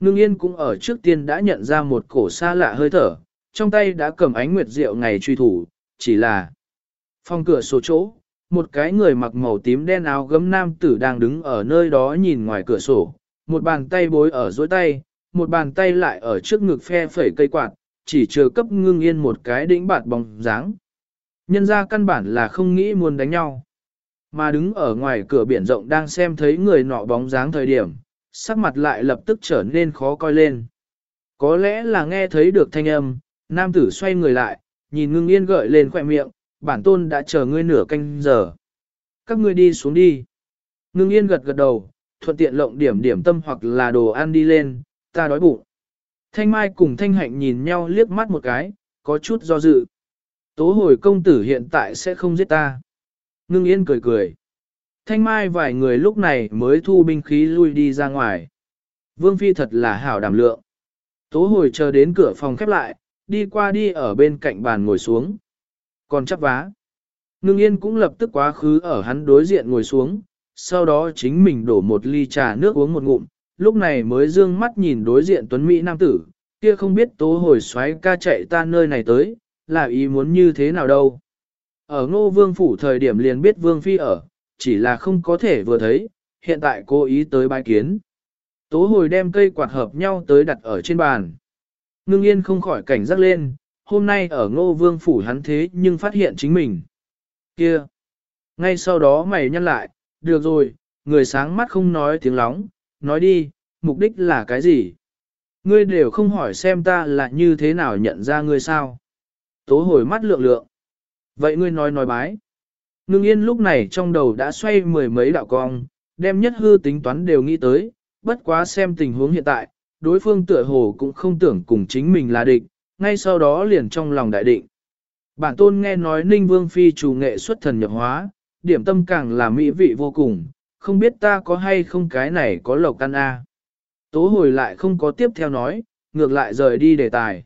Ngưng yên cũng ở trước tiên đã nhận ra một cổ xa lạ hơi thở, trong tay đã cầm ánh nguyệt rượu ngày truy thủ, chỉ là phòng cửa sổ chỗ, một cái người mặc màu tím đen áo gấm nam tử đang đứng ở nơi đó nhìn ngoài cửa sổ, một bàn tay bối ở dối tay, một bàn tay lại ở trước ngực phe phẩy cây quạt, chỉ chờ cấp ngưng yên một cái đĩnh bạt bóng dáng. Nhân ra căn bản là không nghĩ muốn đánh nhau. Mà đứng ở ngoài cửa biển rộng đang xem thấy người nọ bóng dáng thời điểm, sắc mặt lại lập tức trở nên khó coi lên. Có lẽ là nghe thấy được thanh âm, nam tử xoay người lại, nhìn ngưng yên gợi lên khỏe miệng, bản tôn đã chờ ngươi nửa canh giờ. Các ngươi đi xuống đi. Ngưng yên gật gật đầu, thuận tiện lộng điểm điểm tâm hoặc là đồ ăn đi lên, ta đói bụng. Thanh Mai cùng Thanh Hạnh nhìn nhau liếc mắt một cái, có chút do dự. Tố hồi công tử hiện tại sẽ không giết ta. Ngưng yên cười cười. Thanh Mai vài người lúc này mới thu binh khí lui đi ra ngoài. Vương Phi thật là hảo đảm lượng. Tố hồi chờ đến cửa phòng khép lại, đi qua đi ở bên cạnh bàn ngồi xuống. Còn chắp vá. Ngưng yên cũng lập tức quá khứ ở hắn đối diện ngồi xuống, sau đó chính mình đổ một ly trà nước uống một ngụm, lúc này mới dương mắt nhìn đối diện tuấn Mỹ nam tử, kia không biết tố hồi xoáy ca chạy ta nơi này tới, là ý muốn như thế nào đâu. Ở ngô vương phủ thời điểm liền biết vương phi ở, chỉ là không có thể vừa thấy, hiện tại cô ý tới bái kiến. Tố hồi đem cây quạt hợp nhau tới đặt ở trên bàn. Ngưng yên không khỏi cảnh giác lên, hôm nay ở ngô vương phủ hắn thế nhưng phát hiện chính mình. Kia! Ngay sau đó mày nhăn lại, được rồi, người sáng mắt không nói tiếng lóng, nói đi, mục đích là cái gì? Ngươi đều không hỏi xem ta là như thế nào nhận ra ngươi sao? Tố hồi mắt lượng lượng. Vậy ngươi nói nói bái. Ngưng yên lúc này trong đầu đã xoay mười mấy đạo cong, đem nhất hư tính toán đều nghĩ tới, bất quá xem tình huống hiện tại, đối phương tựa hồ cũng không tưởng cùng chính mình là địch, ngay sau đó liền trong lòng đại định. Bản tôn nghe nói Ninh Vương Phi chủ nghệ xuất thần nhập hóa, điểm tâm càng là mỹ vị vô cùng, không biết ta có hay không cái này có lộc căn A. À. Tố hồi lại không có tiếp theo nói, ngược lại rời đi đề tài.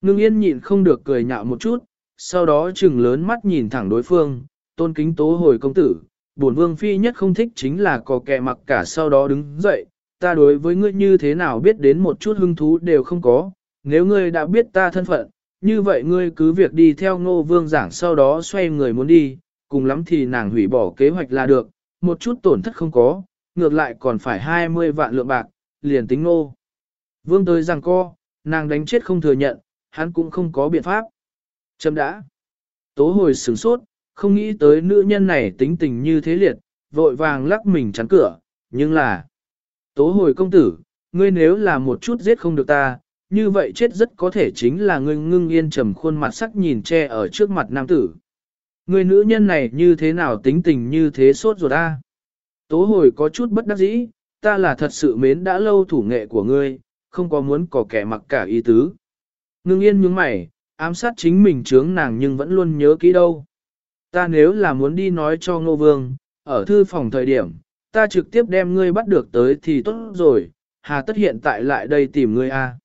Ngưng yên nhịn không được cười nhạo một chút, sau đó chừng lớn mắt nhìn thẳng đối phương, tôn kính tố hồi công tử, bổn vương phi nhất không thích chính là có kẻ mặc cả sau đó đứng dậy, ta đối với ngươi như thế nào biết đến một chút hứng thú đều không có, nếu ngươi đã biết ta thân phận, như vậy ngươi cứ việc đi theo ngô vương giảng sau đó xoay người muốn đi, cùng lắm thì nàng hủy bỏ kế hoạch là được, một chút tổn thất không có, ngược lại còn phải 20 vạn lượng bạc, liền tính ngô. Vương tới rằng co, nàng đánh chết không thừa nhận, hắn cũng không có biện pháp. Châm đã. Tố hồi sửng sốt, không nghĩ tới nữ nhân này tính tình như thế liệt, vội vàng lắc mình chắn cửa, nhưng là... Tố hồi công tử, ngươi nếu là một chút giết không được ta, như vậy chết rất có thể chính là ngươi ngưng yên trầm khuôn mặt sắc nhìn che ở trước mặt nam tử. Người nữ nhân này như thế nào tính tình như thế sốt ruột ta? Tố hồi có chút bất đắc dĩ, ta là thật sự mến đã lâu thủ nghệ của ngươi, không có muốn có kẻ mặc cả ý tứ. Ngưng yên nhướng mày, ám sát chính mình chướng nàng nhưng vẫn luôn nhớ kỹ đâu. Ta nếu là muốn đi nói cho ngô vương, ở thư phòng thời điểm, ta trực tiếp đem ngươi bắt được tới thì tốt rồi, hà tất hiện tại lại đây tìm ngươi a.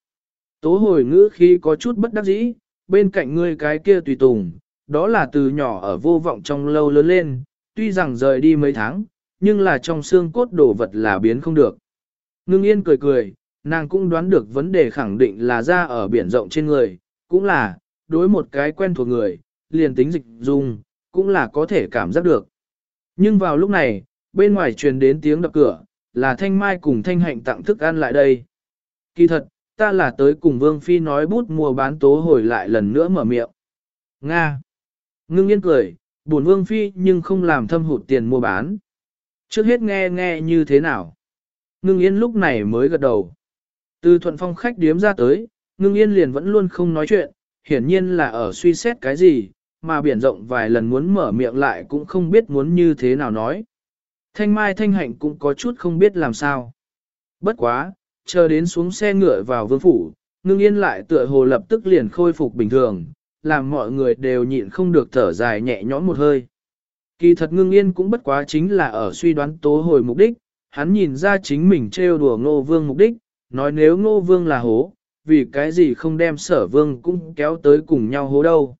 Tố hồi ngữ khi có chút bất đắc dĩ, bên cạnh ngươi cái kia tùy tùng, đó là từ nhỏ ở vô vọng trong lâu lớn lên, tuy rằng rời đi mấy tháng, nhưng là trong xương cốt đồ vật là biến không được. Ngưng yên cười cười, nàng cũng đoán được vấn đề khẳng định là ra ở biển rộng trên người, cũng là, đối một cái quen thuộc người, liền tính dịch dung, cũng là có thể cảm giác được. Nhưng vào lúc này, bên ngoài truyền đến tiếng đập cửa, là Thanh Mai cùng Thanh Hạnh tặng thức ăn lại đây. Kỳ thật, ta là tới cùng Vương Phi nói bút mua bán tố hồi lại lần nữa mở miệng. Nga. Ngưng yên cười, buồn Vương Phi nhưng không làm thâm hụt tiền mua bán. Trước hết nghe nghe như thế nào. Ngưng yên lúc này mới gật đầu. Từ thuận phong khách điếm ra tới, ngưng yên liền vẫn luôn không nói chuyện, hiển nhiên là ở suy xét cái gì, mà biển rộng vài lần muốn mở miệng lại cũng không biết muốn như thế nào nói. Thanh Mai Thanh Hạnh cũng có chút không biết làm sao. Bất quá, chờ đến xuống xe ngựa vào vương phủ, ngưng yên lại tựa hồ lập tức liền khôi phục bình thường, làm mọi người đều nhịn không được thở dài nhẹ nhõm một hơi. Kỳ thật ngưng yên cũng bất quá chính là ở suy đoán tố hồi mục đích, hắn nhìn ra chính mình trêu đùa ngô vương mục đích, nói nếu ngô vương là hố, vì cái gì không đem sở vương cũng kéo tới cùng nhau hố đâu.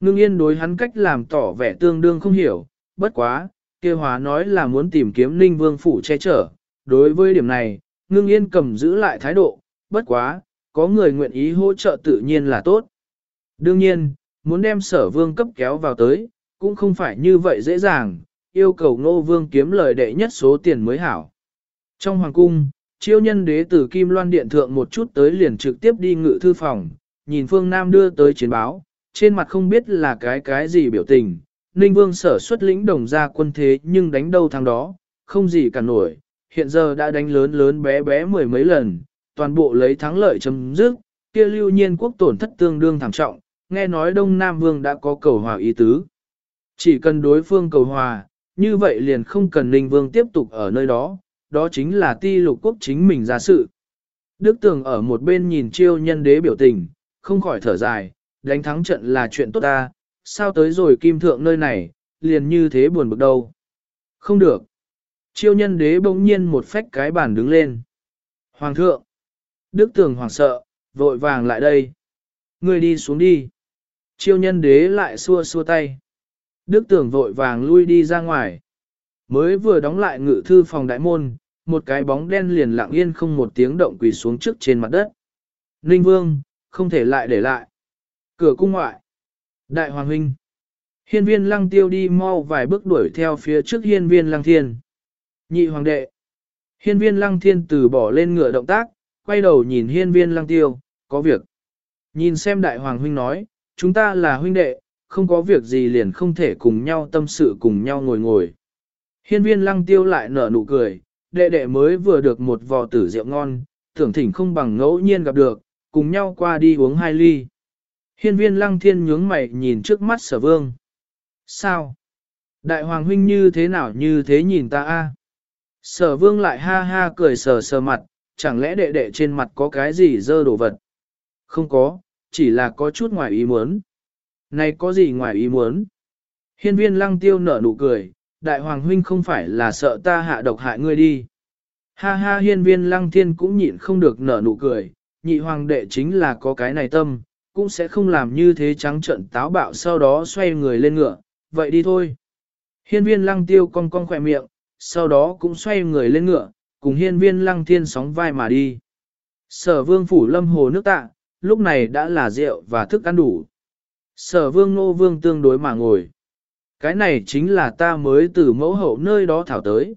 Ngưng yên đối hắn cách làm tỏ vẻ tương đương không hiểu, bất quá, kia hóa nói là muốn tìm kiếm ninh vương phủ che chở, đối với điểm này, ngưng yên cầm giữ lại thái độ, bất quá, có người nguyện ý hỗ trợ tự nhiên là tốt. Đương nhiên, muốn đem sở vương cấp kéo vào tới, cũng không phải như vậy dễ dàng, yêu cầu ngô vương kiếm lời đệ nhất số tiền mới hảo. Trong hoàng cung, chiêu nhân đế tử Kim Loan Điện Thượng một chút tới liền trực tiếp đi ngự thư phòng, nhìn phương Nam đưa tới chiến báo, trên mặt không biết là cái cái gì biểu tình. Ninh Vương sở xuất lĩnh đồng ra quân thế nhưng đánh đâu thằng đó, không gì cả nổi, hiện giờ đã đánh lớn lớn bé bé mười mấy lần, toàn bộ lấy thắng lợi chấm dứt, kia lưu nhiên quốc tổn thất tương đương thảm trọng, nghe nói Đông Nam Vương đã có cầu hòa ý tứ. Chỉ cần đối phương cầu hòa, như vậy liền không cần Ninh Vương tiếp tục ở nơi đó, đó chính là ti lục quốc chính mình ra sự. Đức Tường ở một bên nhìn chiêu nhân đế biểu tình, không khỏi thở dài, đánh thắng trận là chuyện tốt ta, sao tới rồi kim thượng nơi này, liền như thế buồn bực đâu. Không được. Chiêu nhân đế bỗng nhiên một phách cái bàn đứng lên. Hoàng thượng. Đức Tường hoàng sợ, vội vàng lại đây. Người đi xuống đi. Chiêu nhân đế lại xua xua tay. Đức Tường vội vàng lui đi ra ngoài. Mới vừa đóng lại ngự thư phòng đại môn, một cái bóng đen liền lặng yên không một tiếng động quỳ xuống trước trên mặt đất. Ninh Vương, không thể lại để lại. Cửa cung ngoại. Đại Hoàng Huynh. Hiên viên lăng tiêu đi mau vài bước đuổi theo phía trước hiên viên lăng thiên. Nhị Hoàng đệ. Hiên viên lăng thiên từ bỏ lên ngựa động tác, quay đầu nhìn hiên viên lăng tiêu, có việc. Nhìn xem đại hoàng huynh nói, chúng ta là huynh đệ, không có việc gì liền không thể cùng nhau tâm sự cùng nhau ngồi ngồi. Hiên viên lăng tiêu lại nở nụ cười, đệ đệ mới vừa được một vò tử rượu ngon, tưởng thỉnh không bằng ngẫu nhiên gặp được, cùng nhau qua đi uống hai ly. Hiên viên lăng thiên nhướng mày nhìn trước mắt sở vương. Sao? Đại hoàng huynh như thế nào như thế nhìn ta a? Sở vương lại ha ha cười sờ sờ mặt, chẳng lẽ đệ đệ trên mặt có cái gì dơ đồ vật? Không có, chỉ là có chút ngoài ý muốn. Này có gì ngoài ý muốn? Hiên viên lăng tiêu nở nụ cười, đại hoàng huynh không phải là sợ ta hạ độc hại ngươi đi. Ha ha hiên viên lăng thiên cũng nhịn không được nở nụ cười, nhị hoàng đệ chính là có cái này tâm, cũng sẽ không làm như thế trắng trợn táo bạo sau đó xoay người lên ngựa, vậy đi thôi. Hiên viên lăng tiêu cong cong khỏe miệng, sau đó cũng xoay người lên ngựa, cùng hiên viên lăng thiên sóng vai mà đi. Sở vương phủ lâm hồ nước tạ, lúc này đã là rượu và thức ăn đủ. Sở vương nô vương tương đối mà ngồi. Cái này chính là ta mới từ mẫu hậu nơi đó thảo tới.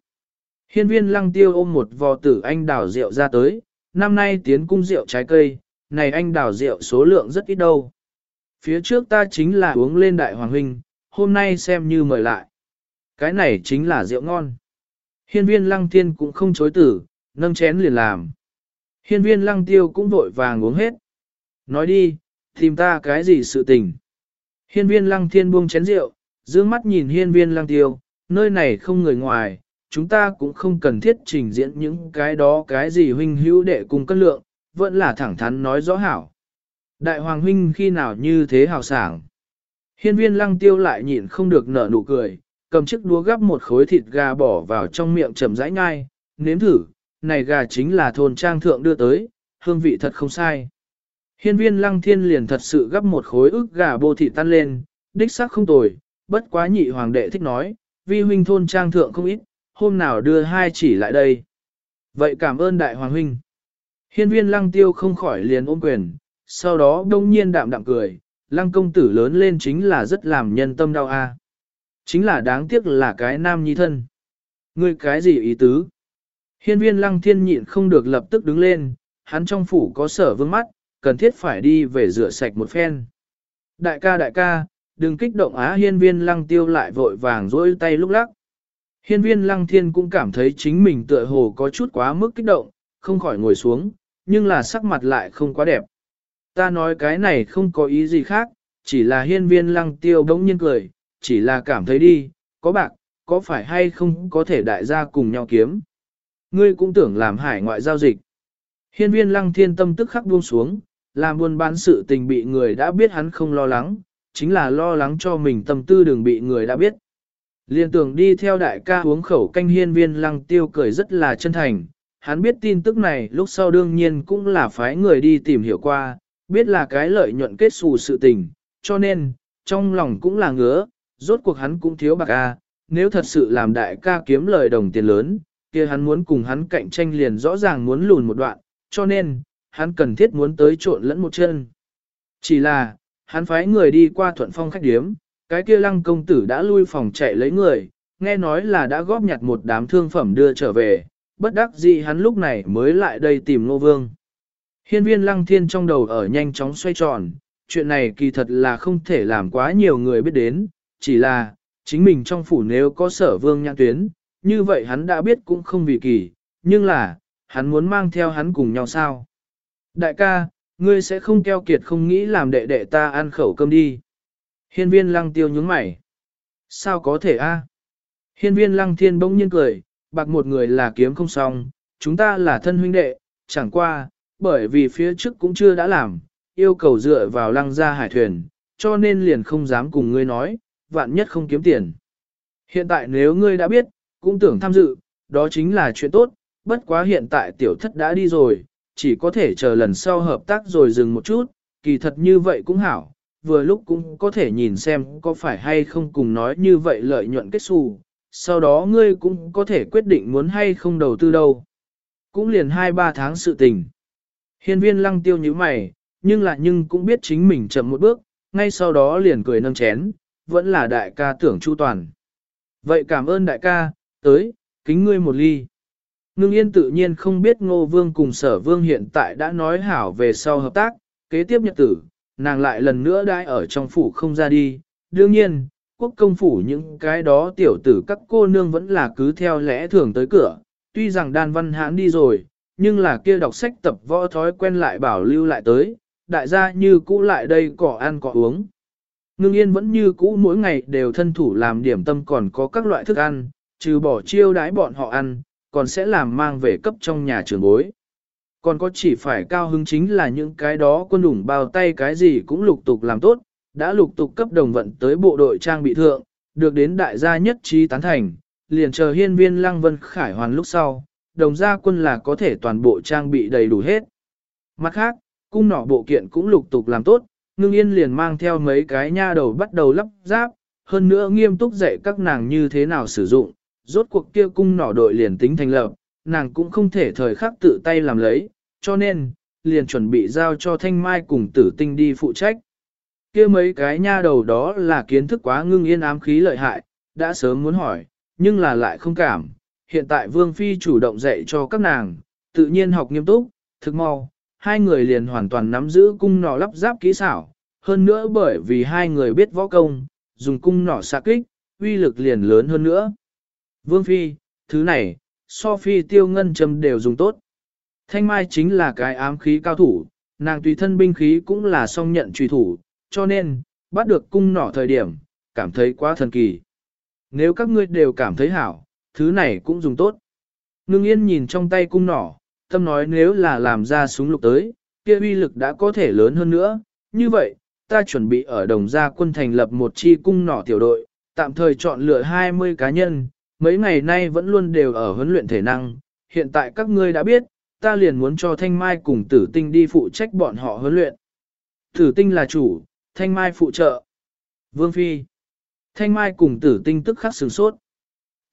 Hiên viên lăng tiêu ôm một vò tử anh đảo rượu ra tới, năm nay tiến cung rượu trái cây, này anh đào rượu số lượng rất ít đâu. Phía trước ta chính là uống lên đại hoàng huynh, hôm nay xem như mời lại. Cái này chính là rượu ngon. Hiên viên lăng thiên cũng không chối tử, nâng chén liền làm. Hiên viên lăng tiêu cũng vội vàng uống hết. Nói đi, tìm ta cái gì sự tình. Hiên viên lăng thiên buông chén rượu, dương mắt nhìn hiên viên lăng tiêu, nơi này không người ngoài, chúng ta cũng không cần thiết trình diễn những cái đó cái gì huynh hữu đệ cùng cân lượng, vẫn là thẳng thắn nói rõ hảo. Đại hoàng huynh khi nào như thế hào sảng. Hiên viên lăng tiêu lại nhịn không được nở nụ cười, cầm chiếc đũa gắp một khối thịt gà bỏ vào trong miệng chậm rãi ngai, nếm thử, này gà chính là thôn trang thượng đưa tới, hương vị thật không sai. Hiên viên lăng thiên liền thật sự gắp một khối ức gà bô thịt tan lên, đích xác không tồi, bất quá nhị hoàng đệ thích nói, vi huynh thôn trang thượng không ít, hôm nào đưa hai chỉ lại đây. Vậy cảm ơn đại hoàng huynh. Hiên viên lăng tiêu không khỏi liền ôm quyền, sau đó đông nhiên đạm đạm cười, lăng công tử lớn lên chính là rất làm nhân tâm đau a. Chính là đáng tiếc là cái nam nhi thân. Ngươi cái gì ý tứ? Hiên viên lăng thiên nhịn không được lập tức đứng lên, hắn trong phủ có sở vương mắt, cần thiết phải đi về rửa sạch một phen. Đại ca đại ca, đừng kích động á hiên viên lăng tiêu lại vội vàng rỗi tay lúc lắc. Hiên viên lăng thiên cũng cảm thấy chính mình tựa hồ có chút quá mức kích động, không khỏi ngồi xuống, nhưng là sắc mặt lại không quá đẹp. Ta nói cái này không có ý gì khác, chỉ là hiên viên lăng tiêu bỗng nhiên cười, chỉ là cảm thấy đi, có bạc, có phải hay không có thể đại gia cùng nhau kiếm. Ngươi cũng tưởng làm hải ngoại giao dịch. Hiên viên lăng thiên tâm tức khắc buông xuống, làm buôn bán sự tình bị người đã biết hắn không lo lắng, chính là lo lắng cho mình tâm tư đừng bị người đã biết. Liên tưởng đi theo đại ca uống khẩu canh hiên viên lăng tiêu cười rất là chân thành, hắn biết tin tức này lúc sau đương nhiên cũng là phái người đi tìm hiểu qua, biết là cái lợi nhuận kết xù sự tình, cho nên, trong lòng cũng là ngứa, rốt cuộc hắn cũng thiếu bạc a, nếu thật sự làm đại ca kiếm lời đồng tiền lớn, kia hắn muốn cùng hắn cạnh tranh liền rõ ràng muốn lùn một đoạn, cho nên, hắn cần thiết muốn tới trộn lẫn một chân. Chỉ là, hắn phái người đi qua thuận phong khách điếm, cái kia lăng công tử đã lui phòng chạy lấy người, nghe nói là đã góp nhặt một đám thương phẩm đưa trở về, bất đắc dĩ hắn lúc này mới lại đây tìm Ngô Vương. Hiên viên lăng thiên trong đầu ở nhanh chóng xoay tròn, chuyện này kỳ thật là không thể làm quá nhiều người biết đến, chỉ là, chính mình trong phủ nếu có sở vương nhãn tuyến, như vậy hắn đã biết cũng không vì kỳ, nhưng là, hắn muốn mang theo hắn cùng nhau sao. Đại ca, ngươi sẽ không keo kiệt không nghĩ làm đệ đệ ta ăn khẩu cơm đi. Hiên viên lăng tiêu nhướng mày. Sao có thể a? Hiên viên lăng thiên bỗng nhiên cười, bạc một người là kiếm không xong, chúng ta là thân huynh đệ, chẳng qua, bởi vì phía trước cũng chưa đã làm, yêu cầu dựa vào lăng gia hải thuyền, cho nên liền không dám cùng ngươi nói, vạn nhất không kiếm tiền. Hiện tại nếu ngươi đã biết, cũng tưởng tham dự, đó chính là chuyện tốt, bất quá hiện tại tiểu thất đã đi rồi, chỉ có thể chờ lần sau hợp tác rồi dừng một chút, kỳ thật như vậy cũng hảo, vừa lúc cũng có thể nhìn xem có phải hay không cùng nói như vậy lợi nhuận kết xù, sau đó ngươi cũng có thể quyết định muốn hay không đầu tư đâu. Cũng liền 2-3 tháng sự tình. Hiên viên lăng tiêu như mày, nhưng lại nhưng cũng biết chính mình chậm một bước, ngay sau đó liền cười nâng chén, vẫn là đại ca tưởng chu toàn. Vậy cảm ơn đại ca, tới, kính ngươi một ly. Ngưng yên tự nhiên không biết ngô vương cùng sở vương hiện tại đã nói hảo về sau hợp tác, kế tiếp nhật tử, nàng lại lần nữa đai ở trong phủ không ra đi. Đương nhiên, quốc công phủ những cái đó tiểu tử các cô nương vẫn là cứ theo lẽ thường tới cửa, tuy rằng đan văn hãn đi rồi, nhưng là kia đọc sách tập võ thói quen lại bảo lưu lại tới, đại gia như cũ lại đây cỏ ăn cỏ uống. Ngưng yên vẫn như cũ mỗi ngày đều thân thủ làm điểm tâm còn có các loại thức ăn, trừ bỏ chiêu đái bọn họ ăn, còn sẽ làm mang về cấp trong nhà trường bối. Còn có chỉ phải cao hứng chính là những cái đó quân đủng bao tay cái gì cũng lục tục làm tốt, đã lục tục cấp đồng vận tới bộ đội trang bị thượng, được đến đại gia nhất trí tán thành, liền chờ hiên viên lăng vân khải hoàn lúc sau, đồng gia quân là có thể toàn bộ trang bị đầy đủ hết. Mặt khác, cung nỏ bộ kiện cũng lục tục làm tốt, ngưng yên liền mang theo mấy cái nha đầu bắt đầu lắp ráp, hơn nữa nghiêm túc dạy các nàng như thế nào sử dụng, rốt cuộc kia cung nỏ đội liền tính thành lập, nàng cũng không thể thời khắc tự tay làm lấy, cho nên, liền chuẩn bị giao cho thanh mai cùng tử tinh đi phụ trách kia mấy cái nha đầu đó là kiến thức quá ngưng yên ám khí lợi hại, đã sớm muốn hỏi, nhưng là lại không cảm. Hiện tại Vương Phi chủ động dạy cho các nàng, tự nhiên học nghiêm túc, thực mau, hai người liền hoàn toàn nắm giữ cung nỏ lắp ráp kỹ xảo. Hơn nữa bởi vì hai người biết võ công, dùng cung nỏ xạ kích, uy lực liền lớn hơn nữa. Vương Phi, thứ này, so phi tiêu ngân châm đều dùng tốt. Thanh Mai chính là cái ám khí cao thủ, nàng tùy thân binh khí cũng là song nhận truy thủ, cho nên, bắt được cung nỏ thời điểm, cảm thấy quá thần kỳ. Nếu các ngươi đều cảm thấy hảo, thứ này cũng dùng tốt. Ngưng yên nhìn trong tay cung nỏ, tâm nói nếu là làm ra súng lục tới, kia uy lực đã có thể lớn hơn nữa. Như vậy, ta chuẩn bị ở đồng gia quân thành lập một chi cung nỏ tiểu đội, tạm thời chọn lựa 20 cá nhân, mấy ngày nay vẫn luôn đều ở huấn luyện thể năng, hiện tại các ngươi đã biết, ta liền muốn cho Thanh Mai cùng Tử Tinh đi phụ trách bọn họ huấn luyện. Tử Tinh là chủ, Thanh Mai phụ trợ. Vương Phi. Thanh Mai cùng Tử Tinh tức khắc sửng sốt.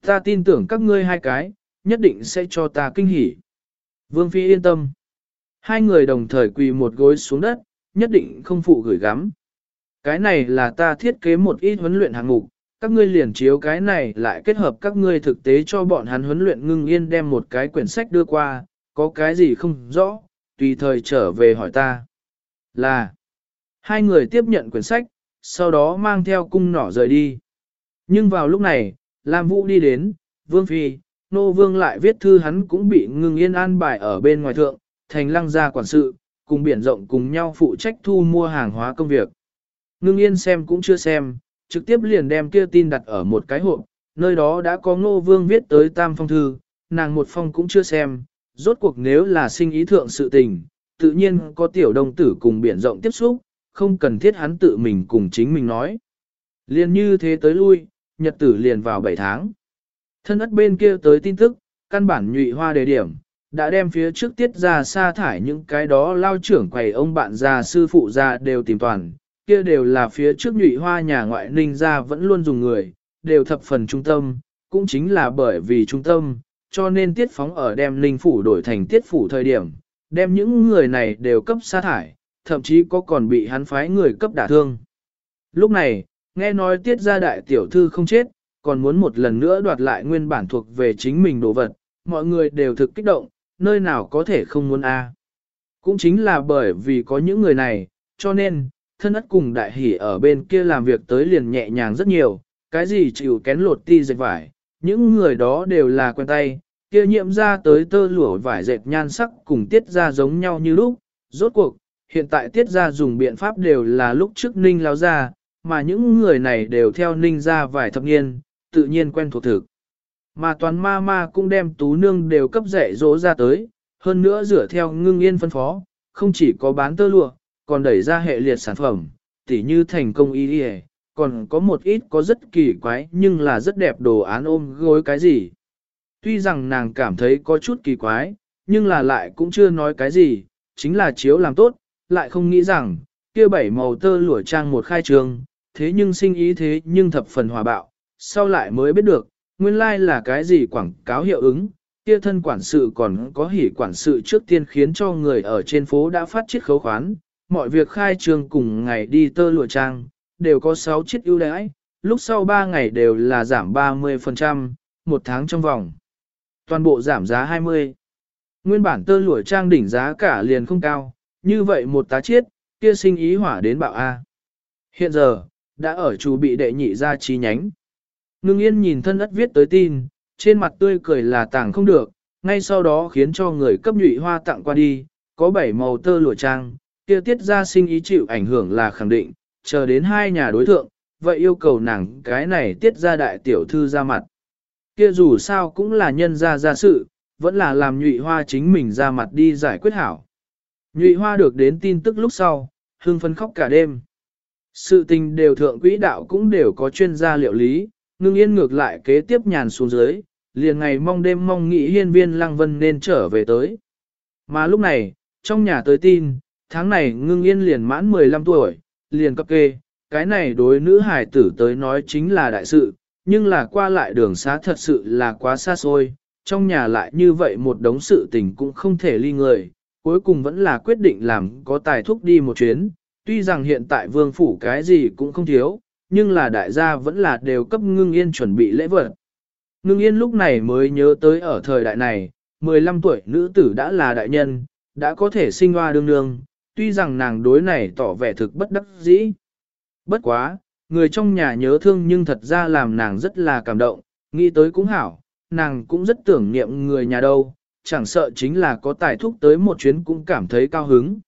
Ta tin tưởng các ngươi hai cái, nhất định sẽ cho ta kinh hỉ. Vương Phi yên tâm. Hai người đồng thời quỳ một gối xuống đất, nhất định không phụ gửi gắm. Cái này là ta thiết kế một ít huấn luyện hàng ngục, các ngươi liền chiếu cái này lại kết hợp các ngươi thực tế cho bọn hắn huấn luyện ngưng yên đem một cái quyển sách đưa qua, có cái gì không rõ, tùy thời trở về hỏi ta. Là, hai người tiếp nhận quyển sách, sau đó mang theo cung nỏ rời đi. Nhưng vào lúc này, Lam Vũ đi đến, Vương Phi, Nô Vương lại viết thư hắn cũng bị ngưng yên an bài ở bên ngoài thượng, thành lăng gia quản sự, cùng biển rộng cùng nhau phụ trách thu mua hàng hóa công việc. Ngưng yên xem cũng chưa xem, trực tiếp liền đem kia tin đặt ở một cái hộp, nơi đó đã có ngô vương viết tới tam phong thư, nàng một phong cũng chưa xem, rốt cuộc nếu là sinh ý thượng sự tình, tự nhiên có tiểu đồng tử cùng biển rộng tiếp xúc, không cần thiết hắn tự mình cùng chính mình nói. Liền như thế tới lui, nhật tử liền vào 7 tháng. Thân ất bên kia tới tin tức, căn bản nhụy hoa đề điểm, đã đem phía trước tiết ra sa thải những cái đó lao trưởng quầy ông bạn già sư phụ già đều tìm toàn, kia đều là phía trước nhụy hoa nhà ngoại ninh ra vẫn luôn dùng người, đều thập phần trung tâm, cũng chính là bởi vì trung tâm, cho nên tiết phóng ở đem ninh phủ đổi thành tiết phủ thời điểm, đem những người này đều cấp sa thải, thậm chí có còn bị hắn phái người cấp đả thương. Lúc này, nghe nói tiết gia đại tiểu thư không chết, còn muốn một lần nữa đoạt lại nguyên bản thuộc về chính mình đồ vật, mọi người đều thực kích động, nơi nào có thể không muốn a. Cũng chính là bởi vì có những người này, cho nên, thân ất cùng đại hỷ ở bên kia làm việc tới liền nhẹ nhàng rất nhiều, cái gì chịu kén lột ti dệt vải, những người đó đều là quen tay, kia nhiễm ra tới tơ lụa vải dệt nhan sắc cùng tiết ra giống nhau như lúc, rốt cuộc, hiện tại tiết ra dùng biện pháp đều là lúc trước ninh lao ra, mà những người này đều theo ninh ra vài thập niên, tự nhiên quen thuộc thực. Mà toàn ma ma cũng đem tú nương đều cấp dạy dỗ ra tới, hơn nữa rửa theo ngưng yên phân phó, không chỉ có bán tơ lụa, còn đẩy ra hệ liệt sản phẩm, tỉ như thành công y đi còn có một ít có rất kỳ quái nhưng là rất đẹp đồ án ôm gối cái gì. Tuy rằng nàng cảm thấy có chút kỳ quái, nhưng là lại cũng chưa nói cái gì, chính là chiếu làm tốt, lại không nghĩ rằng, kia bảy màu tơ lụa trang một khai trường, thế nhưng sinh ý thế nhưng thập phần hòa bạo, sau lại mới biết được, nguyên lai like là cái gì quảng cáo hiệu ứng, kia thân quản sự còn có hỉ quản sự trước tiên khiến cho người ở trên phố đã phát chiết khấu khoán, mọi việc khai trương cùng ngày đi tơ lụa trang, đều có 6 chiếc ưu đãi, lúc sau 3 ngày đều là giảm 30%, một tháng trong vòng. Toàn bộ giảm giá 20. Nguyên bản tơ lụa trang đỉnh giá cả liền không cao, như vậy một tá chiết, kia sinh ý hỏa đến bạo A. Hiện giờ, đã ở chủ bị đệ nhị ra chi nhánh. Ngưng yên nhìn thân ất viết tới tin, trên mặt tươi cười là tảng không được, ngay sau đó khiến cho người cấp nhụy hoa tặng qua đi, có bảy màu tơ lụa trang, kia tiết ra sinh ý chịu ảnh hưởng là khẳng định, chờ đến hai nhà đối thượng, vậy yêu cầu nàng cái này tiết ra đại tiểu thư ra mặt. Kia dù sao cũng là nhân ra ra sự, vẫn là làm nhụy hoa chính mình ra mặt đi giải quyết hảo. Nhụy hoa được đến tin tức lúc sau, hương phấn khóc cả đêm. Sự tình đều thượng quỹ đạo cũng đều có chuyên gia liệu lý, ngưng yên ngược lại kế tiếp nhàn xuống dưới, liền ngày mong đêm mong nghĩ hiên viên lăng vân nên trở về tới. Mà lúc này, trong nhà tới tin, tháng này ngưng yên liền mãn 15 tuổi, liền cấp kê, cái này đối nữ hải tử tới nói chính là đại sự, nhưng là qua lại đường xá thật sự là quá xa xôi, trong nhà lại như vậy một đống sự tình cũng không thể ly người, cuối cùng vẫn là quyết định làm có tài thúc đi một chuyến, tuy rằng hiện tại vương phủ cái gì cũng không thiếu, nhưng là đại gia vẫn là đều cấp ngưng yên chuẩn bị lễ vật. Ngưng yên lúc này mới nhớ tới ở thời đại này, 15 tuổi nữ tử đã là đại nhân, đã có thể sinh hoa đương đương, tuy rằng nàng đối này tỏ vẻ thực bất đắc dĩ. Bất quá, người trong nhà nhớ thương nhưng thật ra làm nàng rất là cảm động, nghĩ tới cũng hảo, nàng cũng rất tưởng niệm người nhà đâu, chẳng sợ chính là có tài thúc tới một chuyến cũng cảm thấy cao hứng.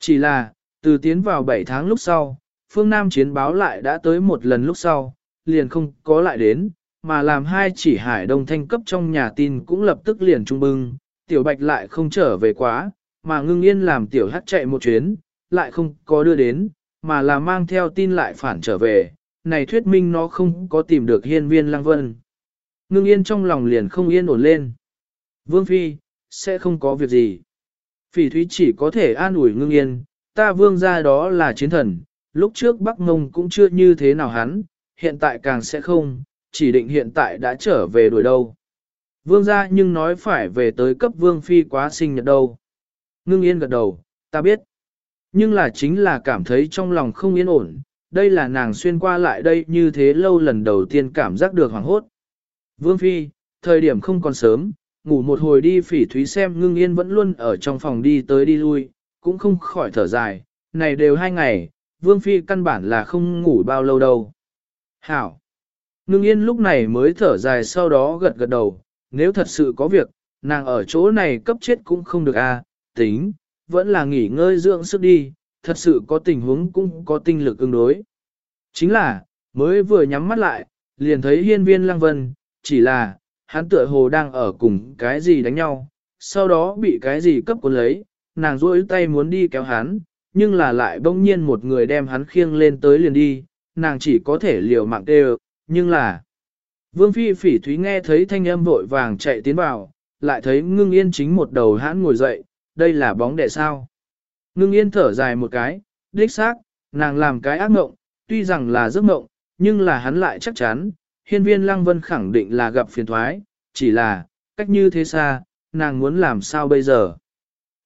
Chỉ là, từ tiến vào 7 tháng lúc sau, phương Nam chiến báo lại đã tới một lần lúc sau, liền không có lại đến, mà làm hai chỉ hải đông thanh cấp trong nhà tin cũng lập tức liền trung bưng, tiểu bạch lại không trở về quá, mà ngưng yên làm tiểu hắt chạy một chuyến, lại không có đưa đến, mà là mang theo tin lại phản trở về, này thuyết minh nó không có tìm được hiên viên lăng vân. Ngưng yên trong lòng liền không yên ổn lên. Vương Phi, sẽ không có việc gì. Phỉ thúy chỉ có thể an ủi ngưng yên, ta vương ra đó là chiến thần, lúc trước Bắc Mông cũng chưa như thế nào hắn, hiện tại càng sẽ không, chỉ định hiện tại đã trở về đuổi đâu. Vương ra nhưng nói phải về tới cấp vương phi quá sinh nhật đâu. Ngưng yên gật đầu, ta biết. Nhưng là chính là cảm thấy trong lòng không yên ổn, đây là nàng xuyên qua lại đây như thế lâu lần đầu tiên cảm giác được hoảng hốt. Vương phi, thời điểm không còn sớm, ngủ một hồi đi phỉ thúy xem ngưng yên vẫn luôn ở trong phòng đi tới đi lui, cũng không khỏi thở dài, này đều hai ngày, Vương Phi căn bản là không ngủ bao lâu đâu. Hảo! Ngưng yên lúc này mới thở dài sau đó gật gật đầu, nếu thật sự có việc, nàng ở chỗ này cấp chết cũng không được a à, tính, vẫn là nghỉ ngơi dưỡng sức đi, thật sự có tình huống cũng có tinh lực ứng đối. Chính là, mới vừa nhắm mắt lại, liền thấy hiên viên lăng vân, chỉ là, hắn tựa hồ đang ở cùng cái gì đánh nhau, sau đó bị cái gì cấp cuốn lấy, nàng duỗi tay muốn đi kéo hắn, nhưng là lại bỗng nhiên một người đem hắn khiêng lên tới liền đi, nàng chỉ có thể liều mạng kêu, nhưng là... Vương Phi phỉ thúy nghe thấy thanh âm vội vàng chạy tiến vào, lại thấy ngưng yên chính một đầu hãn ngồi dậy, đây là bóng đệ sao. Ngưng yên thở dài một cái, đích xác, nàng làm cái ác mộng, tuy rằng là giấc mộng, nhưng là hắn lại chắc chắn, hiên viên lăng vân khẳng định là gặp phiền thoái, chỉ là, cách như thế xa, nàng muốn làm sao bây giờ.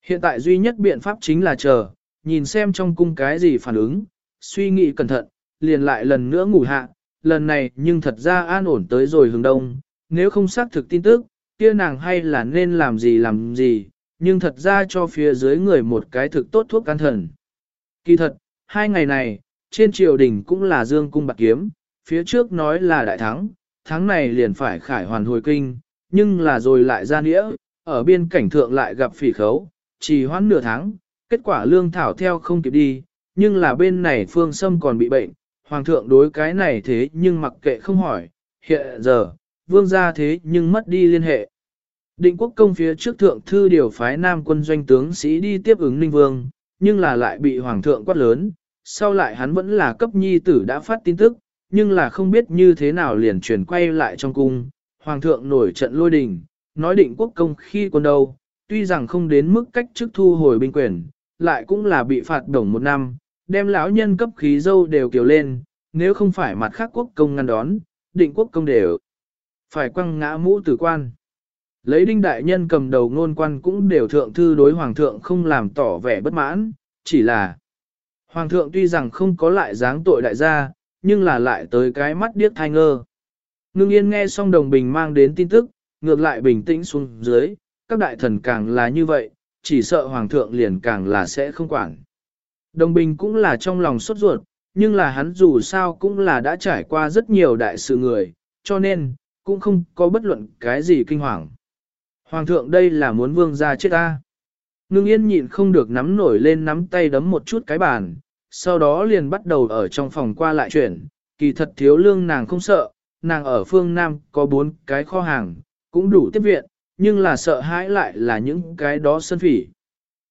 Hiện tại duy nhất biện pháp chính là chờ, nhìn xem trong cung cái gì phản ứng, suy nghĩ cẩn thận, liền lại lần nữa ngủ hạ, lần này nhưng thật ra an ổn tới rồi hướng đông, nếu không xác thực tin tức, kia nàng hay là nên làm gì làm gì, nhưng thật ra cho phía dưới người một cái thực tốt thuốc can thần. Kỳ thật, hai ngày này, trên triều đình cũng là dương cung bạc kiếm, phía trước nói là đại thắng, tháng này liền phải khải hoàn hồi kinh, nhưng là rồi lại ra nghĩa, ở biên cảnh thượng lại gặp phỉ khấu, chỉ hoãn nửa tháng, kết quả lương thảo theo không kịp đi, nhưng là bên này phương sâm còn bị bệnh, hoàng thượng đối cái này thế nhưng mặc kệ không hỏi, hiện giờ, vương gia thế nhưng mất đi liên hệ. Định quốc công phía trước thượng thư điều phái nam quân doanh tướng sĩ đi tiếp ứng ninh vương, nhưng là lại bị hoàng thượng quát lớn, sau lại hắn vẫn là cấp nhi tử đã phát tin tức, nhưng là không biết như thế nào liền chuyển quay lại trong cung, hoàng thượng nổi trận lôi đình, nói định quốc công khi quân đâu, tuy rằng không đến mức cách chức thu hồi binh quyền, lại cũng là bị phạt đồng một năm, đem lão nhân cấp khí dâu đều kiều lên, nếu không phải mặt khác quốc công ngăn đón, định quốc công đều phải quăng ngã mũ tử quan. Lấy đinh đại nhân cầm đầu ngôn quan cũng đều thượng thư đối hoàng thượng không làm tỏ vẻ bất mãn, chỉ là hoàng thượng tuy rằng không có lại dáng tội đại gia, nhưng là lại tới cái mắt điếc thai ngơ. Ngưng yên nghe xong đồng bình mang đến tin tức, ngược lại bình tĩnh xuống dưới, các đại thần càng là như vậy, chỉ sợ hoàng thượng liền càng là sẽ không quản. Đồng bình cũng là trong lòng sốt ruột, nhưng là hắn dù sao cũng là đã trải qua rất nhiều đại sự người, cho nên, cũng không có bất luận cái gì kinh hoàng. Hoàng thượng đây là muốn vương ra chết ta. Ngưng yên nhịn không được nắm nổi lên nắm tay đấm một chút cái bàn, sau đó liền bắt đầu ở trong phòng qua lại chuyển, kỳ thật thiếu lương nàng không sợ, nàng ở phương Nam có bốn cái kho hàng, cũng đủ tiếp viện, nhưng là sợ hãi lại là những cái đó sơn phỉ.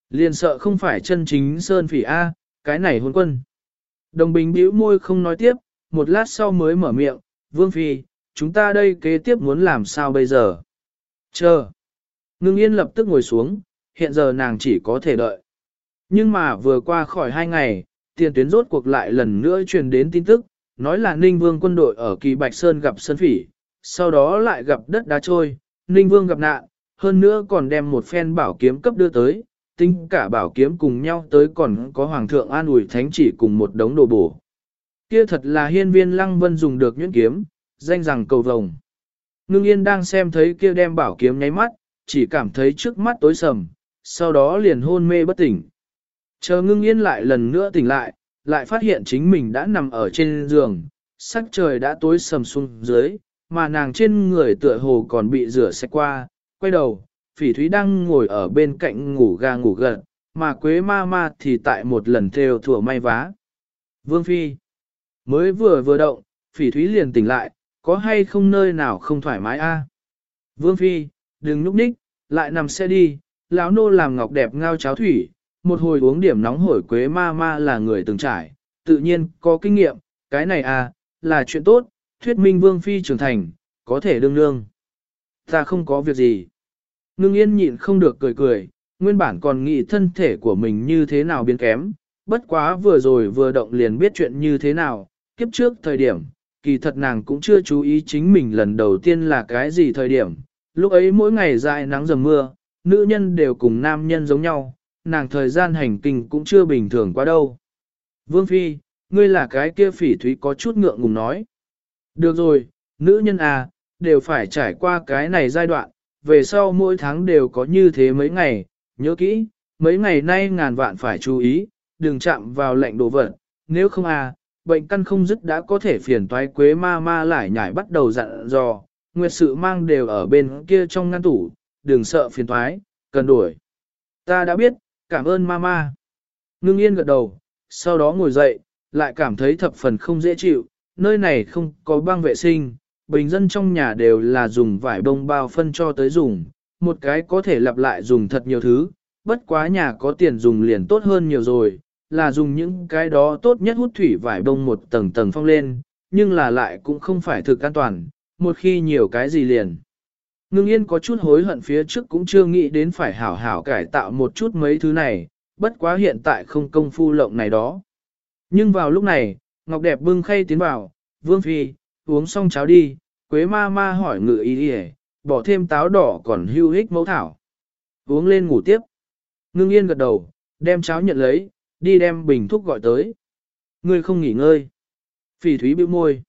Liền sợ không phải chân chính sơn phỉ A, cái này hôn quân. Đồng bình bĩu môi không nói tiếp, một lát sau mới mở miệng, Vương Phi, chúng ta đây kế tiếp muốn làm sao bây giờ? Chờ. Ngưng yên lập tức ngồi xuống, hiện giờ nàng chỉ có thể đợi. Nhưng mà vừa qua khỏi hai ngày, tiền tuyến rốt cuộc lại lần nữa truyền đến tin tức, nói là Ninh Vương quân đội ở Kỳ Bạch Sơn gặp Sơn Phỉ, sau đó lại gặp đất đá trôi, Ninh Vương gặp nạn, hơn nữa còn đem một phen bảo kiếm cấp đưa tới, tính cả bảo kiếm cùng nhau tới còn có Hoàng thượng an ủi thánh chỉ cùng một đống đồ bổ. Kia thật là hiên viên lăng vân dùng được nhuyễn kiếm, danh rằng cầu vồng. Ngưng yên đang xem thấy kia đem bảo kiếm nháy mắt, chỉ cảm thấy trước mắt tối sầm, sau đó liền hôn mê bất tỉnh. Chờ ngưng yên lại lần nữa tỉnh lại, lại phát hiện chính mình đã nằm ở trên giường, sắc trời đã tối sầm xuống dưới, mà nàng trên người tựa hồ còn bị rửa sạch qua, quay đầu, phỉ thúy đang ngồi ở bên cạnh ngủ ga ngủ gật, mà quế ma ma thì tại một lần theo thủa may vá. Vương Phi mới vừa vừa động, phỉ thúy liền tỉnh lại, có hay không nơi nào không thoải mái a? À? Vương Phi, đừng núp ních, lại nằm xe đi, lão nô làm ngọc đẹp ngao cháo thủy, một hồi uống điểm nóng hổi quế ma ma là người từng trải, tự nhiên có kinh nghiệm, cái này à, là chuyện tốt, thuyết minh vương phi trưởng thành, có thể đương đương. Ta không có việc gì. Ngưng yên nhịn không được cười cười, nguyên bản còn nghĩ thân thể của mình như thế nào biến kém, bất quá vừa rồi vừa động liền biết chuyện như thế nào, kiếp trước thời điểm, kỳ thật nàng cũng chưa chú ý chính mình lần đầu tiên là cái gì thời điểm, lúc ấy mỗi ngày dài nắng dầm mưa, nữ nhân đều cùng nam nhân giống nhau, nàng thời gian hành kinh cũng chưa bình thường quá đâu. Vương Phi, ngươi là cái kia phỉ thúy có chút ngượng ngùng nói. Được rồi, nữ nhân à, đều phải trải qua cái này giai đoạn, về sau mỗi tháng đều có như thế mấy ngày, nhớ kỹ, mấy ngày nay ngàn vạn phải chú ý, đừng chạm vào lệnh đồ vật, nếu không à, bệnh căn không dứt đã có thể phiền toái quế ma ma lại nhảy bắt đầu dặn dò, nguyệt sự mang đều ở bên kia trong ngăn tủ, đừng sợ phiền toái, cần đuổi. Ta đã biết, cảm ơn mama. Ngưng yên gật đầu, sau đó ngồi dậy, lại cảm thấy thập phần không dễ chịu, nơi này không có băng vệ sinh, bình dân trong nhà đều là dùng vải bông bao phân cho tới dùng, một cái có thể lặp lại dùng thật nhiều thứ, bất quá nhà có tiền dùng liền tốt hơn nhiều rồi, là dùng những cái đó tốt nhất hút thủy vải bông một tầng tầng phong lên, nhưng là lại cũng không phải thực an toàn, một khi nhiều cái gì liền. Ngưng yên có chút hối hận phía trước cũng chưa nghĩ đến phải hảo hảo cải tạo một chút mấy thứ này, bất quá hiện tại không công phu lộng này đó. Nhưng vào lúc này, Ngọc Đẹp bưng khay tiến vào, Vương Phi, uống xong cháo đi, Quế ma ma hỏi ngự ý đi bỏ thêm táo đỏ còn hưu hích mẫu thảo. Uống lên ngủ tiếp. Ngưng yên gật đầu, đem cháo nhận lấy, đi đem bình thuốc gọi tới. Ngươi không nghỉ ngơi. Phỉ thúy bĩu môi.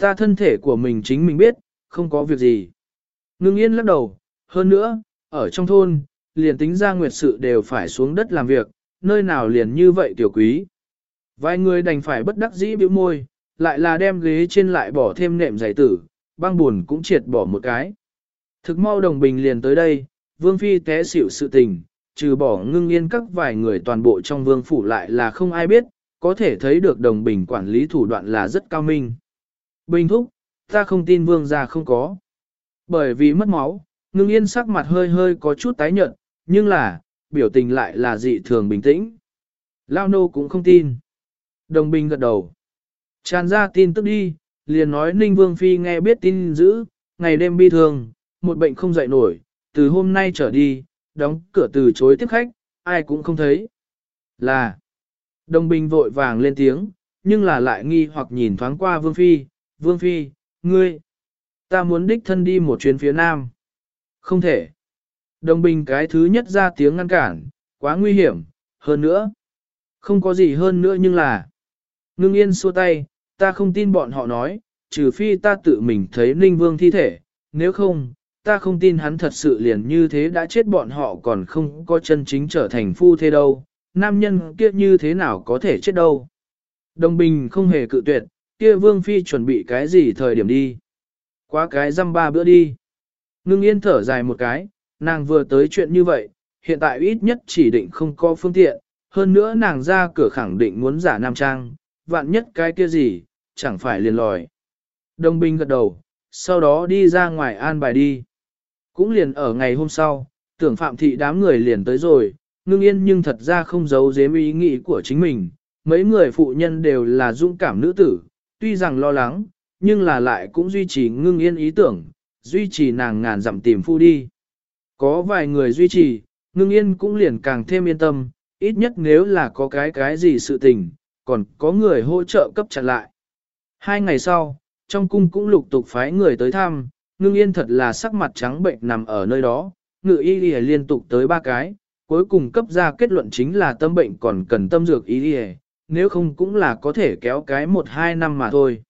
Ta thân thể của mình chính mình biết, không có việc gì. Ngưng yên lắc đầu, hơn nữa, ở trong thôn, liền tính ra nguyệt sự đều phải xuống đất làm việc, nơi nào liền như vậy tiểu quý. Vài người đành phải bất đắc dĩ bĩu môi, lại là đem ghế trên lại bỏ thêm nệm giày tử, băng buồn cũng triệt bỏ một cái. Thực mau đồng bình liền tới đây, vương phi té xỉu sự tình, trừ bỏ ngưng yên các vài người toàn bộ trong vương phủ lại là không ai biết, có thể thấy được đồng bình quản lý thủ đoạn là rất cao minh. Bình thúc, ta không tin vương gia không có. Bởi vì mất máu, ngưng yên sắc mặt hơi hơi có chút tái nhợt, nhưng là, biểu tình lại là dị thường bình tĩnh. Lao nô cũng không tin. Đồng bình gật đầu. Tràn ra tin tức đi, liền nói Ninh Vương Phi nghe biết tin dữ, ngày đêm bi thường, một bệnh không dậy nổi, từ hôm nay trở đi, đóng cửa từ chối tiếp khách, ai cũng không thấy. Là, đồng bình vội vàng lên tiếng, nhưng là lại nghi hoặc nhìn thoáng qua Vương Phi, Vương Phi, ngươi, ta muốn đích thân đi một chuyến phía Nam. Không thể. Đồng bình cái thứ nhất ra tiếng ngăn cản, quá nguy hiểm, hơn nữa. Không có gì hơn nữa nhưng là. Ngưng yên xua tay, ta không tin bọn họ nói, trừ phi ta tự mình thấy Ninh Vương thi thể, nếu không, ta không tin hắn thật sự liền như thế đã chết bọn họ còn không có chân chính trở thành phu thế đâu, nam nhân kia như thế nào có thể chết đâu. Đồng bình không hề cự tuyệt, kia Vương Phi chuẩn bị cái gì thời điểm đi. Quá cái dăm ba bữa đi. Ngưng yên thở dài một cái, nàng vừa tới chuyện như vậy, hiện tại ít nhất chỉ định không có phương tiện, hơn nữa nàng ra cửa khẳng định muốn giả nam trang, vạn nhất cái kia gì, chẳng phải liền lòi. Đồng binh gật đầu, sau đó đi ra ngoài an bài đi. Cũng liền ở ngày hôm sau, tưởng phạm thị đám người liền tới rồi, ngưng yên nhưng thật ra không giấu giếm ý nghĩ của chính mình. Mấy người phụ nhân đều là dũng cảm nữ tử, tuy rằng lo lắng, nhưng là lại cũng duy trì ngưng yên ý tưởng, duy trì nàng ngàn dặm tìm phu đi. Có vài người duy trì, ngưng yên cũng liền càng thêm yên tâm, ít nhất nếu là có cái cái gì sự tình, còn có người hỗ trợ cấp chặn lại. Hai ngày sau, trong cung cũng lục tục phái người tới thăm, ngưng yên thật là sắc mặt trắng bệnh nằm ở nơi đó, ngự y y liên tục tới ba cái, cuối cùng cấp ra kết luận chính là tâm bệnh còn cần tâm dược y y, nếu không cũng là có thể kéo cái một hai năm mà thôi.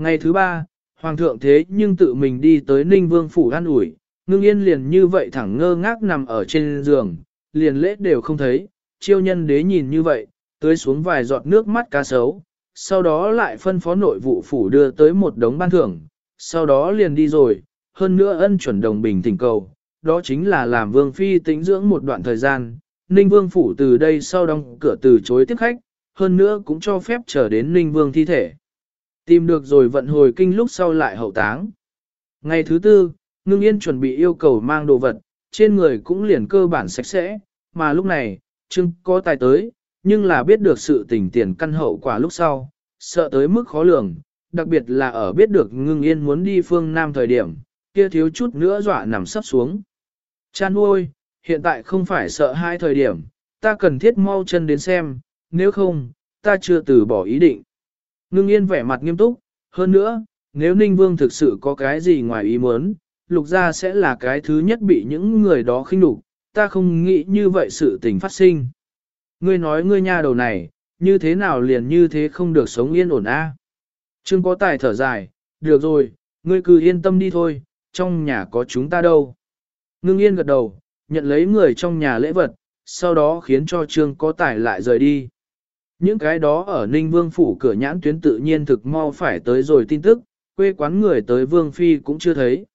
Ngày thứ ba, Hoàng thượng thế nhưng tự mình đi tới Ninh Vương Phủ an ủi, ngưng yên liền như vậy thẳng ngơ ngác nằm ở trên giường, liền lễ đều không thấy, chiêu nhân đế nhìn như vậy, tưới xuống vài giọt nước mắt cá sấu, sau đó lại phân phó nội vụ phủ đưa tới một đống ban thưởng, sau đó liền đi rồi, hơn nữa ân chuẩn đồng bình thỉnh cầu, đó chính là làm vương phi tĩnh dưỡng một đoạn thời gian, ninh vương phủ từ đây sau đóng cửa từ chối tiếp khách, hơn nữa cũng cho phép trở đến ninh vương thi thể. Tìm được rồi vận hồi kinh lúc sau lại hậu táng. Ngày thứ tư, ngưng yên chuẩn bị yêu cầu mang đồ vật, trên người cũng liền cơ bản sạch sẽ, mà lúc này, trưng có tài tới, nhưng là biết được sự tình tiền căn hậu quả lúc sau, sợ tới mức khó lường, đặc biệt là ở biết được ngưng yên muốn đi phương Nam thời điểm, kia thiếu chút nữa dọa nằm sắp xuống. Chan ôi, hiện tại không phải sợ hai thời điểm, ta cần thiết mau chân đến xem, nếu không, ta chưa từ bỏ ý định. Ngưng yên vẻ mặt nghiêm túc, hơn nữa, nếu Ninh Vương thực sự có cái gì ngoài ý muốn, lục gia sẽ là cái thứ nhất bị những người đó khinh nhục, ta không nghĩ như vậy sự tình phát sinh. Ngươi nói ngươi nha đầu này, như thế nào liền như thế không được sống yên ổn a? Trương có tài thở dài, được rồi, ngươi cứ yên tâm đi thôi, trong nhà có chúng ta đâu. Ngưng yên gật đầu, nhận lấy người trong nhà lễ vật, sau đó khiến cho Trương có tài lại rời đi. Những cái đó ở Ninh Vương phủ cửa nhãn tuyến tự nhiên thực mau phải tới rồi tin tức, quê quán người tới Vương Phi cũng chưa thấy.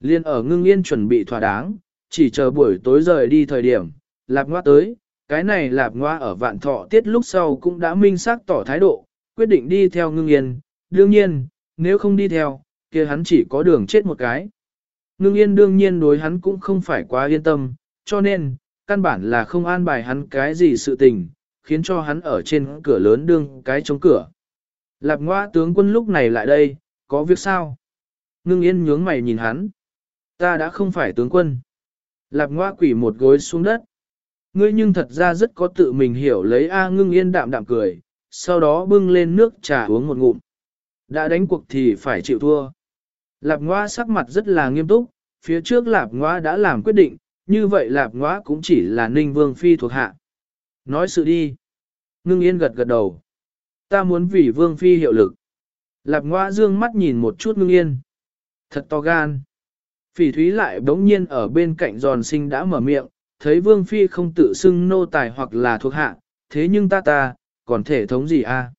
Liên ở ngưng yên chuẩn bị thỏa đáng, chỉ chờ buổi tối rời đi thời điểm, lạp ngoa tới, cái này lạp ngoa ở vạn thọ tiết lúc sau cũng đã minh xác tỏ thái độ, quyết định đi theo ngưng yên, đương nhiên, nếu không đi theo, kia hắn chỉ có đường chết một cái. Ngưng yên đương nhiên đối hắn cũng không phải quá yên tâm, cho nên, căn bản là không an bài hắn cái gì sự tình, khiến cho hắn ở trên cửa lớn đương cái chống cửa. Lạp ngoa tướng quân lúc này lại đây, có việc sao? Ngưng yên nhướng mày nhìn hắn. Ta đã không phải tướng quân. Lạp ngoa quỷ một gối xuống đất. Ngươi nhưng thật ra rất có tự mình hiểu lấy A ngưng yên đạm đạm cười, sau đó bưng lên nước trà uống một ngụm. Đã đánh cuộc thì phải chịu thua. Lạp ngoa sắc mặt rất là nghiêm túc, phía trước lạp ngoa đã làm quyết định, như vậy lạp ngoa cũng chỉ là ninh vương phi thuộc hạ. Nói sự đi. Ngưng yên gật gật đầu. Ta muốn vì vương phi hiệu lực. Lạp ngoa dương mắt nhìn một chút ngưng yên. Thật to gan. Phỉ thúy lại bỗng nhiên ở bên cạnh giòn sinh đã mở miệng, thấy vương phi không tự xưng nô tài hoặc là thuộc hạ, thế nhưng ta ta, còn thể thống gì a? À?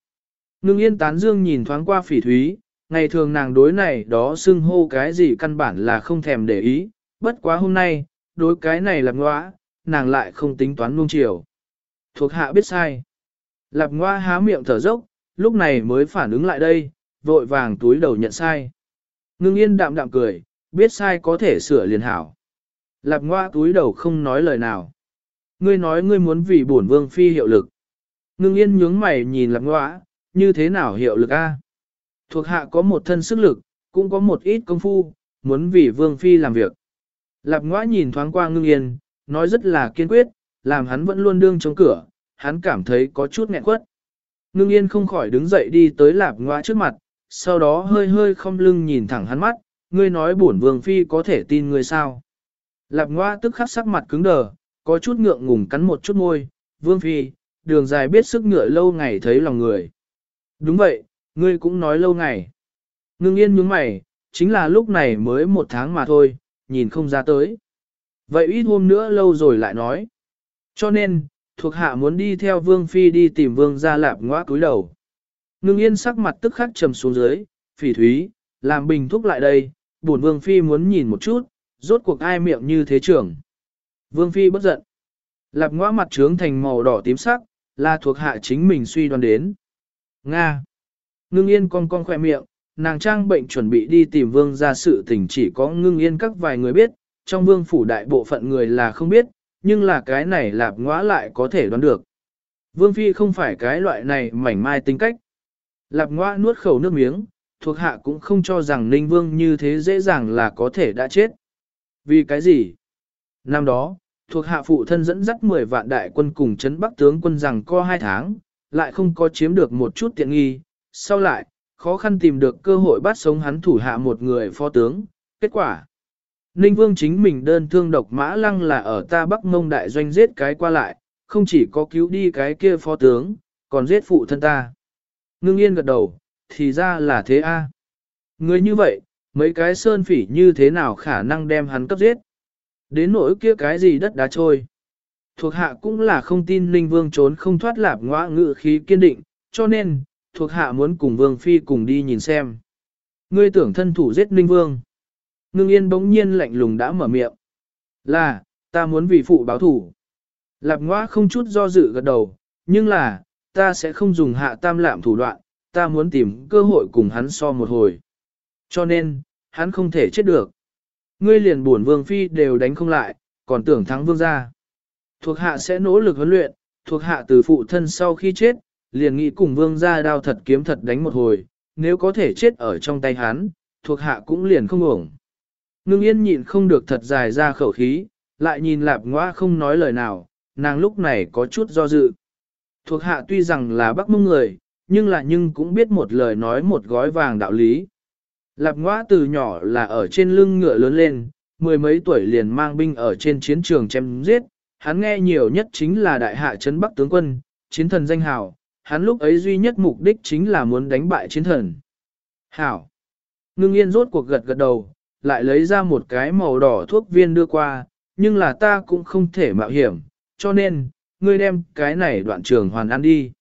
Ngưng yên tán dương nhìn thoáng qua phỉ thúy, ngày thường nàng đối này đó xưng hô cái gì căn bản là không thèm để ý, bất quá hôm nay, đối cái này là ngõa, nàng lại không tính toán nuông chiều. Thuộc hạ biết sai. Lạp ngoa há miệng thở dốc, lúc này mới phản ứng lại đây, vội vàng túi đầu nhận sai. Ngưng yên đạm đạm cười, biết sai có thể sửa liền hảo. Lạp ngoa túi đầu không nói lời nào. Ngươi nói ngươi muốn vì bổn vương phi hiệu lực. Ngưng yên nhướng mày nhìn lạp ngoa, như thế nào hiệu lực a? Thuộc hạ có một thân sức lực, cũng có một ít công phu, muốn vì vương phi làm việc. Lạp ngoa nhìn thoáng qua ngưng yên, nói rất là kiên quyết, làm hắn vẫn luôn đương chống cửa, hắn cảm thấy có chút nghẹn quất. Ngưng yên không khỏi đứng dậy đi tới lạp ngoa trước mặt, sau đó hơi hơi không lưng nhìn thẳng hắn mắt, ngươi nói bổn vương phi có thể tin ngươi sao. Lạp ngoa tức khắc sắc mặt cứng đờ, có chút ngượng ngùng cắn một chút môi, vương phi, đường dài biết sức ngựa lâu ngày thấy lòng người. Đúng vậy, ngươi cũng nói lâu ngày. Ngưng yên nhướng mày, chính là lúc này mới một tháng mà thôi, nhìn không ra tới. Vậy ít hôm nữa lâu rồi lại nói. Cho nên, thuộc hạ muốn đi theo vương phi đi tìm vương gia lạp ngoa cúi đầu. Ngưng yên sắc mặt tức khắc trầm xuống dưới, phỉ thúy, làm bình thúc lại đây, bổn vương phi muốn nhìn một chút, rốt cuộc ai miệng như thế trưởng. Vương phi bất giận. Lạp ngoa mặt trướng thành màu đỏ tím sắc, là thuộc hạ chính mình suy đoán đến. Nga. Ngưng yên con con khỏe miệng, nàng trang bệnh chuẩn bị đi tìm vương ra sự tình chỉ có ngưng yên các vài người biết, trong vương phủ đại bộ phận người là không biết, nhưng là cái này lạp ngõa lại có thể đoán được. Vương phi không phải cái loại này mảnh mai tính cách. Lạp ngõa nuốt khẩu nước miếng, thuộc hạ cũng không cho rằng ninh vương như thế dễ dàng là có thể đã chết. Vì cái gì? Năm đó, thuộc hạ phụ thân dẫn dắt 10 vạn đại quân cùng chấn bắc tướng quân rằng co hai tháng, lại không có chiếm được một chút tiện nghi. Sau lại, khó khăn tìm được cơ hội bắt sống hắn thủ hạ một người phó tướng. Kết quả, Ninh Vương chính mình đơn thương độc mã lăng là ở ta Bắc Mông đại doanh giết cái qua lại, không chỉ có cứu đi cái kia phó tướng, còn giết phụ thân ta. Ngưng yên gật đầu, thì ra là thế a. Người như vậy, mấy cái sơn phỉ như thế nào khả năng đem hắn cấp giết? Đến nỗi kia cái gì đất đá trôi. Thuộc hạ cũng là không tin Ninh Vương trốn không thoát lạp ngõa ngự khí kiên định, cho nên, thuộc hạ muốn cùng Vương Phi cùng đi nhìn xem. Ngươi tưởng thân thủ giết Ninh Vương. Ngưng yên bỗng nhiên lạnh lùng đã mở miệng. Là, ta muốn vì phụ báo thủ. Lạp ngoa không chút do dự gật đầu, nhưng là, ta sẽ không dùng hạ tam lạm thủ đoạn, ta muốn tìm cơ hội cùng hắn so một hồi. Cho nên, hắn không thể chết được. Ngươi liền buồn vương phi đều đánh không lại, còn tưởng thắng vương gia. Thuộc hạ sẽ nỗ lực huấn luyện, thuộc hạ từ phụ thân sau khi chết, liền nghĩ cùng vương gia đao thật kiếm thật đánh một hồi, nếu có thể chết ở trong tay hắn, thuộc hạ cũng liền không ổng. Ngưng yên nhịn không được thật dài ra khẩu khí, lại nhìn lạp ngoa không nói lời nào, nàng lúc này có chút do dự. Thuộc hạ tuy rằng là bắc mông người, nhưng là nhưng cũng biết một lời nói một gói vàng đạo lý. Lạp ngoa từ nhỏ là ở trên lưng ngựa lớn lên, mười mấy tuổi liền mang binh ở trên chiến trường chém giết, hắn nghe nhiều nhất chính là đại hạ trấn bắc tướng quân, chiến thần danh hào, hắn lúc ấy duy nhất mục đích chính là muốn đánh bại chiến thần. Hảo! Ngưng yên rốt cuộc gật gật đầu, lại lấy ra một cái màu đỏ thuốc viên đưa qua, nhưng là ta cũng không thể mạo hiểm, cho nên, ngươi đem cái này đoạn trường hoàn ăn đi.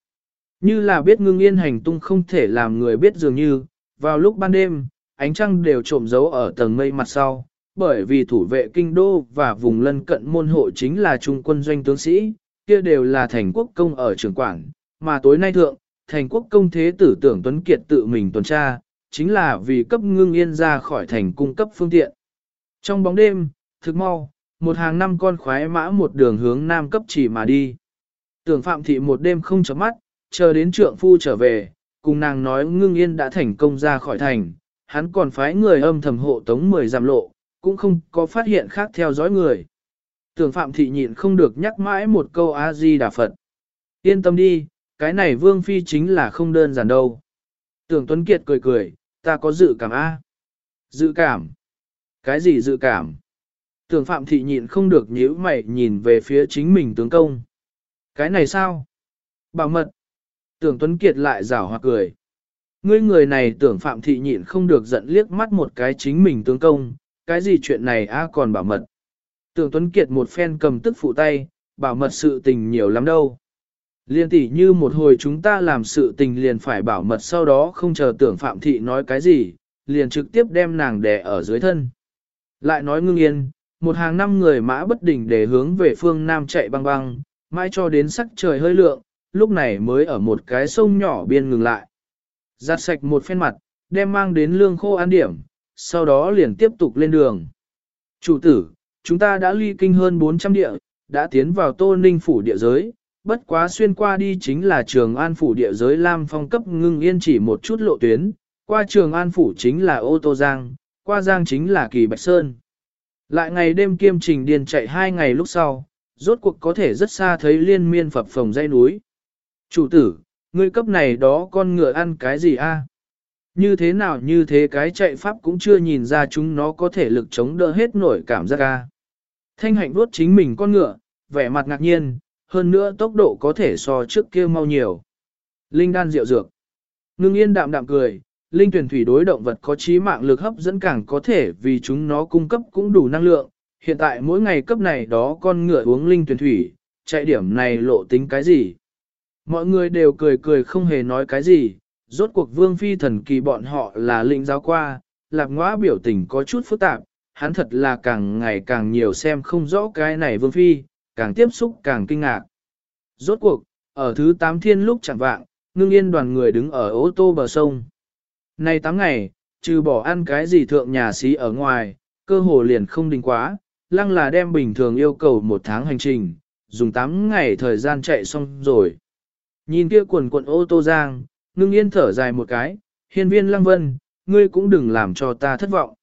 Như là biết ngưng yên hành tung không thể làm người biết dường như, vào lúc ban đêm, ánh trăng đều trộm giấu ở tầng mây mặt sau, bởi vì thủ vệ kinh đô và vùng lân cận môn hộ chính là trung quân doanh tướng sĩ, kia đều là thành quốc công ở trường quảng, mà tối nay thượng, thành quốc công thế tử tưởng Tuấn Kiệt tự mình tuần tra, chính là vì cấp ngưng yên ra khỏi thành cung cấp phương tiện. Trong bóng đêm, thực mau, một hàng năm con khoái mã một đường hướng nam cấp chỉ mà đi. Tưởng Phạm Thị một đêm không chấm mắt, chờ đến trượng phu trở về, cùng nàng nói ngưng yên đã thành công ra khỏi thành, hắn còn phái người âm thầm hộ tống 10 giảm lộ, cũng không có phát hiện khác theo dõi người. Tưởng Phạm Thị nhịn không được nhắc mãi một câu A-di Đà Phật. Yên tâm đi, cái này Vương Phi chính là không đơn giản đâu. Tưởng Tuấn Kiệt cười cười, ta có dự cảm A. Dự cảm. Cái gì dự cảm? Tưởng Phạm Thị nhịn không được nhíu mày nhìn về phía chính mình tướng công. Cái này sao? Bảo mật. Tưởng Tuấn Kiệt lại rảo hoặc cười. Ngươi người này tưởng Phạm Thị nhịn không được giận liếc mắt một cái chính mình tướng công. Cái gì chuyện này a còn bảo mật. Tưởng Tuấn Kiệt một phen cầm tức phụ tay, bảo mật sự tình nhiều lắm đâu. Liên tỷ như một hồi chúng ta làm sự tình liền phải bảo mật sau đó không chờ tưởng Phạm Thị nói cái gì, liền trực tiếp đem nàng đè ở dưới thân. Lại nói ngưng yên, một hàng năm người mã bất đỉnh để hướng về phương Nam chạy băng băng, mãi cho đến sắc trời hơi lượng, lúc này mới ở một cái sông nhỏ biên ngừng lại. Giặt sạch một phen mặt, đem mang đến lương khô ăn điểm, sau đó liền tiếp tục lên đường. Chủ tử, chúng ta đã ly kinh hơn 400 địa, đã tiến vào tô ninh phủ địa giới, bất quá xuyên qua đi chính là trường an phủ địa giới Lam phong cấp ngưng yên chỉ một chút lộ tuyến, qua trường an phủ chính là ô tô giang, qua giang chính là kỳ bạch sơn. Lại ngày đêm kiêm trình điền chạy hai ngày lúc sau, rốt cuộc có thể rất xa thấy liên miên phập phồng dây núi. Chủ tử, ngươi cấp này đó con ngựa ăn cái gì a? Như thế nào như thế cái chạy pháp cũng chưa nhìn ra chúng nó có thể lực chống đỡ hết nổi cảm giác a. Thanh hạnh vuốt chính mình con ngựa, vẻ mặt ngạc nhiên, hơn nữa tốc độ có thể so trước kia mau nhiều. Linh đan rượu dược. Ngưng yên đạm đạm cười, linh tuyển thủy đối động vật có trí mạng lực hấp dẫn càng có thể vì chúng nó cung cấp cũng đủ năng lượng. Hiện tại mỗi ngày cấp này đó con ngựa uống linh tuyển thủy, chạy điểm này lộ tính cái gì. Mọi người đều cười cười không hề nói cái gì, rốt cuộc vương phi thần kỳ bọn họ là linh giáo qua, lạc ngõa biểu tình có chút phức tạp, hắn thật là càng ngày càng nhiều xem không rõ cái này vương phi, càng tiếp xúc càng kinh ngạc. Rốt cuộc, ở thứ tám thiên lúc chẳng vạng, ngưng yên đoàn người đứng ở ô tô bờ sông. Nay tám ngày, trừ bỏ ăn cái gì thượng nhà xí ở ngoài, cơ hồ liền không đình quá, lăng là đem bình thường yêu cầu một tháng hành trình, dùng 8 ngày thời gian chạy xong rồi. Nhìn kia quần quần ô tô giang, ngưng yên thở dài một cái, hiên viên lăng vân, ngươi cũng đừng làm cho ta thất vọng.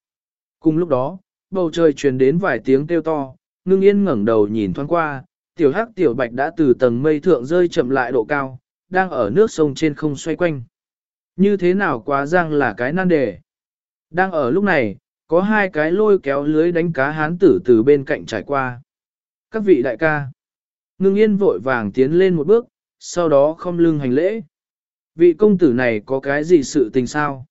Cùng lúc đó, bầu trời truyền đến vài tiếng kêu to, ngưng yên ngẩng đầu nhìn thoáng qua, tiểu hắc tiểu bạch đã từ tầng mây thượng rơi chậm lại độ cao, đang ở nước sông trên không xoay quanh. Như thế nào quá giang là cái nan đề. Đang ở lúc này, có hai cái lôi kéo lưới đánh cá hán tử từ bên cạnh trải qua. Các vị đại ca. Ngưng yên vội vàng tiến lên một bước, sau đó không lưng hành lễ. Vị công tử này có cái gì sự tình sao?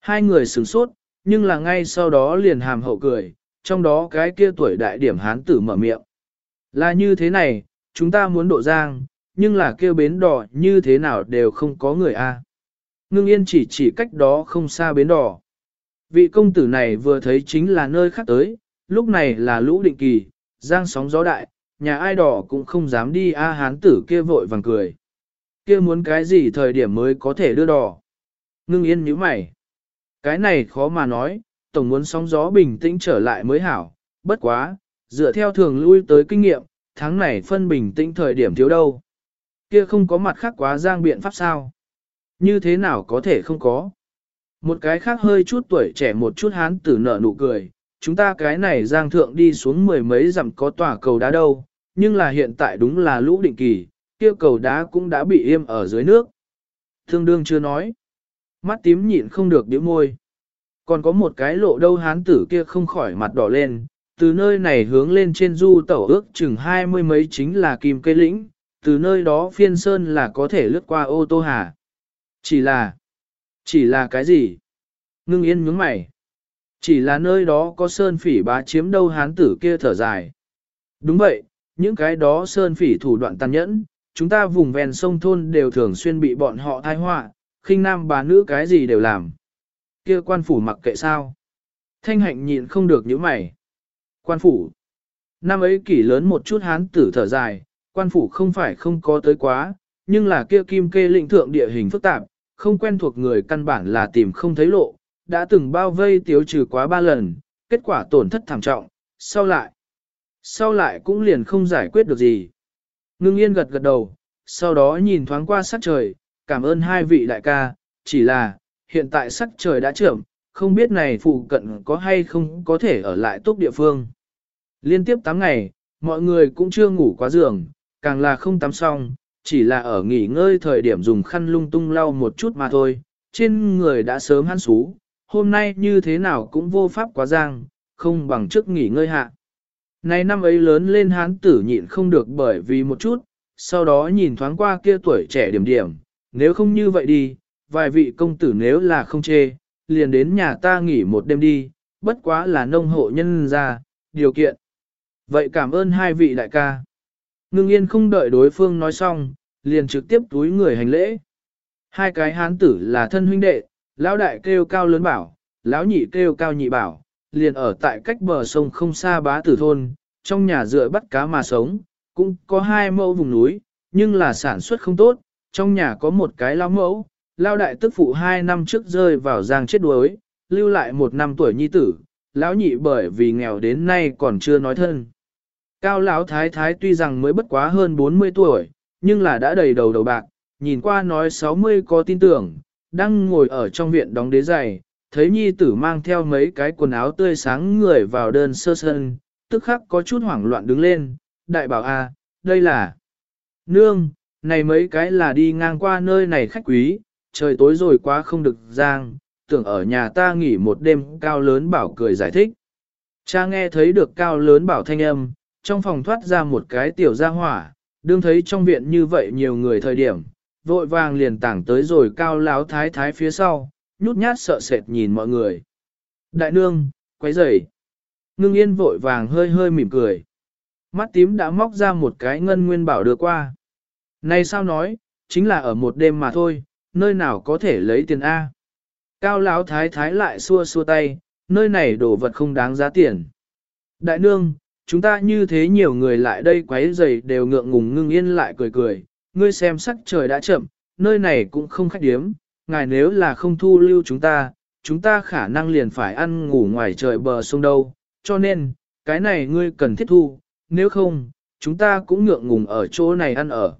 Hai người sửng sốt, nhưng là ngay sau đó liền hàm hậu cười, trong đó cái kia tuổi đại điểm hán tử mở miệng. Là như thế này, chúng ta muốn độ giang, nhưng là kêu bến đỏ như thế nào đều không có người a. Ngưng yên chỉ chỉ cách đó không xa bến đỏ. Vị công tử này vừa thấy chính là nơi khác tới, lúc này là lũ định kỳ, giang sóng gió đại, nhà ai đỏ cũng không dám đi a hán tử kia vội vàng cười. Kia muốn cái gì thời điểm mới có thể đưa đỏ. Ngưng yên nhíu mày. Cái này khó mà nói, tổng muốn sóng gió bình tĩnh trở lại mới hảo, bất quá, dựa theo thường lui tới kinh nghiệm, tháng này phân bình tĩnh thời điểm thiếu đâu. Kia không có mặt khác quá giang biện pháp sao? Như thế nào có thể không có? Một cái khác hơi chút tuổi trẻ một chút hán tử nở nụ cười, chúng ta cái này giang thượng đi xuống mười mấy dặm có tòa cầu đá đâu, nhưng là hiện tại đúng là lũ định kỳ, kia cầu đá cũng đã bị im ở dưới nước. Thương đương chưa nói. Mắt tím nhịn không được điểm môi. Còn có một cái lộ đâu hán tử kia không khỏi mặt đỏ lên, từ nơi này hướng lên trên du tẩu ước chừng hai mươi mấy chính là kim cây lĩnh, từ nơi đó phiên sơn là có thể lướt qua ô tô hà. Chỉ là, chỉ là cái gì? Ngưng yên nhướng mày. Chỉ là nơi đó có sơn phỉ bá chiếm đâu hán tử kia thở dài. Đúng vậy, những cái đó sơn phỉ thủ đoạn tàn nhẫn, chúng ta vùng ven sông thôn đều thường xuyên bị bọn họ thai họa, khinh nam bà nữ cái gì đều làm. Kia quan phủ mặc kệ sao? Thanh hạnh nhịn không được những mày. Quan phủ. Năm ấy kỷ lớn một chút hán tử thở dài, quan phủ không phải không có tới quá, nhưng là kia kim kê lĩnh thượng địa hình phức tạp, không quen thuộc người căn bản là tìm không thấy lộ, đã từng bao vây tiếu trừ quá ba lần, kết quả tổn thất thảm trọng, sau lại. Sau lại cũng liền không giải quyết được gì. Ngưng yên gật gật đầu, sau đó nhìn thoáng qua sát trời, cảm ơn hai vị đại ca, chỉ là, hiện tại sắc trời đã trưởng, không biết này phụ cận có hay không có thể ở lại túc địa phương. Liên tiếp 8 ngày, mọi người cũng chưa ngủ quá giường, càng là không tắm xong, chỉ là ở nghỉ ngơi thời điểm dùng khăn lung tung lau một chút mà thôi, trên người đã sớm hắn xú, hôm nay như thế nào cũng vô pháp quá giang, không bằng trước nghỉ ngơi hạ. Này năm ấy lớn lên hán tử nhịn không được bởi vì một chút, sau đó nhìn thoáng qua kia tuổi trẻ điểm điểm, nếu không như vậy đi, vài vị công tử nếu là không chê, liền đến nhà ta nghỉ một đêm đi, bất quá là nông hộ nhân ra, điều kiện. Vậy cảm ơn hai vị đại ca. Ngưng yên không đợi đối phương nói xong, liền trực tiếp túi người hành lễ. Hai cái hán tử là thân huynh đệ, lão đại kêu cao lớn bảo, lão nhị kêu cao nhị bảo, liền ở tại cách bờ sông không xa bá tử thôn, trong nhà dựa bắt cá mà sống, cũng có hai mẫu vùng núi, nhưng là sản xuất không tốt, trong nhà có một cái lão mẫu, lão đại tức phụ hai năm trước rơi vào giang chết đuối, lưu lại một năm tuổi nhi tử, lão nhị bởi vì nghèo đến nay còn chưa nói thân. Cao lão thái thái tuy rằng mới bất quá hơn 40 tuổi, nhưng là đã đầy đầu đầu bạc, nhìn qua nói 60 có tin tưởng, đang ngồi ở trong viện đóng đế giày, thấy nhi tử mang theo mấy cái quần áo tươi sáng người vào đơn sơ sân, tức khắc có chút hoảng loạn đứng lên, đại bảo a, đây là nương, này mấy cái là đi ngang qua nơi này khách quý, trời tối rồi quá không được giang, tưởng ở nhà ta nghỉ một đêm cao lớn bảo cười giải thích. Cha nghe thấy được cao lớn bảo thanh âm, trong phòng thoát ra một cái tiểu gia hỏa, đương thấy trong viện như vậy nhiều người thời điểm, vội vàng liền tảng tới rồi cao láo thái thái phía sau, nhút nhát sợ sệt nhìn mọi người. Đại nương, quấy rầy. Ngưng yên vội vàng hơi hơi mỉm cười. Mắt tím đã móc ra một cái ngân nguyên bảo đưa qua. Này sao nói, chính là ở một đêm mà thôi, nơi nào có thể lấy tiền A. Cao lão thái thái lại xua xua tay, nơi này đồ vật không đáng giá tiền. Đại nương, chúng ta như thế nhiều người lại đây quấy rầy đều ngượng ngùng ngưng yên lại cười cười, ngươi xem sắc trời đã chậm, nơi này cũng không khách điếm, ngài nếu là không thu lưu chúng ta, chúng ta khả năng liền phải ăn ngủ ngoài trời bờ sông đâu, cho nên, cái này ngươi cần thiết thu, nếu không, chúng ta cũng ngượng ngùng ở chỗ này ăn ở.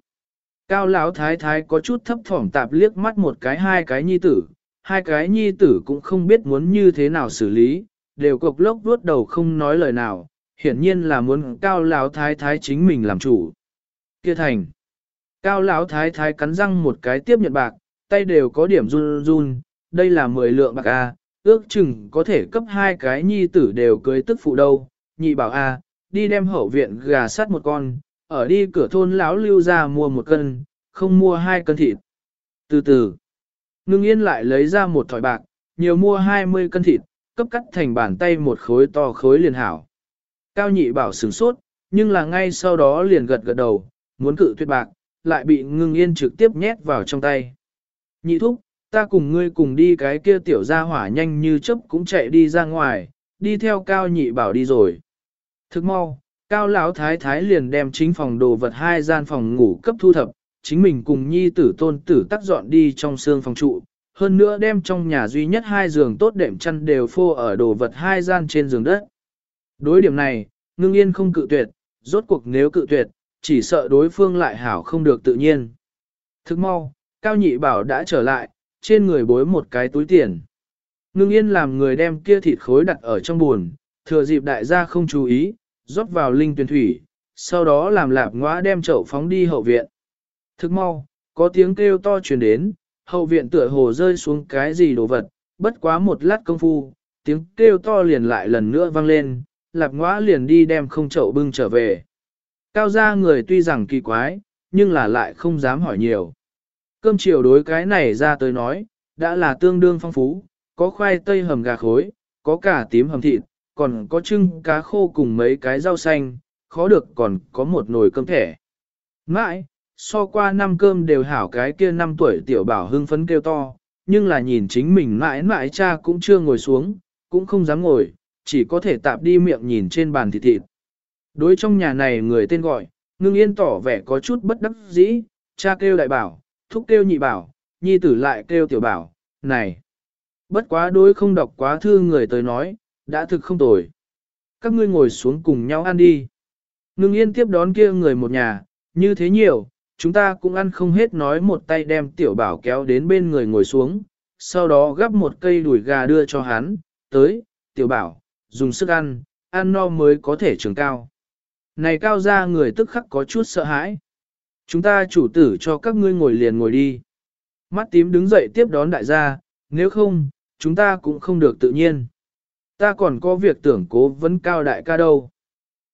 Cao lão thái thái có chút thấp thỏm tạp liếc mắt một cái hai cái nhi tử, hai cái nhi tử cũng không biết muốn như thế nào xử lý, đều cộc lốc vuốt đầu không nói lời nào, hiển nhiên là muốn cao lão thái thái chính mình làm chủ. Kia thành. Cao lão thái thái cắn răng một cái tiếp nhận bạc, tay đều có điểm run run, đây là 10 lượng bạc A, ước chừng có thể cấp hai cái nhi tử đều cưới tức phụ đâu, nhị bảo A, đi đem hậu viện gà sắt một con, ở đi cửa thôn lão lưu ra mua một cân, không mua hai cân thịt. Từ từ, ngưng yên lại lấy ra một thỏi bạc, nhiều mua 20 cân thịt, cấp cắt thành bàn tay một khối to khối liền hảo. Cao nhị bảo sửng sốt, nhưng là ngay sau đó liền gật gật đầu, muốn cự tuyệt bạc, lại bị ngưng yên trực tiếp nhét vào trong tay. Nhị thúc, ta cùng ngươi cùng đi cái kia tiểu gia hỏa nhanh như chớp cũng chạy đi ra ngoài, đi theo cao nhị bảo đi rồi. Thức mau, cao lão thái thái liền đem chính phòng đồ vật hai gian phòng ngủ cấp thu thập, chính mình cùng nhi tử tôn tử tắc dọn đi trong xương phòng trụ, hơn nữa đem trong nhà duy nhất hai giường tốt đệm chăn đều phô ở đồ vật hai gian trên giường đất. Đối điểm này, ngưng yên không cự tuyệt, rốt cuộc nếu cự tuyệt, chỉ sợ đối phương lại hảo không được tự nhiên. Thức mau, Cao Nhị Bảo đã trở lại, trên người bối một cái túi tiền. Ngưng yên làm người đem kia thịt khối đặt ở trong buồn, thừa dịp đại gia không chú ý, rót vào linh tuyển thủy, sau đó làm lạp ngõa đem chậu phóng đi hậu viện. Thức mau, có tiếng kêu to truyền đến, hậu viện tựa hồ rơi xuống cái gì đồ vật, bất quá một lát công phu, tiếng kêu to liền lại lần nữa vang lên, lạp ngõa liền đi đem không chậu bưng trở về. Cao gia người tuy rằng kỳ quái, nhưng là lại không dám hỏi nhiều. Cơm chiều đối cái này ra tới nói, đã là tương đương phong phú, có khoai tây hầm gà khối, có cả tím hầm thịt, còn có trưng cá khô cùng mấy cái rau xanh, khó được còn có một nồi cơm thẻ. Mãi, so qua năm cơm đều hảo cái kia năm tuổi tiểu bảo hưng phấn kêu to, nhưng là nhìn chính mình mãi mãi cha cũng chưa ngồi xuống, cũng không dám ngồi, chỉ có thể tạp đi miệng nhìn trên bàn thịt thịt. Đối trong nhà này người tên gọi, ngưng yên tỏ vẻ có chút bất đắc dĩ, cha kêu đại bảo, thúc kêu nhị bảo, nhi tử lại kêu tiểu bảo, này. Bất quá đối không đọc quá thư người tới nói, đã thực không tồi. Các ngươi ngồi xuống cùng nhau ăn đi. Ngưng yên tiếp đón kia người một nhà, như thế nhiều, chúng ta cũng ăn không hết nói một tay đem tiểu bảo kéo đến bên người ngồi xuống, sau đó gắp một cây đùi gà đưa cho hắn, tới, tiểu bảo, dùng sức ăn, ăn no mới có thể trường cao. Này cao ra người tức khắc có chút sợ hãi. Chúng ta chủ tử cho các ngươi ngồi liền ngồi đi. Mắt tím đứng dậy tiếp đón đại gia, nếu không, chúng ta cũng không được tự nhiên. Ta còn có việc tưởng cố vấn cao đại ca đâu.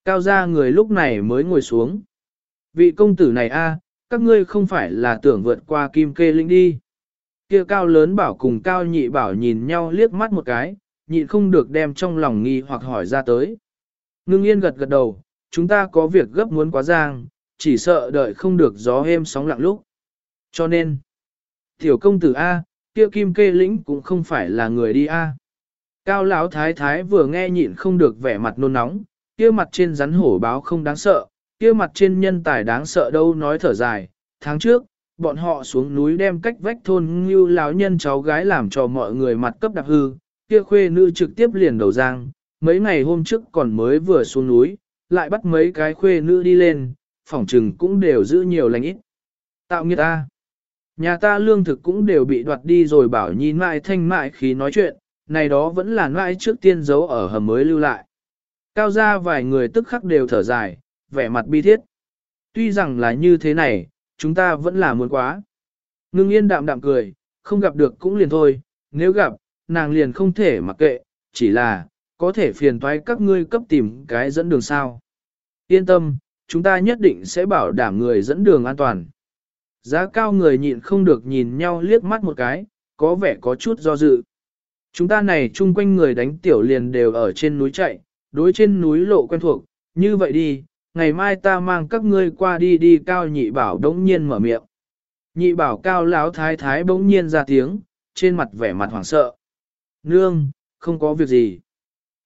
Cao gia người lúc này mới ngồi xuống. Vị công tử này a, các ngươi không phải là tưởng vượt qua kim kê linh đi. Kia cao lớn bảo cùng cao nhị bảo nhìn nhau liếc mắt một cái, nhịn không được đem trong lòng nghi hoặc hỏi ra tới. Ngưng yên gật gật đầu, chúng ta có việc gấp muốn quá giang, chỉ sợ đợi không được gió êm sóng lặng lúc. Cho nên, tiểu công tử A, kia kim kê lĩnh cũng không phải là người đi A. Cao lão thái thái vừa nghe nhịn không được vẻ mặt nôn nóng, kia mặt trên rắn hổ báo không đáng sợ, kia mặt trên nhân tài đáng sợ đâu nói thở dài. Tháng trước, bọn họ xuống núi đem cách vách thôn như lão nhân cháu gái làm cho mọi người mặt cấp đạp hư, kia khuê nữ trực tiếp liền đầu giang, mấy ngày hôm trước còn mới vừa xuống núi, lại bắt mấy cái khuê nữ đi lên, phỏng trừng cũng đều giữ nhiều lành ít. Tạo nghiệt ta. Nhà ta lương thực cũng đều bị đoạt đi rồi bảo nhìn mãi thanh mại khí nói chuyện, này đó vẫn là mãi trước tiên giấu ở hầm mới lưu lại. Cao ra vài người tức khắc đều thở dài, vẻ mặt bi thiết. Tuy rằng là như thế này, chúng ta vẫn là muốn quá. Ngưng yên đạm đạm cười, không gặp được cũng liền thôi, nếu gặp, nàng liền không thể mặc kệ, chỉ là, có thể phiền toái các ngươi cấp tìm cái dẫn đường sao. Yên tâm, chúng ta nhất định sẽ bảo đảm người dẫn đường an toàn. Giá cao người nhịn không được nhìn nhau liếc mắt một cái, có vẻ có chút do dự. Chúng ta này chung quanh người đánh tiểu liền đều ở trên núi chạy, đối trên núi lộ quen thuộc, như vậy đi, ngày mai ta mang các ngươi qua đi đi cao nhị bảo đống nhiên mở miệng. Nhị bảo cao lão thái thái bỗng nhiên ra tiếng, trên mặt vẻ mặt hoảng sợ. Nương, không có việc gì.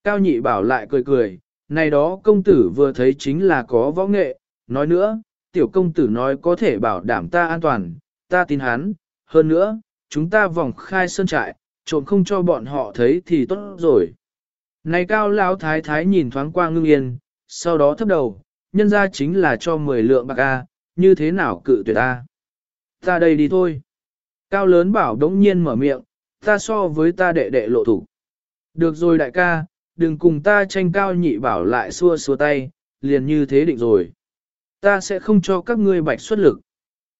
Cao nhị bảo lại cười cười, này đó công tử vừa thấy chính là có võ nghệ, nói nữa, tiểu công tử nói có thể bảo đảm ta an toàn, ta tin hắn, hơn nữa, chúng ta vòng khai sơn trại, trộm không cho bọn họ thấy thì tốt rồi. Này cao lão thái thái nhìn thoáng qua ngưng yên, sau đó thấp đầu, nhân ra chính là cho 10 lượng bạc A, như thế nào cự tuyệt ta. Ta đây đi thôi. Cao lớn bảo đống nhiên mở miệng, ta so với ta đệ đệ lộ thủ. Được rồi đại ca, đừng cùng ta tranh cao nhị bảo lại xua xua tay, liền như thế định rồi. Ta sẽ không cho các ngươi bạch xuất lực.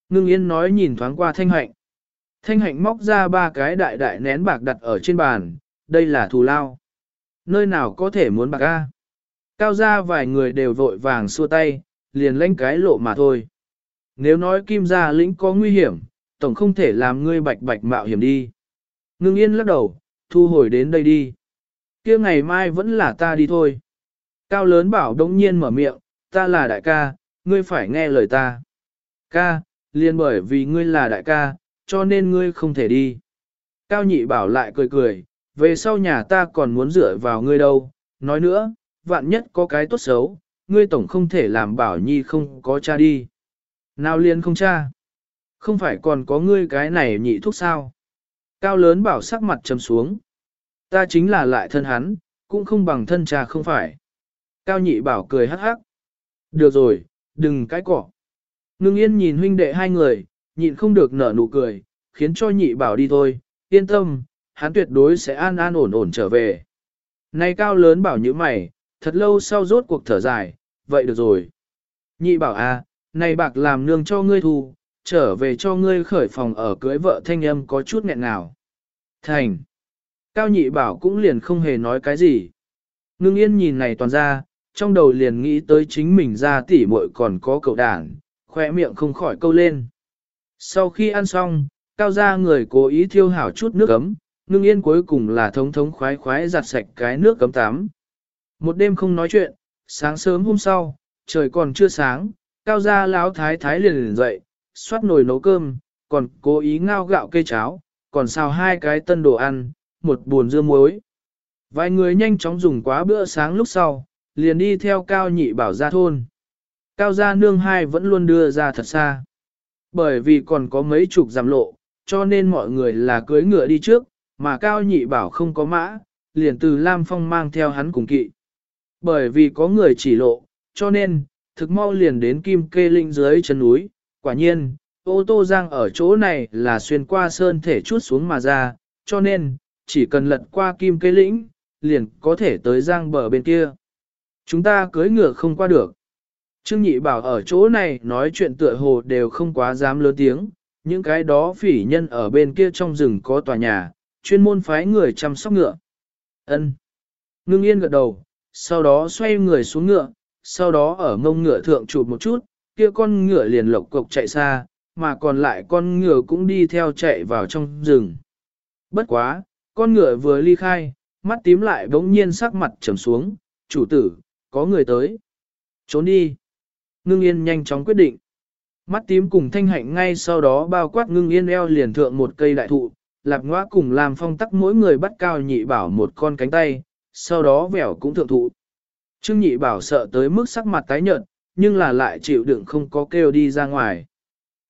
Ngưng yên nói nhìn thoáng qua thanh hạnh. Thanh hạnh móc ra ba cái đại đại nén bạc đặt ở trên bàn, đây là thù lao. Nơi nào có thể muốn bạc A. Cao ra vài người đều vội vàng xua tay, liền lênh cái lộ mà thôi. Nếu nói kim gia lĩnh có nguy hiểm, tổng không thể làm ngươi bạch bạch mạo hiểm đi. Ngưng yên lắc đầu, thu hồi đến đây đi. kia ngày mai vẫn là ta đi thôi. Cao lớn bảo đống nhiên mở miệng, ta là đại ca, ngươi phải nghe lời ta. Ca, liền bởi vì ngươi là đại ca, cho nên ngươi không thể đi. Cao nhị bảo lại cười cười, về sau nhà ta còn muốn dựa vào ngươi đâu, nói nữa, vạn nhất có cái tốt xấu, ngươi tổng không thể làm bảo nhi không có cha đi. Nào liền không cha? Không phải còn có ngươi cái này nhị thuốc sao? Cao lớn bảo sắc mặt trầm xuống. Ta chính là lại thân hắn, cũng không bằng thân cha không phải. Cao nhị bảo cười hắc hắc. Được rồi, đừng cái cỏ. Ngưng yên nhìn huynh đệ hai người, nhịn không được nở nụ cười, khiến cho nhị bảo đi thôi, yên tâm, hắn tuyệt đối sẽ an an ổn ổn trở về. Này cao lớn bảo như mày, thật lâu sau rốt cuộc thở dài, vậy được rồi. Nhị bảo à, này bạc làm nương cho ngươi thu, trở về cho ngươi khởi phòng ở cưới vợ thanh âm có chút nghẹn nào. Thành. Cao nhị bảo cũng liền không hề nói cái gì. Ngưng yên nhìn này toàn ra, trong đầu liền nghĩ tới chính mình ra tỉ muội còn có cậu đảng, khỏe miệng không khỏi câu lên. Sau khi ăn xong, cao gia người cố ý thiêu hảo chút nước ấm, ngưng yên cuối cùng là thống thống khoái khoái giặt sạch cái nước cấm tắm. Một đêm không nói chuyện, sáng sớm hôm sau, trời còn chưa sáng, cao gia lão thái thái liền liền dậy, xoát nồi nấu cơm, còn cố ý ngao gạo cây cháo, còn xào hai cái tân đồ ăn, một buồn dưa muối. Vài người nhanh chóng dùng quá bữa sáng lúc sau, liền đi theo cao nhị bảo ra thôn. Cao gia nương hai vẫn luôn đưa ra thật xa. Bởi vì còn có mấy chục giảm lộ, cho nên mọi người là cưới ngựa đi trước, mà cao nhị bảo không có mã, liền từ Lam Phong mang theo hắn cùng kỵ. Bởi vì có người chỉ lộ, cho nên, thực mau liền đến kim kê linh dưới chân núi, quả nhiên, ô tô giang ở chỗ này là xuyên qua sơn thể chút xuống mà ra, cho nên, chỉ cần lật qua kim kê lĩnh, liền có thể tới giang bờ bên kia. Chúng ta cưới ngựa không qua được. Trương Nhị bảo ở chỗ này nói chuyện tựa hồ đều không quá dám lớn tiếng, những cái đó phỉ nhân ở bên kia trong rừng có tòa nhà, chuyên môn phái người chăm sóc ngựa. Ân. Ngưng yên gật đầu, sau đó xoay người xuống ngựa, sau đó ở mông ngựa thượng chụp một chút, kia con ngựa liền lộc cộc chạy xa, mà còn lại con ngựa cũng đi theo chạy vào trong rừng. Bất quá, con ngựa vừa ly khai, mắt tím lại bỗng nhiên sắc mặt trầm xuống, chủ tử, có người tới. Trốn đi. Ngưng yên nhanh chóng quyết định. Mắt tím cùng thanh hạnh ngay sau đó bao quát ngưng yên eo liền thượng một cây đại thụ, lạp ngoa cùng làm phong tắc mỗi người bắt cao nhị bảo một con cánh tay, sau đó vẻo cũng thượng thụ. Trương nhị bảo sợ tới mức sắc mặt tái nhợt, nhưng là lại chịu đựng không có kêu đi ra ngoài.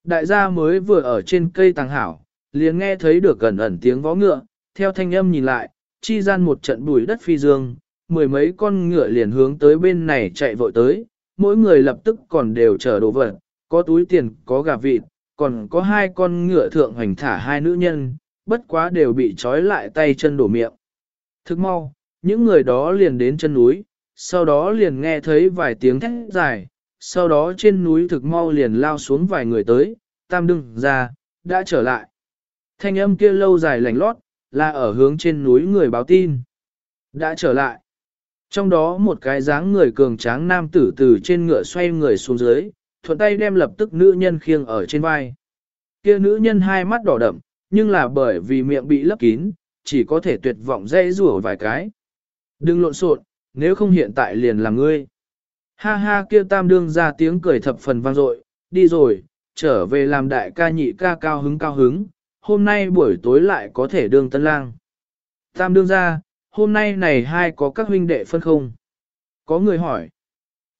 Đại gia mới vừa ở trên cây tàng hảo, liền nghe thấy được gần ẩn tiếng vó ngựa, theo thanh âm nhìn lại, chi gian một trận bùi đất phi dương, mười mấy con ngựa liền hướng tới bên này chạy vội tới, mỗi người lập tức còn đều chở đồ vật, có túi tiền, có gà vịt, còn có hai con ngựa thượng hành thả hai nữ nhân, bất quá đều bị trói lại tay chân đổ miệng. Thức mau, những người đó liền đến chân núi, sau đó liền nghe thấy vài tiếng thét dài, sau đó trên núi thực mau liền lao xuống vài người tới, tam đừng ra, đã trở lại. Thanh âm kia lâu dài lành lót, là ở hướng trên núi người báo tin. Đã trở lại. Trong đó một cái dáng người cường tráng nam tử từ trên ngựa xoay người xuống dưới, thuận tay đem lập tức nữ nhân khiêng ở trên vai. Kia nữ nhân hai mắt đỏ đậm, nhưng là bởi vì miệng bị lấp kín, chỉ có thể tuyệt vọng dây rủa vài cái. Đừng lộn xộn, nếu không hiện tại liền là ngươi. Ha ha kia tam đương ra tiếng cười thập phần vang dội, đi rồi, trở về làm đại ca nhị ca cao hứng cao hứng, hôm nay buổi tối lại có thể đương tân lang. Tam đương ra, hôm nay này hai có các huynh đệ phân không? Có người hỏi.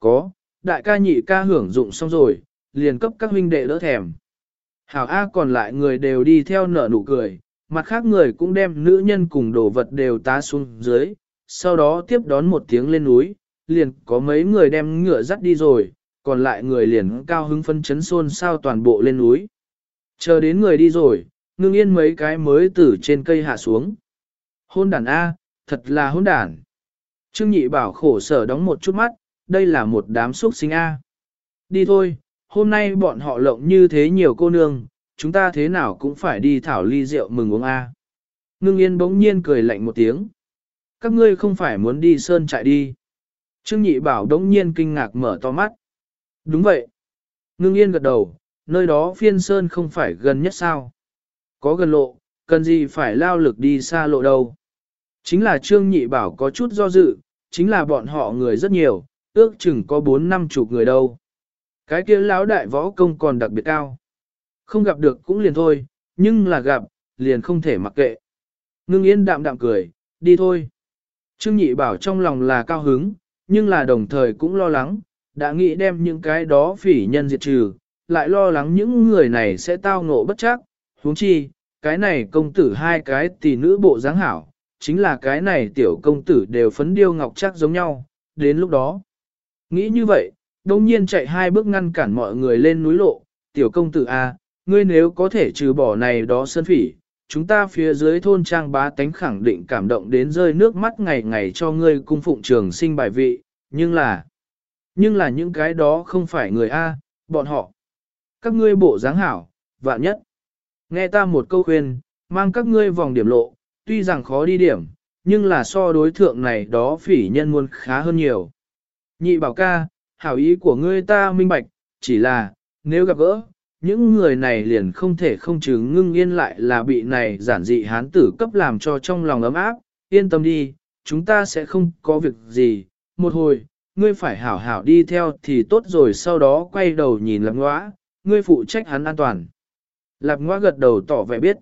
Có, đại ca nhị ca hưởng dụng xong rồi, liền cấp các huynh đệ đỡ thèm. Hảo A còn lại người đều đi theo nở nụ cười, mặt khác người cũng đem nữ nhân cùng đồ vật đều tá xuống dưới, sau đó tiếp đón một tiếng lên núi, liền có mấy người đem ngựa dắt đi rồi, còn lại người liền cao hứng phân chấn xôn sao toàn bộ lên núi. Chờ đến người đi rồi, ngưng yên mấy cái mới từ trên cây hạ xuống. Hôn đàn A, thật là hỗn đàn. Trương nhị bảo khổ sở đóng một chút mắt, đây là một đám xuất sinh A. Đi thôi, hôm nay bọn họ lộng như thế nhiều cô nương, chúng ta thế nào cũng phải đi thảo ly rượu mừng uống A. Ngưng yên bỗng nhiên cười lạnh một tiếng. Các ngươi không phải muốn đi sơn trại đi. Trương nhị bảo đống nhiên kinh ngạc mở to mắt. Đúng vậy. Ngưng yên gật đầu, nơi đó phiên sơn không phải gần nhất sao. Có gần lộ, cần gì phải lao lực đi xa lộ đâu. Chính là trương nhị bảo có chút do dự, chính là bọn họ người rất nhiều, ước chừng có bốn năm chục người đâu. Cái kia lão đại võ công còn đặc biệt cao. Không gặp được cũng liền thôi, nhưng là gặp, liền không thể mặc kệ. Ngưng yên đạm đạm cười, đi thôi. Trương nhị bảo trong lòng là cao hứng, nhưng là đồng thời cũng lo lắng, đã nghĩ đem những cái đó phỉ nhân diệt trừ, lại lo lắng những người này sẽ tao ngộ bất chắc, huống chi, cái này công tử hai cái tỷ nữ bộ dáng hảo, chính là cái này tiểu công tử đều phấn điêu ngọc chắc giống nhau, đến lúc đó. Nghĩ như vậy, đông nhiên chạy hai bước ngăn cản mọi người lên núi lộ, tiểu công tử A, ngươi nếu có thể trừ bỏ này đó sơn phỉ, chúng ta phía dưới thôn trang bá tánh khẳng định cảm động đến rơi nước mắt ngày ngày cho ngươi cung phụng trường sinh bài vị, nhưng là, nhưng là những cái đó không phải người A, bọn họ. Các ngươi bộ dáng hảo, vạn nhất. Nghe ta một câu khuyên, mang các ngươi vòng điểm lộ, tuy rằng khó đi điểm, nhưng là so đối thượng này đó phỉ nhân muốn khá hơn nhiều. Nhị bảo ca, hảo ý của ngươi ta minh bạch, chỉ là, nếu gặp gỡ, những người này liền không thể không chứng ngưng yên lại là bị này giản dị hán tử cấp làm cho trong lòng ấm áp, yên tâm đi, chúng ta sẽ không có việc gì, một hồi, ngươi phải hảo hảo đi theo thì tốt rồi sau đó quay đầu nhìn lạp ngõa, ngươi phụ trách hắn an toàn. Lạp ngõa gật đầu tỏ vẻ biết.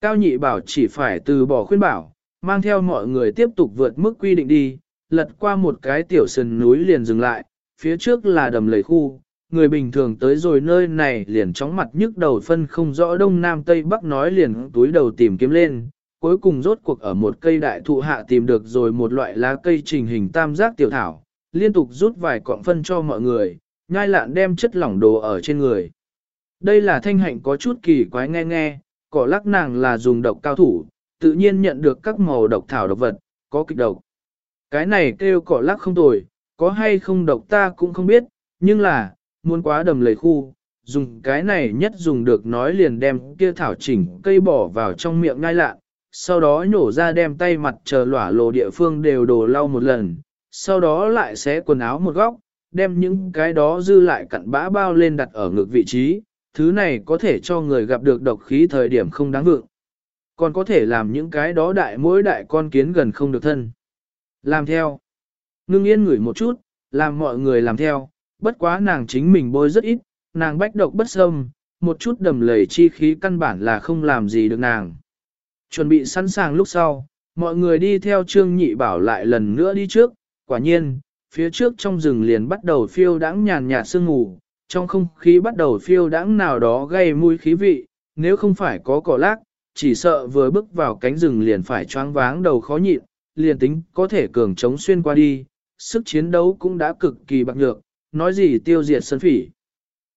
Cao nhị bảo chỉ phải từ bỏ khuyên bảo, mang theo mọi người tiếp tục vượt mức quy định đi, lật qua một cái tiểu sườn núi liền dừng lại, phía trước là đầm lầy khu, người bình thường tới rồi nơi này liền chóng mặt nhức đầu phân không rõ đông nam tây bắc nói liền túi đầu tìm kiếm lên, cuối cùng rốt cuộc ở một cây đại thụ hạ tìm được rồi một loại lá cây trình hình tam giác tiểu thảo, liên tục rút vài cọng phân cho mọi người, nhai lạn đem chất lỏng đồ ở trên người. Đây là thanh hạnh có chút kỳ quái nghe nghe, cỏ lắc nàng là dùng độc cao thủ, tự nhiên nhận được các màu độc thảo độc vật, có kịch độc. Cái này kêu cỏ lắc không tồi, có hay không độc ta cũng không biết, nhưng là, muốn quá đầm lầy khu, dùng cái này nhất dùng được nói liền đem kia thảo chỉnh cây bỏ vào trong miệng ngai lạ, sau đó nhổ ra đem tay mặt chờ lỏa lộ địa phương đều đổ lau một lần, sau đó lại xé quần áo một góc, đem những cái đó dư lại cặn bã bao lên đặt ở ngực vị trí, thứ này có thể cho người gặp được độc khí thời điểm không đáng vượng. Còn có thể làm những cái đó đại mỗi đại con kiến gần không được thân. Làm theo. Ngưng yên ngửi một chút, làm mọi người làm theo, bất quá nàng chính mình bôi rất ít, nàng bách độc bất xâm, một chút đầm lầy chi khí căn bản là không làm gì được nàng. Chuẩn bị sẵn sàng lúc sau, mọi người đi theo Trương Nhị Bảo lại lần nữa đi trước, quả nhiên, phía trước trong rừng liền bắt đầu phiêu đãng nhàn nhạt sương mù, trong không khí bắt đầu phiêu đãng nào đó gây mùi khí vị, nếu không phải có cỏ lác, chỉ sợ vừa bước vào cánh rừng liền phải choáng váng đầu khó nhịn, liền tính có thể cường chống xuyên qua đi, sức chiến đấu cũng đã cực kỳ bạc nhược, nói gì tiêu diệt sân phỉ.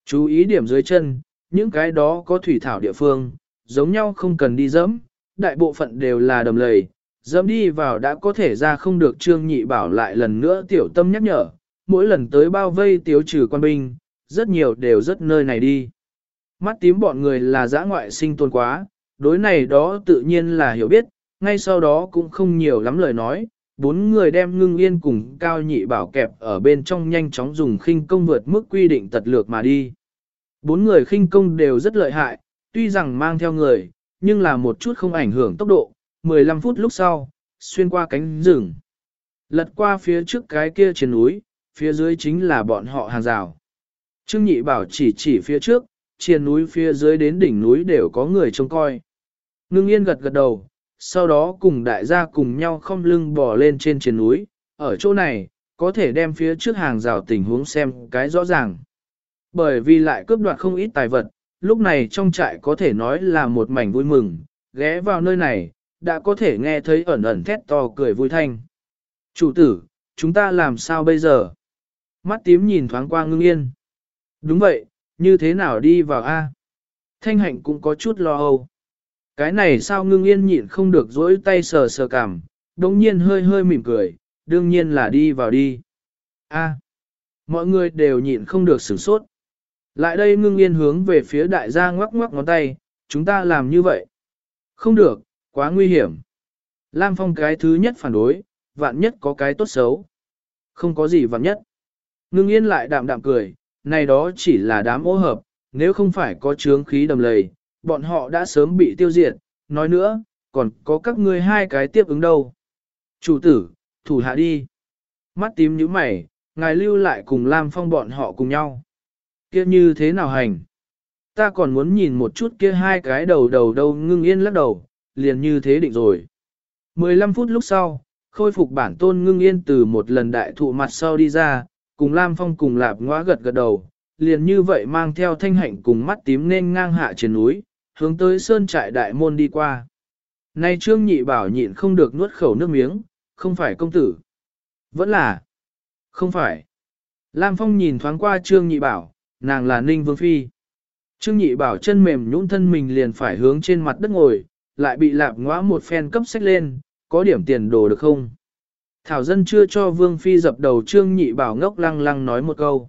Chú ý điểm dưới chân, những cái đó có thủy thảo địa phương, giống nhau không cần đi dẫm, đại bộ phận đều là đầm lầy, dẫm đi vào đã có thể ra không được trương nhị bảo lại lần nữa tiểu tâm nhắc nhở, mỗi lần tới bao vây tiêu trừ quan binh, rất nhiều đều rất nơi này đi. Mắt tím bọn người là giã ngoại sinh tồn quá, đối này đó tự nhiên là hiểu biết, ngay sau đó cũng không nhiều lắm lời nói, bốn người đem ngưng yên cùng cao nhị bảo kẹp ở bên trong nhanh chóng dùng khinh công vượt mức quy định tật lược mà đi. Bốn người khinh công đều rất lợi hại, tuy rằng mang theo người, nhưng là một chút không ảnh hưởng tốc độ, 15 phút lúc sau, xuyên qua cánh rừng. Lật qua phía trước cái kia trên núi, phía dưới chính là bọn họ hàng rào. Trương Nhị Bảo chỉ chỉ phía trước, trên núi phía dưới đến đỉnh núi đều có người trông coi. Ngưng yên gật gật đầu, sau đó cùng đại gia cùng nhau không lưng bò lên trên trên núi, ở chỗ này, có thể đem phía trước hàng rào tình huống xem cái rõ ràng. Bởi vì lại cướp đoạt không ít tài vật, lúc này trong trại có thể nói là một mảnh vui mừng, ghé vào nơi này, đã có thể nghe thấy ẩn ẩn thét to cười vui thanh. Chủ tử, chúng ta làm sao bây giờ? Mắt tím nhìn thoáng qua ngưng yên. Đúng vậy, như thế nào đi vào A? Thanh hạnh cũng có chút lo âu. Cái này sao ngưng yên nhịn không được dỗi tay sờ sờ cảm, đồng nhiên hơi hơi mỉm cười, đương nhiên là đi vào đi. A. mọi người đều nhịn không được sửng sốt. Lại đây ngưng yên hướng về phía đại gia ngoắc ngoắc ngón tay, chúng ta làm như vậy. Không được, quá nguy hiểm. Lam Phong cái thứ nhất phản đối, vạn nhất có cái tốt xấu. Không có gì vạn nhất. Ngưng yên lại đạm đạm cười, này đó chỉ là đám ô hợp, nếu không phải có chướng khí đầm lầy, bọn họ đã sớm bị tiêu diệt, nói nữa, còn có các ngươi hai cái tiếp ứng đâu. Chủ tử, thủ hạ đi. Mắt tím như mày, ngài lưu lại cùng Lam Phong bọn họ cùng nhau. Kia như thế nào hành? Ta còn muốn nhìn một chút kia hai cái đầu đầu đâu ngưng yên lắc đầu, liền như thế định rồi. 15 phút lúc sau, khôi phục bản tôn ngưng yên từ một lần đại thụ mặt sau đi ra, cùng Lam Phong cùng lạp ngoá gật gật đầu, liền như vậy mang theo thanh hạnh cùng mắt tím nên ngang hạ trên núi, hướng tới sơn trại đại môn đi qua. Nay trương nhị bảo nhịn không được nuốt khẩu nước miếng, không phải công tử. Vẫn là. Không phải. Lam Phong nhìn thoáng qua trương nhị bảo, nàng là Ninh Vương Phi. Trương nhị bảo chân mềm nhũn thân mình liền phải hướng trên mặt đất ngồi, lại bị lạp ngõa một phen cấp sách lên, có điểm tiền đồ được không? Thảo dân chưa cho Vương Phi dập đầu Trương Nhị Bảo ngốc lăng lăng nói một câu.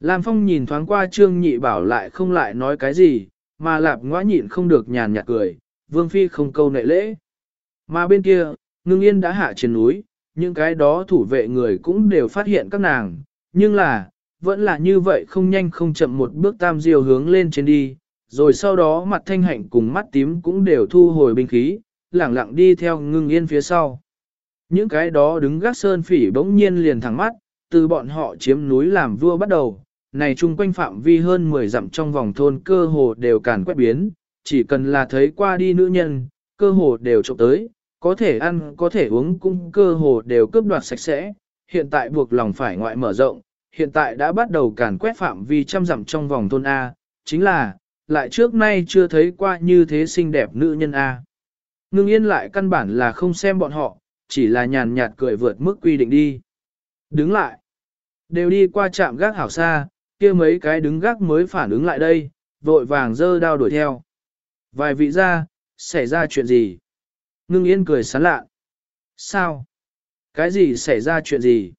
Lam Phong nhìn thoáng qua Trương Nhị Bảo lại không lại nói cái gì, mà lạp ngoã nhịn không được nhàn nhạt cười, Vương Phi không câu nệ lễ. Mà bên kia, ngưng yên đã hạ trên núi, những cái đó thủ vệ người cũng đều phát hiện các nàng, nhưng là, vẫn là như vậy không nhanh không chậm một bước tam diều hướng lên trên đi, rồi sau đó mặt thanh hạnh cùng mắt tím cũng đều thu hồi binh khí, lẳng lặng đi theo ngưng yên phía sau. Những cái đó đứng gác sơn phỉ bỗng nhiên liền thẳng mắt, từ bọn họ chiếm núi làm vua bắt đầu, này chung quanh phạm vi hơn 10 dặm trong vòng thôn cơ hồ đều càn quét biến, chỉ cần là thấy qua đi nữ nhân, cơ hồ đều trộm tới, có thể ăn, có thể uống cũng cơ hồ đều cướp đoạt sạch sẽ, hiện tại buộc lòng phải ngoại mở rộng, hiện tại đã bắt đầu càn quét phạm vi trăm dặm trong vòng thôn A, chính là, lại trước nay chưa thấy qua như thế xinh đẹp nữ nhân A. Ngưng yên lại căn bản là không xem bọn họ, chỉ là nhàn nhạt cười vượt mức quy định đi. Đứng lại. Đều đi qua trạm gác hảo xa, kia mấy cái đứng gác mới phản ứng lại đây, vội vàng dơ đao đuổi theo. Vài vị ra, xảy ra chuyện gì? Ngưng yên cười sán lạ. Sao? Cái gì xảy ra chuyện gì?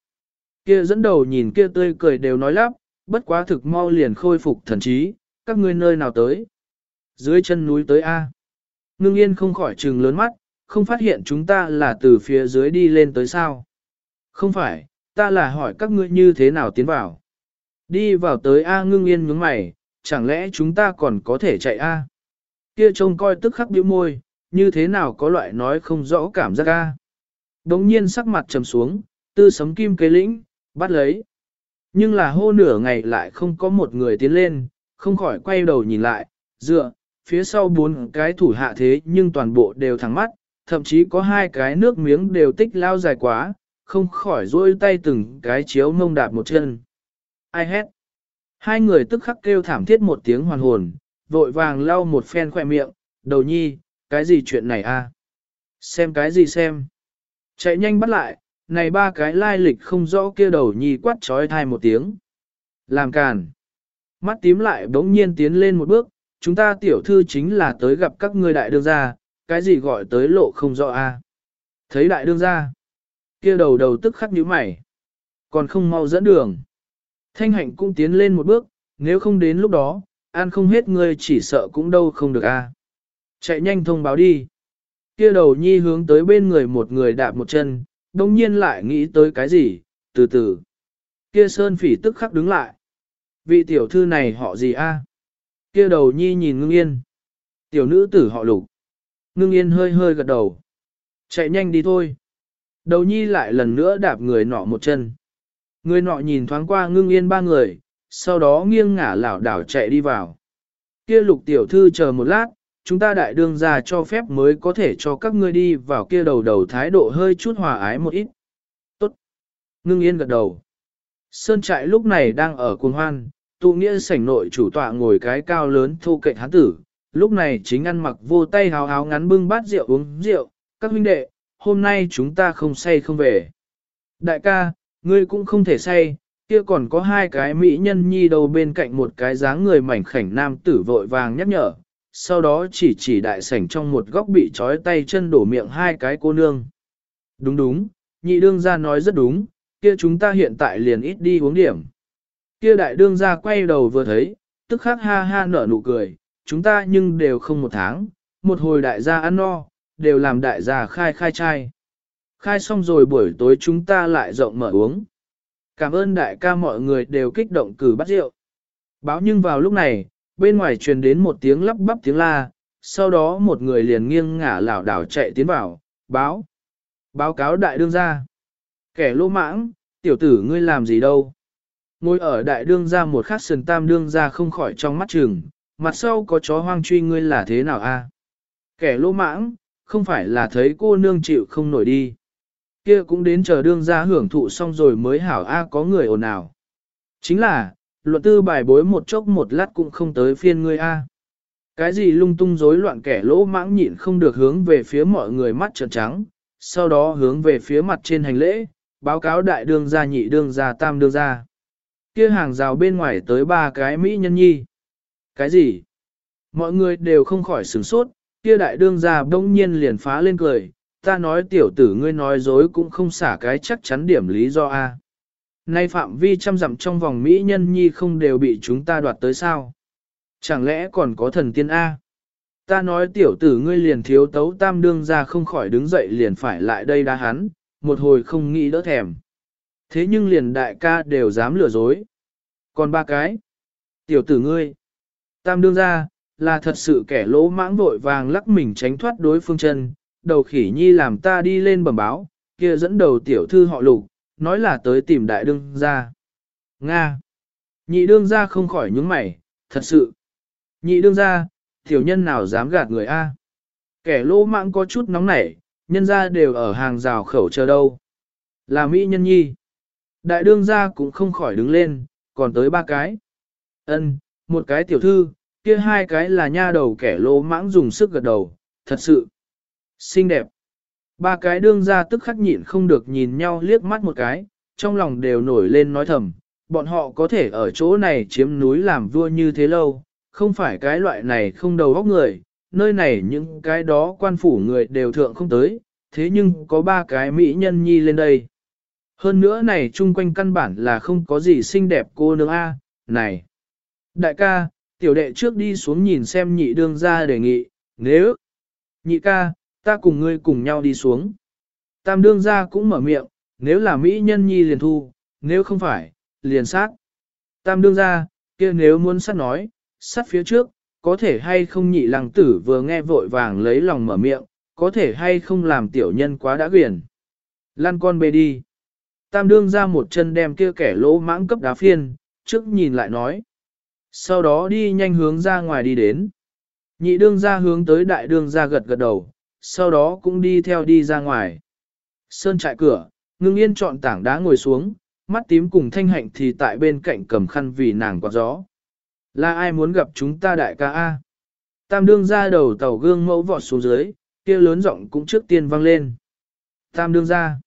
Kia dẫn đầu nhìn kia tươi cười đều nói lắp, bất quá thực mau liền khôi phục thần trí, các ngươi nơi nào tới? Dưới chân núi tới A. Ngưng yên không khỏi trừng lớn mắt, không phát hiện chúng ta là từ phía dưới đi lên tới sao. Không phải, ta là hỏi các ngươi như thế nào tiến vào. Đi vào tới A ngưng yên nhướng mày, chẳng lẽ chúng ta còn có thể chạy A. Kia trông coi tức khắc biểu môi, như thế nào có loại nói không rõ cảm giác A. Đống nhiên sắc mặt trầm xuống, tư sấm kim kế lĩnh, bắt lấy. Nhưng là hô nửa ngày lại không có một người tiến lên, không khỏi quay đầu nhìn lại, dựa, phía sau bốn cái thủ hạ thế nhưng toàn bộ đều thẳng mắt, thậm chí có hai cái nước miếng đều tích lao dài quá, không khỏi rôi tay từng cái chiếu mông đạp một chân. Ai hét? Hai người tức khắc kêu thảm thiết một tiếng hoàn hồn, vội vàng lau một phen khỏe miệng, đầu nhi, cái gì chuyện này a? Xem cái gì xem? Chạy nhanh bắt lại, này ba cái lai lịch không rõ kia đầu nhi quát trói thai một tiếng. Làm càn. Mắt tím lại bỗng nhiên tiến lên một bước, chúng ta tiểu thư chính là tới gặp các ngươi đại đương gia, cái gì gọi tới lộ không rõ a? Thấy đại đương gia, kia đầu đầu tức khắc nhíu mày, còn không mau dẫn đường. Thanh hạnh cũng tiến lên một bước, nếu không đến lúc đó, an không hết ngươi chỉ sợ cũng đâu không được a. Chạy nhanh thông báo đi. Kia đầu nhi hướng tới bên người một người đạp một chân, đồng nhiên lại nghĩ tới cái gì, từ từ. Kia sơn phỉ tức khắc đứng lại. Vị tiểu thư này họ gì a? Kia đầu nhi nhìn ngưng yên. Tiểu nữ tử họ lục. Ngưng yên hơi hơi gật đầu. Chạy nhanh đi thôi. Đầu nhi lại lần nữa đạp người nọ một chân. Người nọ nhìn thoáng qua ngưng yên ba người, sau đó nghiêng ngả lảo đảo chạy đi vào. Kia lục tiểu thư chờ một lát, chúng ta đại đương ra cho phép mới có thể cho các ngươi đi vào kia đầu đầu thái độ hơi chút hòa ái một ít. Tốt. Ngưng yên gật đầu. Sơn trại lúc này đang ở cuồng hoan, tụ nghĩa sảnh nội chủ tọa ngồi cái cao lớn thu cạnh hán tử, lúc này chính ăn mặc vô tay hào háo ngắn bưng bát rượu uống rượu, các huynh đệ, hôm nay chúng ta không say không về. Đại ca, ngươi cũng không thể say, kia còn có hai cái mỹ nhân nhi đầu bên cạnh một cái dáng người mảnh khảnh nam tử vội vàng nhắc nhở, sau đó chỉ chỉ đại sảnh trong một góc bị trói tay chân đổ miệng hai cái cô nương. Đúng đúng, nhị đương gia nói rất đúng, kia chúng ta hiện tại liền ít đi uống điểm. Kia đại đương gia quay đầu vừa thấy, tức khắc ha ha nở nụ cười, chúng ta nhưng đều không một tháng, một hồi đại gia ăn no, đều làm đại gia khai khai chai. Khai xong rồi buổi tối chúng ta lại rộng mở uống. Cảm ơn đại ca mọi người đều kích động cử bắt rượu. Báo nhưng vào lúc này, bên ngoài truyền đến một tiếng lắp bắp tiếng la, sau đó một người liền nghiêng ngả lảo đảo chạy tiến vào, báo. Báo cáo đại đương gia. Kẻ lô mãng, tiểu tử ngươi làm gì đâu. Ngồi ở đại đương gia một khắc sườn tam đương gia không khỏi trong mắt trường, mặt sau có chó hoang truy ngươi là thế nào a? Kẻ lỗ mãng, không phải là thấy cô nương chịu không nổi đi. Kia cũng đến chờ đương gia hưởng thụ xong rồi mới hảo a có người ồn ào. Chính là, luận tư bài bối một chốc một lát cũng không tới phiên ngươi a. Cái gì lung tung rối loạn kẻ lỗ mãng nhịn không được hướng về phía mọi người mắt trợn trắng, sau đó hướng về phía mặt trên hành lễ, báo cáo đại đương gia nhị đương gia tam đương gia. Kia hàng rào bên ngoài tới ba cái mỹ nhân nhi. Cái gì? Mọi người đều không khỏi sửng sốt, kia đại đương gia bỗng nhiên liền phá lên cười, ta nói tiểu tử ngươi nói dối cũng không xả cái chắc chắn điểm lý do a. Nay phạm vi trăm dặm trong vòng Mỹ nhân nhi không đều bị chúng ta đoạt tới sao? Chẳng lẽ còn có thần tiên A? Ta nói tiểu tử ngươi liền thiếu tấu tam đương ra không khỏi đứng dậy liền phải lại đây đá hắn, một hồi không nghĩ đỡ thèm. Thế nhưng liền đại ca đều dám lừa dối. Còn ba cái. Tiểu tử ngươi. Tam đương ra, là thật sự kẻ lỗ mãng vội vàng lắc mình tránh thoát đối phương chân, đầu khỉ nhi làm ta đi lên bẩm báo, kia dẫn đầu tiểu thư họ lục, nói là tới tìm đại đương gia. Nga. Nhị đương gia không khỏi nhướng mày, thật sự. Nhị đương gia, tiểu nhân nào dám gạt người A. Kẻ lỗ mãng có chút nóng nảy, nhân gia đều ở hàng rào khẩu chờ đâu. Là Mỹ nhân nhi. Đại đương gia cũng không khỏi đứng lên, còn tới ba cái. Ân, một cái tiểu thư, kia hai cái là nha đầu kẻ lỗ mãng dùng sức gật đầu, thật sự. Xinh đẹp. Ba cái đương ra tức khắc nhịn không được nhìn nhau liếc mắt một cái, trong lòng đều nổi lên nói thầm, bọn họ có thể ở chỗ này chiếm núi làm vua như thế lâu, không phải cái loại này không đầu óc người, nơi này những cái đó quan phủ người đều thượng không tới, thế nhưng có ba cái mỹ nhân nhi lên đây. Hơn nữa này chung quanh căn bản là không có gì xinh đẹp cô nương A, này. Đại ca, tiểu đệ trước đi xuống nhìn xem nhị đương ra đề nghị, nếu, nhị ca, Ta cùng ngươi cùng nhau đi xuống. Tam đương gia cũng mở miệng, nếu là Mỹ nhân nhi liền thu, nếu không phải, liền sát. Tam đương gia, kia nếu muốn sát nói, sát phía trước, có thể hay không nhị lăng tử vừa nghe vội vàng lấy lòng mở miệng, có thể hay không làm tiểu nhân quá đã quyền. Lan con bê đi. Tam đương ra một chân đem kia kẻ lỗ mãng cấp đá phiên, trước nhìn lại nói. Sau đó đi nhanh hướng ra ngoài đi đến. Nhị đương ra hướng tới đại đương ra gật gật đầu, sau đó cũng đi theo đi ra ngoài. Sơn trại cửa, ngưng yên chọn tảng đá ngồi xuống, mắt tím cùng thanh hạnh thì tại bên cạnh cầm khăn vì nàng quạt gió. Là ai muốn gặp chúng ta đại ca A? Tam đương ra đầu tàu gương mẫu vọt xuống dưới, kia lớn giọng cũng trước tiên vang lên. Tam đương ra.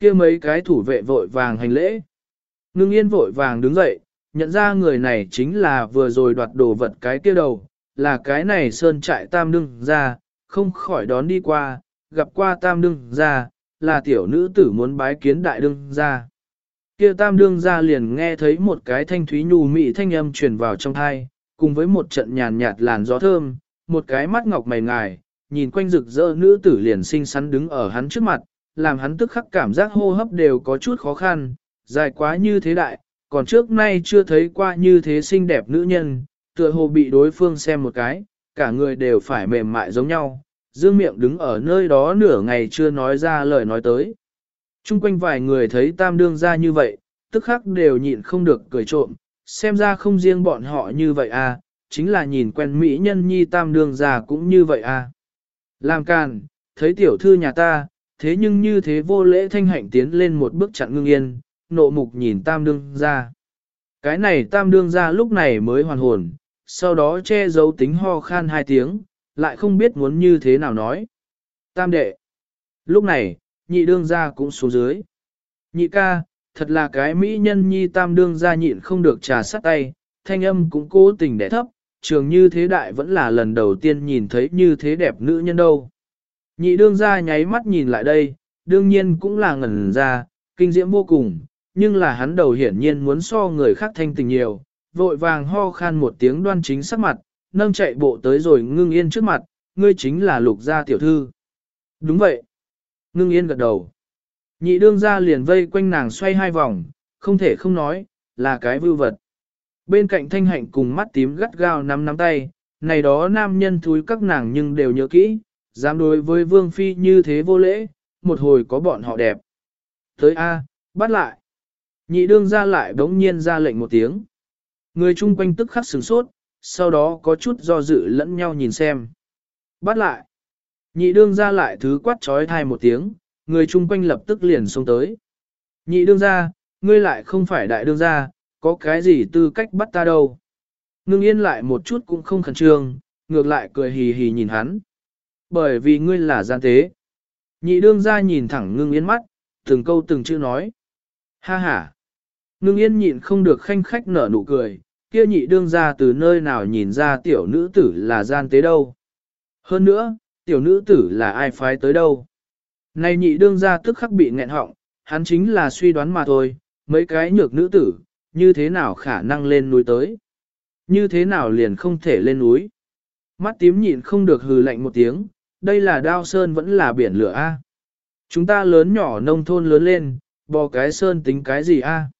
kia mấy cái thủ vệ vội vàng hành lễ. Ngưng yên vội vàng đứng dậy, nhận ra người này chính là vừa rồi đoạt đồ vật cái kia đầu, là cái này sơn trại tam đương ra, không khỏi đón đi qua, gặp qua tam đương ra, là tiểu nữ tử muốn bái kiến đại đương ra. Kia tam đương ra liền nghe thấy một cái thanh thúy nhu mị thanh âm truyền vào trong thai, cùng với một trận nhàn nhạt làn gió thơm, một cái mắt ngọc mày ngài, nhìn quanh rực rỡ nữ tử liền xinh xắn đứng ở hắn trước mặt, làm hắn tức khắc cảm giác hô hấp đều có chút khó khăn, dài quá như thế đại, còn trước nay chưa thấy qua như thế xinh đẹp nữ nhân, tựa hồ bị đối phương xem một cái, cả người đều phải mềm mại giống nhau, dương miệng đứng ở nơi đó nửa ngày chưa nói ra lời nói tới. Trung quanh vài người thấy tam đương ra như vậy, tức khắc đều nhịn không được cười trộm, xem ra không riêng bọn họ như vậy à, chính là nhìn quen mỹ nhân nhi tam đương ra cũng như vậy à. Làm càn, thấy tiểu thư nhà ta, thế nhưng như thế vô lễ thanh hạnh tiến lên một bước chặn ngưng yên, nộ mục nhìn tam đương ra. Cái này tam đương ra lúc này mới hoàn hồn, sau đó che giấu tính ho khan hai tiếng, lại không biết muốn như thế nào nói. Tam đệ. Lúc này, nhị đương ra cũng xuống dưới. Nhị ca, thật là cái mỹ nhân nhi tam đương ra nhịn không được trà sắt tay, thanh âm cũng cố tình đẻ thấp, trường như thế đại vẫn là lần đầu tiên nhìn thấy như thế đẹp nữ nhân đâu. Nhị đương ra nháy mắt nhìn lại đây, đương nhiên cũng là ngẩn ra, kinh diễm vô cùng, nhưng là hắn đầu hiển nhiên muốn so người khác thanh tình nhiều, vội vàng ho khan một tiếng đoan chính sắc mặt, nâng chạy bộ tới rồi ngưng yên trước mặt, ngươi chính là lục gia tiểu thư. Đúng vậy. Ngưng yên gật đầu. Nhị đương gia liền vây quanh nàng xoay hai vòng, không thể không nói, là cái vưu vật. Bên cạnh thanh hạnh cùng mắt tím gắt gao nắm nắm tay, này đó nam nhân thúi các nàng nhưng đều nhớ kỹ, dám đối với vương phi như thế vô lễ, một hồi có bọn họ đẹp. Tới A, bắt lại. Nhị đương ra lại đống nhiên ra lệnh một tiếng. Người chung quanh tức khắc sửng sốt, sau đó có chút do dự lẫn nhau nhìn xem. Bắt lại. Nhị đương ra lại thứ quát trói thai một tiếng, người chung quanh lập tức liền xông tới. Nhị đương ra, ngươi lại không phải đại đương ra, có cái gì tư cách bắt ta đâu. Ngưng yên lại một chút cũng không khẩn trương, ngược lại cười hì hì nhìn hắn. Bởi vì ngươi là gian tế. Nhị đương ra nhìn thẳng ngưng yên mắt, từng câu từng chữ nói. Ha ha. Ngưng yên nhịn không được khanh khách nở nụ cười, kia nhị đương ra từ nơi nào nhìn ra tiểu nữ tử là gian tế đâu. Hơn nữa, tiểu nữ tử là ai phái tới đâu. Này nhị đương ra tức khắc bị nghẹn họng, hắn chính là suy đoán mà thôi, mấy cái nhược nữ tử, như thế nào khả năng lên núi tới. Như thế nào liền không thể lên núi. Mắt tím nhịn không được hừ lạnh một tiếng, đây là đao sơn vẫn là biển lửa a. Chúng ta lớn nhỏ nông thôn lớn lên, bò cái sơn tính cái gì a?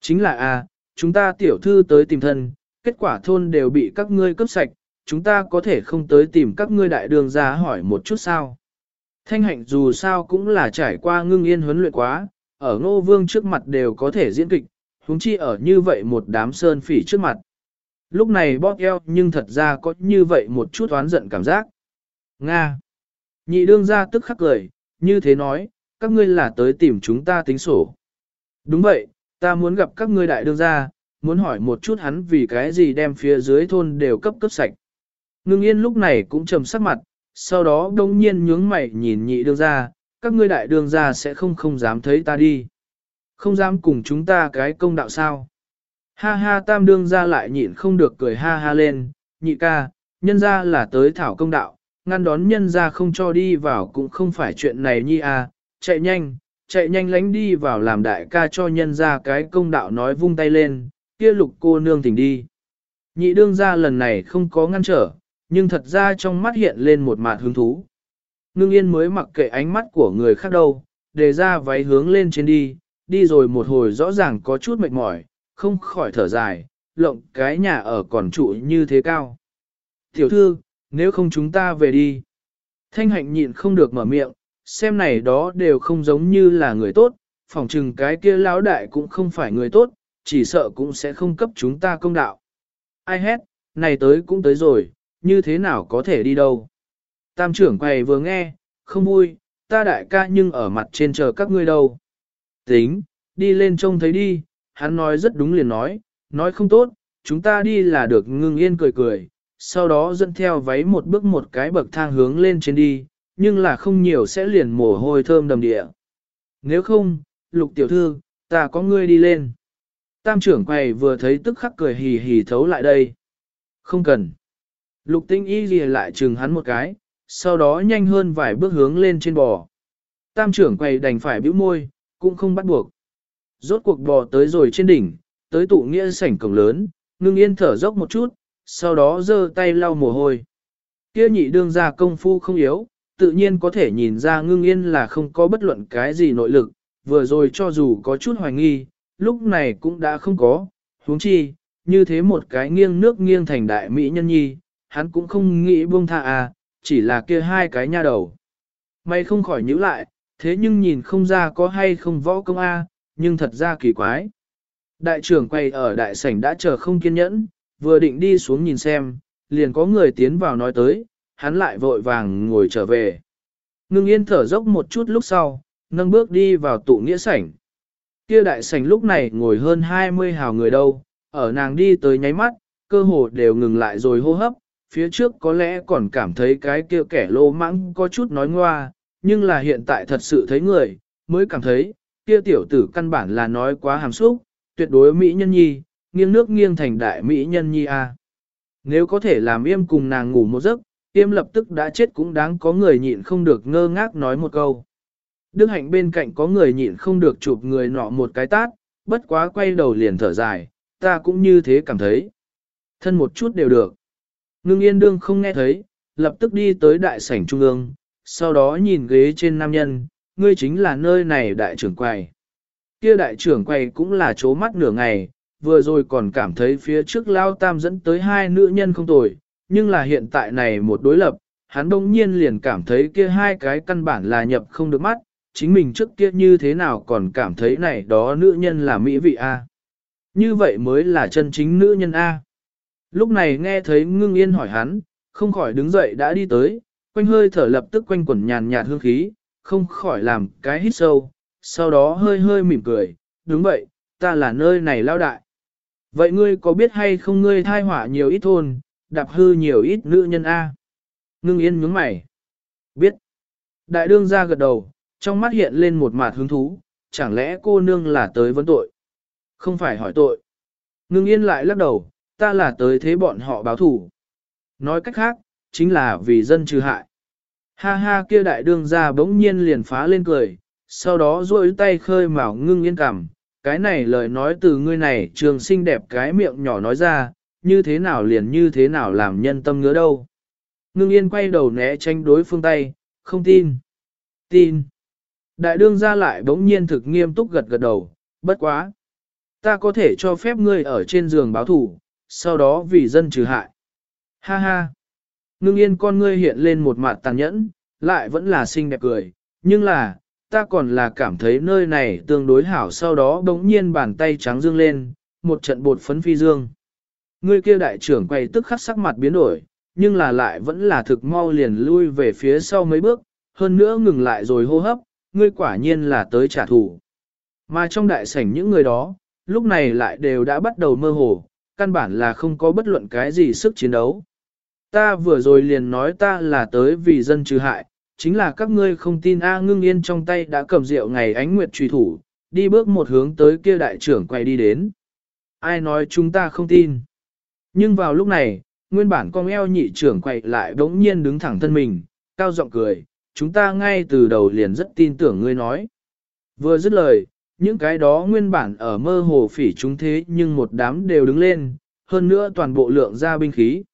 Chính là a, chúng ta tiểu thư tới tìm thân, kết quả thôn đều bị các ngươi cướp sạch, chúng ta có thể không tới tìm các ngươi đại đường ra hỏi một chút sao. Thanh hạnh dù sao cũng là trải qua ngưng yên huấn luyện quá, ở ngô vương trước mặt đều có thể diễn kịch, huống chi ở như vậy một đám sơn phỉ trước mặt. Lúc này bóp eo nhưng thật ra có như vậy một chút oán giận cảm giác. Nga. Nhị đương ra tức khắc cười, như thế nói, các ngươi là tới tìm chúng ta tính sổ. Đúng vậy, ta muốn gặp các ngươi đại đương gia, muốn hỏi một chút hắn vì cái gì đem phía dưới thôn đều cấp cấp sạch. Ngưng yên lúc này cũng trầm sắc mặt, sau đó đông nhiên nhướng mày nhìn nhị đương gia, các ngươi đại đương gia sẽ không không dám thấy ta đi. Không dám cùng chúng ta cái công đạo sao. Ha ha tam đương gia lại nhịn không được cười ha ha lên, nhị ca, nhân gia là tới thảo công đạo, ngăn đón nhân gia không cho đi vào cũng không phải chuyện này nhi à, chạy nhanh, chạy nhanh lánh đi vào làm đại ca cho nhân ra cái công đạo nói vung tay lên, kia lục cô nương tỉnh đi. Nhị đương ra lần này không có ngăn trở, nhưng thật ra trong mắt hiện lên một mạt hứng thú. ngưng yên mới mặc kệ ánh mắt của người khác đâu, đề ra váy hướng lên trên đi, đi rồi một hồi rõ ràng có chút mệt mỏi, không khỏi thở dài, lộng cái nhà ở còn trụ như thế cao. Tiểu thư, nếu không chúng ta về đi. Thanh hạnh nhịn không được mở miệng, xem này đó đều không giống như là người tốt, phòng trừng cái kia lão đại cũng không phải người tốt, chỉ sợ cũng sẽ không cấp chúng ta công đạo. Ai hét, này tới cũng tới rồi, như thế nào có thể đi đâu. Tam trưởng quầy vừa nghe, không vui, ta đại ca nhưng ở mặt trên chờ các ngươi đâu. Tính, đi lên trông thấy đi, hắn nói rất đúng liền nói, nói không tốt, chúng ta đi là được ngưng yên cười cười, sau đó dẫn theo váy một bước một cái bậc thang hướng lên trên đi, nhưng là không nhiều sẽ liền mồ hôi thơm đầm địa. Nếu không, lục tiểu thư, ta có ngươi đi lên. Tam trưởng quầy vừa thấy tức khắc cười hì hì thấu lại đây. Không cần. Lục tinh y lìa lại chừng hắn một cái, sau đó nhanh hơn vài bước hướng lên trên bò. Tam trưởng quầy đành phải bĩu môi, cũng không bắt buộc. Rốt cuộc bò tới rồi trên đỉnh, tới tụ nghĩa sảnh cổng lớn, ngưng yên thở dốc một chút, sau đó giơ tay lau mồ hôi. Kia nhị đương ra công phu không yếu, tự nhiên có thể nhìn ra ngưng yên là không có bất luận cái gì nội lực, vừa rồi cho dù có chút hoài nghi, lúc này cũng đã không có, huống chi, như thế một cái nghiêng nước nghiêng thành đại mỹ nhân nhi, hắn cũng không nghĩ buông tha à, chỉ là kia hai cái nha đầu. may không khỏi nhíu lại, thế nhưng nhìn không ra có hay không võ công A, nhưng thật ra kỳ quái. Đại trưởng quay ở đại sảnh đã chờ không kiên nhẫn, vừa định đi xuống nhìn xem, liền có người tiến vào nói tới, hắn lại vội vàng ngồi trở về. Ngưng yên thở dốc một chút lúc sau, nâng bước đi vào tụ nghĩa sảnh. Kia đại sảnh lúc này ngồi hơn 20 hào người đâu, ở nàng đi tới nháy mắt, cơ hồ đều ngừng lại rồi hô hấp, phía trước có lẽ còn cảm thấy cái kia kẻ lô mãng có chút nói ngoa, nhưng là hiện tại thật sự thấy người, mới cảm thấy, kia tiểu tử căn bản là nói quá hàm xúc, tuyệt đối Mỹ nhân nhi, nghiêng nước nghiêng thành đại Mỹ nhân nhi a. Nếu có thể làm im cùng nàng ngủ một giấc, tiêm lập tức đã chết cũng đáng có người nhịn không được ngơ ngác nói một câu. Đức hạnh bên cạnh có người nhịn không được chụp người nọ một cái tát, bất quá quay đầu liền thở dài, ta cũng như thế cảm thấy. Thân một chút đều được. Ngưng yên đương không nghe thấy, lập tức đi tới đại sảnh trung ương, sau đó nhìn ghế trên nam nhân, ngươi chính là nơi này đại trưởng quầy. Kia đại trưởng quầy cũng là chố mắt nửa ngày, vừa rồi còn cảm thấy phía trước lao tam dẫn tới hai nữ nhân không tồi, nhưng là hiện tại này một đối lập, hắn đông nhiên liền cảm thấy kia hai cái căn bản là nhập không được mắt, chính mình trước kia như thế nào còn cảm thấy này đó nữ nhân là mỹ vị A. Như vậy mới là chân chính nữ nhân A. Lúc này nghe thấy ngưng yên hỏi hắn, không khỏi đứng dậy đã đi tới, quanh hơi thở lập tức quanh quẩn nhàn nhạt hương khí, không khỏi làm cái hít sâu, sau đó hơi hơi mỉm cười, đúng vậy, ta là nơi này lao đại. Vậy ngươi có biết hay không ngươi thai hỏa nhiều ít thôn, đạp hư nhiều ít nữ nhân A? Ngưng yên nhướng mày. Biết. Đại đương ra gật đầu, trong mắt hiện lên một mặt hứng thú, chẳng lẽ cô nương là tới vấn tội? Không phải hỏi tội. Ngưng yên lại lắc đầu, ta là tới thế bọn họ báo thủ. Nói cách khác, chính là vì dân trừ hại. Ha ha kia đại đương ra bỗng nhiên liền phá lên cười, sau đó duỗi tay khơi mào ngưng yên cảm. Cái này lời nói từ ngươi này trường xinh đẹp cái miệng nhỏ nói ra, như thế nào liền như thế nào làm nhân tâm ngứa đâu. Ngưng yên quay đầu né tránh đối phương tay, không tin. Tin. Đại đương ra lại bỗng nhiên thực nghiêm túc gật gật đầu, bất quá. Ta có thể cho phép ngươi ở trên giường báo thủ, sau đó vì dân trừ hại. Ha ha. Ngưng yên con ngươi hiện lên một mặt tàn nhẫn, lại vẫn là xinh đẹp cười, nhưng là, ta còn là cảm thấy nơi này tương đối hảo sau đó bỗng nhiên bàn tay trắng dương lên, một trận bột phấn phi dương. Người kia đại trưởng quay tức khắc sắc mặt biến đổi, nhưng là lại vẫn là thực mau liền lui về phía sau mấy bước, hơn nữa ngừng lại rồi hô hấp, ngươi quả nhiên là tới trả thù. Mà trong đại sảnh những người đó, lúc này lại đều đã bắt đầu mơ hồ, căn bản là không có bất luận cái gì sức chiến đấu. Ta vừa rồi liền nói ta là tới vì dân trừ hại, chính là các ngươi không tin A ngưng yên trong tay đã cầm rượu ngày ánh nguyệt truy thủ, đi bước một hướng tới kia đại trưởng quay đi đến. Ai nói chúng ta không tin. Nhưng vào lúc này, nguyên bản con eo nhị trưởng quay lại đống nhiên đứng thẳng thân mình, cao giọng cười, chúng ta ngay từ đầu liền rất tin tưởng ngươi nói. Vừa dứt lời, những cái đó nguyên bản ở mơ hồ phỉ chúng thế nhưng một đám đều đứng lên, hơn nữa toàn bộ lượng ra binh khí.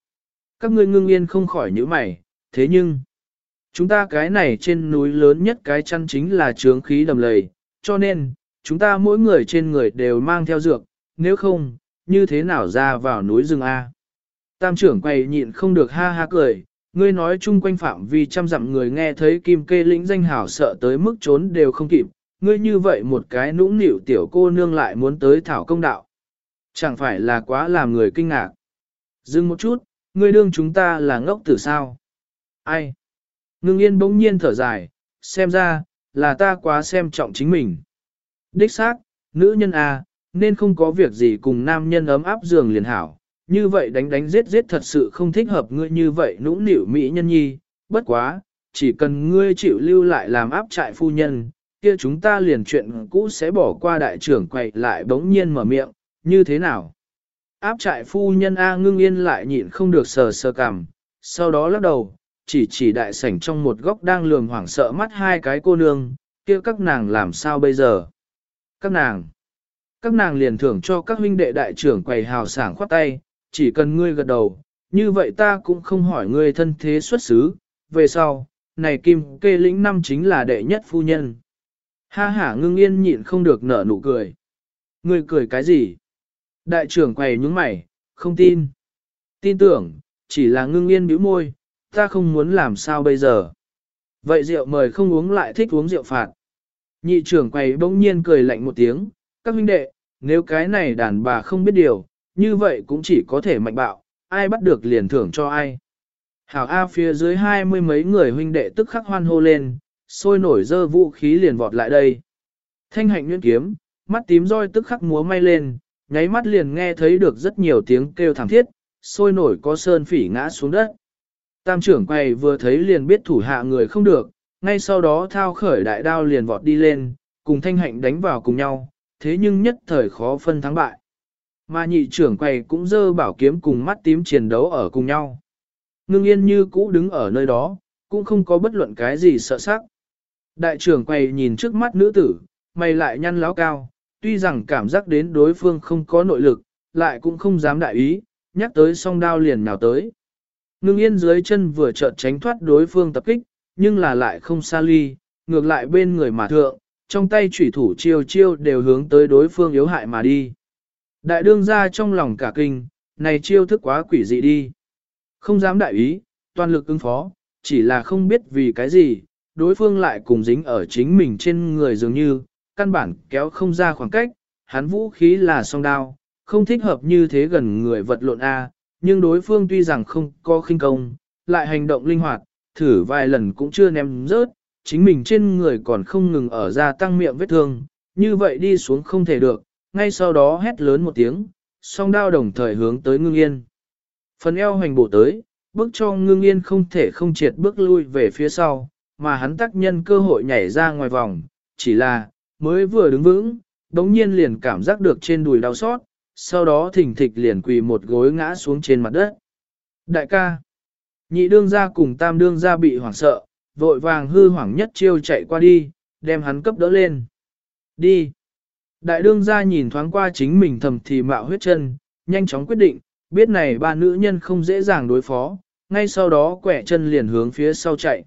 Các ngươi ngưng yên không khỏi nhíu mày, thế nhưng, Chúng ta cái này trên núi lớn nhất cái chăn chính là trướng khí đầm lầy, cho nên, chúng ta mỗi người trên người đều mang theo dược, nếu không, như thế nào ra vào núi rừng A. Tam trưởng quay nhịn không được ha ha cười, ngươi nói chung quanh phạm vì trăm dặm người nghe thấy kim kê lĩnh danh hảo sợ tới mức trốn đều không kịp, ngươi như vậy một cái nũng nịu tiểu cô nương lại muốn tới thảo công đạo. Chẳng phải là quá làm người kinh ngạc. Dừng một chút, ngươi đương chúng ta là ngốc tử sao? Ai? Ngưng yên bỗng nhiên thở dài, xem ra, là ta quá xem trọng chính mình. Đích xác, nữ nhân à, nên không có việc gì cùng nam nhân ấm áp giường liền hảo. Như vậy đánh đánh giết giết thật sự không thích hợp ngươi như vậy nũng nịu mỹ nhân nhi, bất quá, chỉ cần ngươi chịu lưu lại làm áp trại phu nhân, kia chúng ta liền chuyện cũ sẽ bỏ qua đại trưởng quậy lại bỗng nhiên mở miệng, như thế nào? Áp trại phu nhân A ngưng yên lại nhịn không được sờ sờ cằm, sau đó lắc đầu, chỉ chỉ đại sảnh trong một góc đang lường hoảng sợ mắt hai cái cô nương, kia các nàng làm sao bây giờ? Các nàng, các nàng liền thưởng cho các huynh đệ đại trưởng quầy hào sảng khoát tay, chỉ cần ngươi gật đầu, như vậy ta cũng không hỏi ngươi thân thế xuất xứ, về sau, này kim kê lĩnh năm chính là đệ nhất phu nhân. Ha ha ngưng yên nhịn không được nở nụ cười. Ngươi cười cái gì? Đại trưởng quầy nhúng mày, không tin. Tin tưởng, chỉ là ngưng yên bĩu môi, ta không muốn làm sao bây giờ. Vậy rượu mời không uống lại thích uống rượu phạt. Nhị trưởng quầy bỗng nhiên cười lạnh một tiếng, các huynh đệ, nếu cái này đàn bà không biết điều, như vậy cũng chỉ có thể mạnh bạo, ai bắt được liền thưởng cho ai. Hảo A phía dưới hai mươi mấy người huynh đệ tức khắc hoan hô lên, sôi nổi dơ vũ khí liền vọt lại đây. Thanh hạnh nguyên kiếm, mắt tím roi tức khắc múa may lên, nháy mắt liền nghe thấy được rất nhiều tiếng kêu thảm thiết, sôi nổi có sơn phỉ ngã xuống đất. Tam trưởng quay vừa thấy liền biết thủ hạ người không được, ngay sau đó thao khởi đại đao liền vọt đi lên, cùng thanh hạnh đánh vào cùng nhau, thế nhưng nhất thời khó phân thắng bại. Mà nhị trưởng quầy cũng dơ bảo kiếm cùng mắt tím chiến đấu ở cùng nhau. Ngưng yên như cũ đứng ở nơi đó, cũng không có bất luận cái gì sợ sắc. Đại trưởng quầy nhìn trước mắt nữ tử, mày lại nhăn láo cao, tuy rằng cảm giác đến đối phương không có nội lực, lại cũng không dám đại ý, nhắc tới song đao liền nhào tới. Ngưng yên dưới chân vừa chợt tránh thoát đối phương tập kích, nhưng là lại không xa ly, ngược lại bên người mà thượng, trong tay chủy thủ chiêu chiêu đều hướng tới đối phương yếu hại mà đi. Đại đương ra trong lòng cả kinh, này chiêu thức quá quỷ dị đi. Không dám đại ý, toàn lực ứng phó, chỉ là không biết vì cái gì, đối phương lại cùng dính ở chính mình trên người dường như, căn bản kéo không ra khoảng cách, hắn vũ khí là song đao, không thích hợp như thế gần người vật lộn A, nhưng đối phương tuy rằng không có khinh công, lại hành động linh hoạt, thử vài lần cũng chưa ném rớt, chính mình trên người còn không ngừng ở ra tăng miệng vết thương, như vậy đi xuống không thể được, ngay sau đó hét lớn một tiếng, song đao đồng thời hướng tới ngưng yên. Phần eo hành bổ tới, bước cho ngưng yên không thể không triệt bước lui về phía sau, mà hắn tác nhân cơ hội nhảy ra ngoài vòng, chỉ là, mới vừa đứng vững, đống nhiên liền cảm giác được trên đùi đau xót, sau đó thỉnh thịch liền quỳ một gối ngã xuống trên mặt đất. Đại ca, nhị đương gia cùng tam đương gia bị hoảng sợ, vội vàng hư hoảng nhất chiêu chạy qua đi, đem hắn cấp đỡ lên. Đi. Đại đương gia nhìn thoáng qua chính mình thầm thì mạo huyết chân, nhanh chóng quyết định, biết này ba nữ nhân không dễ dàng đối phó, ngay sau đó quẻ chân liền hướng phía sau chạy.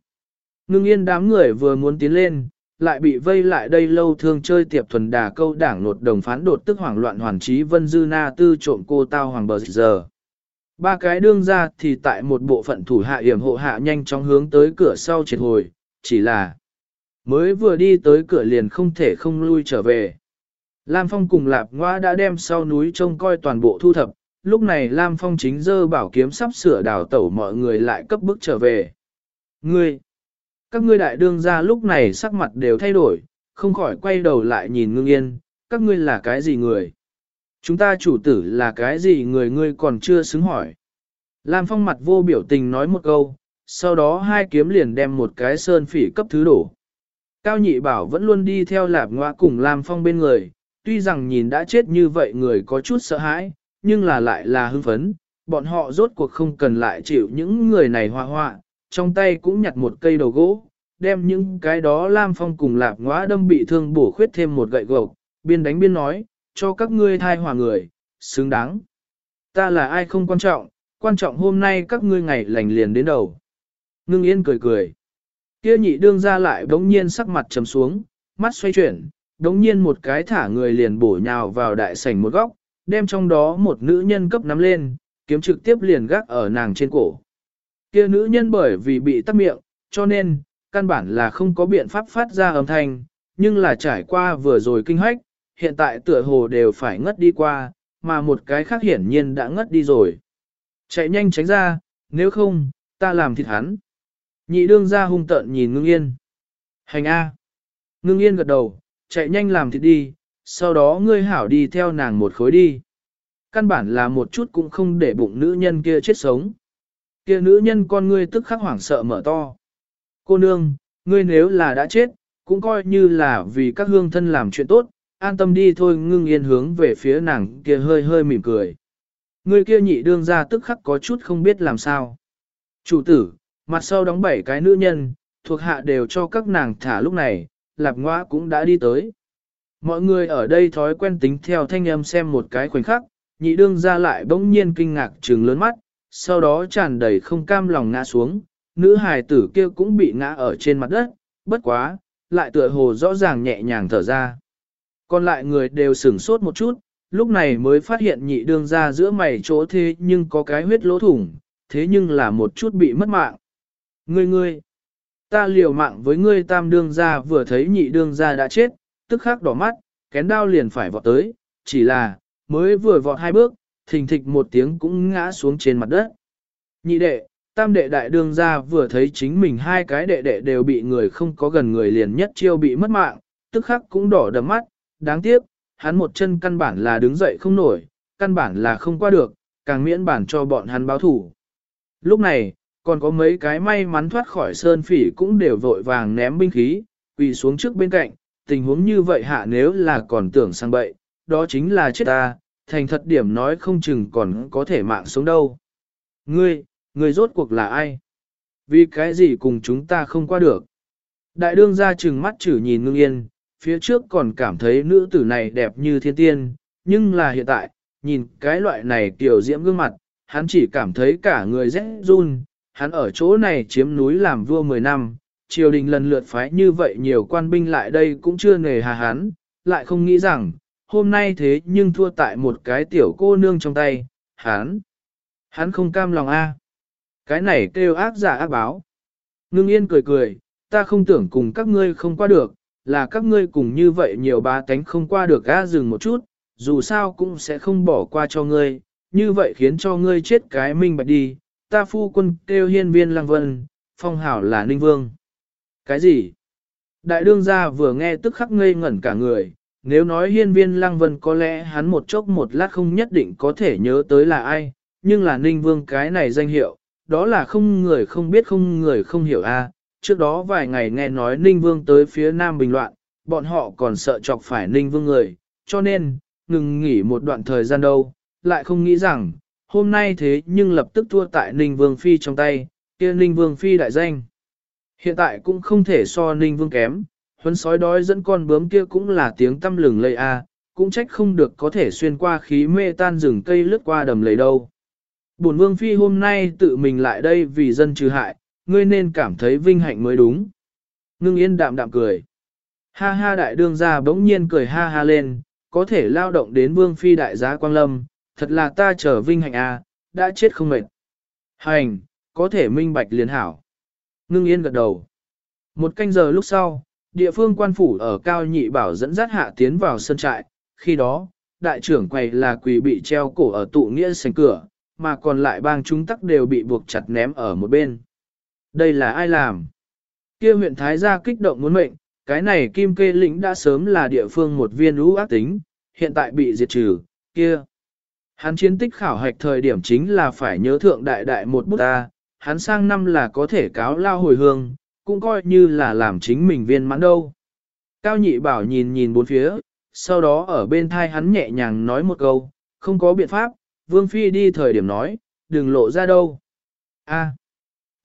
Ngưng yên đám người vừa muốn tiến lên, lại bị vây lại đây lâu thương chơi tiệp thuần đà câu đảng nột đồng phán đột tức hoảng loạn hoàn trí vân dư na tư trộm cô tao hoàng bờ giờ. Ba cái đương ra thì tại một bộ phận thủ hạ hiểm hộ hạ nhanh chóng hướng tới cửa sau triệt hồi, chỉ là mới vừa đi tới cửa liền không thể không lui trở về. Lam Phong cùng Lạp Ngoa đã đem sau núi trông coi toàn bộ thu thập, lúc này Lam Phong chính dơ bảo kiếm sắp sửa đào tẩu mọi người lại cấp bức trở về. Ngươi! Các ngươi đại đương ra lúc này sắc mặt đều thay đổi, không khỏi quay đầu lại nhìn ngưng yên, các ngươi là cái gì người? Chúng ta chủ tử là cái gì người ngươi còn chưa xứng hỏi. Lam Phong mặt vô biểu tình nói một câu, sau đó hai kiếm liền đem một cái sơn phỉ cấp thứ đổ. Cao nhị bảo vẫn luôn đi theo lạp ngoa cùng Lam Phong bên người, tuy rằng nhìn đã chết như vậy người có chút sợ hãi, nhưng là lại là hưng phấn, bọn họ rốt cuộc không cần lại chịu những người này hoa hoa, trong tay cũng nhặt một cây đầu gỗ, đem những cái đó Lam Phong cùng lạp ngõa đâm bị thương bổ khuyết thêm một gậy gộc, biên đánh biên nói, cho các ngươi thai hòa người, xứng đáng. Ta là ai không quan trọng, quan trọng hôm nay các ngươi ngày lành liền đến đầu. Ngưng yên cười cười. Kia nhị đương ra lại đống nhiên sắc mặt trầm xuống, mắt xoay chuyển, đống nhiên một cái thả người liền bổ nhào vào đại sảnh một góc, đem trong đó một nữ nhân cấp nắm lên, kiếm trực tiếp liền gác ở nàng trên cổ. Kia nữ nhân bởi vì bị tắc miệng, cho nên, căn bản là không có biện pháp phát ra âm thanh, nhưng là trải qua vừa rồi kinh hách, hiện tại tựa hồ đều phải ngất đi qua, mà một cái khác hiển nhiên đã ngất đi rồi. Chạy nhanh tránh ra, nếu không, ta làm thịt hắn. Nhị đương ra hung tợn nhìn ngưng yên. Hành A. Ngưng yên gật đầu, chạy nhanh làm thịt đi, sau đó ngươi hảo đi theo nàng một khối đi. Căn bản là một chút cũng không để bụng nữ nhân kia chết sống. Kia nữ nhân con ngươi tức khắc hoảng sợ mở to. Cô nương, ngươi nếu là đã chết, cũng coi như là vì các hương thân làm chuyện tốt, an tâm đi thôi ngưng yên hướng về phía nàng kia hơi hơi mỉm cười. Người kia nhị đương ra tức khắc có chút không biết làm sao. Chủ tử, mặt sau đóng bảy cái nữ nhân, thuộc hạ đều cho các nàng thả lúc này, lạp ngoa cũng đã đi tới. Mọi người ở đây thói quen tính theo thanh âm xem một cái khoảnh khắc, nhị đương ra lại bỗng nhiên kinh ngạc trừng lớn mắt, sau đó tràn đầy không cam lòng ngã xuống, nữ hài tử kia cũng bị ngã ở trên mặt đất, bất quá, lại tựa hồ rõ ràng nhẹ nhàng thở ra. Còn lại người đều sửng sốt một chút, lúc này mới phát hiện nhị đương ra giữa mày chỗ thế nhưng có cái huyết lỗ thủng, thế nhưng là một chút bị mất mạng. Ngươi ngươi, ta liều mạng với ngươi tam đương ra vừa thấy nhị đương ra đã chết, tức khắc đỏ mắt, kén đao liền phải vọt tới, chỉ là, mới vừa vọt hai bước, thình thịch một tiếng cũng ngã xuống trên mặt đất. Nhị đệ, tam đệ đại đương ra vừa thấy chính mình hai cái đệ đệ đều bị người không có gần người liền nhất chiêu bị mất mạng, tức khắc cũng đỏ đầm mắt, đáng tiếc, hắn một chân căn bản là đứng dậy không nổi, căn bản là không qua được, càng miễn bản cho bọn hắn báo thủ. Lúc này, còn có mấy cái may mắn thoát khỏi sơn phỉ cũng đều vội vàng ném binh khí, quỳ xuống trước bên cạnh, tình huống như vậy hạ nếu là còn tưởng sang bậy, đó chính là chết ta, thành thật điểm nói không chừng còn có thể mạng sống đâu. Ngươi, ngươi rốt cuộc là ai? Vì cái gì cùng chúng ta không qua được? Đại đương ra chừng mắt chử nhìn ngưng yên, phía trước còn cảm thấy nữ tử này đẹp như thiên tiên, nhưng là hiện tại, nhìn cái loại này tiểu diễm gương mặt, hắn chỉ cảm thấy cả người rét run, hắn ở chỗ này chiếm núi làm vua 10 năm, triều đình lần lượt phái như vậy nhiều quan binh lại đây cũng chưa nề hà hắn, lại không nghĩ rằng, hôm nay thế nhưng thua tại một cái tiểu cô nương trong tay, hắn, hắn không cam lòng a. Cái này kêu ác giả ác báo. Ngưng yên cười cười, ta không tưởng cùng các ngươi không qua được, là các ngươi cùng như vậy nhiều ba tánh không qua được ga dừng một chút, dù sao cũng sẽ không bỏ qua cho ngươi, như vậy khiến cho ngươi chết cái minh bạch đi, ta phu quân kêu hiên viên lăng vân, phong hảo là ninh vương. Cái gì? Đại đương gia vừa nghe tức khắc ngây ngẩn cả người, nếu nói hiên viên lăng vân có lẽ hắn một chốc một lát không nhất định có thể nhớ tới là ai, nhưng là ninh vương cái này danh hiệu, đó là không người không biết không người không hiểu a trước đó vài ngày nghe nói Ninh Vương tới phía Nam bình loạn, bọn họ còn sợ chọc phải Ninh Vương người, cho nên, ngừng nghỉ một đoạn thời gian đâu, lại không nghĩ rằng, hôm nay thế nhưng lập tức thua tại Ninh Vương Phi trong tay, kia Ninh Vương Phi đại danh. Hiện tại cũng không thể so Ninh Vương kém, huấn sói đói dẫn con bướm kia cũng là tiếng tâm lừng lây a, cũng trách không được có thể xuyên qua khí mê tan rừng cây lướt qua đầm lầy đâu. Bổn Vương Phi hôm nay tự mình lại đây vì dân trừ hại, ngươi nên cảm thấy vinh hạnh mới đúng. Ngưng yên đạm đạm cười. Ha ha đại đương gia bỗng nhiên cười ha ha lên, có thể lao động đến vương phi đại giá quang lâm, thật là ta trở vinh hạnh à, đã chết không mệt. Hành, có thể minh bạch liền hảo. Ngưng yên gật đầu. Một canh giờ lúc sau, địa phương quan phủ ở cao nhị bảo dẫn dắt hạ tiến vào sân trại, khi đó, đại trưởng quầy là quỷ bị treo cổ ở tụ nghĩa sành cửa, mà còn lại bang chúng tắc đều bị buộc chặt ném ở một bên. Đây là ai làm? Kia huyện Thái gia kích động muốn mệnh, cái này kim kê lĩnh đã sớm là địa phương một viên lũ ác tính, hiện tại bị diệt trừ, kia. Hắn chiến tích khảo hạch thời điểm chính là phải nhớ thượng đại đại một bút ta, hắn sang năm là có thể cáo lao hồi hương, cũng coi như là làm chính mình viên mãn đâu. Cao nhị bảo nhìn nhìn bốn phía, sau đó ở bên thai hắn nhẹ nhàng nói một câu, không có biện pháp, Vương Phi đi thời điểm nói, đừng lộ ra đâu. A.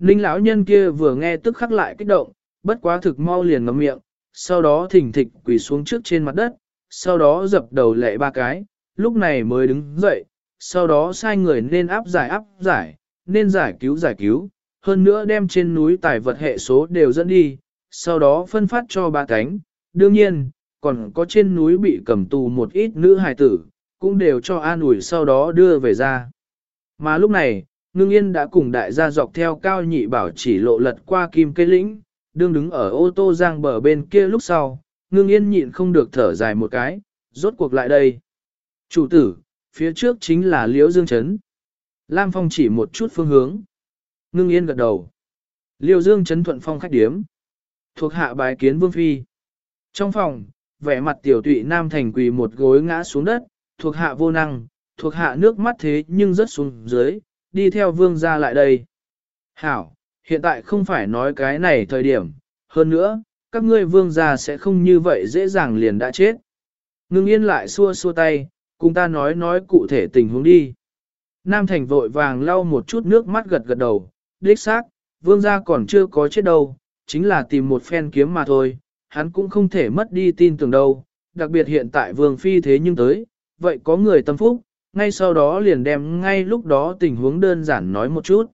Ninh lão nhân kia vừa nghe tức khắc lại kích động, bất quá thực mau liền ngậm miệng, sau đó thỉnh thịch quỳ xuống trước trên mặt đất, sau đó dập đầu lệ ba cái, lúc này mới đứng dậy, sau đó sai người nên áp giải áp giải, nên giải cứu giải cứu, hơn nữa đem trên núi tài vật hệ số đều dẫn đi, sau đó phân phát cho ba cánh. Đương nhiên, còn có trên núi bị cầm tù một ít nữ hài tử, cũng đều cho an ủi sau đó đưa về ra. Mà lúc này, ngưng yên đã cùng đại gia dọc theo cao nhị bảo chỉ lộ lật qua kim cây lĩnh, đương đứng ở ô tô giang bờ bên kia lúc sau, ngưng yên nhịn không được thở dài một cái, rốt cuộc lại đây. Chủ tử, phía trước chính là Liễu Dương Trấn. Lam Phong chỉ một chút phương hướng. Ngưng yên gật đầu. Liễu Dương Trấn thuận phong khách điếm. Thuộc hạ bái kiến Vương Phi. Trong phòng, vẻ mặt tiểu tụy nam thành quỳ một gối ngã xuống đất, thuộc hạ vô năng, thuộc hạ nước mắt thế nhưng rất xuống dưới, đi theo vương ra lại đây. Hảo, hiện tại không phải nói cái này thời điểm, hơn nữa, các ngươi vương gia sẽ không như vậy dễ dàng liền đã chết. Ngưng yên lại xua xua tay, cùng ta nói nói cụ thể tình huống đi. Nam Thành vội vàng lau một chút nước mắt gật gật đầu, đích xác, vương gia còn chưa có chết đâu, chính là tìm một phen kiếm mà thôi, hắn cũng không thể mất đi tin tưởng đâu, đặc biệt hiện tại vương phi thế nhưng tới, vậy có người tâm phúc, ngay sau đó liền đem ngay lúc đó tình huống đơn giản nói một chút.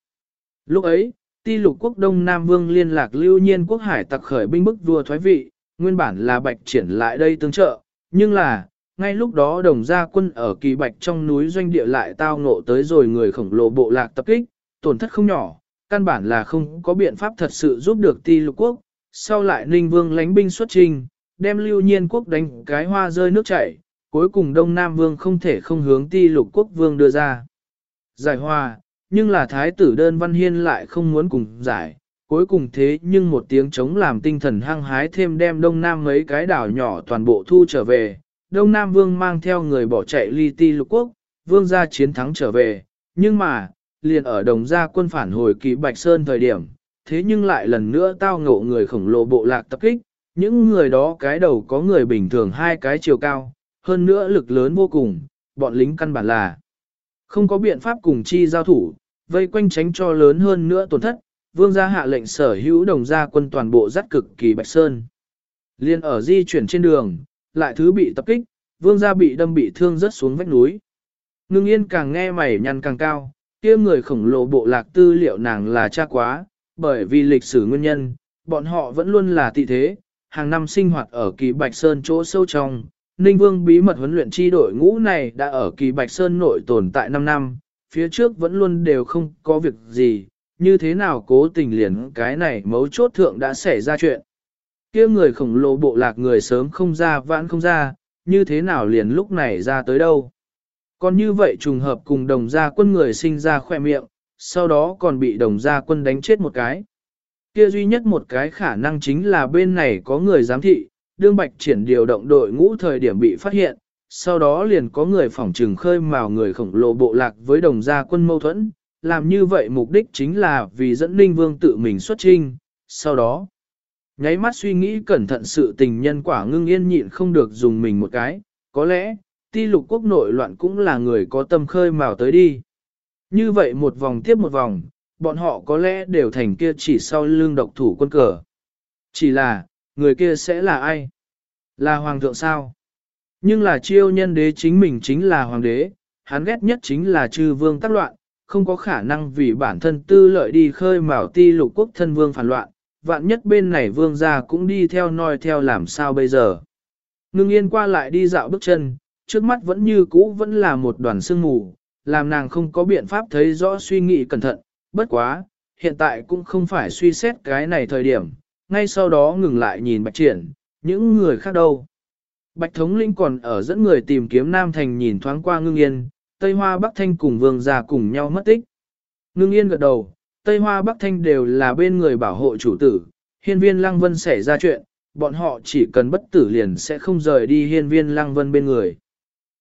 Lúc ấy, ti lục quốc Đông Nam Vương liên lạc lưu nhiên quốc hải tặc khởi binh bức vua thoái vị, nguyên bản là bạch triển lại đây tương trợ, nhưng là, ngay lúc đó đồng gia quân ở kỳ bạch trong núi doanh địa lại tao ngộ tới rồi người khổng lồ bộ lạc tập kích, tổn thất không nhỏ, căn bản là không có biện pháp thật sự giúp được ti lục quốc, sau lại ninh vương lánh binh xuất trình, đem lưu nhiên quốc đánh cái hoa rơi nước chảy, cuối cùng Đông Nam Vương không thể không hướng ti lục quốc vương đưa ra. Giải hòa, nhưng là thái tử đơn văn hiên lại không muốn cùng giải, cuối cùng thế nhưng một tiếng chống làm tinh thần hăng hái thêm đem Đông Nam mấy cái đảo nhỏ toàn bộ thu trở về. Đông Nam Vương mang theo người bỏ chạy ly ti lục quốc, vương ra chiến thắng trở về, nhưng mà, liền ở đồng gia quân phản hồi kỳ Bạch Sơn thời điểm, thế nhưng lại lần nữa tao ngộ người khổng lồ bộ lạc tập kích, những người đó cái đầu có người bình thường hai cái chiều cao, hơn nữa lực lớn vô cùng, bọn lính căn bản là không có biện pháp cùng chi giao thủ, vây quanh tránh cho lớn hơn nữa tổn thất, vương gia hạ lệnh sở hữu đồng gia quân toàn bộ dắt cực kỳ bạch sơn. Liên ở di chuyển trên đường, lại thứ bị tập kích, vương gia bị đâm bị thương rất xuống vách núi. Ngưng yên càng nghe mày nhăn càng cao, kia người khổng lồ bộ lạc tư liệu nàng là cha quá, bởi vì lịch sử nguyên nhân, bọn họ vẫn luôn là tị thế, hàng năm sinh hoạt ở kỳ bạch sơn chỗ sâu trong, Ninh Vương bí mật huấn luyện chi đội ngũ này đã ở kỳ Bạch Sơn nội tồn tại 5 năm, phía trước vẫn luôn đều không có việc gì, như thế nào cố tình liền cái này mấu chốt thượng đã xảy ra chuyện. kia người khổng lồ bộ lạc người sớm không ra vãn không ra, như thế nào liền lúc này ra tới đâu. Còn như vậy trùng hợp cùng đồng gia quân người sinh ra khoe miệng, sau đó còn bị đồng gia quân đánh chết một cái. Kia duy nhất một cái khả năng chính là bên này có người giám thị, đương bạch triển điều động đội ngũ thời điểm bị phát hiện, sau đó liền có người phỏng trừng khơi mào người khổng lồ bộ lạc với đồng gia quân mâu thuẫn, làm như vậy mục đích chính là vì dẫn Ninh Vương tự mình xuất trinh, sau đó, nháy mắt suy nghĩ cẩn thận sự tình nhân quả ngưng yên nhịn không được dùng mình một cái, có lẽ, ti lục quốc nội loạn cũng là người có tâm khơi mào tới đi. Như vậy một vòng tiếp một vòng, bọn họ có lẽ đều thành kia chỉ sau lương độc thủ quân cờ. Chỉ là, người kia sẽ là ai? Là hoàng thượng sao? Nhưng là chiêu nhân đế chính mình chính là hoàng đế, hắn ghét nhất chính là chư vương tác loạn, không có khả năng vì bản thân tư lợi đi khơi mào ti lục quốc thân vương phản loạn, vạn nhất bên này vương gia cũng đi theo noi theo làm sao bây giờ. Ngưng yên qua lại đi dạo bước chân, trước mắt vẫn như cũ vẫn là một đoàn sương mù, làm nàng không có biện pháp thấy rõ suy nghĩ cẩn thận, bất quá, hiện tại cũng không phải suy xét cái này thời điểm, ngay sau đó ngừng lại nhìn bạch triển, những người khác đâu. Bạch thống linh còn ở dẫn người tìm kiếm Nam Thành nhìn thoáng qua ngưng yên, Tây Hoa Bắc Thanh cùng vương gia cùng nhau mất tích. Ngưng yên gật đầu, Tây Hoa Bắc Thanh đều là bên người bảo hộ chủ tử, hiên viên Lăng Vân xảy ra chuyện, bọn họ chỉ cần bất tử liền sẽ không rời đi hiên viên Lăng Vân bên người.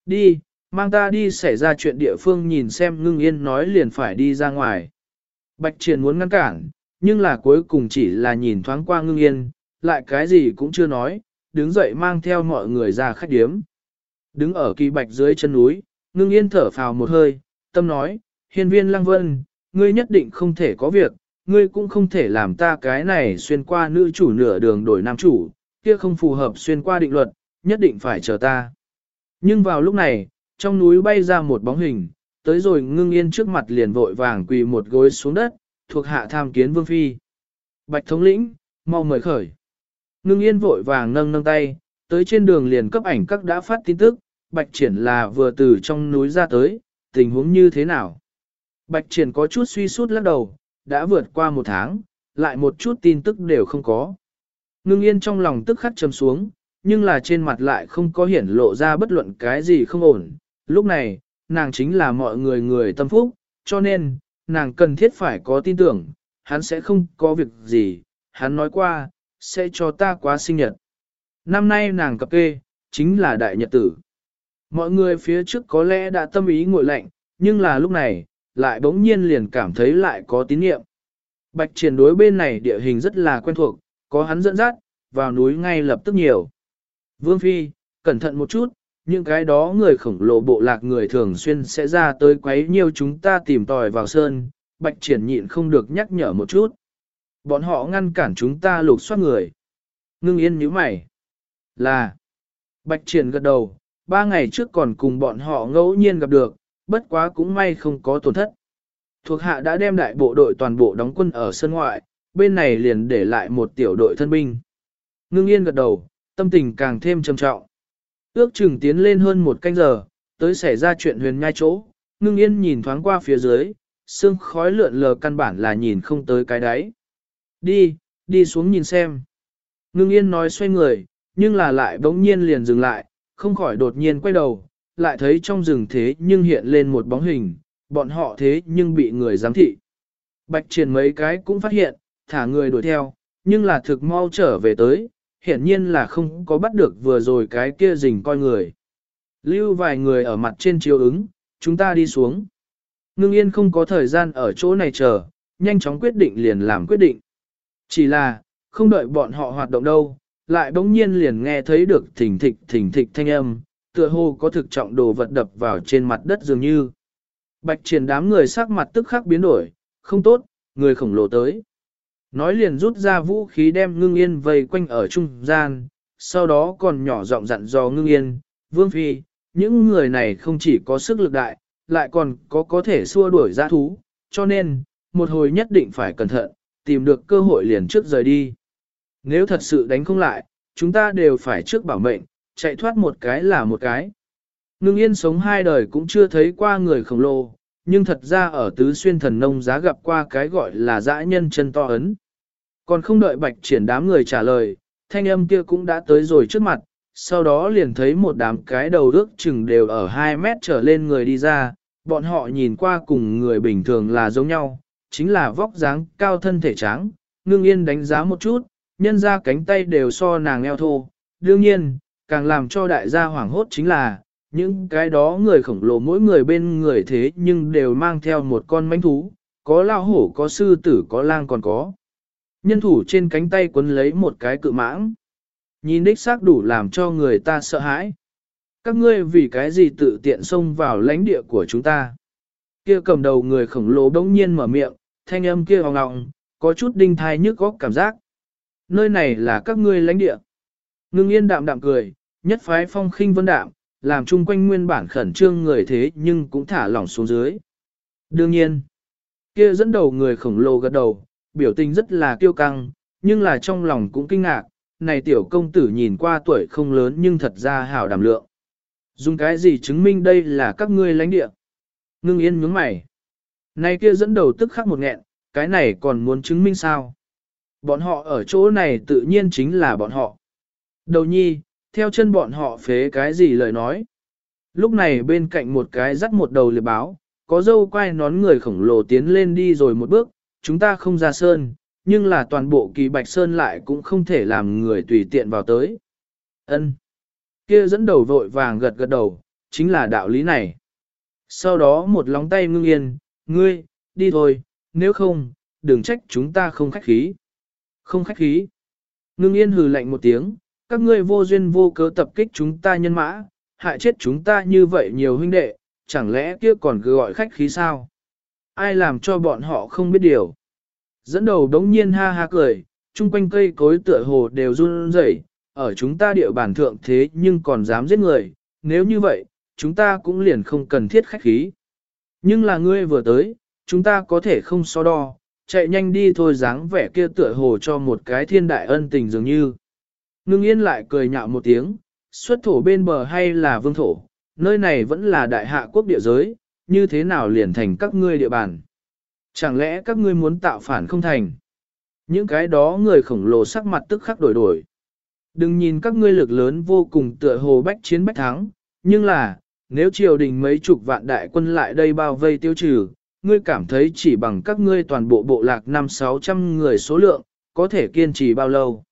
Đi, mang ta đi xảy ra chuyện địa phương nhìn xem ngưng yên nói liền phải đi ra ngoài. Bạch triển muốn ngăn cản, nhưng là cuối cùng chỉ là nhìn thoáng qua ngưng yên, lại cái gì cũng chưa nói, đứng dậy mang theo mọi người ra khách điếm. Đứng ở kỳ bạch dưới chân núi, ngưng yên thở phào một hơi, tâm nói, hiên viên lăng vân, ngươi nhất định không thể có việc, ngươi cũng không thể làm ta cái này xuyên qua nữ chủ nửa đường đổi nam chủ, kia không phù hợp xuyên qua định luật, nhất định phải chờ ta. Nhưng vào lúc này, trong núi bay ra một bóng hình, tới rồi ngưng yên trước mặt liền vội vàng quỳ một gối xuống đất, thuộc hạ tham kiến vương phi. Bạch thống lĩnh, mau mời khởi. Ngưng yên vội vàng nâng nâng tay, tới trên đường liền cấp ảnh các đã phát tin tức, bạch triển là vừa từ trong núi ra tới, tình huống như thế nào. Bạch triển có chút suy sút lắc đầu, đã vượt qua một tháng, lại một chút tin tức đều không có. Ngưng yên trong lòng tức khắc chấm xuống, nhưng là trên mặt lại không có hiển lộ ra bất luận cái gì không ổn. Lúc này, nàng chính là mọi người người tâm phúc, cho nên, nàng cần thiết phải có tin tưởng, hắn sẽ không có việc gì, hắn nói qua, sẽ cho ta quá sinh nhật. Năm nay nàng cập kê, chính là đại nhật tử. Mọi người phía trước có lẽ đã tâm ý ngội lạnh, nhưng là lúc này, lại bỗng nhiên liền cảm thấy lại có tín nhiệm. Bạch triển đối bên này địa hình rất là quen thuộc, có hắn dẫn dắt, vào núi ngay lập tức nhiều. Vương Phi, cẩn thận một chút, những cái đó người khổng lồ bộ lạc người thường xuyên sẽ ra tới quấy nhiều chúng ta tìm tòi vào sơn, bạch triển nhịn không được nhắc nhở một chút. Bọn họ ngăn cản chúng ta lục soát người. Ngưng yên nhíu mày. Là. Bạch triển gật đầu, ba ngày trước còn cùng bọn họ ngẫu nhiên gặp được, bất quá cũng may không có tổn thất. Thuộc hạ đã đem đại bộ đội toàn bộ đóng quân ở sân ngoại, bên này liền để lại một tiểu đội thân binh. Ngưng yên gật đầu, tâm tình càng thêm trầm trọng. Ước chừng tiến lên hơn một canh giờ, tới xảy ra chuyện huyền nhai chỗ, ngưng yên nhìn thoáng qua phía dưới, sương khói lượn lờ căn bản là nhìn không tới cái đáy. Đi, đi xuống nhìn xem. Ngưng yên nói xoay người, nhưng là lại bỗng nhiên liền dừng lại, không khỏi đột nhiên quay đầu, lại thấy trong rừng thế nhưng hiện lên một bóng hình, bọn họ thế nhưng bị người giám thị. Bạch triển mấy cái cũng phát hiện, thả người đuổi theo, nhưng là thực mau trở về tới, hiển nhiên là không có bắt được vừa rồi cái kia rình coi người. Lưu vài người ở mặt trên chiếu ứng, chúng ta đi xuống. Ngưng yên không có thời gian ở chỗ này chờ, nhanh chóng quyết định liền làm quyết định. Chỉ là, không đợi bọn họ hoạt động đâu, lại bỗng nhiên liền nghe thấy được thỉnh thịch thỉnh thịch thanh âm, tựa hồ có thực trọng đồ vật đập vào trên mặt đất dường như. Bạch triển đám người sắc mặt tức khắc biến đổi, không tốt, người khổng lồ tới. Nói liền rút ra vũ khí đem ngưng yên vây quanh ở trung gian, sau đó còn nhỏ giọng dặn dò ngưng yên, vương phi, những người này không chỉ có sức lực đại, lại còn có có thể xua đuổi giã thú, cho nên, một hồi nhất định phải cẩn thận, tìm được cơ hội liền trước rời đi. Nếu thật sự đánh không lại, chúng ta đều phải trước bảo mệnh, chạy thoát một cái là một cái. Ngưng yên sống hai đời cũng chưa thấy qua người khổng lồ, nhưng thật ra ở tứ xuyên thần nông giá gặp qua cái gọi là dã nhân chân to ấn. Còn không đợi bạch triển đám người trả lời, thanh âm kia cũng đã tới rồi trước mặt, sau đó liền thấy một đám cái đầu ước chừng đều ở 2 mét trở lên người đi ra, bọn họ nhìn qua cùng người bình thường là giống nhau, chính là vóc dáng cao thân thể trắng, ngưng yên đánh giá một chút, nhân ra cánh tay đều so nàng eo thô. Đương nhiên, càng làm cho đại gia hoảng hốt chính là, những cái đó người khổng lồ mỗi người bên người thế nhưng đều mang theo một con manh thú, có lao hổ có sư tử có lang còn có. Nhân thủ trên cánh tay quấn lấy một cái cự mãng. Nhìn đích xác đủ làm cho người ta sợ hãi. Các ngươi vì cái gì tự tiện xông vào lãnh địa của chúng ta. Kia cầm đầu người khổng lồ đống nhiên mở miệng, thanh âm kia hòng ngọng, có chút đinh thai nhức góc cảm giác. Nơi này là các ngươi lãnh địa. Ngưng yên đạm đạm cười, nhất phái phong khinh vân đạm, làm chung quanh nguyên bản khẩn trương người thế nhưng cũng thả lỏng xuống dưới. Đương nhiên, kia dẫn đầu người khổng lồ gật đầu, biểu tình rất là kiêu căng, nhưng là trong lòng cũng kinh ngạc, này tiểu công tử nhìn qua tuổi không lớn nhưng thật ra hảo đảm lượng. Dùng cái gì chứng minh đây là các ngươi lãnh địa? Ngưng yên nhướng mày. Này kia dẫn đầu tức khắc một nghẹn, cái này còn muốn chứng minh sao? Bọn họ ở chỗ này tự nhiên chính là bọn họ. Đầu nhi, theo chân bọn họ phế cái gì lời nói. Lúc này bên cạnh một cái dắt một đầu liệp báo, có dâu quay nón người khổng lồ tiến lên đi rồi một bước, chúng ta không ra sơn, nhưng là toàn bộ kỳ bạch sơn lại cũng không thể làm người tùy tiện vào tới. Ân, Kia dẫn đầu vội vàng gật gật đầu, chính là đạo lý này. Sau đó một lóng tay ngưng yên, ngươi, đi thôi, nếu không, đừng trách chúng ta không khách khí. Không khách khí. Ngưng yên hừ lạnh một tiếng, các ngươi vô duyên vô cớ tập kích chúng ta nhân mã, hại chết chúng ta như vậy nhiều huynh đệ, chẳng lẽ kia còn cứ gọi khách khí sao? Ai làm cho bọn họ không biết điều? Dẫn đầu đống nhiên ha ha cười, chung quanh cây cối tựa hồ đều run rẩy, ở chúng ta địa bàn thượng thế nhưng còn dám giết người, nếu như vậy, chúng ta cũng liền không cần thiết khách khí. Nhưng là ngươi vừa tới, chúng ta có thể không so đo, chạy nhanh đi thôi dáng vẻ kia tựa hồ cho một cái thiên đại ân tình dường như. Ngưng yên lại cười nhạo một tiếng, xuất thổ bên bờ hay là vương thổ, nơi này vẫn là đại hạ quốc địa giới, như thế nào liền thành các ngươi địa bàn. Chẳng lẽ các ngươi muốn tạo phản không thành? Những cái đó người khổng lồ sắc mặt tức khắc đổi đổi. Đừng nhìn các ngươi lực lớn vô cùng tựa hồ bách chiến bách thắng, nhưng là, nếu triều đình mấy chục vạn đại quân lại đây bao vây tiêu trừ, ngươi cảm thấy chỉ bằng các ngươi toàn bộ bộ lạc năm sáu trăm người số lượng, có thể kiên trì bao lâu.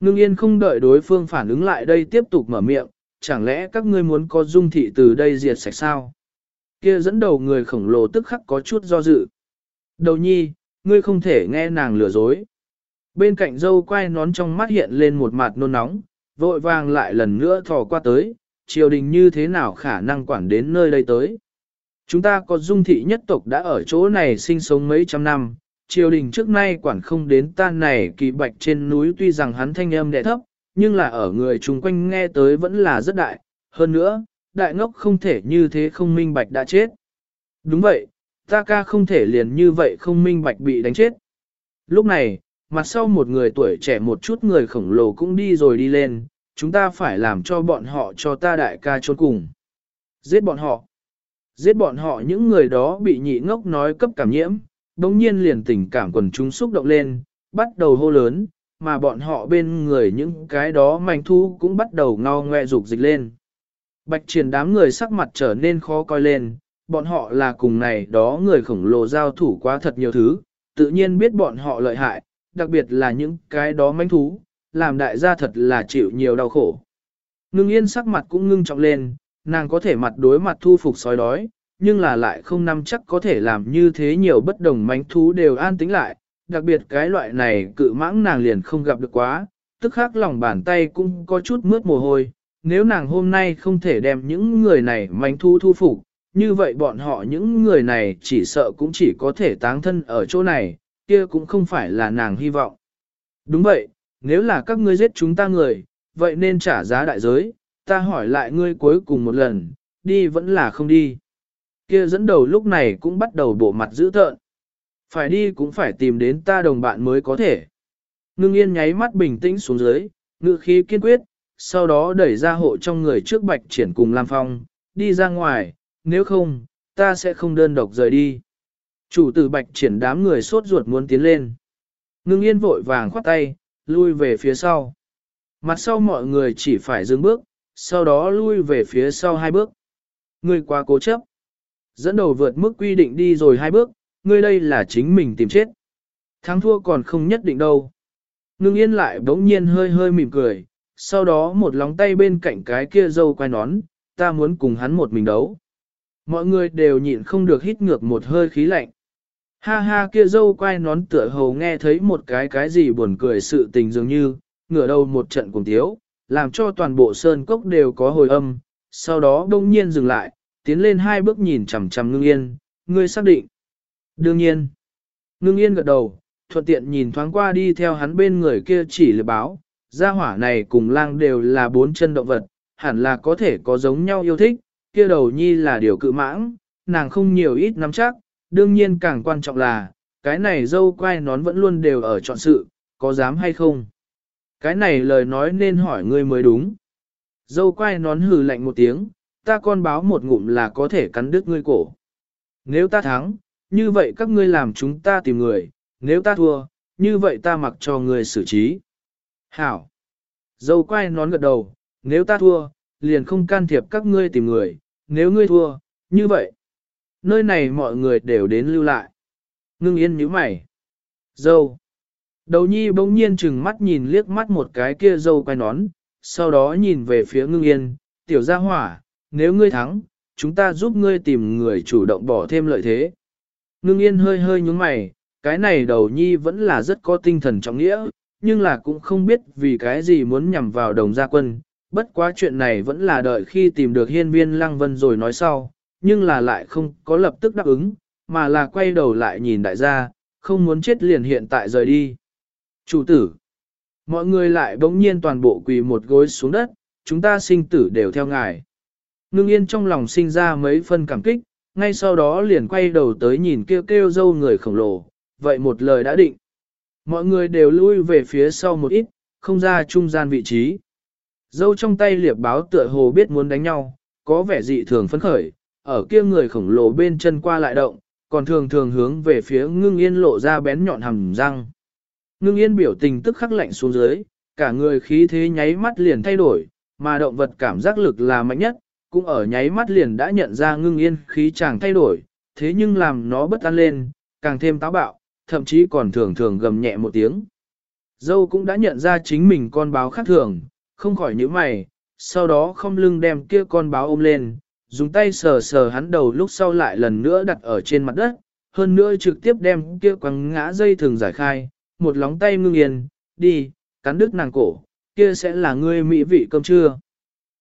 Ngưng yên không đợi đối phương phản ứng lại đây tiếp tục mở miệng, chẳng lẽ các ngươi muốn có dung thị từ đây diệt sạch sao? Kia dẫn đầu người khổng lồ tức khắc có chút do dự. Đầu nhi, ngươi không thể nghe nàng lừa dối. Bên cạnh dâu quay nón trong mắt hiện lên một mặt nôn nóng, vội vàng lại lần nữa thò qua tới, triều đình như thế nào khả năng quản đến nơi đây tới. Chúng ta có dung thị nhất tộc đã ở chỗ này sinh sống mấy trăm năm, triều đình trước nay quản không đến tan này kỳ bạch trên núi tuy rằng hắn thanh âm đẻ thấp, nhưng là ở người chung quanh nghe tới vẫn là rất đại. Hơn nữa, đại ngốc không thể như thế không minh bạch đã chết. Đúng vậy, ta ca không thể liền như vậy không minh bạch bị đánh chết. Lúc này, mặt sau một người tuổi trẻ một chút người khổng lồ cũng đi rồi đi lên, chúng ta phải làm cho bọn họ cho ta đại ca trốn cùng. Giết bọn họ. Giết bọn họ những người đó bị nhị ngốc nói cấp cảm nhiễm, đồng nhiên liền tình cảm quần chúng xúc động lên, bắt đầu hô lớn, mà bọn họ bên người những cái đó manh thu cũng bắt đầu ngao ngoe dục dịch lên. Bạch triển đám người sắc mặt trở nên khó coi lên, bọn họ là cùng này đó người khổng lồ giao thủ quá thật nhiều thứ, tự nhiên biết bọn họ lợi hại, đặc biệt là những cái đó manh thú, làm đại gia thật là chịu nhiều đau khổ. Ngưng yên sắc mặt cũng ngưng trọng lên, nàng có thể mặt đối mặt thu phục sói đói, nhưng là lại không nắm chắc có thể làm như thế nhiều bất đồng mánh thú đều an tĩnh lại, đặc biệt cái loại này cự mãng nàng liền không gặp được quá, tức khắc lòng bàn tay cũng có chút mướt mồ hôi, nếu nàng hôm nay không thể đem những người này mánh thú thu phục, như vậy bọn họ những người này chỉ sợ cũng chỉ có thể táng thân ở chỗ này, kia cũng không phải là nàng hy vọng. Đúng vậy, nếu là các ngươi giết chúng ta người, vậy nên trả giá đại giới, ta hỏi lại ngươi cuối cùng một lần, đi vẫn là không đi. Kia dẫn đầu lúc này cũng bắt đầu bộ mặt dữ tợn. Phải đi cũng phải tìm đến ta đồng bạn mới có thể. Ngưng yên nháy mắt bình tĩnh xuống dưới, ngự khí kiên quyết, sau đó đẩy ra hộ trong người trước bạch triển cùng Lam Phong, đi ra ngoài, nếu không, ta sẽ không đơn độc rời đi. Chủ tử bạch triển đám người sốt ruột muốn tiến lên. Ngưng yên vội vàng khoát tay, lui về phía sau. Mặt sau mọi người chỉ phải dừng bước, sau đó lui về phía sau hai bước. Người quá cố chấp. Dẫn đầu vượt mức quy định đi rồi hai bước, ngươi đây là chính mình tìm chết. Thắng thua còn không nhất định đâu. Ngưng yên lại bỗng nhiên hơi hơi mỉm cười, sau đó một lóng tay bên cạnh cái kia dâu quay nón, ta muốn cùng hắn một mình đấu. Mọi người đều nhịn không được hít ngược một hơi khí lạnh. Ha ha kia dâu quay nón tựa hầu nghe thấy một cái cái gì buồn cười sự tình dường như, ngửa đầu một trận cùng thiếu, làm cho toàn bộ sơn cốc đều có hồi âm, sau đó đông nhiên dừng lại, tiến lên hai bước nhìn chằm chằm ngưng yên, ngươi xác định. Đương nhiên, ngưng yên gật đầu, thuận tiện nhìn thoáng qua đi theo hắn bên người kia chỉ lừa báo, gia hỏa này cùng lang đều là bốn chân động vật, hẳn là có thể có giống nhau yêu thích, kia đầu nhi là điều cự mãng, nàng không nhiều ít nắm chắc, đương nhiên càng quan trọng là, cái này dâu quai nón vẫn luôn đều ở chọn sự, có dám hay không. Cái này lời nói nên hỏi ngươi mới đúng. Dâu quai nón hừ lạnh một tiếng, ta con báo một ngụm là có thể cắn đứt ngươi cổ. Nếu ta thắng, như vậy các ngươi làm chúng ta tìm người, nếu ta thua, như vậy ta mặc cho ngươi xử trí. Hảo. Dâu quay nón gật đầu, nếu ta thua, liền không can thiệp các ngươi tìm người, nếu ngươi thua, như vậy. Nơi này mọi người đều đến lưu lại. Ngưng yên nhíu mày. Dâu. Đầu nhi bỗng nhiên chừng mắt nhìn liếc mắt một cái kia dâu quay nón, sau đó nhìn về phía ngưng yên, tiểu gia hỏa, nếu ngươi thắng, chúng ta giúp ngươi tìm người chủ động bỏ thêm lợi thế. Ngưng yên hơi hơi nhúng mày, cái này đầu nhi vẫn là rất có tinh thần trọng nghĩa, nhưng là cũng không biết vì cái gì muốn nhằm vào đồng gia quân. Bất quá chuyện này vẫn là đợi khi tìm được hiên viên lăng vân rồi nói sau, nhưng là lại không có lập tức đáp ứng, mà là quay đầu lại nhìn đại gia, không muốn chết liền hiện tại rời đi. Chủ tử, mọi người lại bỗng nhiên toàn bộ quỳ một gối xuống đất, chúng ta sinh tử đều theo ngài. Ngưng yên trong lòng sinh ra mấy phân cảm kích, ngay sau đó liền quay đầu tới nhìn kêu kêu dâu người khổng lồ, vậy một lời đã định. Mọi người đều lui về phía sau một ít, không ra trung gian vị trí. Dâu trong tay liệp báo tựa hồ biết muốn đánh nhau, có vẻ dị thường phấn khởi, ở kia người khổng lồ bên chân qua lại động, còn thường thường hướng về phía ngưng yên lộ ra bén nhọn hầm răng. Ngưng yên biểu tình tức khắc lạnh xuống dưới, cả người khí thế nháy mắt liền thay đổi, mà động vật cảm giác lực là mạnh nhất, cũng ở nháy mắt liền đã nhận ra ngưng yên khí chàng thay đổi, thế nhưng làm nó bất an lên, càng thêm táo bạo, thậm chí còn thường thường gầm nhẹ một tiếng. Dâu cũng đã nhận ra chính mình con báo khác thường, không khỏi nhíu mày, sau đó không lưng đem kia con báo ôm lên, dùng tay sờ sờ hắn đầu lúc sau lại lần nữa đặt ở trên mặt đất, hơn nữa trực tiếp đem kia quăng ngã dây thường giải khai, một lóng tay ngưng yên, đi, cắn đứt nàng cổ, kia sẽ là ngươi mỹ vị cơm trưa.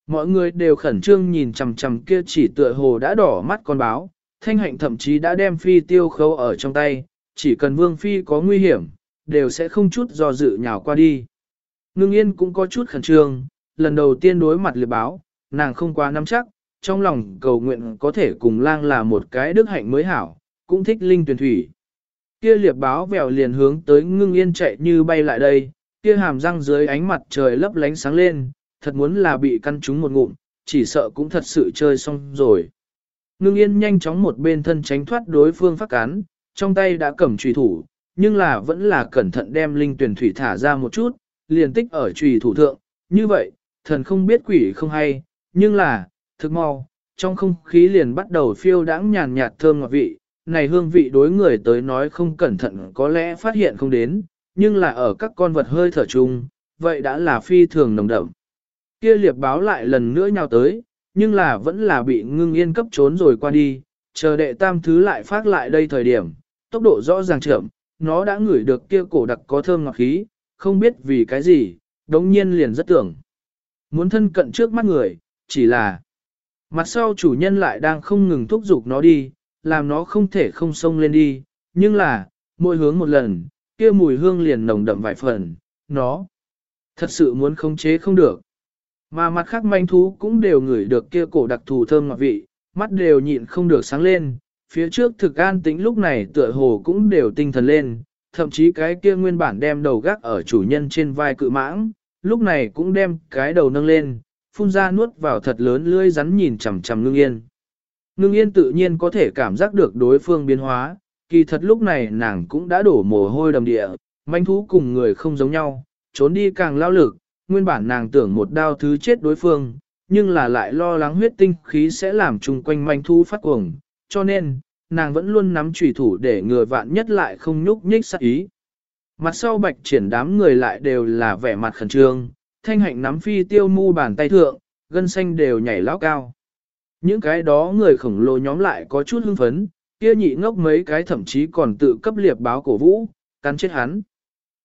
Mọi người đều khẩn trương nhìn chằm chằm kia chỉ tựa hồ đã đỏ mắt con báo, thanh hạnh thậm chí đã đem phi tiêu khâu ở trong tay, chỉ cần vương phi có nguy hiểm, đều sẽ không chút do dự nhào qua đi. Ngưng yên cũng có chút khẩn trương, lần đầu tiên đối mặt liệp báo, nàng không quá nắm chắc, trong lòng cầu nguyện có thể cùng lang là một cái đức hạnh mới hảo, cũng thích linh tuyển thủy. Kia liệp báo vèo liền hướng tới ngưng yên chạy như bay lại đây, kia hàm răng dưới ánh mặt trời lấp lánh sáng lên, thật muốn là bị căn trúng một ngụm, chỉ sợ cũng thật sự chơi xong rồi. Ngưng yên nhanh chóng một bên thân tránh thoát đối phương phát cán, trong tay đã cầm trùy thủ, nhưng là vẫn là cẩn thận đem linh tuyển thủy thả ra một chút, liền tích ở trùy thủ thượng, như vậy, thần không biết quỷ không hay, nhưng là, thực mau, trong không khí liền bắt đầu phiêu đãng nhàn nhạt thơm ngọt vị, này hương vị đối người tới nói không cẩn thận có lẽ phát hiện không đến, nhưng là ở các con vật hơi thở chung, vậy đã là phi thường nồng đậm. Kia liệp báo lại lần nữa nhào tới, nhưng là vẫn là bị ngưng yên cấp trốn rồi qua đi, chờ đệ tam thứ lại phát lại đây thời điểm, tốc độ rõ ràng chậm, nó đã ngửi được kia cổ đặc có thơm ngọt khí, không biết vì cái gì, đống nhiên liền rất tưởng. Muốn thân cận trước mắt người, chỉ là mặt sau chủ nhân lại đang không ngừng thúc giục nó đi, làm nó không thể không xông lên đi, nhưng là, mỗi hướng một lần, kia mùi hương liền nồng đậm vài phần, nó thật sự muốn khống chế không được. Mà mặt khác manh thú cũng đều ngửi được kia cổ đặc thù thơm ngọt vị, mắt đều nhịn không được sáng lên, phía trước thực an tĩnh lúc này tựa hồ cũng đều tinh thần lên, thậm chí cái kia nguyên bản đem đầu gác ở chủ nhân trên vai cự mãng, lúc này cũng đem cái đầu nâng lên, phun ra nuốt vào thật lớn lưỡi rắn nhìn chằm chằm ngưng yên. Ngưng yên tự nhiên có thể cảm giác được đối phương biến hóa, kỳ thật lúc này nàng cũng đã đổ mồ hôi đầm địa, manh thú cùng người không giống nhau, trốn đi càng lao lực, nguyên bản nàng tưởng một đao thứ chết đối phương, nhưng là lại lo lắng huyết tinh khí sẽ làm chung quanh manh thu phát cuồng, cho nên, nàng vẫn luôn nắm trùy thủ để ngừa vạn nhất lại không nhúc nhích sát ý. Mặt sau bạch triển đám người lại đều là vẻ mặt khẩn trương, thanh hạnh nắm phi tiêu mu bàn tay thượng, gân xanh đều nhảy lão cao. Những cái đó người khổng lồ nhóm lại có chút hưng phấn, kia nhị ngốc mấy cái thậm chí còn tự cấp liệp báo cổ vũ, cắn chết hắn.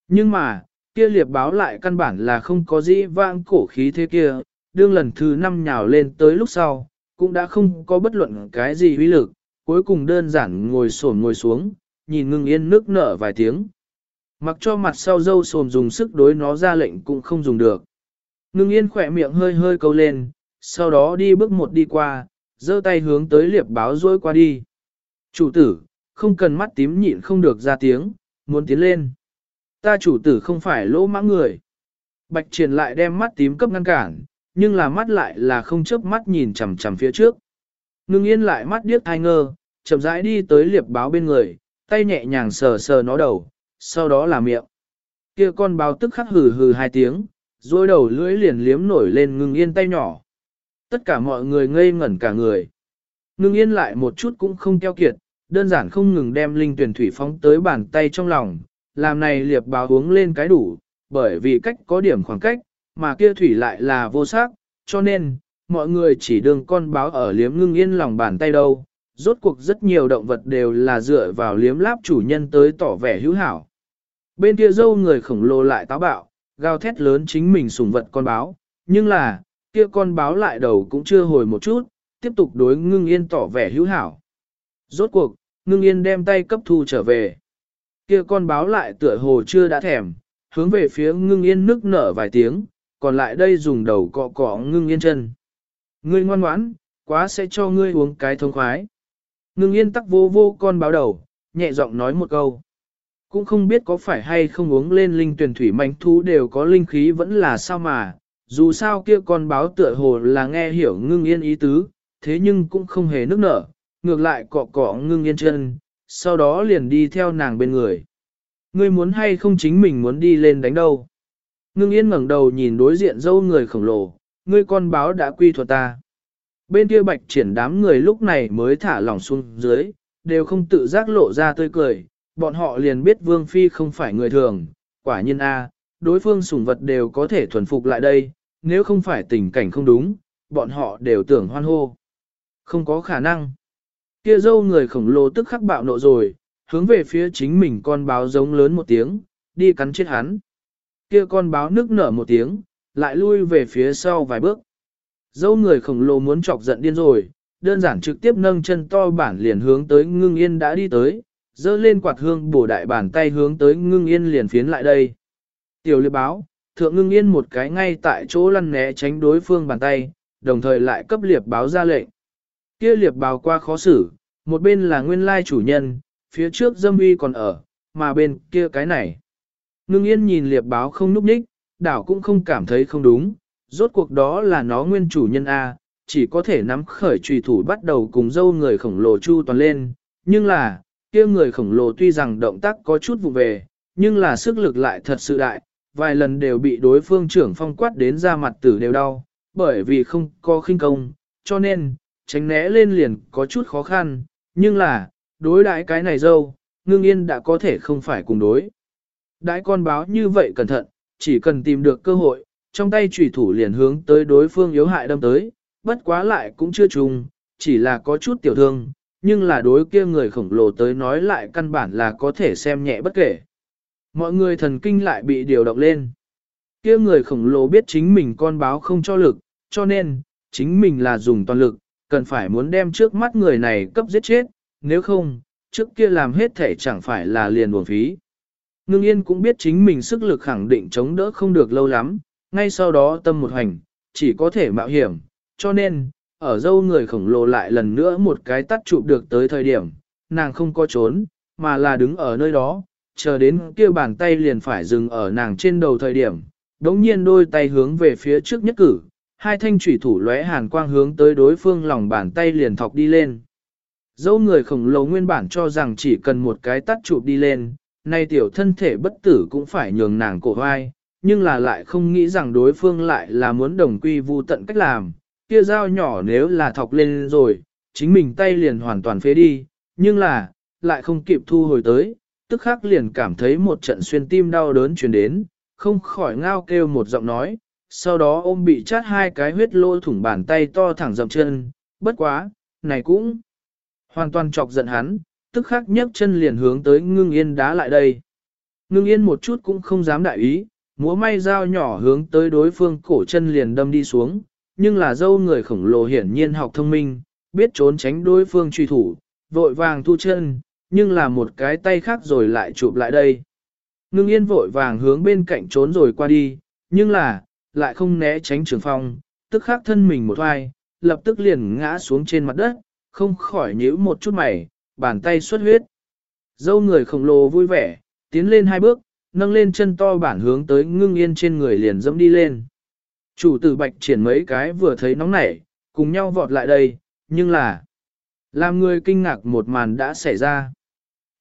Nhưng mà, kia liệp báo lại căn bản là không có gì vang cổ khí thế kia, đương lần thứ năm nhào lên tới lúc sau, cũng đã không có bất luận cái gì uy lực, cuối cùng đơn giản ngồi xổm ngồi xuống, nhìn ngưng yên nước nở vài tiếng. Mặc cho mặt sau dâu sồm dùng sức đối nó ra lệnh cũng không dùng được. Ngưng yên khỏe miệng hơi hơi câu lên, sau đó đi bước một đi qua, giơ tay hướng tới liệp báo dối qua đi. Chủ tử, không cần mắt tím nhịn không được ra tiếng, muốn tiến lên. Ta chủ tử không phải lỗ mãng người. Bạch triển lại đem mắt tím cấp ngăn cản, nhưng là mắt lại là không chớp mắt nhìn chằm chằm phía trước. Ngưng yên lại mắt điếc thai ngơ, chậm rãi đi tới liệp báo bên người, tay nhẹ nhàng sờ sờ nó đầu, sau đó là miệng. Kia con báo tức khắc hừ hừ hai tiếng, rồi đầu lưỡi liền liếm nổi lên ngưng yên tay nhỏ. Tất cả mọi người ngây ngẩn cả người. Ngưng yên lại một chút cũng không keo kiệt, đơn giản không ngừng đem linh tuyển thủy phóng tới bàn tay trong lòng, làm này liệp báo uống lên cái đủ, bởi vì cách có điểm khoảng cách, mà kia thủy lại là vô sắc, cho nên, mọi người chỉ đương con báo ở liếm ngưng yên lòng bàn tay đâu. Rốt cuộc rất nhiều động vật đều là dựa vào liếm láp chủ nhân tới tỏ vẻ hữu hảo. Bên kia dâu người khổng lồ lại táo bạo, gào thét lớn chính mình sùng vật con báo, nhưng là, kia con báo lại đầu cũng chưa hồi một chút, tiếp tục đối ngưng yên tỏ vẻ hữu hảo. Rốt cuộc, ngưng yên đem tay cấp thu trở về. Kia con báo lại tựa hồ chưa đã thèm, hướng về phía ngưng yên nước nở vài tiếng, còn lại đây dùng đầu cọ cọ ngưng yên chân. Ngươi ngoan ngoãn, quá sẽ cho ngươi uống cái thông khoái. Ngưng yên tắc vô vô con báo đầu, nhẹ giọng nói một câu. Cũng không biết có phải hay không uống lên linh tuyển thủy manh thú đều có linh khí vẫn là sao mà, dù sao kia con báo tựa hồ là nghe hiểu ngưng yên ý tứ, thế nhưng cũng không hề nước nở, ngược lại cọ cọ ngưng yên chân, sau đó liền đi theo nàng bên người. Ngươi muốn hay không chính mình muốn đi lên đánh đâu. Ngưng yên ngẩng đầu nhìn đối diện dâu người khổng lồ, ngươi con báo đã quy thuật ta. Bên kia bạch triển đám người lúc này mới thả lỏng xuống dưới, đều không tự giác lộ ra tươi cười, bọn họ liền biết Vương Phi không phải người thường, quả nhiên A, đối phương sủng vật đều có thể thuần phục lại đây, nếu không phải tình cảnh không đúng, bọn họ đều tưởng hoan hô. Không có khả năng. Kia dâu người khổng lồ tức khắc bạo nộ rồi, hướng về phía chính mình con báo giống lớn một tiếng, đi cắn chết hắn. Kia con báo nước nở một tiếng, lại lui về phía sau vài bước. Dâu người khổng lồ muốn chọc giận điên rồi, đơn giản trực tiếp nâng chân to bản liền hướng tới ngưng yên đã đi tới, dơ lên quạt hương bổ đại bàn tay hướng tới ngưng yên liền phiến lại đây. Tiểu liệp báo, thượng ngưng yên một cái ngay tại chỗ lăn né tránh đối phương bàn tay, đồng thời lại cấp liệp báo ra lệnh. Kia liệp bào qua khó xử, một bên là nguyên lai chủ nhân, phía trước dâm uy còn ở, mà bên kia cái này. Ngưng yên nhìn liệp báo không núp ních, đảo cũng không cảm thấy không đúng, rốt cuộc đó là nó nguyên chủ nhân A, chỉ có thể nắm khởi trùy thủ bắt đầu cùng dâu người khổng lồ chu toàn lên, nhưng là, kia người khổng lồ tuy rằng động tác có chút vụ về, nhưng là sức lực lại thật sự đại, vài lần đều bị đối phương trưởng phong quát đến ra mặt tử đều đau, bởi vì không có khinh công, cho nên, tránh né lên liền có chút khó khăn, nhưng là, đối đãi cái này dâu, ngưng yên đã có thể không phải cùng đối. Đãi con báo như vậy cẩn thận, chỉ cần tìm được cơ hội, trong tay trùy thủ liền hướng tới đối phương yếu hại đâm tới, bất quá lại cũng chưa trùng, chỉ là có chút tiểu thương, nhưng là đối kia người khổng lồ tới nói lại căn bản là có thể xem nhẹ bất kể. Mọi người thần kinh lại bị điều động lên. Kia người khổng lồ biết chính mình con báo không cho lực, cho nên, chính mình là dùng toàn lực, cần phải muốn đem trước mắt người này cấp giết chết, nếu không, trước kia làm hết thể chẳng phải là liền buồn phí. Ngưng yên cũng biết chính mình sức lực khẳng định chống đỡ không được lâu lắm, ngay sau đó tâm một hành, chỉ có thể mạo hiểm, cho nên, ở dâu người khổng lồ lại lần nữa một cái tắt chụp được tới thời điểm, nàng không có trốn, mà là đứng ở nơi đó, chờ đến kia bàn tay liền phải dừng ở nàng trên đầu thời điểm, đống nhiên đôi tay hướng về phía trước nhất cử, hai thanh chủy thủ lóe hàn quang hướng tới đối phương lòng bàn tay liền thọc đi lên. dẫu người khổng lồ nguyên bản cho rằng chỉ cần một cái tắt chụp đi lên, nay tiểu thân thể bất tử cũng phải nhường nàng cổ vai, nhưng là lại không nghĩ rằng đối phương lại là muốn đồng quy vu tận cách làm, kia dao nhỏ nếu là thọc lên rồi, chính mình tay liền hoàn toàn phế đi, nhưng là, lại không kịp thu hồi tới, tức khắc liền cảm thấy một trận xuyên tim đau đớn truyền đến, không khỏi ngao kêu một giọng nói, sau đó ôm bị chát hai cái huyết lô thủng bàn tay to thẳng dậm chân, bất quá, này cũng hoàn toàn chọc giận hắn, tức khắc nhấc chân liền hướng tới ngưng yên đá lại đây. Ngưng yên một chút cũng không dám đại ý, múa may dao nhỏ hướng tới đối phương cổ chân liền đâm đi xuống, nhưng là dâu người khổng lồ hiển nhiên học thông minh, biết trốn tránh đối phương truy thủ, vội vàng thu chân, nhưng là một cái tay khác rồi lại chụp lại đây. Ngưng yên vội vàng hướng bên cạnh trốn rồi qua đi, nhưng là, lại không né tránh trường phong, tức khắc thân mình một hoài, lập tức liền ngã xuống trên mặt đất, không khỏi nhíu một chút mày, bàn tay xuất huyết. Dâu người khổng lồ vui vẻ, tiến lên hai bước, nâng lên chân to bản hướng tới ngưng yên trên người liền dẫm đi lên. Chủ tử bạch triển mấy cái vừa thấy nóng nảy, cùng nhau vọt lại đây, nhưng là, làm người kinh ngạc một màn đã xảy ra.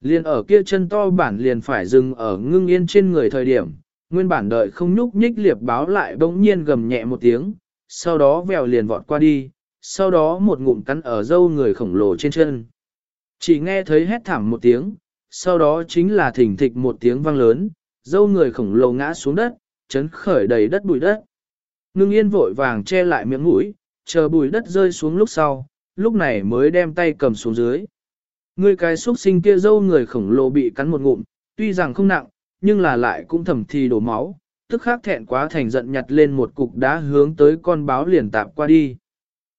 Liền ở kia chân to bản liền phải dừng ở ngưng yên trên người thời điểm, nguyên bản đợi không nhúc nhích liệp báo lại bỗng nhiên gầm nhẹ một tiếng, sau đó vèo liền vọt qua đi, sau đó một ngụm cắn ở dâu người khổng lồ trên chân. Chỉ nghe thấy hét thảm một tiếng, sau đó chính là thỉnh thịch một tiếng vang lớn, dâu người khổng lồ ngã xuống đất, chấn khởi đầy đất bụi đất. Ngưng yên vội vàng che lại miệng mũi, chờ bụi đất rơi xuống lúc sau, lúc này mới đem tay cầm xuống dưới. Người cái xúc sinh kia dâu người khổng lồ bị cắn một ngụm, tuy rằng không nặng, nhưng là lại cũng thầm thì đổ máu, tức khắc thẹn quá thành giận nhặt lên một cục đá hướng tới con báo liền tạp qua đi.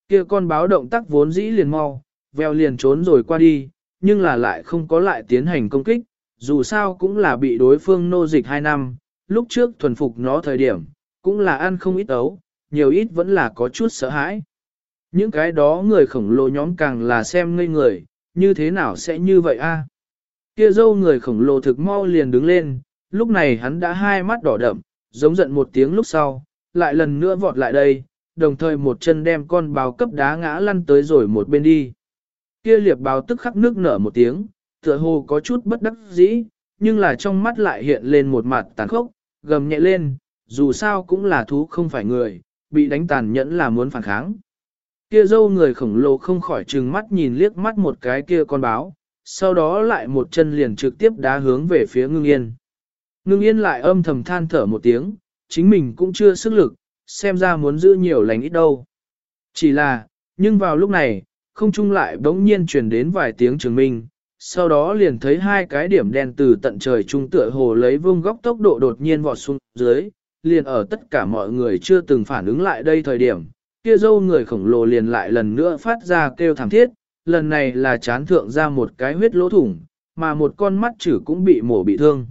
Kia con báo động tác vốn dĩ liền mau, veo liền trốn rồi qua đi, nhưng là lại không có lại tiến hành công kích, dù sao cũng là bị đối phương nô dịch 2 năm, lúc trước thuần phục nó thời điểm, cũng là ăn không ít ấu, nhiều ít vẫn là có chút sợ hãi. Những cái đó người khổng lồ nhóm càng là xem ngây người, như thế nào sẽ như vậy a? Kia dâu người khổng lồ thực mau liền đứng lên, lúc này hắn đã hai mắt đỏ đậm, giống giận một tiếng lúc sau, lại lần nữa vọt lại đây, đồng thời một chân đem con báo cấp đá ngã lăn tới rồi một bên đi. Kia liệp báo tức khắc nước nở một tiếng, tựa hồ có chút bất đắc dĩ, nhưng là trong mắt lại hiện lên một mặt tàn khốc, gầm nhẹ lên, dù sao cũng là thú không phải người, bị đánh tàn nhẫn là muốn phản kháng. Kia dâu người khổng lồ không khỏi trừng mắt nhìn liếc mắt một cái kia con báo, sau đó lại một chân liền trực tiếp đá hướng về phía ngưng yên. Ngưng yên lại âm thầm than thở một tiếng, chính mình cũng chưa sức lực, xem ra muốn giữ nhiều lành ít đâu. Chỉ là, nhưng vào lúc này, không trung lại bỗng nhiên truyền đến vài tiếng trường minh, sau đó liền thấy hai cái điểm đen từ tận trời trung tựa hồ lấy vương góc tốc độ đột nhiên vọt xuống dưới, liền ở tất cả mọi người chưa từng phản ứng lại đây thời điểm, kia dâu người khổng lồ liền lại lần nữa phát ra kêu thảm thiết, lần này là chán thượng ra một cái huyết lỗ thủng, mà một con mắt chử cũng bị mổ bị thương.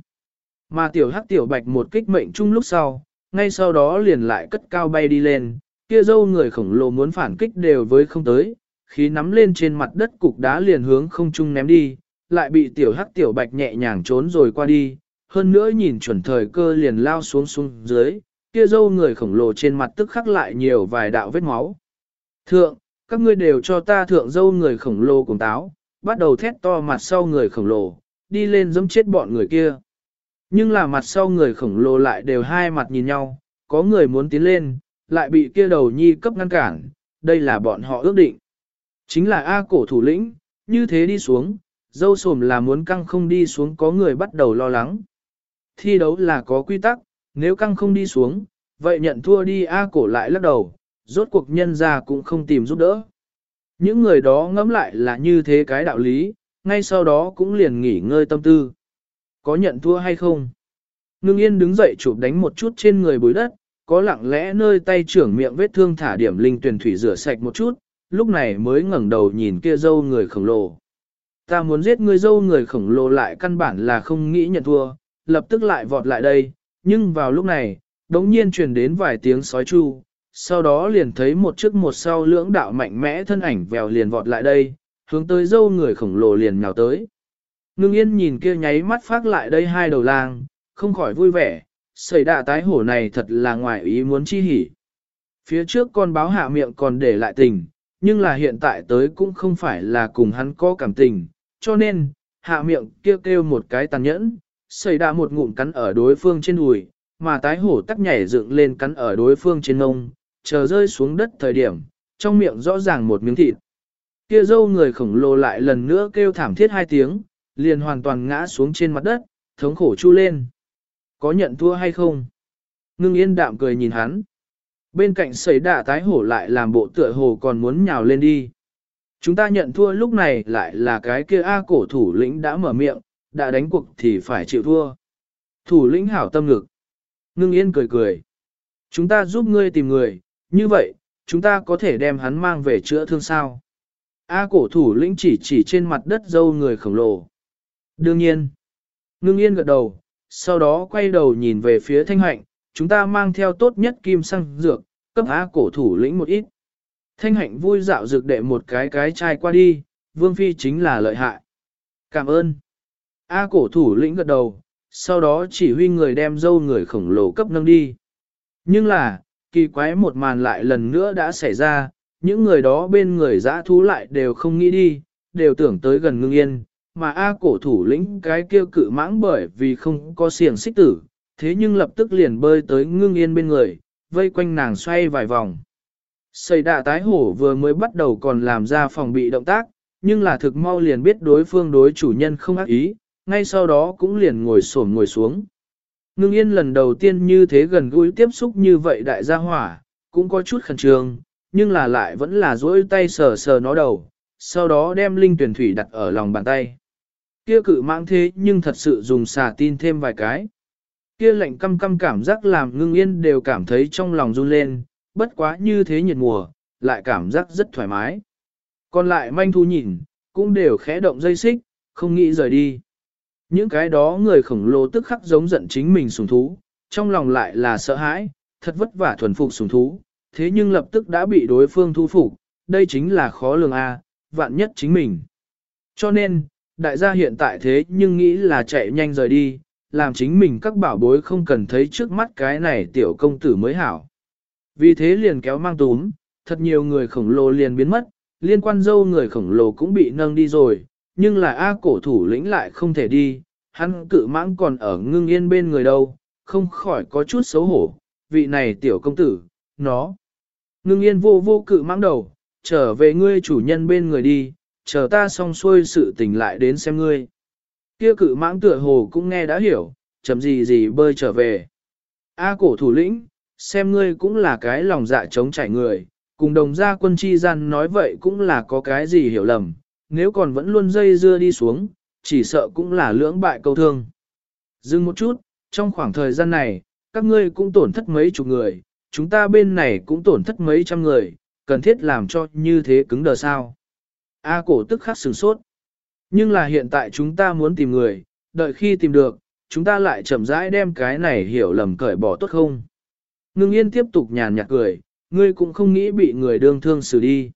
Mà tiểu hắc tiểu bạch một kích mệnh chung lúc sau, ngay sau đó liền lại cất cao bay đi lên, kia dâu người khổng lồ muốn phản kích đều với không tới, khí nắm lên trên mặt đất cục đá liền hướng không trung ném đi, lại bị tiểu hắc tiểu bạch nhẹ nhàng trốn rồi qua đi, hơn nữa nhìn chuẩn thời cơ liền lao xuống xuống dưới, kia dâu người khổng lồ trên mặt tức khắc lại nhiều vài đạo vết máu. Thượng, các ngươi đều cho ta thượng dâu người khổng lồ cùng táo, bắt đầu thét to mặt sau người khổng lồ, đi lên dẫm chết bọn người kia. Nhưng là mặt sau người khổng lồ lại đều hai mặt nhìn nhau, có người muốn tiến lên, lại bị kia đầu nhi cấp ngăn cản, đây là bọn họ ước định. Chính là A cổ thủ lĩnh, như thế đi xuống, dâu sồm là muốn căng không đi xuống có người bắt đầu lo lắng. Thi đấu là có quy tắc, nếu căng không đi xuống, vậy nhận thua đi A cổ lại lắc đầu, rốt cuộc nhân ra cũng không tìm giúp đỡ. Những người đó ngẫm lại là như thế cái đạo lý, ngay sau đó cũng liền nghỉ ngơi tâm tư. Có nhận thua hay không? Ngưng yên đứng dậy chụp đánh một chút trên người bối đất, có lặng lẽ nơi tay trưởng miệng vết thương thả điểm linh tuyển thủy rửa sạch một chút, lúc này mới ngẩng đầu nhìn kia dâu người khổng lồ. Ta muốn giết người dâu người khổng lồ lại căn bản là không nghĩ nhận thua, lập tức lại vọt lại đây, nhưng vào lúc này, đống nhiên truyền đến vài tiếng sói chu, sau đó liền thấy một trước một sau lưỡng đạo mạnh mẽ thân ảnh vèo liền vọt lại đây, hướng tới dâu người khổng lồ liền nhào tới. Ngưng yên nhìn kia nháy mắt phát lại đây hai đầu lang, không khỏi vui vẻ, xảy đạ tái hổ này thật là ngoài ý muốn chi hỉ. Phía trước con báo hạ miệng còn để lại tình, nhưng là hiện tại tới cũng không phải là cùng hắn có cảm tình, cho nên, hạ miệng kêu kêu một cái tàn nhẫn, xảy đạ một ngụm cắn ở đối phương trên đùi, mà tái hổ tắc nhảy dựng lên cắn ở đối phương trên ngông, chờ rơi xuống đất thời điểm, trong miệng rõ ràng một miếng thịt. Kia dâu người khổng lồ lại lần nữa kêu thảm thiết hai tiếng, liền hoàn toàn ngã xuống trên mặt đất, thống khổ chu lên. Có nhận thua hay không? Ngưng yên đạm cười nhìn hắn. Bên cạnh sấy đả tái hổ lại làm bộ tựa hồ còn muốn nhào lên đi. Chúng ta nhận thua lúc này lại là cái kia A cổ thủ lĩnh đã mở miệng, đã đánh cuộc thì phải chịu thua. Thủ lĩnh hảo tâm ngực. Ngưng yên cười cười. Chúng ta giúp ngươi tìm người, như vậy, chúng ta có thể đem hắn mang về chữa thương sao. A cổ thủ lĩnh chỉ chỉ trên mặt đất dâu người khổng lồ. Đương nhiên, ngưng yên gật đầu, sau đó quay đầu nhìn về phía thanh hạnh, chúng ta mang theo tốt nhất kim xăng dược, cấp A cổ thủ lĩnh một ít. Thanh hạnh vui dạo dược đệ một cái cái chai qua đi, vương phi chính là lợi hại. Cảm ơn. A cổ thủ lĩnh gật đầu, sau đó chỉ huy người đem dâu người khổng lồ cấp nâng đi. Nhưng là, kỳ quái một màn lại lần nữa đã xảy ra, những người đó bên người dã thú lại đều không nghĩ đi, đều tưởng tới gần ngưng yên, mà A cổ thủ lĩnh cái kia cự mãng bởi vì không có xiềng xích tử, thế nhưng lập tức liền bơi tới ngưng yên bên người, vây quanh nàng xoay vài vòng. Xây đạ tái hổ vừa mới bắt đầu còn làm ra phòng bị động tác, nhưng là thực mau liền biết đối phương đối chủ nhân không ác ý, ngay sau đó cũng liền ngồi xổm ngồi xuống. Ngưng yên lần đầu tiên như thế gần gũi tiếp xúc như vậy đại gia hỏa, cũng có chút khẩn trương, nhưng là lại vẫn là dỗi tay sờ sờ nó đầu, sau đó đem linh tuyển thủy đặt ở lòng bàn tay. Kia cự mãng thế nhưng thật sự dùng xà tin thêm vài cái. Kia lạnh căm căm cảm giác làm ngưng yên đều cảm thấy trong lòng run lên, bất quá như thế nhiệt mùa, lại cảm giác rất thoải mái. Còn lại manh thu nhìn, cũng đều khẽ động dây xích, không nghĩ rời đi. Những cái đó người khổng lồ tức khắc giống giận chính mình sùng thú, trong lòng lại là sợ hãi, thật vất vả thuần phục sùng thú, thế nhưng lập tức đã bị đối phương thu phục, đây chính là khó lường a, vạn nhất chính mình. Cho nên, Đại gia hiện tại thế nhưng nghĩ là chạy nhanh rời đi, làm chính mình các bảo bối không cần thấy trước mắt cái này tiểu công tử mới hảo. Vì thế liền kéo mang túm, thật nhiều người khổng lồ liền biến mất, liên quan dâu người khổng lồ cũng bị nâng đi rồi, nhưng là A cổ thủ lĩnh lại không thể đi, hắn cự mãng còn ở ngưng yên bên người đâu, không khỏi có chút xấu hổ, vị này tiểu công tử, nó. Ngưng yên vô vô cự mãng đầu, trở về ngươi chủ nhân bên người đi, chờ ta xong xuôi sự tình lại đến xem ngươi. Kia cự mãng tựa hồ cũng nghe đã hiểu, chấm gì gì bơi trở về. A cổ thủ lĩnh, xem ngươi cũng là cái lòng dạ chống chảy người, cùng đồng gia quân chi gian nói vậy cũng là có cái gì hiểu lầm, nếu còn vẫn luôn dây dưa đi xuống, chỉ sợ cũng là lưỡng bại câu thương. Dừng một chút, trong khoảng thời gian này, các ngươi cũng tổn thất mấy chục người, chúng ta bên này cũng tổn thất mấy trăm người, cần thiết làm cho như thế cứng đờ sao. A cổ tức khắc sửng sốt. Nhưng là hiện tại chúng ta muốn tìm người, đợi khi tìm được, chúng ta lại chậm rãi đem cái này hiểu lầm cởi bỏ tốt không. Ngưng yên tiếp tục nhàn nhạt cười, ngươi cũng không nghĩ bị người đương thương xử đi.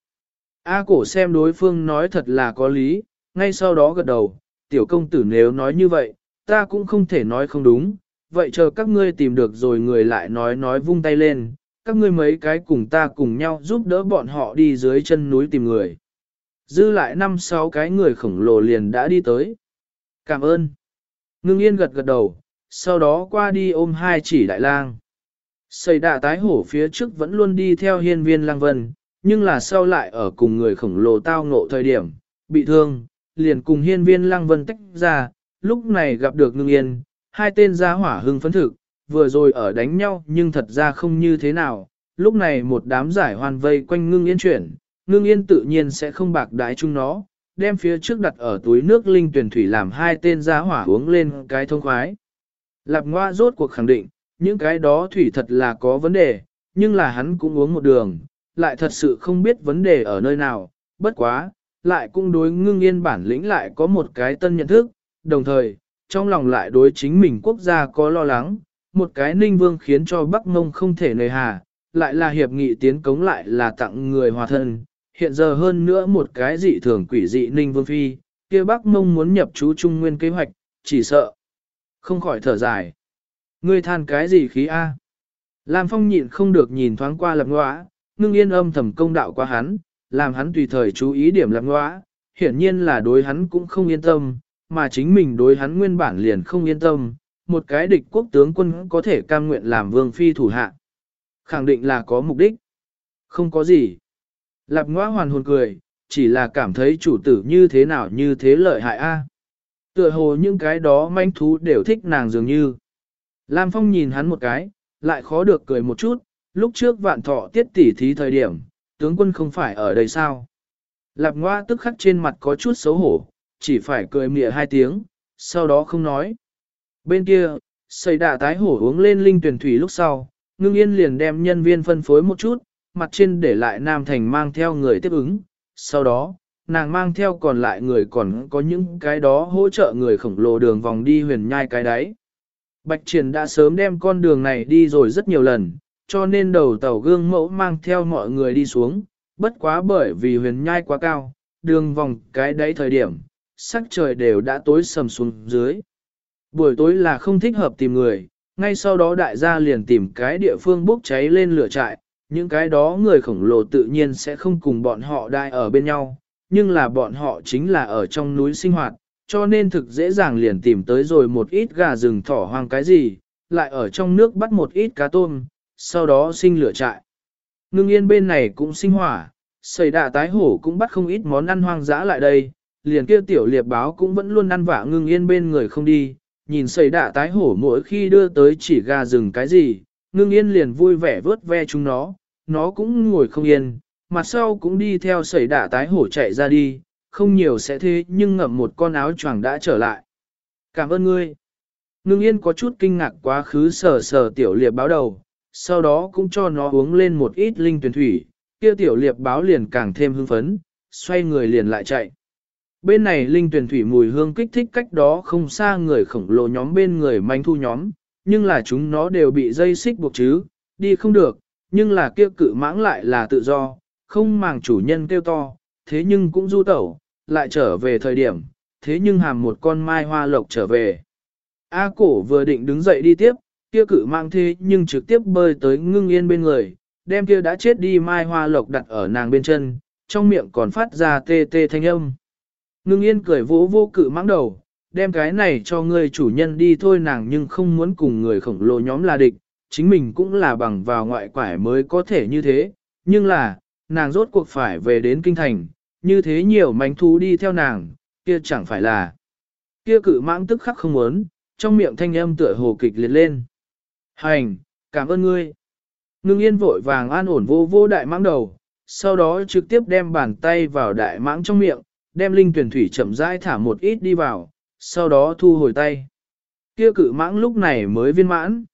A cổ xem đối phương nói thật là có lý, ngay sau đó gật đầu, tiểu công tử nếu nói như vậy, ta cũng không thể nói không đúng, vậy chờ các ngươi tìm được rồi người lại nói nói vung tay lên, các ngươi mấy cái cùng ta cùng nhau giúp đỡ bọn họ đi dưới chân núi tìm người. Dư lại năm sáu cái người khổng lồ liền đã đi tới. Cảm ơn. Ngưng yên gật gật đầu, sau đó qua đi ôm hai chỉ đại lang. Xây đạ tái hổ phía trước vẫn luôn đi theo hiên viên lang vân, nhưng là sau lại ở cùng người khổng lồ tao ngộ thời điểm, bị thương, liền cùng hiên viên lang vân tách ra, lúc này gặp được ngưng yên, hai tên gia hỏa hưng phấn thực, vừa rồi ở đánh nhau nhưng thật ra không như thế nào, lúc này một đám giải hoàn vây quanh ngưng yên chuyển, ngưng yên tự nhiên sẽ không bạc đái chúng nó, đem phía trước đặt ở túi nước linh tuyển thủy làm hai tên giá hỏa uống lên cái thông khoái. Lạp ngoa rốt cuộc khẳng định, những cái đó thủy thật là có vấn đề, nhưng là hắn cũng uống một đường, lại thật sự không biết vấn đề ở nơi nào, bất quá, lại cũng đối ngưng yên bản lĩnh lại có một cái tân nhận thức, đồng thời, trong lòng lại đối chính mình quốc gia có lo lắng, một cái ninh vương khiến cho Bắc Ngông không thể nề hà, lại là hiệp nghị tiến cống lại là tặng người hòa thân, hiện giờ hơn nữa một cái dị thường quỷ dị ninh vương phi, kia Bắc Mông muốn nhập chú trung nguyên kế hoạch, chỉ sợ, không khỏi thở dài. Ngươi than cái gì khí A? Lam Phong nhịn không được nhìn thoáng qua lập ngõa, ngưng yên âm thầm công đạo qua hắn, làm hắn tùy thời chú ý điểm lập ngõa, hiển nhiên là đối hắn cũng không yên tâm, mà chính mình đối hắn nguyên bản liền không yên tâm, một cái địch quốc tướng quân có thể cam nguyện làm vương phi thủ hạ. Khẳng định là có mục đích. Không có gì. Lạp ngoa hoàn hồn cười, chỉ là cảm thấy chủ tử như thế nào như thế lợi hại a. Tựa hồ những cái đó manh thú đều thích nàng dường như. Lam Phong nhìn hắn một cái, lại khó được cười một chút, lúc trước vạn thọ tiết tỉ thí thời điểm, tướng quân không phải ở đây sao. Lạp ngoa tức khắc trên mặt có chút xấu hổ, chỉ phải cười mỉa hai tiếng, sau đó không nói. Bên kia, xây đạ tái hổ uống lên linh tuyển thủy lúc sau, ngưng yên liền đem nhân viên phân phối một chút, mặt trên để lại Nam Thành mang theo người tiếp ứng. Sau đó, nàng mang theo còn lại người còn có những cái đó hỗ trợ người khổng lồ đường vòng đi huyền nhai cái đáy. Bạch Triển đã sớm đem con đường này đi rồi rất nhiều lần, cho nên đầu tàu gương mẫu mang theo mọi người đi xuống, bất quá bởi vì huyền nhai quá cao, đường vòng cái đáy thời điểm, sắc trời đều đã tối sầm xuống dưới. Buổi tối là không thích hợp tìm người, ngay sau đó đại gia liền tìm cái địa phương bốc cháy lên lửa trại, những cái đó người khổng lồ tự nhiên sẽ không cùng bọn họ đai ở bên nhau, nhưng là bọn họ chính là ở trong núi sinh hoạt, cho nên thực dễ dàng liền tìm tới rồi một ít gà rừng thỏ hoang cái gì, lại ở trong nước bắt một ít cá tôm, sau đó sinh lửa trại. Ngưng yên bên này cũng sinh hỏa, xảy đạ tái hổ cũng bắt không ít món ăn hoang dã lại đây, liền kia tiểu liệp báo cũng vẫn luôn ăn vả ngưng yên bên người không đi, nhìn xảy đạ tái hổ mỗi khi đưa tới chỉ gà rừng cái gì, ngưng yên liền vui vẻ vớt ve chúng nó, nó cũng ngồi không yên, mặt sau cũng đi theo sẩy đả tái hổ chạy ra đi, không nhiều sẽ thế nhưng ngậm một con áo choàng đã trở lại. Cảm ơn ngươi. Ngưng yên có chút kinh ngạc quá khứ sờ sờ tiểu liệp báo đầu, sau đó cũng cho nó uống lên một ít linh tuyển thủy, kia tiểu liệp báo liền càng thêm hưng phấn, xoay người liền lại chạy. Bên này linh tuyển thủy mùi hương kích thích cách đó không xa người khổng lồ nhóm bên người manh thu nhóm, nhưng là chúng nó đều bị dây xích buộc chứ, đi không được, nhưng là kia cự mãng lại là tự do, không màng chủ nhân kêu to, thế nhưng cũng du tẩu, lại trở về thời điểm, thế nhưng hàm một con mai hoa lộc trở về. A cổ vừa định đứng dậy đi tiếp, kia cự mang thế nhưng trực tiếp bơi tới ngưng yên bên người, đem kia đã chết đi mai hoa lộc đặt ở nàng bên chân, trong miệng còn phát ra tê tê thanh âm. Ngưng yên cười vỗ vô cự mãng đầu, đem cái này cho người chủ nhân đi thôi nàng nhưng không muốn cùng người khổng lồ nhóm là địch, chính mình cũng là bằng vào ngoại quải mới có thể như thế, nhưng là, nàng rốt cuộc phải về đến kinh thành, như thế nhiều mánh thú đi theo nàng, kia chẳng phải là. Kia cự mãng tức khắc không muốn, trong miệng thanh âm tựa hồ kịch liệt lên. Hành, cảm ơn ngươi. Ngưng yên vội vàng an ổn vô vô đại mãng đầu, sau đó trực tiếp đem bàn tay vào đại mãng trong miệng, đem linh tuyển thủy chậm rãi thả một ít đi vào, sau đó thu hồi tay. Kia cự mãng lúc này mới viên mãn.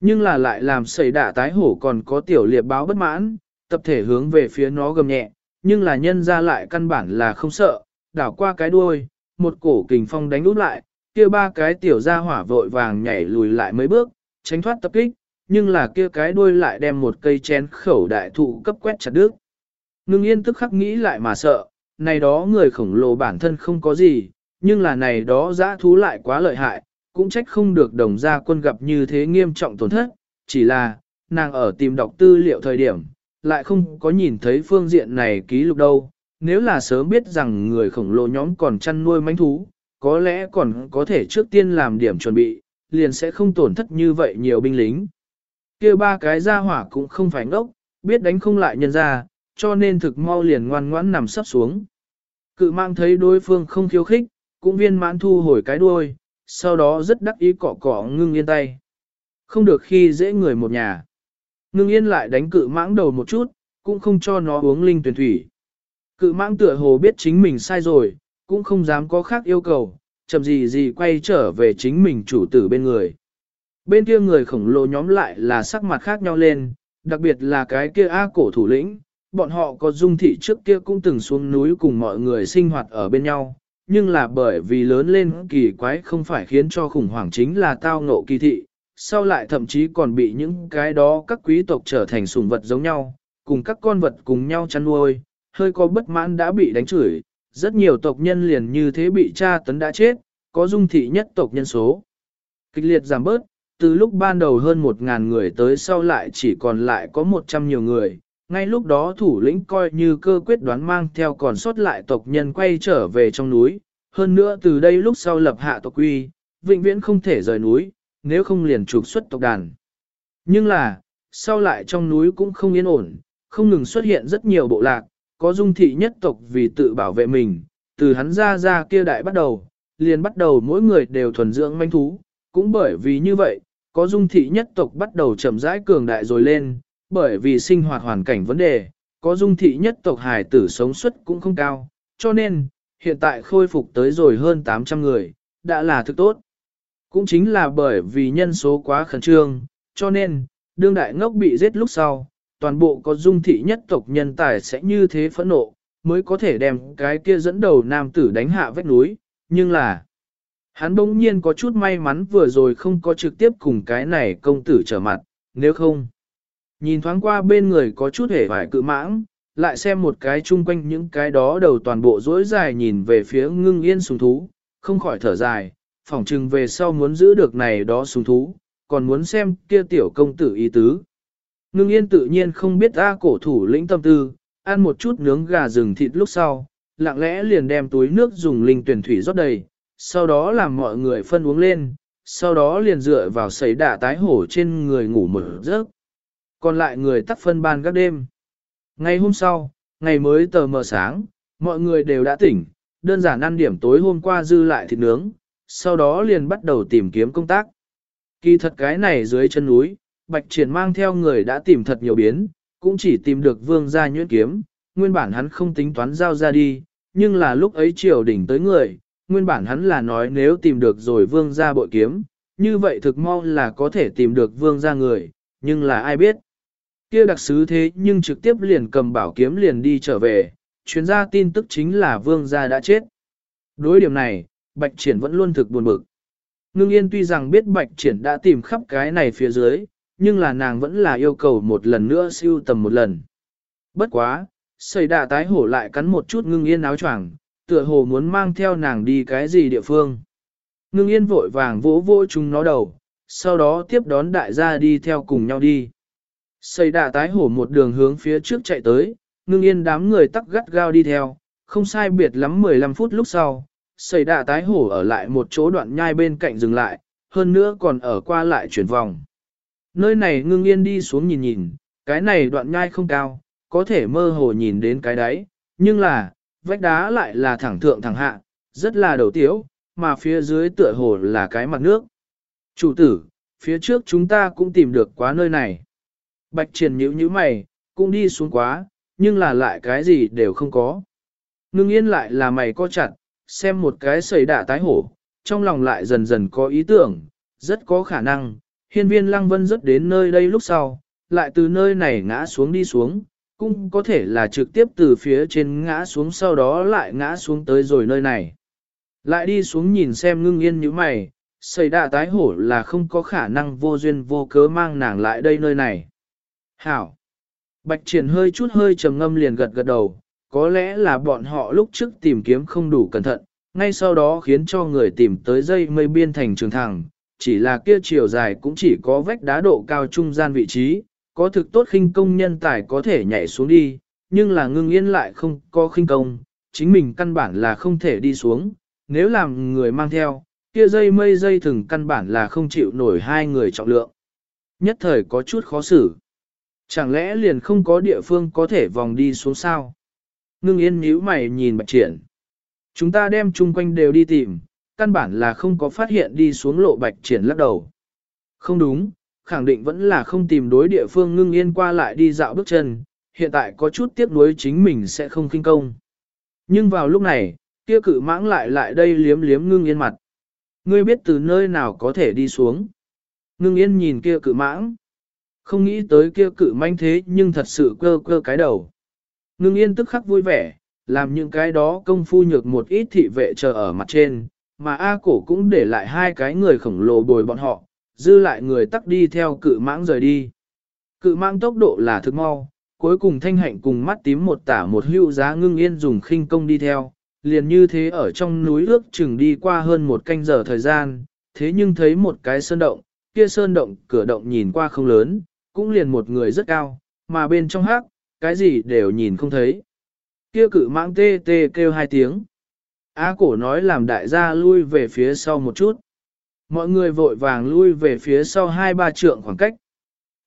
Nhưng là lại làm xảy đả tái hổ còn có tiểu liệp báo bất mãn, tập thể hướng về phía nó gầm nhẹ, nhưng là nhân ra lại căn bản là không sợ, đảo qua cái đuôi, một cổ kình phong đánh út lại, kia ba cái tiểu ra hỏa vội vàng nhảy lùi lại mấy bước, tránh thoát tập kích, nhưng là kia cái đuôi lại đem một cây chén khẩu đại thụ cấp quét chặt đứt. Ngưng yên tức khắc nghĩ lại mà sợ, này đó người khổng lồ bản thân không có gì, nhưng là này đó dã thú lại quá lợi hại, cũng trách không được đồng gia quân gặp như thế nghiêm trọng tổn thất, chỉ là, nàng ở tìm đọc tư liệu thời điểm, lại không có nhìn thấy phương diện này ký lục đâu. Nếu là sớm biết rằng người khổng lồ nhóm còn chăn nuôi manh thú, có lẽ còn có thể trước tiên làm điểm chuẩn bị, liền sẽ không tổn thất như vậy nhiều binh lính. kia ba cái gia hỏa cũng không phải ngốc, biết đánh không lại nhân ra, cho nên thực mau liền ngoan ngoãn nằm sắp xuống. Cự mang thấy đối phương không khiêu khích, cũng viên mãn thu hồi cái đuôi, sau đó rất đắc ý cọ cọ ngưng yên tay. Không được khi dễ người một nhà. Ngưng yên lại đánh cự mãng đầu một chút, cũng không cho nó uống linh tuyển thủy. Cự mãng tựa hồ biết chính mình sai rồi, cũng không dám có khác yêu cầu, chậm gì gì quay trở về chính mình chủ tử bên người. Bên kia người khổng lồ nhóm lại là sắc mặt khác nhau lên, đặc biệt là cái kia A cổ thủ lĩnh, bọn họ có dung thị trước kia cũng từng xuống núi cùng mọi người sinh hoạt ở bên nhau, nhưng là bởi vì lớn lên kỳ quái không phải khiến cho khủng hoảng chính là tao ngộ kỳ thị, sau lại thậm chí còn bị những cái đó các quý tộc trở thành sủng vật giống nhau, cùng các con vật cùng nhau chăn nuôi, hơi có bất mãn đã bị đánh chửi, rất nhiều tộc nhân liền như thế bị tra tấn đã chết, có dung thị nhất tộc nhân số. Kịch liệt giảm bớt, từ lúc ban đầu hơn 1.000 người tới sau lại chỉ còn lại có 100 nhiều người, ngay lúc đó thủ lĩnh coi như cơ quyết đoán mang theo còn sót lại tộc nhân quay trở về trong núi, hơn nữa từ đây lúc sau lập hạ tộc quy, vĩnh viễn không thể rời núi, nếu không liền trục xuất tộc đàn. Nhưng là, sau lại trong núi cũng không yên ổn, không ngừng xuất hiện rất nhiều bộ lạc, có dung thị nhất tộc vì tự bảo vệ mình, từ hắn ra ra kia đại bắt đầu, liền bắt đầu mỗi người đều thuần dưỡng manh thú, cũng bởi vì như vậy, có dung thị nhất tộc bắt đầu chậm rãi cường đại rồi lên, bởi vì sinh hoạt hoàn cảnh vấn đề, có dung thị nhất tộc hài tử sống suất cũng không cao, cho nên, hiện tại khôi phục tới rồi hơn 800 người, đã là thực tốt. Cũng chính là bởi vì nhân số quá khẩn trương, cho nên, đương đại ngốc bị giết lúc sau, toàn bộ có dung thị nhất tộc nhân tài sẽ như thế phẫn nộ, mới có thể đem cái kia dẫn đầu nam tử đánh hạ vách núi, nhưng là, hắn bỗng nhiên có chút may mắn vừa rồi không có trực tiếp cùng cái này công tử trở mặt, nếu không, nhìn thoáng qua bên người có chút hề vải cự mãng, lại xem một cái chung quanh những cái đó đầu toàn bộ rỗi dài nhìn về phía ngưng yên sùng thú, không khỏi thở dài, phỏng chừng về sau muốn giữ được này đó sùng thú, còn muốn xem kia tiểu công tử ý tứ. Ngưng yên tự nhiên không biết ra cổ thủ lĩnh tâm tư, ăn một chút nướng gà rừng thịt lúc sau, lặng lẽ liền đem túi nước dùng linh tuyển thủy rót đầy, sau đó làm mọi người phân uống lên, sau đó liền dựa vào sấy đả tái hổ trên người ngủ mở giấc. Còn lại người tắt phân ban các đêm. Ngày hôm sau, ngày mới tờ mờ sáng, mọi người đều đã tỉnh, đơn giản ăn điểm tối hôm qua dư lại thịt nướng, sau đó liền bắt đầu tìm kiếm công tác. Kỳ thật cái này dưới chân núi, Bạch Triển mang theo người đã tìm thật nhiều biến, cũng chỉ tìm được vương gia nhuyễn kiếm, nguyên bản hắn không tính toán giao ra đi, nhưng là lúc ấy triều đỉnh tới người, nguyên bản hắn là nói nếu tìm được rồi vương gia bội kiếm, như vậy thực mau là có thể tìm được vương gia người, nhưng là ai biết. Kia đặc sứ thế nhưng trực tiếp liền cầm bảo kiếm liền đi trở về, chuyên gia tin tức chính là vương gia đã chết. Đối điểm này, Bạch Triển vẫn luôn thực buồn bực. Ngưng yên tuy rằng biết Bạch Triển đã tìm khắp cái này phía dưới, nhưng là nàng vẫn là yêu cầu một lần nữa siêu tầm một lần. Bất quá, xây đà tái hổ lại cắn một chút ngưng yên áo choàng, tựa hồ muốn mang theo nàng đi cái gì địa phương. Ngưng yên vội vàng vỗ vỗ chúng nó đầu, sau đó tiếp đón đại gia đi theo cùng nhau đi. Xây đà tái hổ một đường hướng phía trước chạy tới, ngưng yên đám người tắc gắt gao đi theo, không sai biệt lắm 15 phút lúc sau, xây đà tái hổ ở lại một chỗ đoạn nhai bên cạnh dừng lại, hơn nữa còn ở qua lại chuyển vòng. Nơi này ngưng yên đi xuống nhìn nhìn, cái này đoạn nhai không cao, có thể mơ hồ nhìn đến cái đáy, nhưng là, vách đá lại là thẳng thượng thẳng hạ, rất là đầu tiếu, mà phía dưới tựa hồ là cái mặt nước. Chủ tử, phía trước chúng ta cũng tìm được quá nơi này. Bạch triển nhíu nhíu mày, cũng đi xuống quá, nhưng là lại cái gì đều không có. Ngưng yên lại là mày co chặt, xem một cái sầy đả tái hổ, trong lòng lại dần dần có ý tưởng, rất có khả năng, hiên viên lăng vân rất đến nơi đây lúc sau, lại từ nơi này ngã xuống đi xuống, cũng có thể là trực tiếp từ phía trên ngã xuống sau đó lại ngã xuống tới rồi nơi này. Lại đi xuống nhìn xem ngưng yên như mày, xây đạ tái hổ là không có khả năng vô duyên vô cớ mang nàng lại đây nơi này. Hảo! Bạch triển hơi chút hơi trầm ngâm liền gật gật đầu, có lẽ là bọn họ lúc trước tìm kiếm không đủ cẩn thận, ngay sau đó khiến cho người tìm tới dây mây biên thành trường thẳng, chỉ là kia chiều dài cũng chỉ có vách đá độ cao trung gian vị trí, có thực tốt khinh công nhân tài có thể nhảy xuống đi, nhưng là ngưng yên lại không có khinh công, chính mình căn bản là không thể đi xuống, nếu làm người mang theo, kia dây mây dây thừng căn bản là không chịu nổi hai người trọng lượng. Nhất thời có chút khó xử. Chẳng lẽ liền không có địa phương có thể vòng đi xuống sao? Ngưng yên nhíu mày nhìn bạch triển. Chúng ta đem chung quanh đều đi tìm, căn bản là không có phát hiện đi xuống lộ bạch triển lắc đầu. Không đúng, khẳng định vẫn là không tìm đối địa phương ngưng yên qua lại đi dạo bước chân, hiện tại có chút tiếc nuối chính mình sẽ không kinh công. Nhưng vào lúc này, kia cự mãng lại lại đây liếm liếm ngưng yên mặt. Ngươi biết từ nơi nào có thể đi xuống. Ngưng yên nhìn kia cự mãng. Không nghĩ tới kia cự manh thế nhưng thật sự cơ cơ cái đầu. Ngưng yên tức khắc vui vẻ, làm những cái đó công phu nhược một ít thị vệ chờ ở mặt trên, mà A cổ cũng để lại hai cái người khổng lồ bồi bọn họ, dư lại người tắc đi theo cự mãng rời đi. Cự mãng tốc độ là thực mau, cuối cùng thanh hạnh cùng mắt tím một tả một hưu giá ngưng yên dùng khinh công đi theo, liền như thế ở trong núi ước chừng đi qua hơn một canh giờ thời gian, thế nhưng thấy một cái sơn động, kia sơn động cửa động nhìn qua không lớn, cũng liền một người rất cao, mà bên trong hát, cái gì đều nhìn không thấy. Kia cự mãng tê tê kêu hai tiếng. Á cổ nói làm đại gia lui về phía sau một chút. Mọi người vội vàng lui về phía sau hai ba trượng khoảng cách.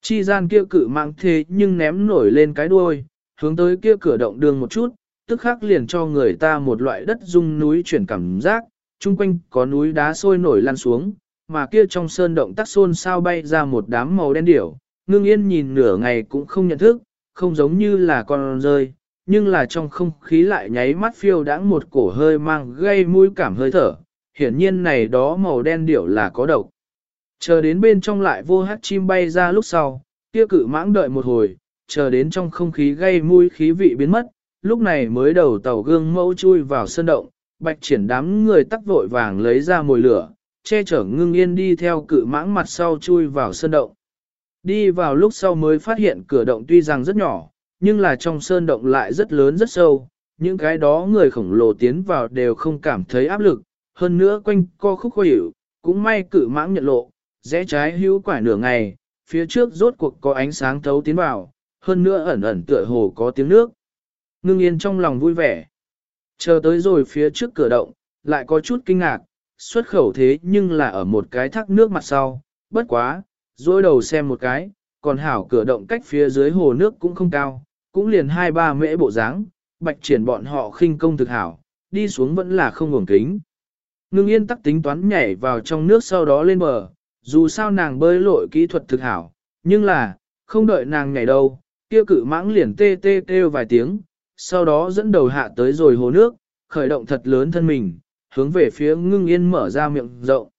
Chi gian kia cự mạng thế nhưng ném nổi lên cái đuôi, hướng tới kia cửa động đường một chút, tức khắc liền cho người ta một loại đất rung núi chuyển cảm giác, chung quanh có núi đá sôi nổi lăn xuống, mà kia trong sơn động tắc xôn sao bay ra một đám màu đen điểu, ngưng yên nhìn nửa ngày cũng không nhận thức, không giống như là con rơi, nhưng là trong không khí lại nháy mắt phiêu đãng một cổ hơi mang gây mũi cảm hơi thở, hiển nhiên này đó màu đen điểu là có độc. Chờ đến bên trong lại vô hát chim bay ra lúc sau, kia cự mãng đợi một hồi, chờ đến trong không khí gây mũi khí vị biến mất, lúc này mới đầu tàu gương mẫu chui vào sân động, bạch triển đám người tắc vội vàng lấy ra mồi lửa, che chở ngưng yên đi theo cự mãng mặt sau chui vào sân động. Đi vào lúc sau mới phát hiện cửa động tuy rằng rất nhỏ, nhưng là trong sơn động lại rất lớn rất sâu, những cái đó người khổng lồ tiến vào đều không cảm thấy áp lực, hơn nữa quanh co khúc khó hiểu, cũng may cự mãng nhận lộ, rẽ trái hữu quả nửa ngày, phía trước rốt cuộc có ánh sáng thấu tiến vào, hơn nữa ẩn ẩn tựa hồ có tiếng nước. Ngưng yên trong lòng vui vẻ. Chờ tới rồi phía trước cửa động, lại có chút kinh ngạc, xuất khẩu thế nhưng là ở một cái thác nước mặt sau, bất quá, dối đầu xem một cái, còn hảo cửa động cách phía dưới hồ nước cũng không cao, cũng liền hai ba mễ bộ dáng bạch triển bọn họ khinh công thực hảo, đi xuống vẫn là không ngủng kính. Ngưng yên tắc tính toán nhảy vào trong nước sau đó lên bờ, dù sao nàng bơi lội kỹ thuật thực hảo, nhưng là, không đợi nàng nhảy đâu, kia cự mãng liền tê tê kêu vài tiếng, sau đó dẫn đầu hạ tới rồi hồ nước, khởi động thật lớn thân mình, hướng về phía ngưng yên mở ra miệng rộng.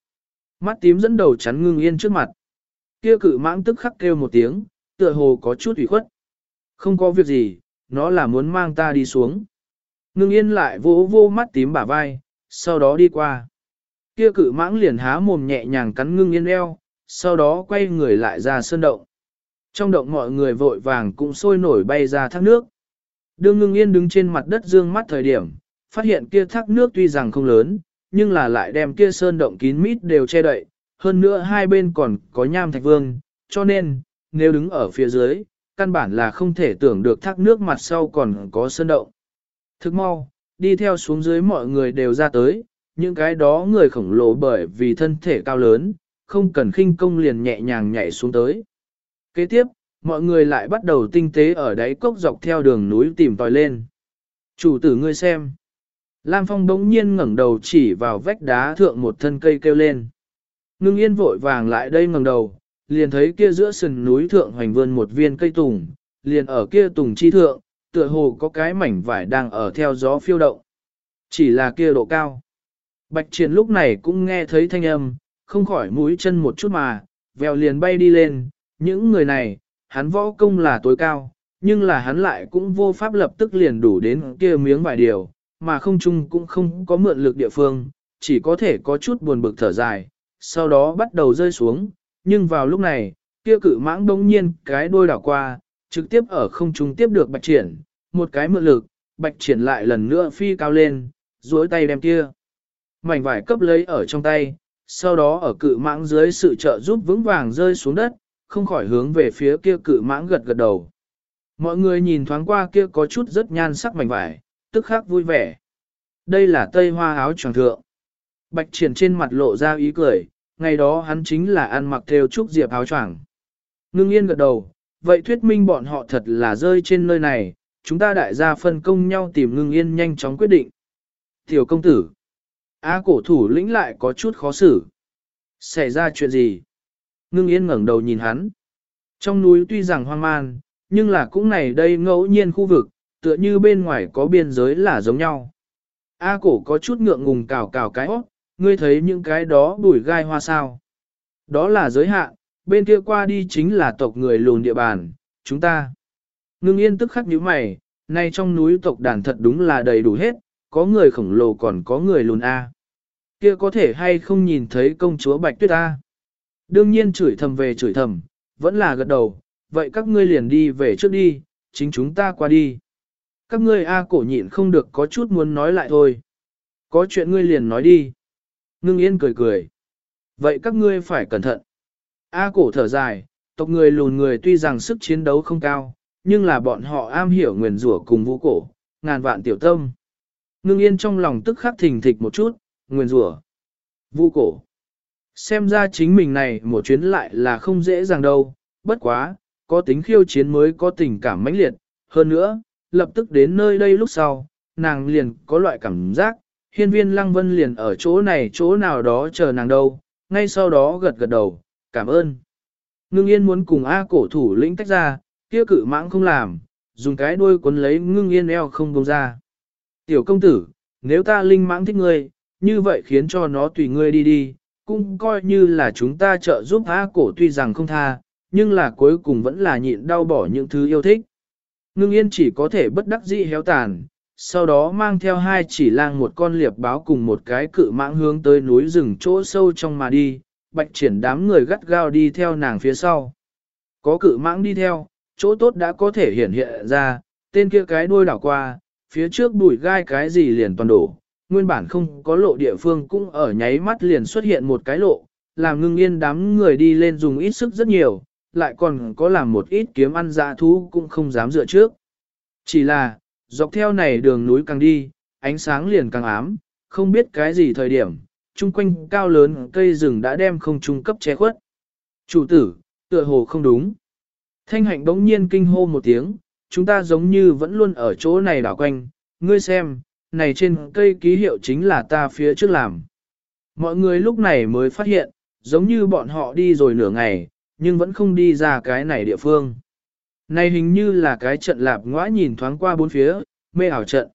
Mắt tím dẫn đầu chắn ngưng yên trước mặt. Kia cự mãng tức khắc kêu một tiếng, tựa hồ có chút ủy khuất. Không có việc gì, nó là muốn mang ta đi xuống. Ngưng yên lại vỗ vô mắt tím bả vai, sau đó đi qua. Kia cự mãng liền há mồm nhẹ nhàng cắn ngưng yên eo, sau đó quay người lại ra sơn động. Trong động mọi người vội vàng cũng sôi nổi bay ra thác nước. Đương ngưng yên đứng trên mặt đất dương mắt thời điểm, phát hiện kia thác nước tuy rằng không lớn, nhưng là lại đem kia sơn động kín mít đều che đậy, hơn nữa hai bên còn có nham thạch vương, cho nên, nếu đứng ở phía dưới, căn bản là không thể tưởng được thác nước mặt sau còn có sơn động. Thức mau, đi theo xuống dưới mọi người đều ra tới, những cái đó người khổng lồ bởi vì thân thể cao lớn, không cần khinh công liền nhẹ nhàng nhảy xuống tới. Kế tiếp, mọi người lại bắt đầu tinh tế ở đáy cốc dọc theo đường núi tìm tòi lên. Chủ tử ngươi xem. Lam Phong bỗng nhiên ngẩng đầu chỉ vào vách đá thượng một thân cây kêu lên. Ngưng yên vội vàng lại đây ngẩng đầu, liền thấy kia giữa sườn núi thượng hoành vươn một viên cây tùng, liền ở kia tùng chi thượng, tựa hồ có cái mảnh vải đang ở theo gió phiêu động. Chỉ là kia độ cao. Bạch triển lúc này cũng nghe thấy thanh âm, không khỏi mũi chân một chút mà, vèo liền bay đi lên, những người này, hắn võ công là tối cao, nhưng là hắn lại cũng vô pháp lập tức liền đủ đến kia miếng vài điều, mà không chung cũng không có mượn lực địa phương, chỉ có thể có chút buồn bực thở dài, sau đó bắt đầu rơi xuống, nhưng vào lúc này, kia cự mãng đống nhiên cái đôi đảo qua, trực tiếp ở không trung tiếp được bạch triển, một cái mượn lực, bạch triển lại lần nữa phi cao lên, duỗi tay đem kia. Mảnh vải cấp lấy ở trong tay, sau đó ở cự mãng dưới sự trợ giúp vững vàng rơi xuống đất, không khỏi hướng về phía kia cự mãng gật gật đầu. Mọi người nhìn thoáng qua kia có chút rất nhan sắc mảnh vải, tức khắc vui vẻ. Đây là tây hoa áo tròn thượng. Bạch triển trên mặt lộ ra ý cười, ngày đó hắn chính là ăn mặc theo trúc diệp áo choàng. Ngưng yên gật đầu, vậy thuyết minh bọn họ thật là rơi trên nơi này, chúng ta đại gia phân công nhau tìm ngưng yên nhanh chóng quyết định. Tiểu công tử, A cổ thủ lĩnh lại có chút khó xử. Xảy ra chuyện gì? Ngưng yên ngẩng đầu nhìn hắn. Trong núi tuy rằng hoang man, nhưng là cũng này đây ngẫu nhiên khu vực, tựa như bên ngoài có biên giới là giống nhau. A cổ có chút ngượng ngùng cào cào cái óc, ngươi thấy những cái đó bùi gai hoa sao. Đó là giới hạn, bên kia qua đi chính là tộc người lùn địa bàn, chúng ta. Ngưng yên tức khắc nhíu mày, nay trong núi tộc đàn thật đúng là đầy đủ hết, có người khổng lồ còn có người lùn A. Kia có thể hay không nhìn thấy công chúa Bạch Tuyết A. Đương nhiên chửi thầm về chửi thầm, vẫn là gật đầu, vậy các ngươi liền đi về trước đi, chính chúng ta qua đi. Các ngươi A cổ nhịn không được có chút muốn nói lại thôi. Có chuyện ngươi liền nói đi. Ngưng yên cười cười. Vậy các ngươi phải cẩn thận. A cổ thở dài, tộc người lùn người tuy rằng sức chiến đấu không cao, nhưng là bọn họ am hiểu nguyền rủa cùng vũ cổ, ngàn vạn tiểu tâm. Ngưng yên trong lòng tức khắc thình thịch một chút, nguyền rủa vũ cổ. Xem ra chính mình này một chuyến lại là không dễ dàng đâu, bất quá, có tính khiêu chiến mới có tình cảm mãnh liệt, hơn nữa, lập tức đến nơi đây lúc sau, nàng liền có loại cảm giác, hiên viên lăng vân liền ở chỗ này chỗ nào đó chờ nàng đâu, ngay sau đó gật gật đầu, cảm ơn. Ngưng yên muốn cùng A cổ thủ lĩnh tách ra, kia cự mãng không làm, dùng cái đuôi cuốn lấy ngưng yên eo không bông ra. Tiểu công tử, nếu ta linh mãng thích ngươi, như vậy khiến cho nó tùy ngươi đi đi, cũng coi như là chúng ta trợ giúp A cổ tuy rằng không tha, nhưng là cuối cùng vẫn là nhịn đau bỏ những thứ yêu thích. Ngưng yên chỉ có thể bất đắc dĩ héo tàn, sau đó mang theo hai chỉ lang một con liệp báo cùng một cái cự mãng hướng tới núi rừng chỗ sâu trong mà đi, bạch triển đám người gắt gao đi theo nàng phía sau. Có cự mãng đi theo, chỗ tốt đã có thể hiển hiện ra, tên kia cái đuôi đảo qua, phía trước bụi gai cái gì liền toàn đổ, nguyên bản không có lộ địa phương cũng ở nháy mắt liền xuất hiện một cái lộ, làm ngưng yên đám người đi lên dùng ít sức rất nhiều, lại còn có làm một ít kiếm ăn dã thú cũng không dám dựa trước. Chỉ là, dọc theo này đường núi càng đi, ánh sáng liền càng ám, không biết cái gì thời điểm, chung quanh cao lớn cây rừng đã đem không trung cấp che khuất. Chủ tử, tựa hồ không đúng. Thanh hạnh bỗng nhiên kinh hô một tiếng, chúng ta giống như vẫn luôn ở chỗ này đảo quanh, ngươi xem, này trên cây ký hiệu chính là ta phía trước làm. Mọi người lúc này mới phát hiện, giống như bọn họ đi rồi nửa ngày, nhưng vẫn không đi ra cái này địa phương. Này hình như là cái trận lạp ngõa nhìn thoáng qua bốn phía, mê ảo trận.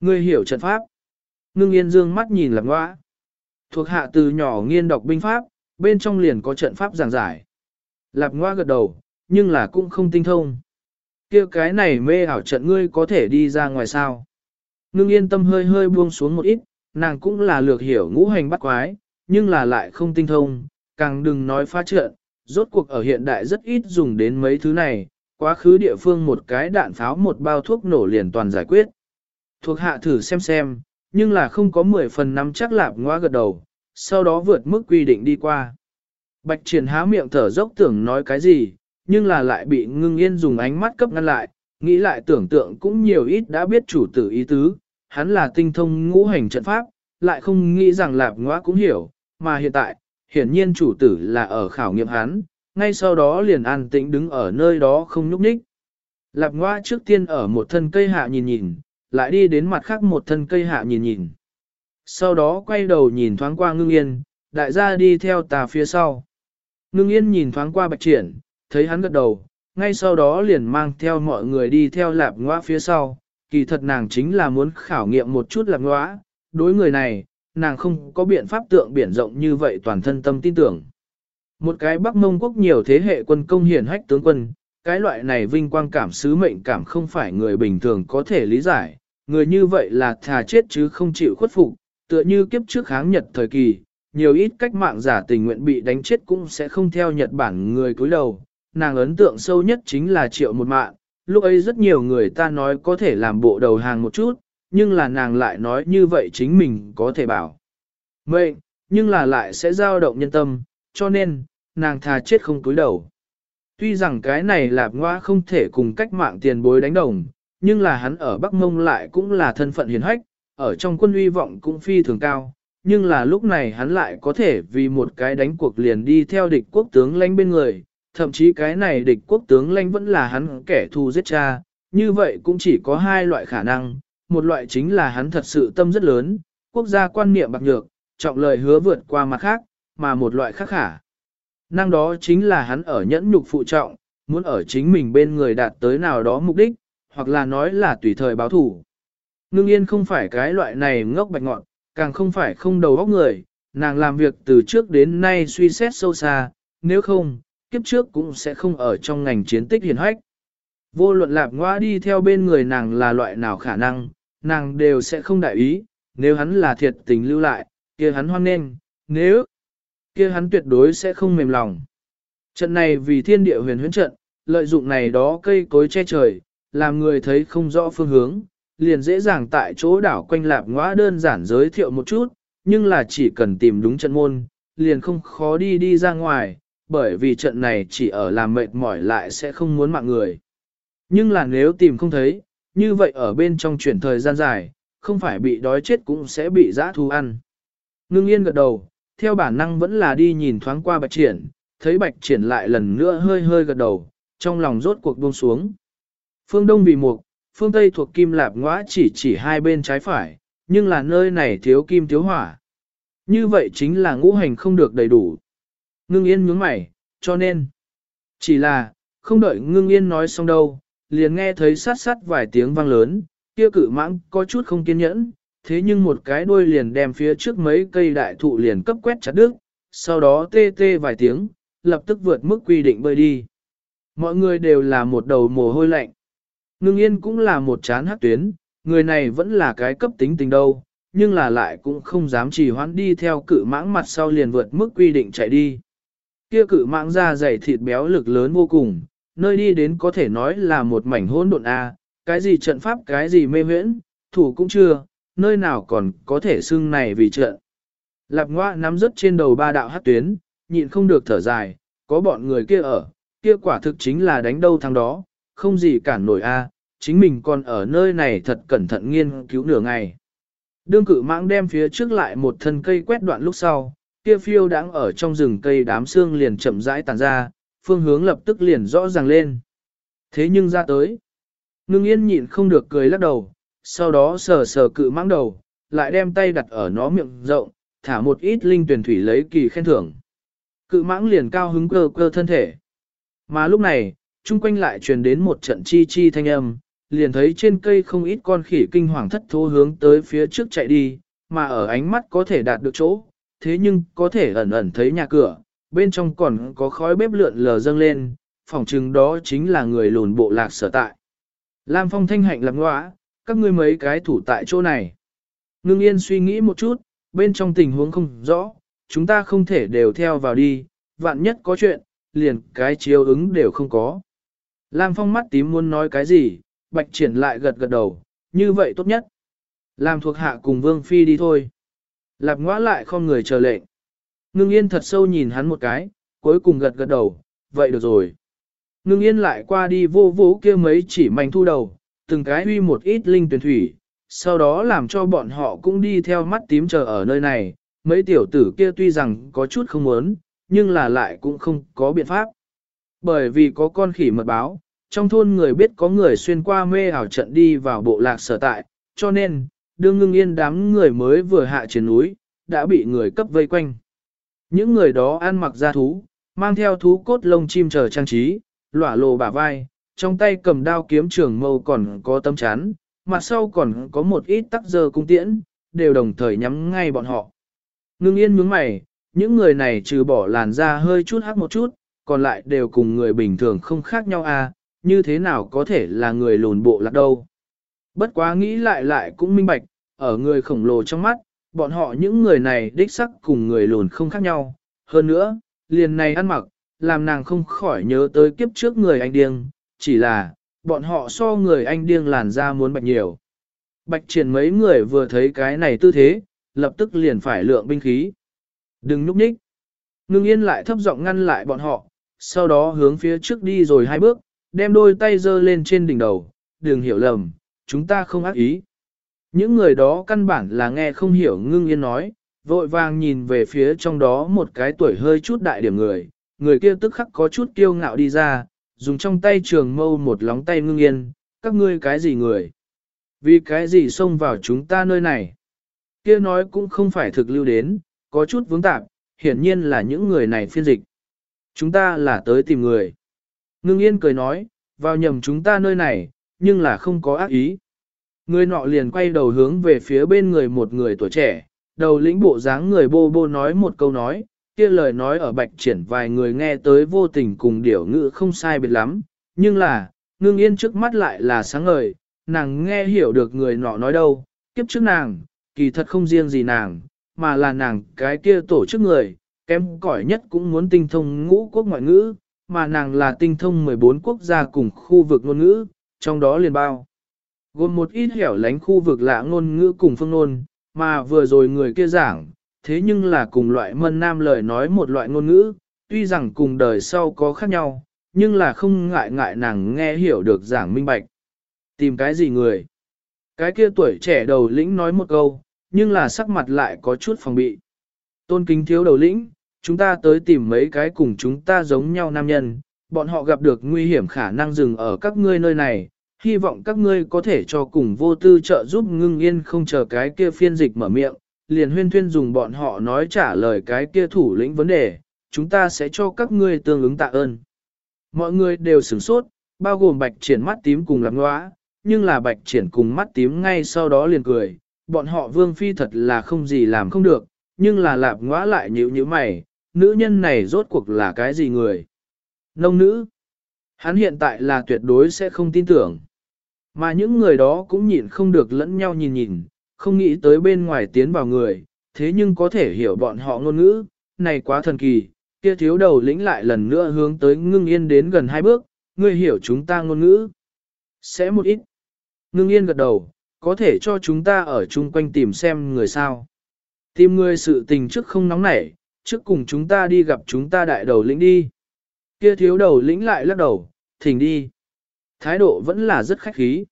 Ngươi hiểu trận pháp. Ngưng yên dương mắt nhìn lạp ngõa. Thuộc hạ từ nhỏ nghiên đọc binh pháp, bên trong liền có trận pháp giảng giải. Lạp ngõa gật đầu, nhưng là cũng không tinh thông. kia cái này mê ảo trận ngươi có thể đi ra ngoài sao. Ngưng yên tâm hơi hơi buông xuống một ít, nàng cũng là lược hiểu ngũ hành bắt quái, nhưng là lại không tinh thông, càng đừng nói phá trận, rốt cuộc ở hiện đại rất ít dùng đến mấy thứ này, quá khứ địa phương một cái đạn pháo một bao thuốc nổ liền toàn giải quyết. Thuộc hạ thử xem xem, nhưng là không có 10 phần năm chắc lạp ngoa gật đầu, sau đó vượt mức quy định đi qua. Bạch triển há miệng thở dốc tưởng nói cái gì, nhưng là lại bị ngưng yên dùng ánh mắt cấp ngăn lại, nghĩ lại tưởng tượng cũng nhiều ít đã biết chủ tử ý tứ, hắn là tinh thông ngũ hành trận pháp, lại không nghĩ rằng lạp ngoa cũng hiểu, mà hiện tại, hiển nhiên chủ tử là ở khảo nghiệm hắn, ngay sau đó liền an tĩnh đứng ở nơi đó không nhúc nhích. Lạp ngoa trước tiên ở một thân cây hạ nhìn nhìn, lại đi đến mặt khác một thân cây hạ nhìn nhìn. Sau đó quay đầu nhìn thoáng qua ngưng yên, đại gia đi theo tà phía sau. Ngưng yên nhìn thoáng qua bạch triển, thấy hắn gật đầu, ngay sau đó liền mang theo mọi người đi theo lạp ngoa phía sau. Kỳ thật nàng chính là muốn khảo nghiệm một chút lạp ngoa, đối người này, nàng không có biện pháp tượng biển rộng như vậy toàn thân tâm tin tưởng. Một cái Bắc Mông quốc nhiều thế hệ quân công hiển hách tướng quân, cái loại này vinh quang cảm sứ mệnh cảm không phải người bình thường có thể lý giải, người như vậy là thà chết chứ không chịu khuất phục, tựa như kiếp trước kháng Nhật thời kỳ, nhiều ít cách mạng giả tình nguyện bị đánh chết cũng sẽ không theo Nhật Bản người cúi đầu. Nàng ấn tượng sâu nhất chính là triệu một mạng, lúc ấy rất nhiều người ta nói có thể làm bộ đầu hàng một chút, nhưng là nàng lại nói như vậy chính mình có thể bảo. Mệnh, nhưng là lại sẽ dao động nhân tâm, cho nên, nàng thà chết không cúi đầu. Tuy rằng cái này lạp ngoa không thể cùng cách mạng tiền bối đánh đồng, nhưng là hắn ở Bắc Mông lại cũng là thân phận hiền hách, ở trong quân uy vọng cũng phi thường cao, nhưng là lúc này hắn lại có thể vì một cái đánh cuộc liền đi theo địch quốc tướng lãnh bên người, thậm chí cái này địch quốc tướng lãnh vẫn là hắn kẻ thù giết cha, như vậy cũng chỉ có hai loại khả năng, một loại chính là hắn thật sự tâm rất lớn, quốc gia quan niệm bạc nhược, trọng lời hứa vượt qua mặt khác, mà một loại khác khả. Năng đó chính là hắn ở nhẫn nhục phụ trọng, muốn ở chính mình bên người đạt tới nào đó mục đích, hoặc là nói là tùy thời báo thủ. Ngưng yên không phải cái loại này ngốc bạch ngọn, càng không phải không đầu óc người, nàng làm việc từ trước đến nay suy xét sâu xa, nếu không, kiếp trước cũng sẽ không ở trong ngành chiến tích hiển hách. Vô luận lạp ngoa đi theo bên người nàng là loại nào khả năng, nàng đều sẽ không đại ý, nếu hắn là thiệt tình lưu lại, kia hắn hoan nghênh, nếu kia hắn tuyệt đối sẽ không mềm lòng. Trận này vì thiên địa huyền huyễn trận, lợi dụng này đó cây cối che trời, làm người thấy không rõ phương hướng, liền dễ dàng tại chỗ đảo quanh lạp ngõa đơn giản giới thiệu một chút, nhưng là chỉ cần tìm đúng trận môn, liền không khó đi đi ra ngoài, bởi vì trận này chỉ ở làm mệt mỏi lại sẽ không muốn mạng người. Nhưng là nếu tìm không thấy, như vậy ở bên trong chuyển thời gian dài, không phải bị đói chết cũng sẽ bị giã thu ăn. Ngưng yên gật đầu, theo bản năng vẫn là đi nhìn thoáng qua bạch triển, thấy bạch triển lại lần nữa hơi hơi gật đầu, trong lòng rốt cuộc buông xuống. Phương Đông vì mục, phương Tây thuộc kim lạp ngõa chỉ chỉ hai bên trái phải, nhưng là nơi này thiếu kim thiếu hỏa. Như vậy chính là ngũ hành không được đầy đủ. Ngưng yên nhướng mày, cho nên, chỉ là, không đợi ngưng yên nói xong đâu, liền nghe thấy sát sát vài tiếng vang lớn, kia cử mãng có chút không kiên nhẫn, thế nhưng một cái đuôi liền đem phía trước mấy cây đại thụ liền cấp quét chặt đứt, sau đó tê tê vài tiếng, lập tức vượt mức quy định bơi đi. Mọi người đều là một đầu mồ hôi lạnh. Ngưng yên cũng là một chán hát tuyến, người này vẫn là cái cấp tính tình đâu, nhưng là lại cũng không dám chỉ hoãn đi theo cự mãng mặt sau liền vượt mức quy định chạy đi. Kia cự mãng da dày thịt béo lực lớn vô cùng, nơi đi đến có thể nói là một mảnh hỗn độn A, cái gì trận pháp cái gì mê huyễn, thủ cũng chưa, nơi nào còn có thể xưng này vì trợ? Lạp ngoa nắm rất trên đầu ba đạo hát tuyến, nhịn không được thở dài, có bọn người kia ở, kia quả thực chính là đánh đâu thằng đó, không gì cản nổi a, chính mình còn ở nơi này thật cẩn thận nghiên cứu nửa ngày. Đương cử mãng đem phía trước lại một thân cây quét đoạn lúc sau, kia phiêu đang ở trong rừng cây đám xương liền chậm rãi tàn ra, phương hướng lập tức liền rõ ràng lên. Thế nhưng ra tới, ngưng yên nhịn không được cười lắc đầu, sau đó sờ sờ cự mãng đầu, lại đem tay đặt ở nó miệng rộng, thả một ít linh tuyển thủy lấy kỳ khen thưởng. Cự mãng liền cao hứng cơ cơ thân thể. Mà lúc này, chung quanh lại truyền đến một trận chi chi thanh âm, liền thấy trên cây không ít con khỉ kinh hoàng thất thố hướng tới phía trước chạy đi, mà ở ánh mắt có thể đạt được chỗ, thế nhưng có thể ẩn ẩn thấy nhà cửa, bên trong còn có khói bếp lượn lờ dâng lên, phỏng chừng đó chính là người lùn bộ lạc sở tại. Lam Phong thanh hạnh lắm ngõa, các ngươi mấy cái thủ tại chỗ này. Ngưng yên suy nghĩ một chút, bên trong tình huống không rõ, chúng ta không thể đều theo vào đi, vạn nhất có chuyện, liền cái chiếu ứng đều không có. Lam Phong mắt tím muốn nói cái gì, bạch triển lại gật gật đầu, như vậy tốt nhất. Làm thuộc hạ cùng Vương Phi đi thôi. Lạp ngõ lại không người chờ lệnh. Ngưng yên thật sâu nhìn hắn một cái, cuối cùng gật gật đầu, vậy được rồi. Ngưng yên lại qua đi vô vũ kia mấy chỉ mảnh thu đầu, từng cái huy một ít linh tuyển thủy, sau đó làm cho bọn họ cũng đi theo mắt tím chờ ở nơi này. Mấy tiểu tử kia tuy rằng có chút không muốn, nhưng là lại cũng không có biện pháp. Bởi vì có con khỉ mật báo, trong thôn người biết có người xuyên qua mê ảo trận đi vào bộ lạc sở tại, cho nên, đương ngưng yên đám người mới vừa hạ trên núi, đã bị người cấp vây quanh. Những người đó ăn mặc da thú, mang theo thú cốt lông chim chờ trang trí, lỏa lộ bả vai, trong tay cầm đao kiếm trường mâu còn có tâm chán, mặt sau còn có một ít tắc dơ cung tiễn, đều đồng thời nhắm ngay bọn họ. Ngưng yên nhướng mày, những người này trừ bỏ làn da hơi chút hắc một chút, còn lại đều cùng người bình thường không khác nhau à, như thế nào có thể là người lùn bộ lạc đâu. Bất quá nghĩ lại lại cũng minh bạch, ở người khổng lồ trong mắt, bọn họ những người này đích sắc cùng người lùn không khác nhau. Hơn nữa, liền này ăn mặc, làm nàng không khỏi nhớ tới kiếp trước người anh điên, chỉ là, bọn họ so người anh điên làn ra muốn bạch nhiều. Bạch triển mấy người vừa thấy cái này tư thế, lập tức liền phải lượng binh khí. Đừng núp nhích. Ngưng yên lại thấp giọng ngăn lại bọn họ, sau đó hướng phía trước đi rồi hai bước, đem đôi tay giơ lên trên đỉnh đầu, đừng hiểu lầm, chúng ta không ác ý. Những người đó căn bản là nghe không hiểu ngưng yên nói, vội vàng nhìn về phía trong đó một cái tuổi hơi chút đại điểm người, người kia tức khắc có chút kiêu ngạo đi ra, dùng trong tay trường mâu một lóng tay ngưng yên, các ngươi cái gì người? Vì cái gì xông vào chúng ta nơi này? Kia nói cũng không phải thực lưu đến, có chút vướng tạp, hiển nhiên là những người này phiên dịch. Chúng ta là tới tìm người. Ngưng yên cười nói, vào nhầm chúng ta nơi này, nhưng là không có ác ý. Người nọ liền quay đầu hướng về phía bên người một người tuổi trẻ, đầu lĩnh bộ dáng người bô bô nói một câu nói, kia lời nói ở bạch triển vài người nghe tới vô tình cùng điểu ngữ không sai biệt lắm, nhưng là, ngưng yên trước mắt lại là sáng ngời, nàng nghe hiểu được người nọ nói đâu, kiếp trước nàng, kỳ thật không riêng gì nàng, mà là nàng cái kia tổ chức người, kém cỏi nhất cũng muốn tinh thông ngũ quốc ngoại ngữ, mà nàng là tinh thông 14 quốc gia cùng khu vực ngôn ngữ, trong đó liền bao. Gồm một ít hẻo lánh khu vực lạ ngôn ngữ cùng phương ngôn, mà vừa rồi người kia giảng, thế nhưng là cùng loại mân nam lời nói một loại ngôn ngữ, tuy rằng cùng đời sau có khác nhau, nhưng là không ngại ngại nàng nghe hiểu được giảng minh bạch. Tìm cái gì người? Cái kia tuổi trẻ đầu lĩnh nói một câu, nhưng là sắc mặt lại có chút phòng bị. Tôn kính thiếu đầu lĩnh, chúng ta tới tìm mấy cái cùng chúng ta giống nhau nam nhân, bọn họ gặp được nguy hiểm khả năng dừng ở các ngươi nơi này, hy vọng các ngươi có thể cho cùng vô tư trợ giúp ngưng yên không chờ cái kia phiên dịch mở miệng, liền huyên thuyên dùng bọn họ nói trả lời cái kia thủ lĩnh vấn đề, chúng ta sẽ cho các ngươi tương ứng tạ ơn. Mọi người đều sửng sốt, bao gồm bạch triển mắt tím cùng lạc ngõa, nhưng là bạch triển cùng mắt tím ngay sau đó liền cười, bọn họ vương phi thật là không gì làm không được, nhưng là lạp ngõa lại nhíu nhíu mày, nữ nhân này rốt cuộc là cái gì người? Nông nữ. Hắn hiện tại là tuyệt đối sẽ không tin tưởng. Mà những người đó cũng nhịn không được lẫn nhau nhìn nhìn, không nghĩ tới bên ngoài tiến vào người, thế nhưng có thể hiểu bọn họ ngôn ngữ, này quá thần kỳ, kia thiếu đầu lĩnh lại lần nữa hướng tới ngưng yên đến gần hai bước, ngươi hiểu chúng ta ngôn ngữ. Sẽ một ít. Ngưng yên gật đầu, có thể cho chúng ta ở chung quanh tìm xem người sao. Tìm người sự tình trước không nóng nảy, trước cùng chúng ta đi gặp chúng ta đại đầu lĩnh đi. Kia thiếu đầu lĩnh lại lắc đầu, thỉnh đi. Thái độ vẫn là rất khách khí.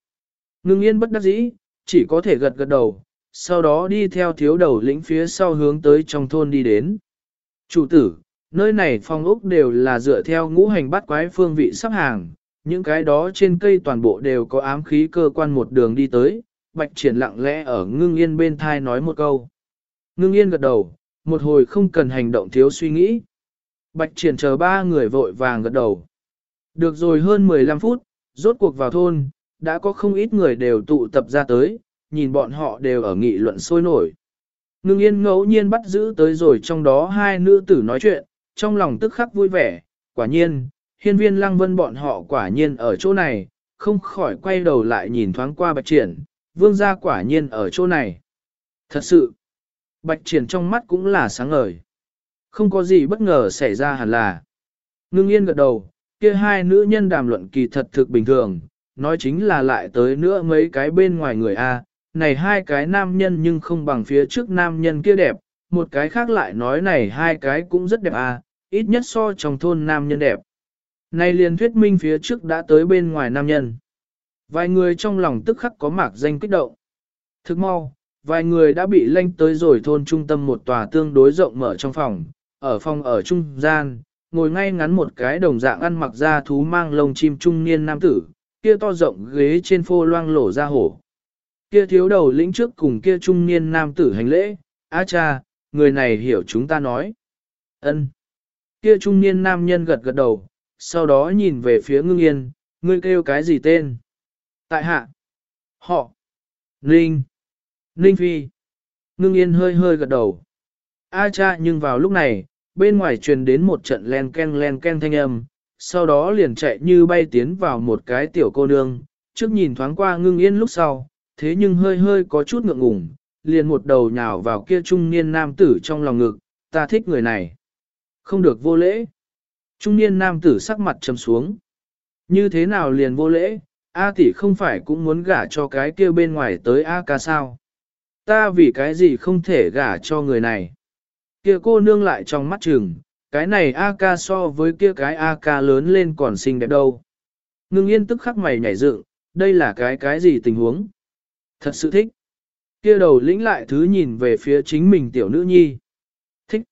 Ngưng yên bất đắc dĩ, chỉ có thể gật gật đầu, sau đó đi theo thiếu đầu lĩnh phía sau hướng tới trong thôn đi đến. Chủ tử, nơi này phong ốc đều là dựa theo ngũ hành bắt quái phương vị sắp hàng, những cái đó trên cây toàn bộ đều có ám khí cơ quan một đường đi tới, bạch triển lặng lẽ ở ngưng yên bên thai nói một câu. Ngưng yên gật đầu, một hồi không cần hành động thiếu suy nghĩ. Bạch triển chờ ba người vội vàng gật đầu. Được rồi hơn 15 phút, rốt cuộc vào thôn, đã có không ít người đều tụ tập ra tới, nhìn bọn họ đều ở nghị luận sôi nổi. Ngưng yên ngẫu nhiên bắt giữ tới rồi trong đó hai nữ tử nói chuyện, trong lòng tức khắc vui vẻ, quả nhiên, hiên viên lăng vân bọn họ quả nhiên ở chỗ này, không khỏi quay đầu lại nhìn thoáng qua bạch triển, vương gia quả nhiên ở chỗ này. Thật sự, bạch triển trong mắt cũng là sáng ngời. Không có gì bất ngờ xảy ra hẳn là. Ngưng yên gật đầu, kia hai nữ nhân đàm luận kỳ thật thực bình thường, nói chính là lại tới nữa mấy cái bên ngoài người A, này hai cái nam nhân nhưng không bằng phía trước nam nhân kia đẹp, một cái khác lại nói này hai cái cũng rất đẹp à, ít nhất so trong thôn nam nhân đẹp. Này liền thuyết minh phía trước đã tới bên ngoài nam nhân. Vài người trong lòng tức khắc có mạc danh kích động. Thức mau, vài người đã bị lanh tới rồi thôn trung tâm một tòa tương đối rộng mở trong phòng, ở phòng ở trung gian, ngồi ngay ngắn một cái đồng dạng ăn mặc da thú mang lông chim trung niên nam tử, kia to rộng ghế trên phô loang lổ ra hổ. Kia thiếu đầu lĩnh trước cùng kia trung niên nam tử hành lễ, á cha, người này hiểu chúng ta nói. ân Kia trung niên nam nhân gật gật đầu, sau đó nhìn về phía ngưng yên, ngươi kêu cái gì tên? Tại hạ. Họ. Ninh. Ninh Phi. Ngưng yên hơi hơi gật đầu. A cha nhưng vào lúc này, bên ngoài truyền đến một trận len ken len ken thanh âm, sau đó liền chạy như bay tiến vào một cái tiểu cô nương, trước nhìn thoáng qua ngưng yên lúc sau, thế nhưng hơi hơi có chút ngượng ngùng, liền một đầu nhào vào kia trung niên nam tử trong lòng ngực, ta thích người này. Không được vô lễ. Trung niên nam tử sắc mặt trầm xuống. Như thế nào liền vô lễ, A tỷ không phải cũng muốn gả cho cái kia bên ngoài tới A ca sao? Ta vì cái gì không thể gả cho người này? Kia cô nương lại trong mắt chừng, cái này A ca so với kia cái A ca lớn lên còn xinh đẹp đâu. Ngưng yên tức khắc mày nhảy dựng, đây là cái cái gì tình huống? Thật sự thích. Kia đầu lĩnh lại thứ nhìn về phía chính mình tiểu nữ nhi. Thích.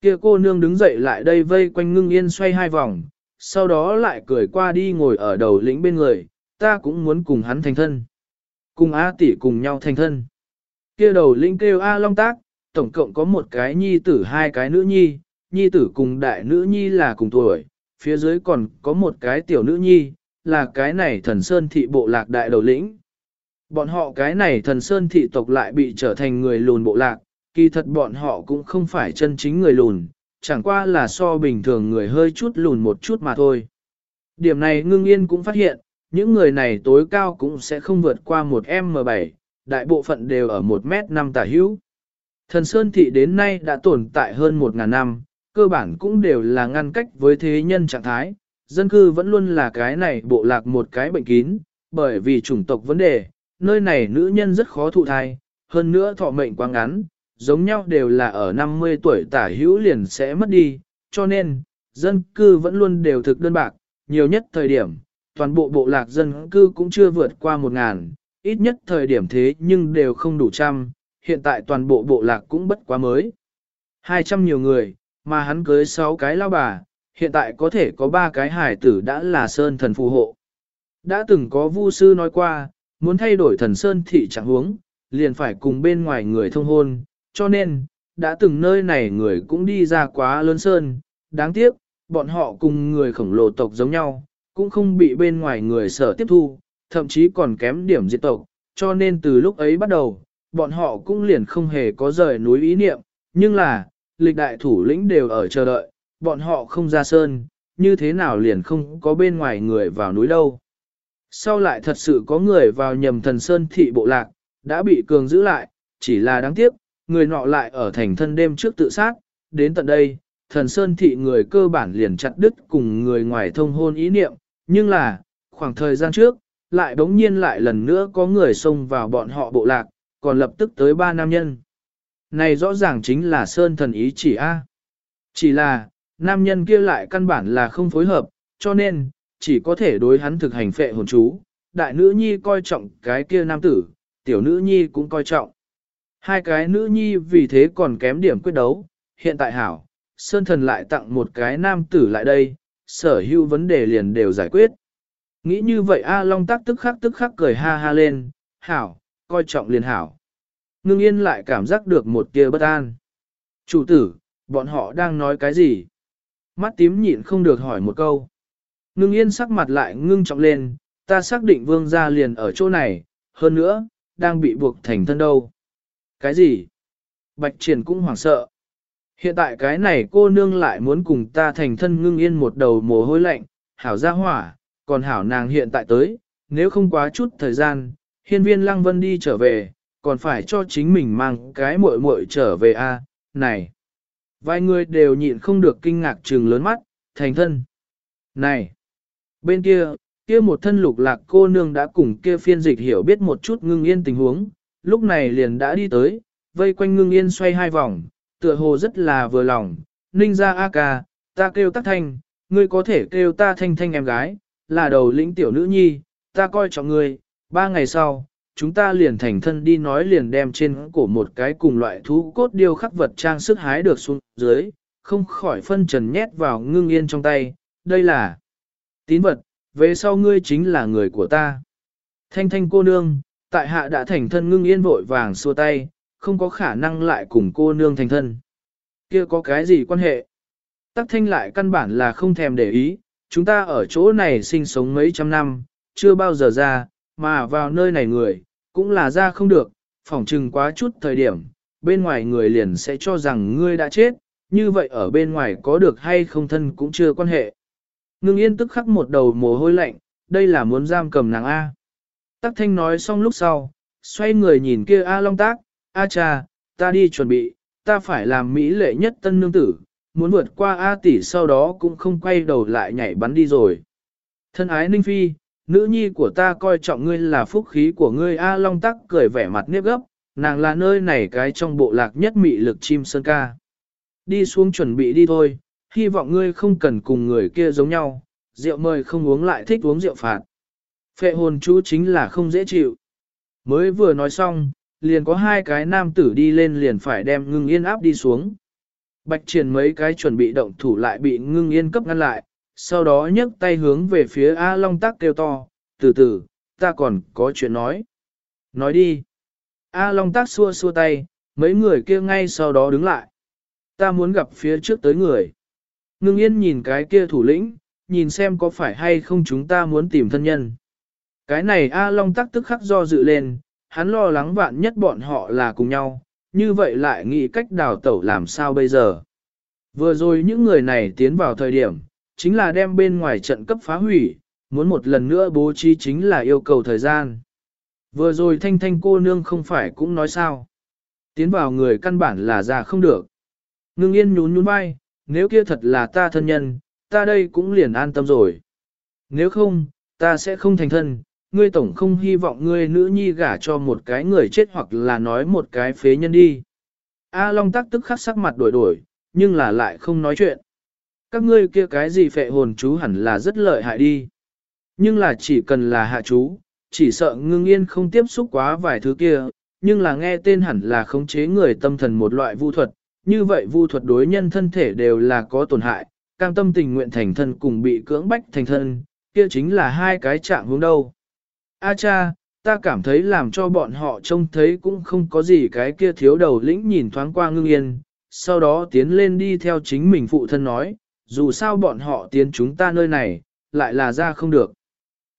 Kia cô nương đứng dậy lại đây vây quanh ngưng yên xoay hai vòng, sau đó lại cười qua đi ngồi ở đầu lĩnh bên người, ta cũng muốn cùng hắn thành thân. Cùng A tỷ cùng nhau thành thân. Kia đầu lĩnh kêu A Long Tác, tổng cộng có một cái nhi tử hai cái nữ nhi, nhi tử cùng đại nữ nhi là cùng tuổi, phía dưới còn có một cái tiểu nữ nhi, là cái này thần sơn thị bộ lạc đại đầu lĩnh. Bọn họ cái này thần sơn thị tộc lại bị trở thành người lùn bộ lạc, kỳ thật bọn họ cũng không phải chân chính người lùn, chẳng qua là so bình thường người hơi chút lùn một chút mà thôi. Điểm này ngưng yên cũng phát hiện, những người này tối cao cũng sẽ không vượt qua một M7, đại bộ phận đều ở 1 mét 5 tả hữu. Thần Sơn Thị đến nay đã tồn tại hơn 1.000 năm, cơ bản cũng đều là ngăn cách với thế nhân trạng thái, dân cư vẫn luôn là cái này bộ lạc một cái bệnh kín, bởi vì chủng tộc vấn đề, nơi này nữ nhân rất khó thụ thai, hơn nữa thọ mệnh quá ngắn, giống nhau đều là ở 50 tuổi tả hữu liền sẽ mất đi, cho nên, dân cư vẫn luôn đều thực đơn bạc, nhiều nhất thời điểm, toàn bộ bộ lạc dân cư cũng chưa vượt qua 1.000, ít nhất thời điểm thế nhưng đều không đủ trăm, hiện tại toàn bộ bộ lạc cũng bất quá mới. 200 nhiều người, mà hắn cưới 6 cái lao bà, hiện tại có thể có 3 cái hải tử đã là sơn thần phù hộ. Đã từng có vu sư nói qua, muốn thay đổi thần sơn thị trạng huống, liền phải cùng bên ngoài người thông hôn, cho nên, đã từng nơi này người cũng đi ra quá lớn sơn, đáng tiếc, bọn họ cùng người khổng lồ tộc giống nhau, cũng không bị bên ngoài người sở tiếp thu, thậm chí còn kém điểm diệt tộc, cho nên từ lúc ấy bắt đầu, bọn họ cũng liền không hề có rời núi ý niệm, nhưng là, lịch đại thủ lĩnh đều ở chờ đợi, bọn họ không ra sơn, như thế nào liền không có bên ngoài người vào núi đâu. Sau lại thật sự có người vào nhầm thần sơn thị bộ lạc, đã bị cường giữ lại, chỉ là đáng tiếc, người nọ lại ở thành thân đêm trước tự sát, đến tận đây, thần sơn thị người cơ bản liền chặt đứt cùng người ngoài thông hôn ý niệm, nhưng là, khoảng thời gian trước, lại đống nhiên lại lần nữa có người xông vào bọn họ bộ lạc, còn lập tức tới ba nam nhân. Này rõ ràng chính là sơn thần ý chỉ A. Chỉ là, nam nhân kia lại căn bản là không phối hợp, cho nên, chỉ có thể đối hắn thực hành phệ hồn chú. Đại nữ nhi coi trọng cái kia nam tử, tiểu nữ nhi cũng coi trọng. Hai cái nữ nhi vì thế còn kém điểm quyết đấu, hiện tại hảo, Sơn Thần lại tặng một cái nam tử lại đây, sở hữu vấn đề liền đều giải quyết. Nghĩ như vậy A Long tác tức khắc tức khắc cười ha ha lên, hảo, coi trọng liền hảo. Ngưng yên lại cảm giác được một tia bất an. Chủ tử, bọn họ đang nói cái gì? Mắt tím nhịn không được hỏi một câu. Ngưng yên sắc mặt lại ngưng trọng lên, ta xác định vương gia liền ở chỗ này, hơn nữa, đang bị buộc thành thân đâu. Cái gì? Bạch triển cũng hoảng sợ. Hiện tại cái này cô nương lại muốn cùng ta thành thân ngưng yên một đầu mồ hôi lạnh, hảo ra hỏa, còn hảo nàng hiện tại tới, nếu không quá chút thời gian, hiên viên lăng vân đi trở về, còn phải cho chính mình mang cái muội muội trở về a này. Vài người đều nhịn không được kinh ngạc trừng lớn mắt, thành thân. Này! Bên kia, kia một thân lục lạc cô nương đã cùng kia phiên dịch hiểu biết một chút ngưng yên tình huống, lúc này liền đã đi tới, vây quanh ngưng yên xoay hai vòng, tựa hồ rất là vừa lòng, ninh ra a ca, ta kêu tắc thanh, ngươi có thể kêu ta thanh thanh em gái, là đầu lĩnh tiểu nữ nhi, ta coi trọng ngươi, ba ngày sau, chúng ta liền thành thân đi nói liền đem trên cổ một cái cùng loại thú cốt điêu khắc vật trang sức hái được xuống dưới, không khỏi phân trần nhét vào ngưng yên trong tay, đây là tín vật, về sau ngươi chính là người của ta. Thanh thanh cô nương, tại hạ đã thành thân ngưng yên vội vàng xua tay, không có khả năng lại cùng cô nương thành thân. Kia có cái gì quan hệ? Tắc thanh lại căn bản là không thèm để ý, chúng ta ở chỗ này sinh sống mấy trăm năm, chưa bao giờ ra, mà vào nơi này người, cũng là ra không được, phỏng chừng quá chút thời điểm, bên ngoài người liền sẽ cho rằng ngươi đã chết, như vậy ở bên ngoài có được hay không thân cũng chưa quan hệ. Ngưng yên tức khắc một đầu mồ hôi lạnh, đây là muốn giam cầm nàng A. Tắc thanh nói xong lúc sau, xoay người nhìn kia A Long Tác, A cha, ta đi chuẩn bị, ta phải làm mỹ lệ nhất tân nương tử, muốn vượt qua A tỷ sau đó cũng không quay đầu lại nhảy bắn đi rồi. Thân ái Ninh Phi, nữ nhi của ta coi trọng ngươi là phúc khí của ngươi A Long Tắc cười vẻ mặt nếp gấp, nàng là nơi này cái trong bộ lạc nhất mị lực chim sơn ca. Đi xuống chuẩn bị đi thôi, hy vọng ngươi không cần cùng người kia giống nhau, rượu mời không uống lại thích uống rượu phạt. Phệ hồn chú chính là không dễ chịu. Mới vừa nói xong, liền có hai cái nam tử đi lên liền phải đem ngưng yên áp đi xuống. Bạch triển mấy cái chuẩn bị động thủ lại bị ngưng yên cấp ngăn lại, sau đó nhấc tay hướng về phía A Long Tắc kêu to, từ từ, ta còn có chuyện nói. Nói đi. A Long Tắc xua xua tay, mấy người kia ngay sau đó đứng lại. Ta muốn gặp phía trước tới người. Ngưng yên nhìn cái kia thủ lĩnh, nhìn xem có phải hay không chúng ta muốn tìm thân nhân. Cái này A Long Tắc tức khắc do dự lên, hắn lo lắng vạn nhất bọn họ là cùng nhau, như vậy lại nghĩ cách đào tẩu làm sao bây giờ. Vừa rồi những người này tiến vào thời điểm, chính là đem bên ngoài trận cấp phá hủy, muốn một lần nữa bố trí chính là yêu cầu thời gian. Vừa rồi thanh thanh cô nương không phải cũng nói sao. Tiến vào người căn bản là ra không được. Ngưng yên nhún nhún vai, nếu kia thật là ta thân nhân, ta đây cũng liền an tâm rồi. Nếu không, ta sẽ không thành thân, ngươi tổng không hy vọng ngươi nữ nhi gả cho một cái người chết hoặc là nói một cái phế nhân đi. A Long tắc tức khắc sắc mặt đổi đổi, nhưng là lại không nói chuyện. Các ngươi kia cái gì phệ hồn chú hẳn là rất lợi hại đi. Nhưng là chỉ cần là hạ chú, chỉ sợ ngưng yên không tiếp xúc quá vài thứ kia, nhưng là nghe tên hẳn là khống chế người tâm thần một loại vu thuật, như vậy vu thuật đối nhân thân thể đều là có tổn hại, cam tâm tình nguyện thành thân cùng bị cưỡng bách thành thân, kia chính là hai cái trạng hướng đâu. A cha, ta cảm thấy làm cho bọn họ trông thấy cũng không có gì cái kia thiếu đầu lĩnh nhìn thoáng qua ngưng yên, sau đó tiến lên đi theo chính mình phụ thân nói, dù sao bọn họ tiến chúng ta nơi này, lại là ra không được.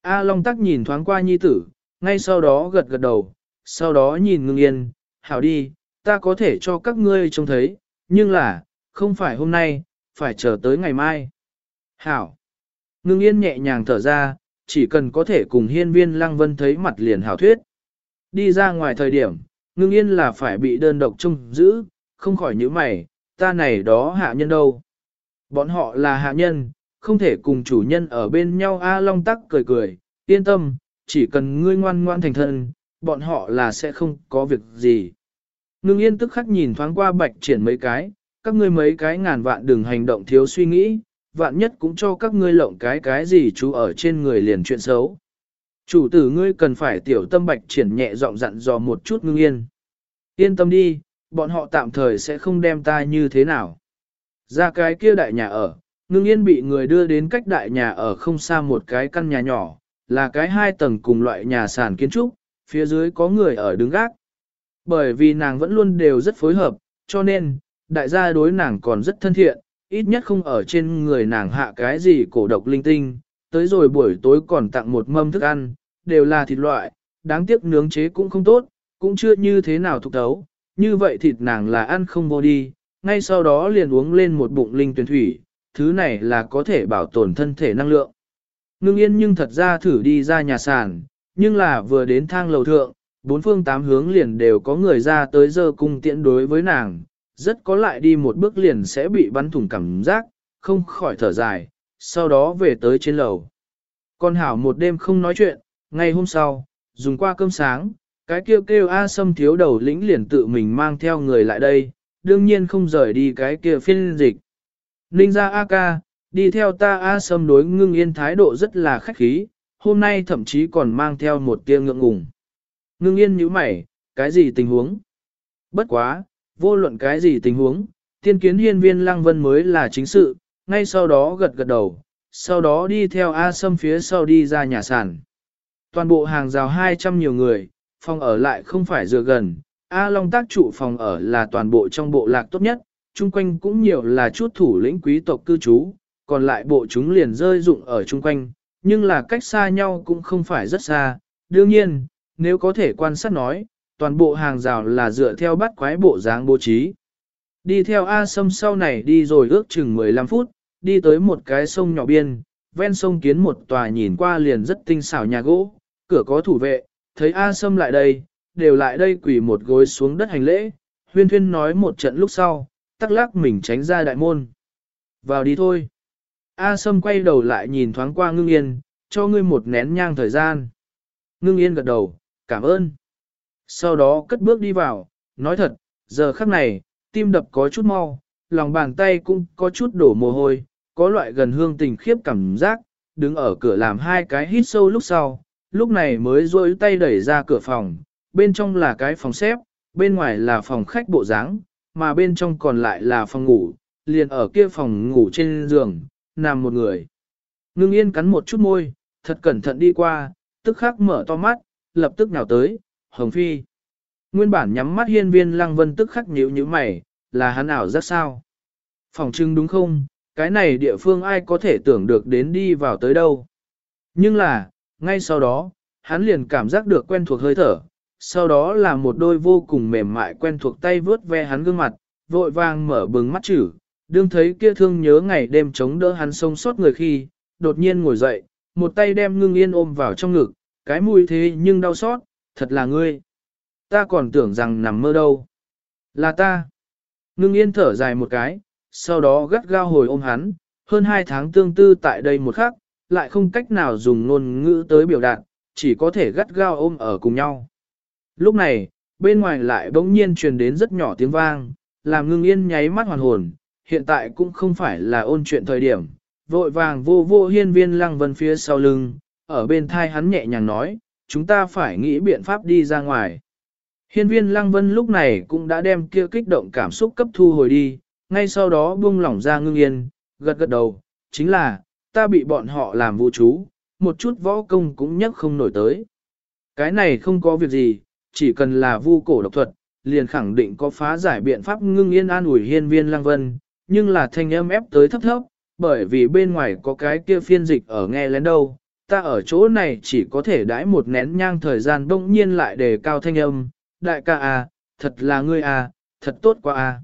A Long Tắc nhìn thoáng qua nhi tử, ngay sau đó gật gật đầu, sau đó nhìn ngưng yên, hảo đi, ta có thể cho các ngươi trông thấy, nhưng là, không phải hôm nay, phải chờ tới ngày mai. Hảo. Ngưng yên nhẹ nhàng thở ra, chỉ cần có thể cùng hiên viên lăng vân thấy mặt liền hảo thuyết. Đi ra ngoài thời điểm, ngưng yên là phải bị đơn độc trông giữ, không khỏi những mày, ta này đó hạ nhân đâu. Bọn họ là hạ nhân, không thể cùng chủ nhân ở bên nhau A Long tắc cười cười, yên tâm, chỉ cần ngươi ngoan ngoan thành thân, bọn họ là sẽ không có việc gì. Ngưng yên tức khắc nhìn thoáng qua bạch triển mấy cái, các ngươi mấy cái ngàn vạn đừng hành động thiếu suy nghĩ, vạn nhất cũng cho các ngươi lộng cái cái gì chú ở trên người liền chuyện xấu. Chủ tử ngươi cần phải tiểu tâm bạch triển nhẹ giọng dặn dò một chút ngưng yên. Yên tâm đi, bọn họ tạm thời sẽ không đem ta như thế nào. Ra cái kia đại nhà ở, ngưng yên bị người đưa đến cách đại nhà ở không xa một cái căn nhà nhỏ, là cái hai tầng cùng loại nhà sàn kiến trúc, phía dưới có người ở đứng gác. Bởi vì nàng vẫn luôn đều rất phối hợp, cho nên, đại gia đối nàng còn rất thân thiện, ít nhất không ở trên người nàng hạ cái gì cổ độc linh tinh, tới rồi buổi tối còn tặng một mâm thức ăn, đều là thịt loại, đáng tiếc nướng chế cũng không tốt, cũng chưa như thế nào thục thấu, như vậy thịt nàng là ăn không vô đi, ngay sau đó liền uống lên một bụng linh tuyển thủy, thứ này là có thể bảo tồn thân thể năng lượng. Ngưng yên nhưng thật ra thử đi ra nhà sàn, nhưng là vừa đến thang lầu thượng, bốn phương tám hướng liền đều có người ra tới giờ cung tiện đối với nàng, rất có lại đi một bước liền sẽ bị bắn thủng cảm giác, không khỏi thở dài, sau đó về tới trên lầu. Con Hảo một đêm không nói chuyện, ngày hôm sau, dùng qua cơm sáng, Cái kêu kêu A Sâm thiếu đầu lĩnh liền tự mình mang theo người lại đây, đương nhiên không rời đi cái kia phiên dịch. Ninh ra A ca, đi theo ta A Sâm đối ngưng yên thái độ rất là khách khí, hôm nay thậm chí còn mang theo một tia ngượng ngùng. Ngưng yên nhíu mày, cái gì tình huống? Bất quá, vô luận cái gì tình huống, tiên kiến hiên viên lăng vân mới là chính sự, ngay sau đó gật gật đầu, sau đó đi theo A Sâm phía sau đi ra nhà sản. Toàn bộ hàng rào 200 nhiều người, phòng ở lại không phải dựa gần, A Long tác trụ phòng ở là toàn bộ trong bộ lạc tốt nhất, chung quanh cũng nhiều là chút thủ lĩnh quý tộc cư trú, còn lại bộ chúng liền rơi dụng ở chung quanh, nhưng là cách xa nhau cũng không phải rất xa. Đương nhiên, nếu có thể quan sát nói, toàn bộ hàng rào là dựa theo bắt quái bộ dáng bố trí. Đi theo A Sâm sau này đi rồi ước chừng 15 phút, đi tới một cái sông nhỏ biên, ven sông kiến một tòa nhìn qua liền rất tinh xảo nhà gỗ, cửa có thủ vệ, thấy A Sâm lại đây, đều lại đây quỳ một gối xuống đất hành lễ, huyên thuyên nói một trận lúc sau, tắc lắc mình tránh ra đại môn. Vào đi thôi. A Sâm quay đầu lại nhìn thoáng qua ngưng yên, cho ngươi một nén nhang thời gian. Ngưng yên gật đầu, cảm ơn. Sau đó cất bước đi vào, nói thật, giờ khắc này, tim đập có chút mau, lòng bàn tay cũng có chút đổ mồ hôi, có loại gần hương tình khiếp cảm giác, đứng ở cửa làm hai cái hít sâu lúc sau, lúc này mới rôi tay đẩy ra cửa phòng, bên trong là cái phòng xếp, bên ngoài là phòng khách bộ dáng, mà bên trong còn lại là phòng ngủ, liền ở kia phòng ngủ trên giường, nằm một người. Ngưng yên cắn một chút môi, thật cẩn thận đi qua, tức khắc mở to mắt, lập tức nào tới, hồng phi. Nguyên bản nhắm mắt hiên viên lăng vân tức khắc nhíu như mày, là hắn ảo rất sao. Phòng trưng đúng không, cái này địa phương ai có thể tưởng được đến đi vào tới đâu. Nhưng là, ngay sau đó, hắn liền cảm giác được quen thuộc hơi thở, sau đó là một đôi vô cùng mềm mại quen thuộc tay vướt ve hắn gương mặt, vội vàng mở bừng mắt chữ, đương thấy kia thương nhớ ngày đêm chống đỡ hắn sông sót người khi, đột nhiên ngồi dậy, một tay đem ngưng yên ôm vào trong ngực, cái mùi thế nhưng đau xót, thật là ngươi. Ta còn tưởng rằng nằm mơ đâu. Là ta. Ngưng yên thở dài một cái, sau đó gắt gao hồi ôm hắn, hơn hai tháng tương tư tại đây một khắc, lại không cách nào dùng ngôn ngữ tới biểu đạt, chỉ có thể gắt gao ôm ở cùng nhau. Lúc này, bên ngoài lại bỗng nhiên truyền đến rất nhỏ tiếng vang, làm ngưng yên nháy mắt hoàn hồn, hiện tại cũng không phải là ôn chuyện thời điểm, vội vàng vô vô hiên viên lăng vân phía sau lưng, ở bên thai hắn nhẹ nhàng nói, chúng ta phải nghĩ biện pháp đi ra ngoài. Hiên viên lăng vân lúc này cũng đã đem kia kích động cảm xúc cấp thu hồi đi, ngay sau đó buông lỏng ra ngưng yên, gật gật đầu, chính là, ta bị bọn họ làm vũ chú, một chút võ công cũng nhắc không nổi tới. Cái này không có việc gì, chỉ cần là vu cổ độc thuật, liền khẳng định có phá giải biện pháp ngưng yên an ủi hiên viên lăng vân, nhưng là thanh âm ép tới thấp thấp, bởi vì bên ngoài có cái kia phiên dịch ở nghe lén đâu, ta ở chỗ này chỉ có thể đãi một nén nhang thời gian đông nhiên lại đề cao thanh âm, đại ca à, thật là ngươi à, thật tốt quá à.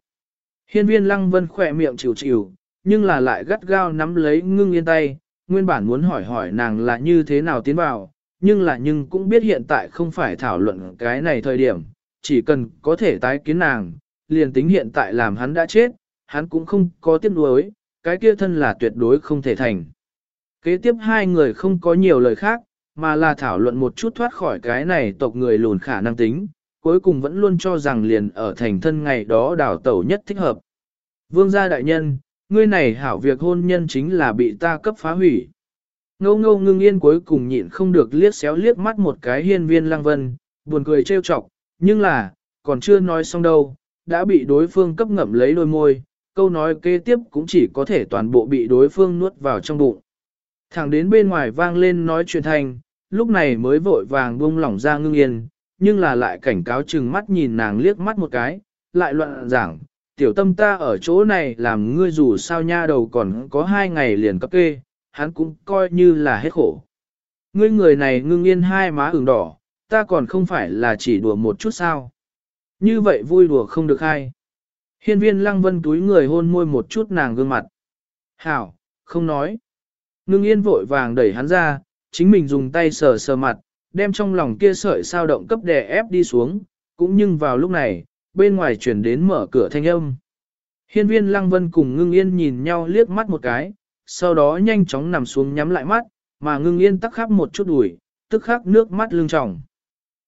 Hiên viên lăng vân khỏe miệng chịu chịu, nhưng là lại gắt gao nắm lấy ngưng yên tay, nguyên bản muốn hỏi hỏi nàng là như thế nào tiến vào, nhưng là nhưng cũng biết hiện tại không phải thảo luận cái này thời điểm, chỉ cần có thể tái kiến nàng, liền tính hiện tại làm hắn đã chết, hắn cũng không có tiếc nuối, cái kia thân là tuyệt đối không thể thành. Kế tiếp hai người không có nhiều lời khác, mà là thảo luận một chút thoát khỏi cái này tộc người lùn khả năng tính, cuối cùng vẫn luôn cho rằng liền ở thành thân ngày đó đảo tẩu nhất thích hợp. Vương gia đại nhân, ngươi này hảo việc hôn nhân chính là bị ta cấp phá hủy. Ngô ngô ngưng yên cuối cùng nhịn không được liếc xéo liếc mắt một cái hiên viên lăng vân, buồn cười trêu chọc, nhưng là, còn chưa nói xong đâu, đã bị đối phương cấp ngậm lấy đôi môi, câu nói kế tiếp cũng chỉ có thể toàn bộ bị đối phương nuốt vào trong bụng. Thẳng đến bên ngoài vang lên nói chuyện thành, lúc này mới vội vàng buông lỏng ra ngưng yên, nhưng là lại cảnh cáo chừng mắt nhìn nàng liếc mắt một cái, lại luận giảng, tiểu tâm ta ở chỗ này làm ngươi dù sao nha đầu còn có hai ngày liền cấp kê, hắn cũng coi như là hết khổ. Ngươi người này ngưng yên hai má ửng đỏ, ta còn không phải là chỉ đùa một chút sao. Như vậy vui đùa không được hay. Hiên viên lăng vân túi người hôn môi một chút nàng gương mặt. Hảo, không nói. Ngưng yên vội vàng đẩy hắn ra, chính mình dùng tay sờ sờ mặt, đem trong lòng kia sợi sao động cấp đè ép đi xuống, cũng nhưng vào lúc này, bên ngoài chuyển đến mở cửa thanh âm. Hiên viên lăng vân cùng ngưng yên nhìn nhau liếc mắt một cái, sau đó nhanh chóng nằm xuống nhắm lại mắt, mà ngưng yên tắc khắp một chút đuổi, tức khắc nước mắt lưng tròng.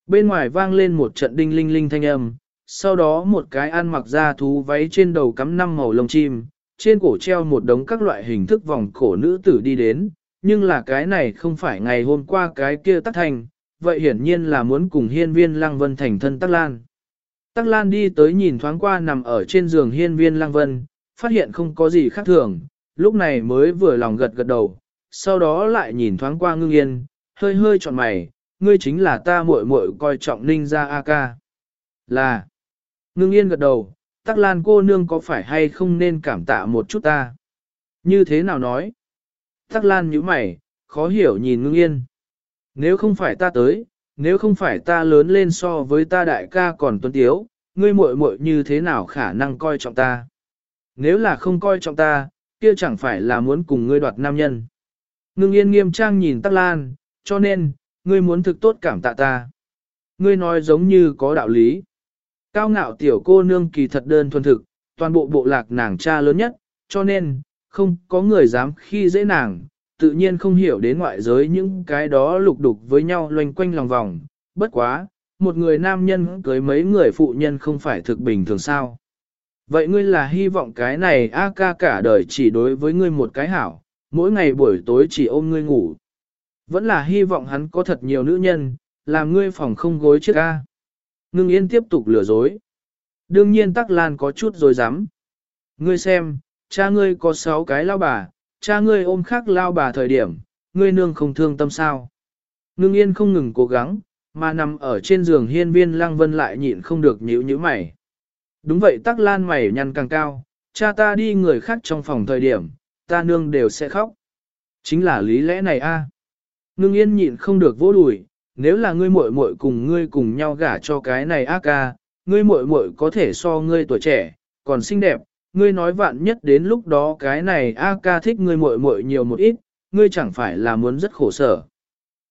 Bên ngoài vang lên một trận đinh linh linh thanh âm, sau đó một cái ăn mặc da thú váy trên đầu cắm năm màu lông chim, trên cổ treo một đống các loại hình thức vòng cổ nữ tử đi đến, nhưng là cái này không phải ngày hôm qua cái kia tắc thành, vậy hiển nhiên là muốn cùng hiên viên lăng vân thành thân tắc lan. Tắc lan đi tới nhìn thoáng qua nằm ở trên giường hiên viên lăng vân, phát hiện không có gì khác thường, lúc này mới vừa lòng gật gật đầu, sau đó lại nhìn thoáng qua ngưng yên, hơi hơi trọn mày, ngươi chính là ta muội muội coi trọng ninh ra a ca. Là, ngưng yên gật đầu, tắc lan cô nương có phải hay không nên cảm tạ một chút ta? Như thế nào nói? Tắc lan nhíu mày, khó hiểu nhìn ngưng yên. Nếu không phải ta tới, nếu không phải ta lớn lên so với ta đại ca còn tuấn tiếu, ngươi muội muội như thế nào khả năng coi trọng ta? Nếu là không coi trọng ta, kia chẳng phải là muốn cùng ngươi đoạt nam nhân. Ngưng yên nghiêm trang nhìn Tắc Lan, cho nên, ngươi muốn thực tốt cảm tạ ta. Ngươi nói giống như có đạo lý. Cao ngạo tiểu cô nương kỳ thật đơn thuần thực, toàn bộ bộ lạc nàng cha lớn nhất, cho nên, không có người dám khi dễ nàng, tự nhiên không hiểu đến ngoại giới những cái đó lục đục với nhau loanh quanh lòng vòng. Bất quá, một người nam nhân cưới mấy người phụ nhân không phải thực bình thường sao. Vậy ngươi là hy vọng cái này A ca cả đời chỉ đối với ngươi một cái hảo, mỗi ngày buổi tối chỉ ôm ngươi ngủ. Vẫn là hy vọng hắn có thật nhiều nữ nhân, làm ngươi phòng không gối chiếc A. Ngưng yên tiếp tục lừa dối. Đương nhiên tắc lan có chút rồi dám. Ngươi xem, cha ngươi có sáu cái lao bà, cha ngươi ôm khác lao bà thời điểm, ngươi nương không thương tâm sao. Ngưng yên không ngừng cố gắng, mà nằm ở trên giường hiên viên lăng vân lại nhịn không được nhíu nhíu mày. Đúng vậy tắc lan mày nhăn càng cao, cha ta đi người khác trong phòng thời điểm, ta nương đều sẽ khóc. Chính là lý lẽ này a. Ngưng yên nhịn không được vỗ đùi, nếu là ngươi muội muội cùng ngươi cùng nhau gả cho cái này ác ca, ngươi muội muội có thể so ngươi tuổi trẻ, còn xinh đẹp, ngươi nói vạn nhất đến lúc đó cái này A ca thích ngươi muội muội nhiều một ít, ngươi chẳng phải là muốn rất khổ sở.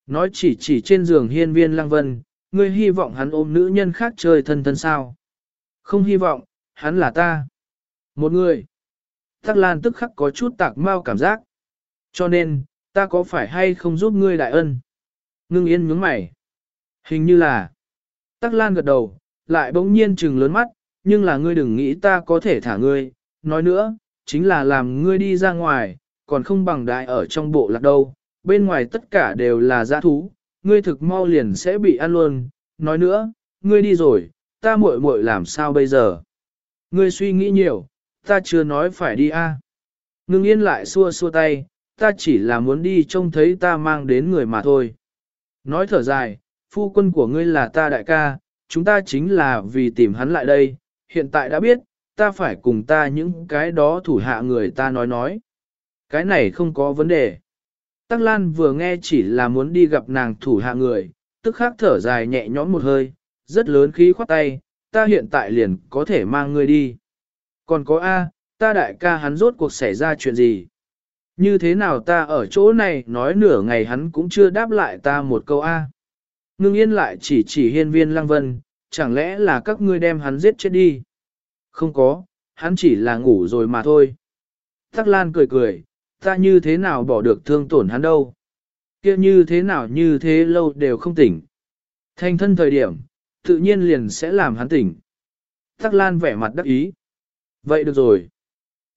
Nói chỉ chỉ trên giường hiên viên lăng vân, ngươi hy vọng hắn ôm nữ nhân khác chơi thân thân sao. Không hy vọng, hắn là ta. Một người. Tắc Lan tức khắc có chút tạc mau cảm giác. Cho nên, ta có phải hay không giúp ngươi đại ân? Ngưng yên nhướng mày. Hình như là. Tắc Lan gật đầu, lại bỗng nhiên trừng lớn mắt, nhưng là ngươi đừng nghĩ ta có thể thả ngươi. Nói nữa, chính là làm ngươi đi ra ngoài, còn không bằng đại ở trong bộ lạc đâu. Bên ngoài tất cả đều là giã thú, ngươi thực mau liền sẽ bị ăn luôn. Nói nữa, ngươi đi rồi, ta muội muội làm sao bây giờ? Ngươi suy nghĩ nhiều, ta chưa nói phải đi a. À. Ngưng yên lại xua xua tay, ta chỉ là muốn đi trông thấy ta mang đến người mà thôi. Nói thở dài, phu quân của ngươi là ta đại ca, chúng ta chính là vì tìm hắn lại đây, hiện tại đã biết, ta phải cùng ta những cái đó thủ hạ người ta nói nói. Cái này không có vấn đề. Tắc Lan vừa nghe chỉ là muốn đi gặp nàng thủ hạ người, tức khắc thở dài nhẹ nhõm một hơi, rất lớn khí khoát tay, ta hiện tại liền có thể mang ngươi đi. Còn có A, ta đại ca hắn rốt cuộc xảy ra chuyện gì? Như thế nào ta ở chỗ này nói nửa ngày hắn cũng chưa đáp lại ta một câu A. Ngưng yên lại chỉ chỉ hiên viên lăng vân, chẳng lẽ là các ngươi đem hắn giết chết đi? Không có, hắn chỉ là ngủ rồi mà thôi. Tắc Lan cười cười, ta như thế nào bỏ được thương tổn hắn đâu? kia như thế nào như thế lâu đều không tỉnh. Thanh thân thời điểm, tự nhiên liền sẽ làm hắn tỉnh. Tắc Lan vẻ mặt đắc ý. Vậy được rồi.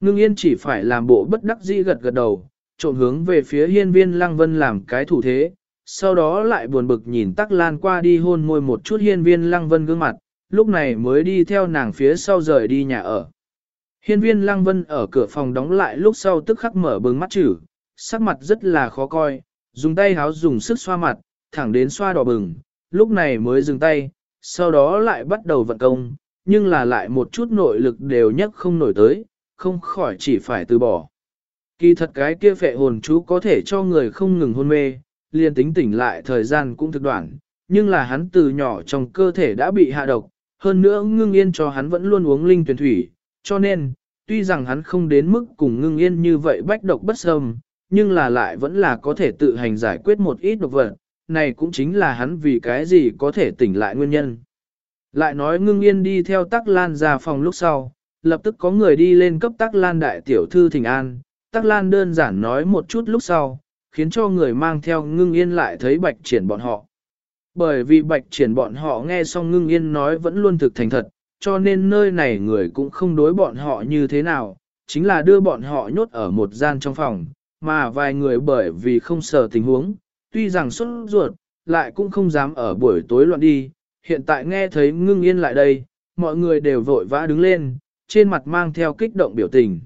Ngưng yên chỉ phải làm bộ bất đắc dĩ gật gật đầu, trộn hướng về phía hiên viên lăng vân làm cái thủ thế, sau đó lại buồn bực nhìn Tắc Lan qua đi hôn môi một chút hiên viên lăng vân gương mặt, lúc này mới đi theo nàng phía sau rời đi nhà ở. Hiên viên lăng vân ở cửa phòng đóng lại lúc sau tức khắc mở bừng mắt chữ, sắc mặt rất là khó coi, dùng tay háo dùng sức xoa mặt, thẳng đến xoa đỏ bừng, lúc này mới dừng tay, sau đó lại bắt đầu vận công, nhưng là lại một chút nội lực đều nhất không nổi tới, không khỏi chỉ phải từ bỏ. Kỳ thật cái kia phệ hồn chú có thể cho người không ngừng hôn mê, liền tính tỉnh lại thời gian cũng thực đoạn, nhưng là hắn từ nhỏ trong cơ thể đã bị hạ độc, hơn nữa ngưng yên cho hắn vẫn luôn uống linh tuyển thủy, cho nên, tuy rằng hắn không đến mức cùng ngưng yên như vậy bách độc bất xâm, nhưng là lại vẫn là có thể tự hành giải quyết một ít độc vật, này cũng chính là hắn vì cái gì có thể tỉnh lại nguyên nhân. Lại nói ngưng yên đi theo tắc lan ra phòng lúc sau, lập tức có người đi lên cấp tắc lan đại tiểu thư thỉnh an, tắc lan đơn giản nói một chút lúc sau, khiến cho người mang theo ngưng yên lại thấy bạch triển bọn họ. Bởi vì bạch triển bọn họ nghe xong ngưng yên nói vẫn luôn thực thành thật, cho nên nơi này người cũng không đối bọn họ như thế nào, chính là đưa bọn họ nhốt ở một gian trong phòng, mà vài người bởi vì không sợ tình huống, tuy rằng xuất ruột, lại cũng không dám ở buổi tối loạn đi, hiện tại nghe thấy ngưng yên lại đây, mọi người đều vội vã đứng lên, trên mặt mang theo kích động biểu tình.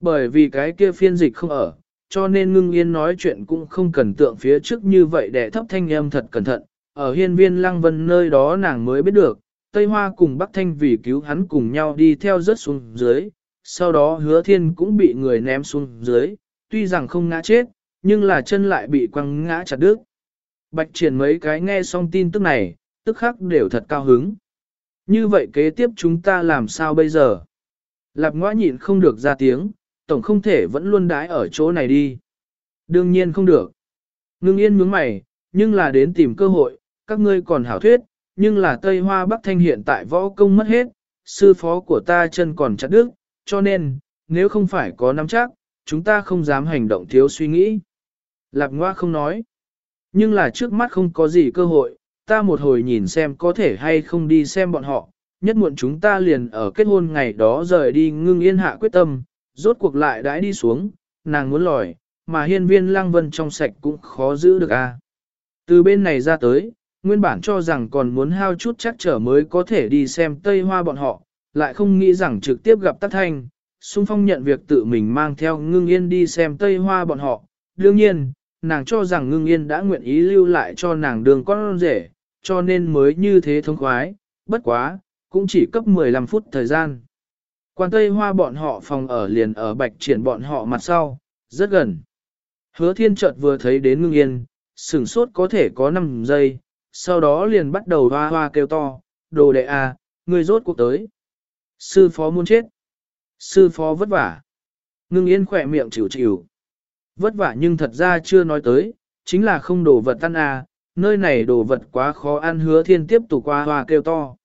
Bởi vì cái kia phiên dịch không ở, cho nên ngưng yên nói chuyện cũng không cần tượng phía trước như vậy để thấp thanh âm thật cẩn thận, ở hiên viên lăng vân nơi đó nàng mới biết được, Tây Hoa cùng Bắc Thanh vì cứu hắn cùng nhau đi theo rớt xuống dưới, sau đó hứa thiên cũng bị người ném xuống dưới, tuy rằng không ngã chết, nhưng là chân lại bị quăng ngã chặt đứt. Bạch triển mấy cái nghe xong tin tức này, tức khắc đều thật cao hứng. Như vậy kế tiếp chúng ta làm sao bây giờ? Lạp ngoã nhịn không được ra tiếng, tổng không thể vẫn luôn đái ở chỗ này đi. Đương nhiên không được. Ngưng yên mướng mày, nhưng là đến tìm cơ hội, các ngươi còn hảo thuyết, nhưng là Tây Hoa Bắc Thanh hiện tại võ công mất hết, sư phó của ta chân còn chặt đứt, cho nên, nếu không phải có nắm chắc, chúng ta không dám hành động thiếu suy nghĩ. Lạp Ngoa không nói, nhưng là trước mắt không có gì cơ hội, ta một hồi nhìn xem có thể hay không đi xem bọn họ, nhất muộn chúng ta liền ở kết hôn ngày đó rời đi ngưng yên hạ quyết tâm, rốt cuộc lại đãi đi xuống, nàng muốn lòi, mà hiên viên lang vân trong sạch cũng khó giữ được a. Từ bên này ra tới, nguyên bản cho rằng còn muốn hao chút chắc trở mới có thể đi xem Tây Hoa bọn họ, lại không nghĩ rằng trực tiếp gặp Tắc Thanh, xung phong nhận việc tự mình mang theo ngưng yên đi xem Tây Hoa bọn họ. Đương nhiên, nàng cho rằng ngưng yên đã nguyện ý lưu lại cho nàng đường con rể, cho nên mới như thế thông khoái, bất quá, cũng chỉ cấp 15 phút thời gian. Quan Tây Hoa bọn họ phòng ở liền ở bạch triển bọn họ mặt sau, rất gần. Hứa thiên chợt vừa thấy đến ngưng yên, sửng sốt có thể có 5 giây, sau đó liền bắt đầu hoa hoa kêu to, đồ đệ à, người rốt cuộc tới. Sư phó muốn chết. Sư phó vất vả. Ngưng yên khỏe miệng chịu chịu. Vất vả nhưng thật ra chưa nói tới, chính là không đồ vật ăn à, nơi này đồ vật quá khó ăn hứa thiên tiếp tục qua hoa kêu to.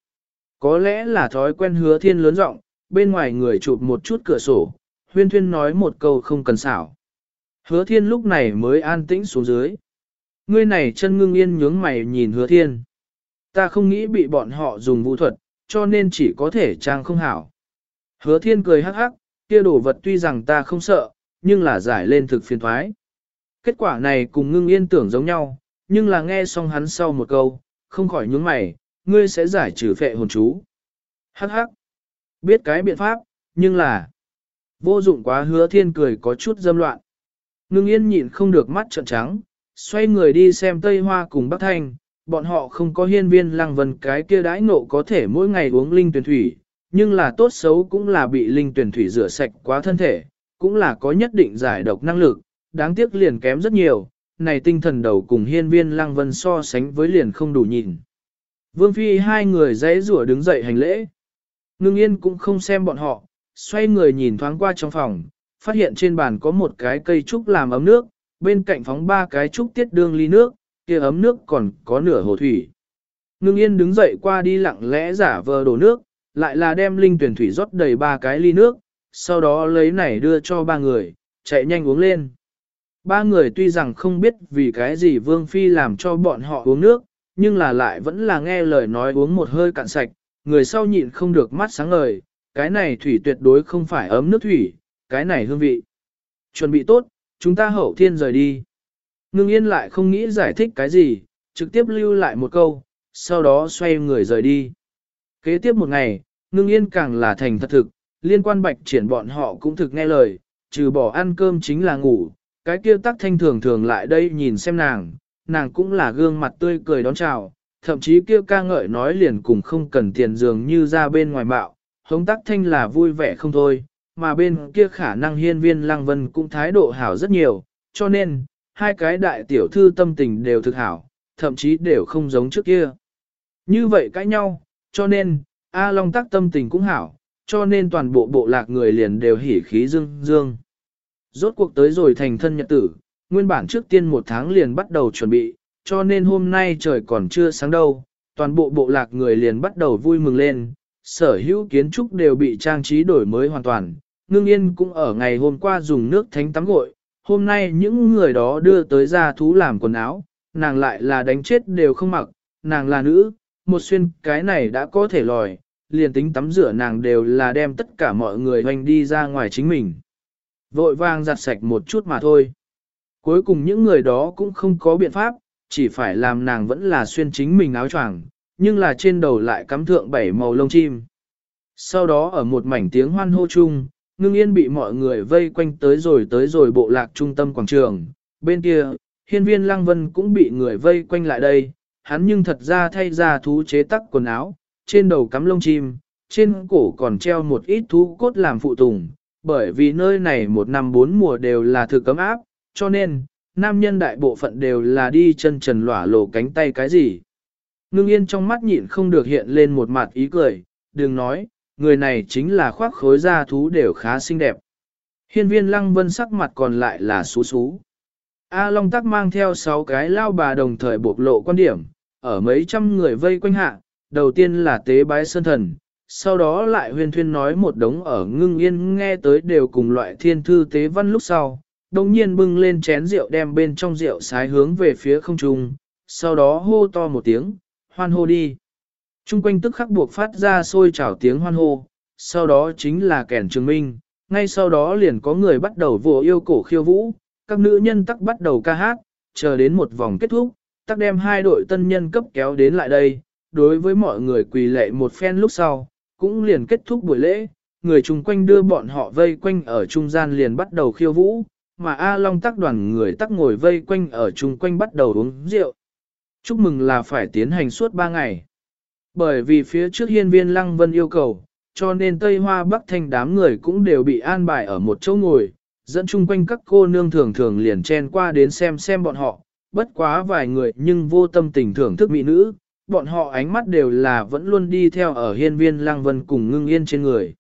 Có lẽ là thói quen hứa thiên lớn rộng, bên ngoài người chụp một chút cửa sổ, huyên thuyên nói một câu không cần xảo. Hứa thiên lúc này mới an tĩnh xuống dưới. Ngươi này chân ngưng yên nhướng mày nhìn hứa thiên. Ta không nghĩ bị bọn họ dùng vũ thuật, cho nên chỉ có thể trang không hảo. Hứa thiên cười hắc hắc, kia đồ vật tuy rằng ta không sợ, nhưng là giải lên thực phiền thoái. Kết quả này cùng ngưng yên tưởng giống nhau, nhưng là nghe xong hắn sau một câu, không khỏi nhướng mày, ngươi sẽ giải trừ phệ hồn chú. Hắc hắc, biết cái biện pháp, nhưng là vô dụng quá hứa thiên cười có chút dâm loạn. Ngưng yên nhịn không được mắt trợn trắng, xoay người đi xem Tây Hoa cùng Bắc Thanh, bọn họ không có hiên viên lăng vần cái kia đãi nộ có thể mỗi ngày uống linh tuyển thủy, nhưng là tốt xấu cũng là bị linh tuyển thủy rửa sạch quá thân thể, cũng là có nhất định giải độc năng lực, đáng tiếc liền kém rất nhiều, này tinh thần đầu cùng hiên viên lăng vân so sánh với liền không đủ nhìn. Vương Phi hai người dãy rủa đứng dậy hành lễ. Ngưng yên cũng không xem bọn họ, xoay người nhìn thoáng qua trong phòng, phát hiện trên bàn có một cái cây trúc làm ấm nước, bên cạnh phóng ba cái trúc tiết đương ly nước, kia ấm nước còn có nửa hồ thủy. Ngưng yên đứng dậy qua đi lặng lẽ giả vờ đổ nước, lại là đem linh tuyển thủy rót đầy ba cái ly nước, sau đó lấy này đưa cho ba người, chạy nhanh uống lên. Ba người tuy rằng không biết vì cái gì Vương Phi làm cho bọn họ uống nước, nhưng là lại vẫn là nghe lời nói uống một hơi cạn sạch, người sau nhịn không được mắt sáng ngời, cái này thủy tuyệt đối không phải ấm nước thủy, cái này hương vị. Chuẩn bị tốt, chúng ta hậu thiên rời đi. Ngưng yên lại không nghĩ giải thích cái gì, trực tiếp lưu lại một câu, sau đó xoay người rời đi. Kế tiếp một ngày, ngưng yên càng là thành thật thực, liên quan bạch triển bọn họ cũng thực nghe lời, trừ bỏ ăn cơm chính là ngủ, cái kia tắc thanh thường thường lại đây nhìn xem nàng, nàng cũng là gương mặt tươi cười đón chào, thậm chí kia ca ngợi nói liền cùng không cần tiền dường như ra bên ngoài bạo, hống tắc thanh là vui vẻ không thôi, mà bên kia khả năng hiên viên lăng vân cũng thái độ hảo rất nhiều, cho nên, hai cái đại tiểu thư tâm tình đều thực hảo, thậm chí đều không giống trước kia. Như vậy cãi nhau, cho nên, A Long tắc tâm tình cũng hảo, cho nên toàn bộ bộ lạc người liền đều hỉ khí dương dương. Rốt cuộc tới rồi thành thân nhật tử, nguyên bản trước tiên một tháng liền bắt đầu chuẩn bị, cho nên hôm nay trời còn chưa sáng đâu, toàn bộ bộ lạc người liền bắt đầu vui mừng lên, sở hữu kiến trúc đều bị trang trí đổi mới hoàn toàn, ngưng yên cũng ở ngày hôm qua dùng nước thánh tắm gội, hôm nay những người đó đưa tới ra thú làm quần áo, nàng lại là đánh chết đều không mặc, nàng là nữ, một xuyên cái này đã có thể lòi, liền tính tắm rửa nàng đều là đem tất cả mọi người hoành đi ra ngoài chính mình. Vội vàng giặt sạch một chút mà thôi. Cuối cùng những người đó cũng không có biện pháp, chỉ phải làm nàng vẫn là xuyên chính mình áo choàng, nhưng là trên đầu lại cắm thượng bảy màu lông chim. Sau đó ở một mảnh tiếng hoan hô chung, ngưng yên bị mọi người vây quanh tới rồi tới rồi bộ lạc trung tâm quảng trường. Bên kia, hiên viên lăng vân cũng bị người vây quanh lại đây, hắn nhưng thật ra thay ra thú chế tắc quần áo, trên đầu cắm lông chim, trên cổ còn treo một ít thú cốt làm phụ tùng, bởi vì nơi này một năm bốn mùa đều là thực cấm áp, cho nên, nam nhân đại bộ phận đều là đi chân trần lỏa lộ cánh tay cái gì. Ngưng yên trong mắt nhịn không được hiện lên một mặt ý cười, đừng nói, người này chính là khoác khối da thú đều khá xinh đẹp. Hiên viên lăng vân sắc mặt còn lại là xú xú. A Long Tắc mang theo 6 cái lao bà đồng thời bộc lộ quan điểm, ở mấy trăm người vây quanh hạ, đầu tiên là tế bái sơn thần, sau đó lại huyên thuyên nói một đống ở ngưng yên nghe tới đều cùng loại thiên thư tế văn lúc sau, đồng nhiên bưng lên chén rượu đem bên trong rượu sái hướng về phía không trung, sau đó hô to một tiếng, hoan hô đi. Trung quanh tức khắc buộc phát ra sôi trào tiếng hoan hô, sau đó chính là kẻn trường minh, ngay sau đó liền có người bắt đầu vồ yêu cổ khiêu vũ, các nữ nhân tắc bắt đầu ca hát, chờ đến một vòng kết thúc, tắc đem hai đội tân nhân cấp kéo đến lại đây, đối với mọi người quỳ lệ một phen lúc sau, cũng liền kết thúc buổi lễ, người chung quanh đưa bọn họ vây quanh ở trung gian liền bắt đầu khiêu vũ, mà A Long tắc đoàn người tắc ngồi vây quanh ở chung quanh bắt đầu uống rượu. Chúc mừng là phải tiến hành suốt 3 ngày. Bởi vì phía trước hiên viên Lăng Vân yêu cầu, cho nên Tây Hoa Bắc Thanh đám người cũng đều bị an bài ở một chỗ ngồi, dẫn chung quanh các cô nương thường thường liền chen qua đến xem xem bọn họ, bất quá vài người nhưng vô tâm tình thưởng thức mỹ nữ, bọn họ ánh mắt đều là vẫn luôn đi theo ở hiên viên Lăng Vân cùng ngưng yên trên người.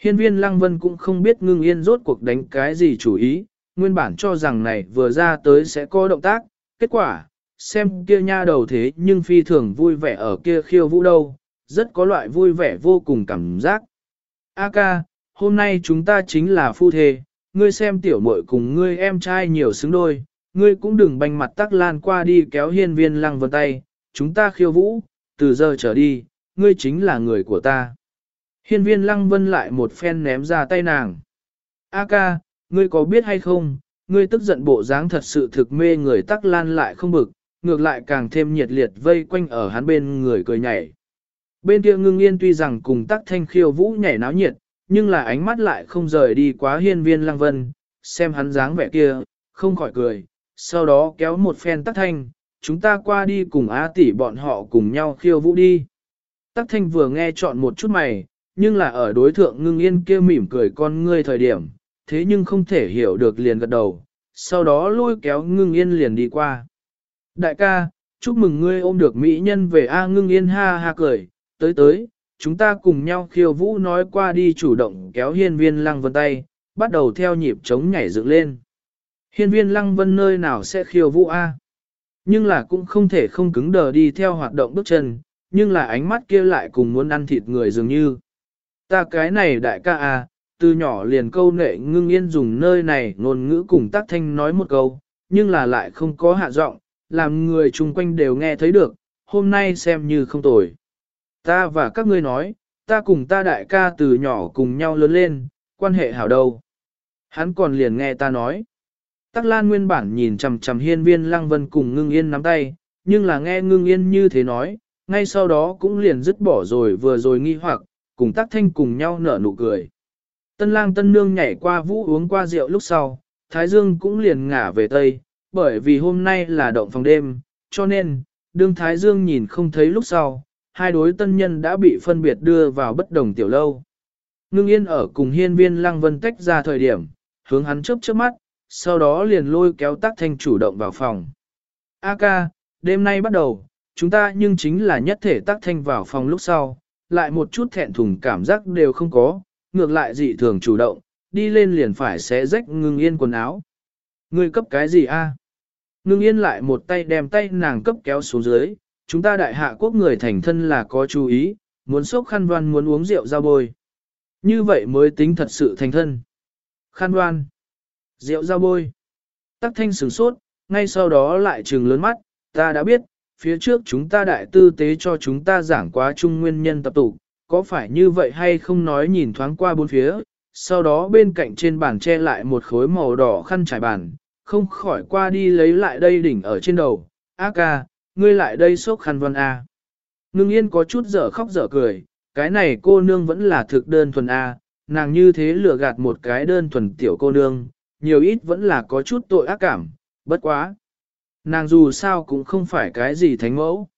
Hiên viên Lăng Vân cũng không biết ngưng yên rốt cuộc đánh cái gì chủ ý, nguyên bản cho rằng này vừa ra tới sẽ có động tác, kết quả, xem kia nha đầu thế nhưng phi thường vui vẻ ở kia khiêu vũ đâu, rất có loại vui vẻ vô cùng cảm giác. A ca, hôm nay chúng ta chính là phu thê, ngươi xem tiểu muội cùng ngươi em trai nhiều xứng đôi, ngươi cũng đừng banh mặt tắc lan qua đi kéo hiên viên lăng vân tay, chúng ta khiêu vũ, từ giờ trở đi, ngươi chính là người của ta. Hiên viên lăng vân lại một phen ném ra tay nàng. A ca, ngươi có biết hay không, ngươi tức giận bộ dáng thật sự thực mê người tắc lan lại không bực, ngược lại càng thêm nhiệt liệt vây quanh ở hắn bên người cười nhảy. Bên kia ngưng yên tuy rằng cùng tắc thanh khiêu vũ nhảy náo nhiệt, nhưng là ánh mắt lại không rời đi quá hiên viên lăng vân, xem hắn dáng vẻ kia, không khỏi cười, sau đó kéo một phen tắc thanh, chúng ta qua đi cùng á tỷ bọn họ cùng nhau khiêu vũ đi. Tắc thanh vừa nghe chọn một chút mày, nhưng là ở đối thượng ngưng yên kia mỉm cười con ngươi thời điểm, thế nhưng không thể hiểu được liền gật đầu, sau đó lôi kéo ngưng yên liền đi qua. Đại ca, chúc mừng ngươi ôm được mỹ nhân về A ngưng yên ha ha cười, tới tới, chúng ta cùng nhau khiêu vũ nói qua đi chủ động kéo hiên viên lăng vân tay, bắt đầu theo nhịp trống nhảy dựng lên. Hiên viên lăng vân nơi nào sẽ khiêu vũ A? Nhưng là cũng không thể không cứng đờ đi theo hoạt động bước chân, nhưng là ánh mắt kia lại cùng muốn ăn thịt người dường như. Ta cái này đại ca A, từ nhỏ liền câu nệ ngưng yên dùng nơi này ngôn ngữ cùng tác thanh nói một câu, nhưng là lại không có hạ giọng, làm người chung quanh đều nghe thấy được, hôm nay xem như không tồi. Ta và các ngươi nói, ta cùng ta đại ca từ nhỏ cùng nhau lớn lên, quan hệ hảo đâu. Hắn còn liền nghe ta nói. Tắc Lan nguyên bản nhìn chằm chằm hiên viên lăng vân cùng ngưng yên nắm tay, nhưng là nghe ngưng yên như thế nói, ngay sau đó cũng liền dứt bỏ rồi vừa rồi nghi hoặc, cùng tắc thanh cùng nhau nở nụ cười. Tân lang tân nương nhảy qua vũ uống qua rượu lúc sau, Thái Dương cũng liền ngả về Tây, bởi vì hôm nay là động phòng đêm, cho nên, đương Thái Dương nhìn không thấy lúc sau, hai đối tân nhân đã bị phân biệt đưa vào bất đồng tiểu lâu. Ngưng yên ở cùng hiên viên lăng vân tách ra thời điểm, hướng hắn chớp chớp mắt, sau đó liền lôi kéo tác thanh chủ động vào phòng. A ca, đêm nay bắt đầu, chúng ta nhưng chính là nhất thể tác thanh vào phòng lúc sau, lại một chút thẹn thùng cảm giác đều không có, ngược lại dị thường chủ động, đi lên liền phải xé rách ngưng yên quần áo. Ngươi cấp cái gì a? Ngưng yên lại một tay đem tay nàng cấp kéo xuống dưới, chúng ta đại hạ quốc người thành thân là có chú ý, muốn sốc khăn đoan muốn uống rượu ra bôi. Như vậy mới tính thật sự thành thân. Khăn đoan, rượu ra bôi. Tắc thanh sửng sốt, ngay sau đó lại trừng lớn mắt, ta đã biết, phía trước chúng ta đại tư tế cho chúng ta giảng quá chung nguyên nhân tập tụ, có phải như vậy hay không nói nhìn thoáng qua bốn phía, sau đó bên cạnh trên bàn che lại một khối màu đỏ khăn trải bàn, không khỏi qua đi lấy lại đây đỉnh ở trên đầu, A ca, ngươi lại đây sốc khăn văn A. Ngưng yên có chút dở khóc dở cười, cái này cô nương vẫn là thực đơn thuần A, nàng như thế lừa gạt một cái đơn thuần tiểu cô nương, nhiều ít vẫn là có chút tội ác cảm, bất quá. Nàng dù sao cũng không phải cái gì thánh mẫu.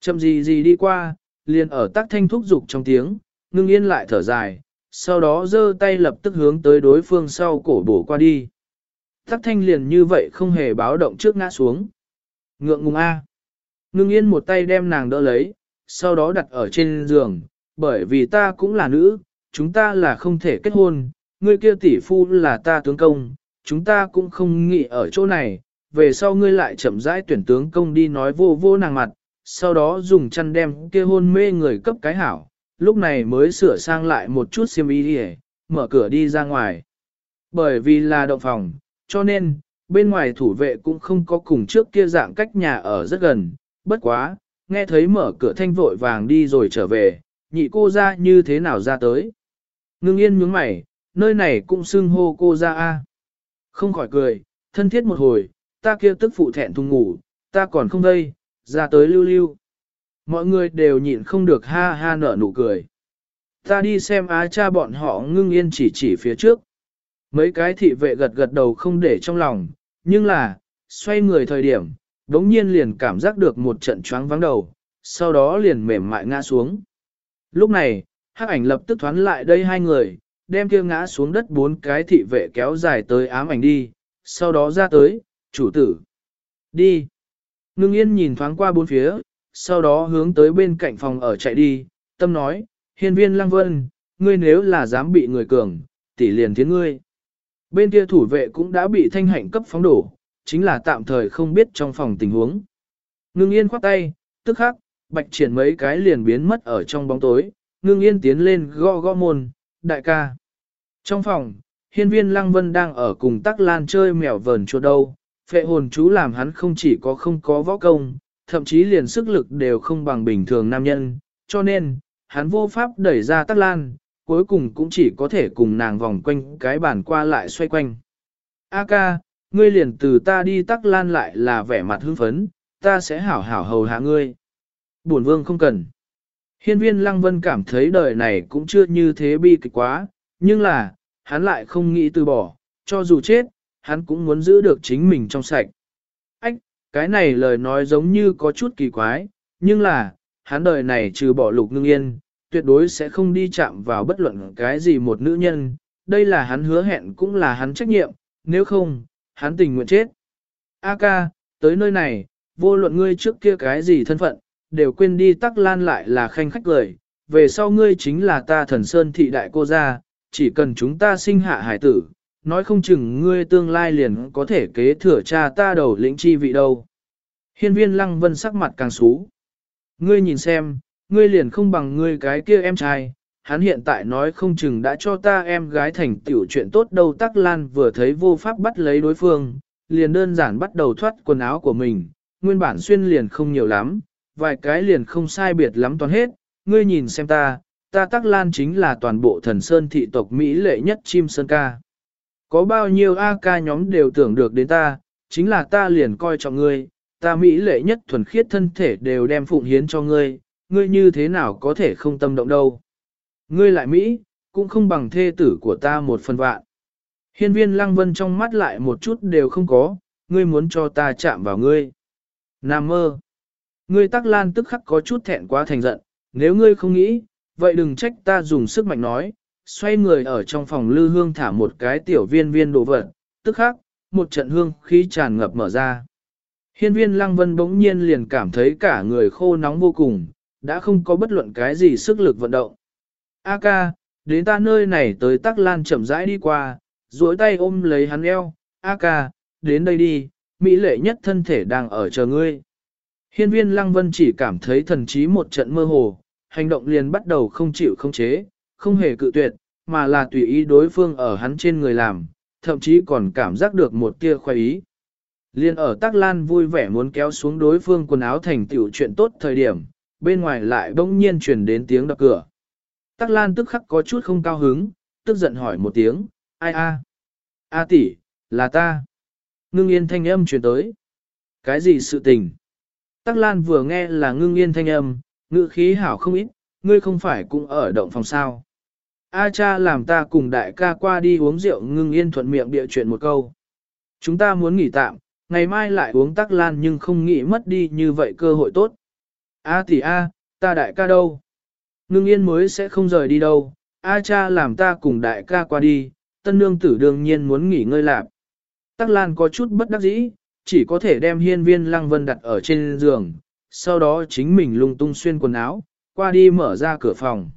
Chậm gì gì đi qua, liền ở tắc thanh thúc dục trong tiếng, ngưng yên lại thở dài, sau đó giơ tay lập tức hướng tới đối phương sau cổ bổ qua đi. Tắc thanh liền như vậy không hề báo động trước ngã xuống. Ngượng ngùng A. Ngưng yên một tay đem nàng đỡ lấy, sau đó đặt ở trên giường, bởi vì ta cũng là nữ, chúng ta là không thể kết hôn, ngươi kia tỷ phu là ta tướng công, chúng ta cũng không nghĩ ở chỗ này, về sau ngươi lại chậm rãi tuyển tướng công đi nói vô vô nàng mặt, sau đó dùng chăn đem kia hôn mê người cấp cái hảo, lúc này mới sửa sang lại một chút xiêm y đi mở cửa đi ra ngoài. Bởi vì là động phòng, cho nên, bên ngoài thủ vệ cũng không có cùng trước kia dạng cách nhà ở rất gần, bất quá, nghe thấy mở cửa thanh vội vàng đi rồi trở về, nhị cô ra như thế nào ra tới. Ngưng yên nhướng mày, nơi này cũng xưng hô cô ra a Không khỏi cười, thân thiết một hồi, ta kia tức phụ thẹn thùng ngủ, ta còn không đây, ra tới lưu lưu. Mọi người đều nhịn không được ha ha nở nụ cười. Ta đi xem á cha bọn họ ngưng yên chỉ chỉ phía trước. Mấy cái thị vệ gật gật đầu không để trong lòng, nhưng là, xoay người thời điểm, đống nhiên liền cảm giác được một trận choáng vắng đầu, sau đó liền mềm mại ngã xuống. Lúc này, hắc ảnh lập tức thoán lại đây hai người, đem kia ngã xuống đất bốn cái thị vệ kéo dài tới ám ảnh đi, sau đó ra tới, chủ tử. Đi. Ngưng yên nhìn thoáng qua bốn phía, sau đó hướng tới bên cạnh phòng ở chạy đi, tâm nói, hiên viên lăng vân, ngươi nếu là dám bị người cường, tỷ liền thiến ngươi. Bên kia thủ vệ cũng đã bị thanh hạnh cấp phóng đổ, chính là tạm thời không biết trong phòng tình huống. Ngưng yên khoát tay, tức khắc, bạch triển mấy cái liền biến mất ở trong bóng tối, ngưng yên tiến lên gõ gõ môn, đại ca. Trong phòng, hiên viên lăng vân đang ở cùng tắc lan chơi mèo vờn chuột đâu, phệ hồn chú làm hắn không chỉ có không có võ công, thậm chí liền sức lực đều không bằng bình thường nam nhân, cho nên, hắn vô pháp đẩy ra tắc lan, cuối cùng cũng chỉ có thể cùng nàng vòng quanh cái bàn qua lại xoay quanh. A ca, ngươi liền từ ta đi tắc lan lại là vẻ mặt hưng phấn, ta sẽ hảo hảo hầu hạ ngươi. Bổn vương không cần. Hiên viên lăng vân cảm thấy đời này cũng chưa như thế bi kịch quá, nhưng là, hắn lại không nghĩ từ bỏ, cho dù chết, hắn cũng muốn giữ được chính mình trong sạch. Ách, cái này lời nói giống như có chút kỳ quái, nhưng là, hắn đời này trừ bỏ lục ngưng yên, tuyệt đối sẽ không đi chạm vào bất luận cái gì một nữ nhân, đây là hắn hứa hẹn cũng là hắn trách nhiệm, nếu không, hắn tình nguyện chết. A ca, tới nơi này, vô luận ngươi trước kia cái gì thân phận, đều quên đi tắc lan lại là khanh khách cười, về sau ngươi chính là ta thần sơn thị đại cô gia, chỉ cần chúng ta sinh hạ hải tử, nói không chừng ngươi tương lai liền có thể kế thừa cha ta đầu lĩnh chi vị đâu. Hiên viên lăng vân sắc mặt càng xú. Ngươi nhìn xem, ngươi liền không bằng ngươi cái kia em trai, hắn hiện tại nói không chừng đã cho ta em gái thành tiểu chuyện tốt đâu tắc lan vừa thấy vô pháp bắt lấy đối phương, liền đơn giản bắt đầu thoát quần áo của mình, nguyên bản xuyên liền không nhiều lắm, vài cái liền không sai biệt lắm toàn hết, ngươi nhìn xem ta, ta tắc lan chính là toàn bộ thần sơn thị tộc Mỹ lệ nhất chim sơn ca. Có bao nhiêu A ca nhóm đều tưởng được đến ta, chính là ta liền coi trọng ngươi, ta Mỹ lệ nhất thuần khiết thân thể đều đem phụng hiến cho ngươi, ngươi như thế nào có thể không tâm động đâu. Ngươi lại Mỹ, cũng không bằng thê tử của ta một phần vạn. Hiên viên lăng vân trong mắt lại một chút đều không có, ngươi muốn cho ta chạm vào ngươi. Nam mơ. Ngươi tắc lan tức khắc có chút thẹn quá thành giận, nếu ngươi không nghĩ, vậy đừng trách ta dùng sức mạnh nói, xoay người ở trong phòng lư hương thả một cái tiểu viên viên đồ vật, tức khắc, một trận hương khí tràn ngập mở ra. Hiên viên lăng vân bỗng nhiên liền cảm thấy cả người khô nóng vô cùng, đã không có bất luận cái gì sức lực vận động. A ca, đến ta nơi này tới tắc lan chậm rãi đi qua, duỗi tay ôm lấy hắn eo, A ca, đến đây đi, mỹ lệ nhất thân thể đang ở chờ ngươi. Hiên viên lăng vân chỉ cảm thấy thần trí một trận mơ hồ, hành động liền bắt đầu không chịu không chế, không hề cự tuyệt, mà là tùy ý đối phương ở hắn trên người làm, thậm chí còn cảm giác được một tia khoái ý. Liên ở Tắc Lan vui vẻ muốn kéo xuống đối phương quần áo thành tiểu chuyện tốt thời điểm, bên ngoài lại bỗng nhiên truyền đến tiếng đập cửa. Tắc Lan tức khắc có chút không cao hứng, tức giận hỏi một tiếng, ai a? A tỷ, là ta. Ngưng yên thanh âm truyền tới. Cái gì sự tình? Tắc Lan vừa nghe là ngưng yên thanh âm, ngữ khí hảo không ít, ngươi không phải cũng ở động phòng sao. A cha làm ta cùng đại ca qua đi uống rượu ngưng yên thuận miệng địa chuyện một câu. Chúng ta muốn nghỉ tạm, ngày mai lại uống tắc lan nhưng không nghĩ mất đi như vậy cơ hội tốt. A tỷ A, ta đại ca đâu? Ngưng yên mới sẽ không rời đi đâu, A cha làm ta cùng đại ca qua đi, tân nương tử đương nhiên muốn nghỉ ngơi lạp. Tắc lan có chút bất đắc dĩ, chỉ có thể đem hiên viên lăng vân đặt ở trên giường, sau đó chính mình lung tung xuyên quần áo, qua đi mở ra cửa phòng.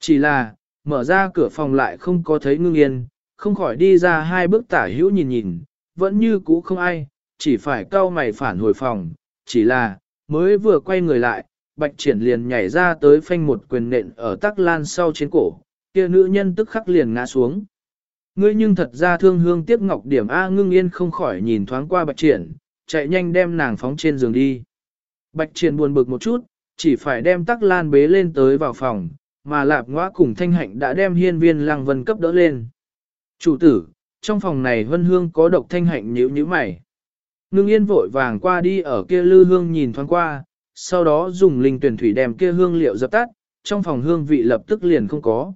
Chỉ là, mở ra cửa phòng lại không có thấy ngưng yên, không khỏi đi ra hai bước tả hữu nhìn nhìn, vẫn như cũ không ai, chỉ phải cau mày phản hồi phòng, chỉ là, mới vừa quay người lại, bạch triển liền nhảy ra tới phanh một quyền nện ở tắc lan sau trên cổ, kia nữ nhân tức khắc liền ngã xuống. Ngươi nhưng thật ra thương hương tiếc ngọc điểm A ngưng yên không khỏi nhìn thoáng qua bạch triển, chạy nhanh đem nàng phóng trên giường đi. Bạch triển buồn bực một chút, chỉ phải đem tắc lan bế lên tới vào phòng, mà lạp ngõa cùng thanh hạnh đã đem hiên viên lăng vân cấp đỡ lên. Chủ tử, trong phòng này vân hương có độc thanh hạnh nhíu nhíu mày. Ngưng yên vội vàng qua đi ở kia lư hương nhìn thoáng qua, sau đó dùng linh tuyển thủy đem kia hương liệu dập tắt, trong phòng hương vị lập tức liền không có.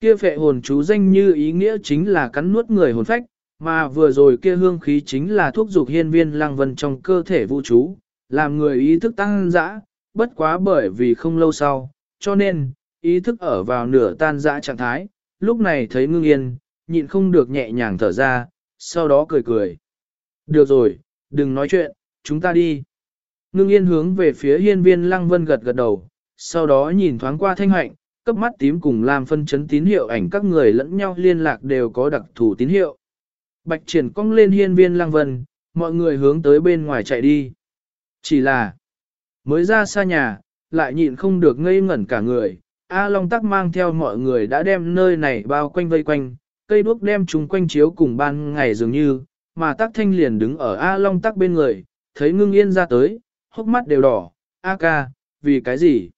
Kia phệ hồn chú danh như ý nghĩa chính là cắn nuốt người hồn phách, mà vừa rồi kia hương khí chính là thuốc dục hiên viên lăng vân trong cơ thể vũ chú, làm người ý thức tăng dã, bất quá bởi vì không lâu sau, cho nên, ý thức ở vào nửa tan dã trạng thái, lúc này thấy ngưng yên, nhịn không được nhẹ nhàng thở ra, sau đó cười cười. Được rồi, đừng nói chuyện, chúng ta đi. Ngưng yên hướng về phía hiên viên lăng vân gật gật đầu, sau đó nhìn thoáng qua thanh hạnh, cấp mắt tím cùng làm phân chấn tín hiệu ảnh các người lẫn nhau liên lạc đều có đặc thù tín hiệu. Bạch triển cong lên hiên viên lang vân, mọi người hướng tới bên ngoài chạy đi. Chỉ là, mới ra xa nhà, lại nhịn không được ngây ngẩn cả người, A Long Tắc mang theo mọi người đã đem nơi này bao quanh vây quanh, cây đuốc đem chúng quanh chiếu cùng ban ngày dường như, mà Tắc Thanh liền đứng ở A Long Tắc bên người, thấy ngưng yên ra tới, hốc mắt đều đỏ, A ca, vì cái gì?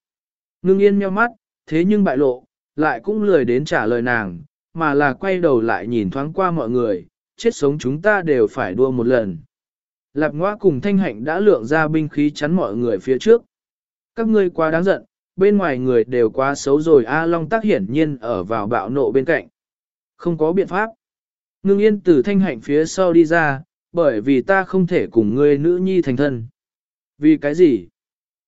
Ngưng yên meo mắt, thế nhưng bại lộ, lại cũng lười đến trả lời nàng, mà là quay đầu lại nhìn thoáng qua mọi người, chết sống chúng ta đều phải đua một lần. Lạp ngoa cùng thanh hạnh đã lượng ra binh khí chắn mọi người phía trước. Các ngươi quá đáng giận, bên ngoài người đều quá xấu rồi A Long tác hiển nhiên ở vào bạo nộ bên cạnh. Không có biện pháp. Ngưng yên từ thanh hạnh phía sau đi ra, bởi vì ta không thể cùng ngươi nữ nhi thành thân. Vì cái gì?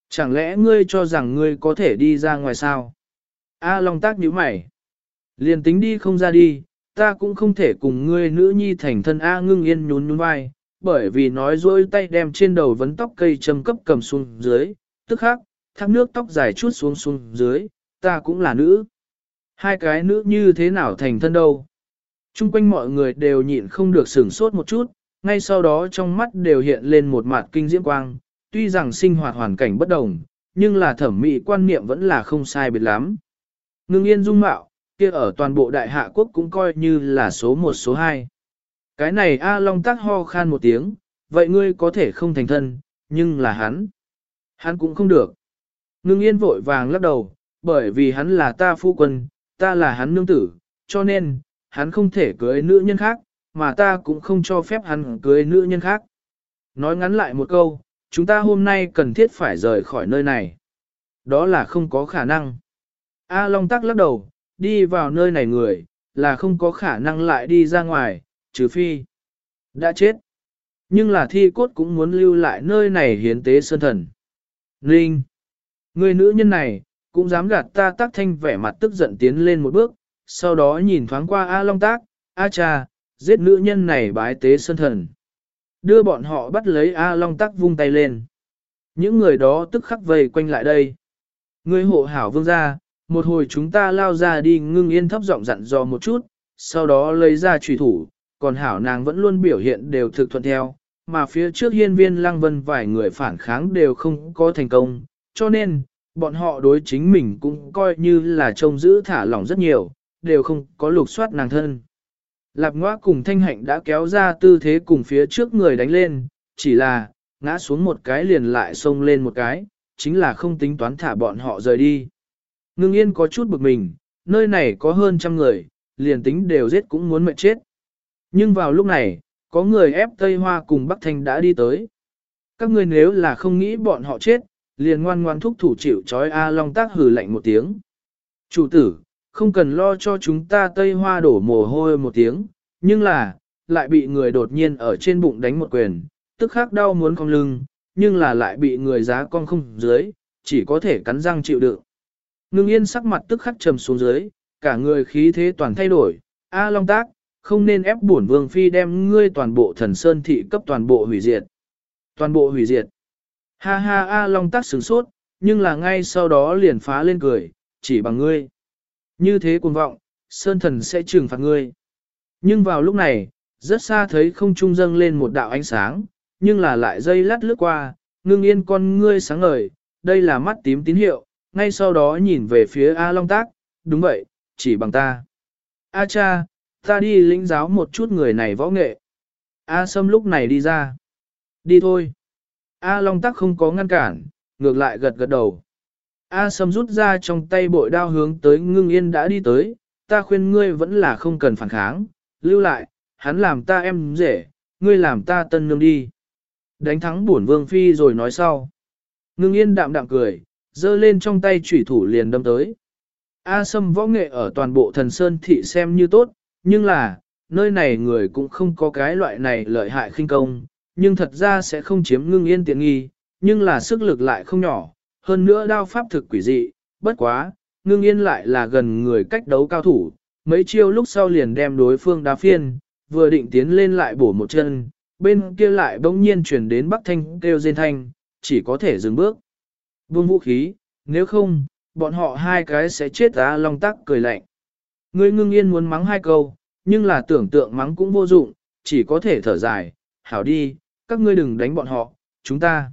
Chẳng lẽ ngươi cho rằng ngươi có thể đi ra ngoài sao? A Long tác nhíu mày. Liền tính đi không ra đi, ta cũng không thể cùng ngươi nữ nhi thành thân A ngưng yên nhún nhún vai, bởi vì nói dối tay đem trên đầu vấn tóc cây châm cấp cầm xuống dưới, tức khắc, thác nước tóc dài chút xuống xuống dưới, ta cũng là nữ. Hai cái nữ như thế nào thành thân đâu? Trung quanh mọi người đều nhịn không được sửng sốt một chút, ngay sau đó trong mắt đều hiện lên một mặt kinh diễm quang, tuy rằng sinh hoạt hoàn cảnh bất đồng, nhưng là thẩm mỹ quan niệm vẫn là không sai biệt lắm. Ngưng yên dung mạo, kia ở toàn bộ đại hạ quốc cũng coi như là số một số hai. Cái này A Long tác ho khan một tiếng, vậy ngươi có thể không thành thân, nhưng là hắn. Hắn cũng không được. Ngưng yên vội vàng lắc đầu, bởi vì hắn là ta phu quân, ta là hắn nương tử, cho nên, hắn không thể cưới nữ nhân khác, mà ta cũng không cho phép hắn cưới nữ nhân khác. Nói ngắn lại một câu, chúng ta hôm nay cần thiết phải rời khỏi nơi này. Đó là không có khả năng. A Long tắc lắc đầu, đi vào nơi này người, là không có khả năng lại đi ra ngoài, trừ phi. Đã chết. Nhưng là thi cốt cũng muốn lưu lại nơi này hiến tế sơn thần. Linh. Người nữ nhân này, cũng dám gạt ta tác thanh vẻ mặt tức giận tiến lên một bước, sau đó nhìn thoáng qua A Long tác, A cha, giết nữ nhân này bái tế sơn thần. Đưa bọn họ bắt lấy A Long tác vung tay lên. Những người đó tức khắc vây quanh lại đây. Người hộ hảo vương gia một hồi chúng ta lao ra đi ngưng yên thấp giọng dặn dò một chút, sau đó lấy ra trùy thủ, còn hảo nàng vẫn luôn biểu hiện đều thực thuận theo, mà phía trước hiên viên lăng vân vài người phản kháng đều không có thành công, cho nên, bọn họ đối chính mình cũng coi như là trông giữ thả lỏng rất nhiều, đều không có lục soát nàng thân. Lạp ngoa cùng thanh hạnh đã kéo ra tư thế cùng phía trước người đánh lên, chỉ là, ngã xuống một cái liền lại xông lên một cái, chính là không tính toán thả bọn họ rời đi. Ngưng yên có chút bực mình, nơi này có hơn trăm người, liền tính đều giết cũng muốn mệt chết. Nhưng vào lúc này, có người ép Tây Hoa cùng Bắc Thanh đã đi tới. Các ngươi nếu là không nghĩ bọn họ chết, liền ngoan ngoan thúc thủ chịu trói A Long tác hử lạnh một tiếng. Chủ tử, không cần lo cho chúng ta Tây Hoa đổ mồ hôi một tiếng, nhưng là, lại bị người đột nhiên ở trên bụng đánh một quyền, tức khắc đau muốn cong lưng, nhưng là lại bị người giá con không dưới, chỉ có thể cắn răng chịu đựng. Ngưng yên sắc mặt tức khắc trầm xuống dưới, cả người khí thế toàn thay đổi, A Long Tác, không nên ép bổn vương phi đem ngươi toàn bộ thần sơn thị cấp toàn bộ hủy diệt. Toàn bộ hủy diệt. Ha ha A Long Tác sửng sốt, nhưng là ngay sau đó liền phá lên cười, chỉ bằng ngươi. Như thế cuồng vọng, Sơn Thần sẽ trừng phạt ngươi. Nhưng vào lúc này, rất xa thấy không trung dâng lên một đạo ánh sáng, nhưng là lại dây lát lướt qua, ngưng yên con ngươi sáng ngời, đây là mắt tím tín hiệu, ngay sau đó nhìn về phía A Long Tác, đúng vậy, chỉ bằng ta. A cha, ta đi lĩnh giáo một chút người này võ nghệ. A Sâm lúc này đi ra. Đi thôi. A Long Tác không có ngăn cản, ngược lại gật gật đầu. A Sâm rút ra trong tay bội đao hướng tới ngưng yên đã đi tới, ta khuyên ngươi vẫn là không cần phản kháng, lưu lại, hắn làm ta em rể, ngươi làm ta tân nương đi. Đánh thắng bổn vương phi rồi nói sau. Ngưng yên đạm đạm cười, giơ lên trong tay chủy thủ liền đâm tới. A sâm võ nghệ ở toàn bộ thần sơn thị xem như tốt, nhưng là, nơi này người cũng không có cái loại này lợi hại khinh công, nhưng thật ra sẽ không chiếm ngưng yên tiện nghi, nhưng là sức lực lại không nhỏ, hơn nữa đao pháp thực quỷ dị, bất quá, ngưng yên lại là gần người cách đấu cao thủ, mấy chiêu lúc sau liền đem đối phương đá phiên, vừa định tiến lên lại bổ một chân, bên kia lại bỗng nhiên chuyển đến Bắc Thanh kêu rên thanh, chỉ có thể dừng bước. Buông vũ khí, nếu không, bọn họ hai cái sẽ chết á long tắc cười lạnh. Ngươi ngưng yên muốn mắng hai câu, nhưng là tưởng tượng mắng cũng vô dụng, chỉ có thể thở dài, hảo đi, các ngươi đừng đánh bọn họ, chúng ta.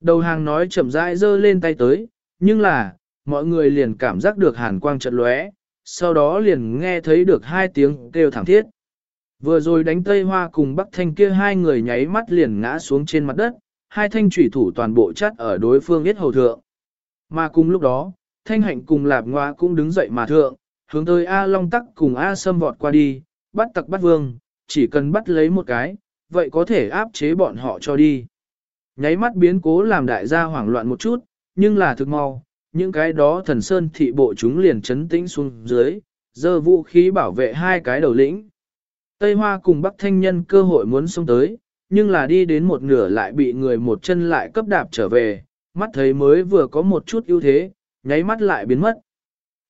Đầu hàng nói chậm rãi giơ lên tay tới, nhưng là, mọi người liền cảm giác được hàn quang trận lóe, sau đó liền nghe thấy được hai tiếng kêu thảm thiết. Vừa rồi đánh Tây Hoa cùng Bắc Thanh kia hai người nháy mắt liền ngã xuống trên mặt đất, hai thanh thủy thủ toàn bộ chắt ở đối phương yết hầu thượng. Mà cùng lúc đó, Thanh Hạnh cùng Lạp Ngoa cũng đứng dậy mà thượng, hướng tới A Long Tắc cùng A Sâm vọt qua đi, bắt tặc bắt vương, chỉ cần bắt lấy một cái, vậy có thể áp chế bọn họ cho đi. Nháy mắt biến cố làm đại gia hoảng loạn một chút, nhưng là thực mau, những cái đó thần sơn thị bộ chúng liền chấn tĩnh xuống dưới, giơ vũ khí bảo vệ hai cái đầu lĩnh. Tây Hoa cùng Bắc Thanh Nhân cơ hội muốn xông tới, nhưng là đi đến một nửa lại bị người một chân lại cấp đạp trở về, mắt thấy mới vừa có một chút ưu thế, nháy mắt lại biến mất.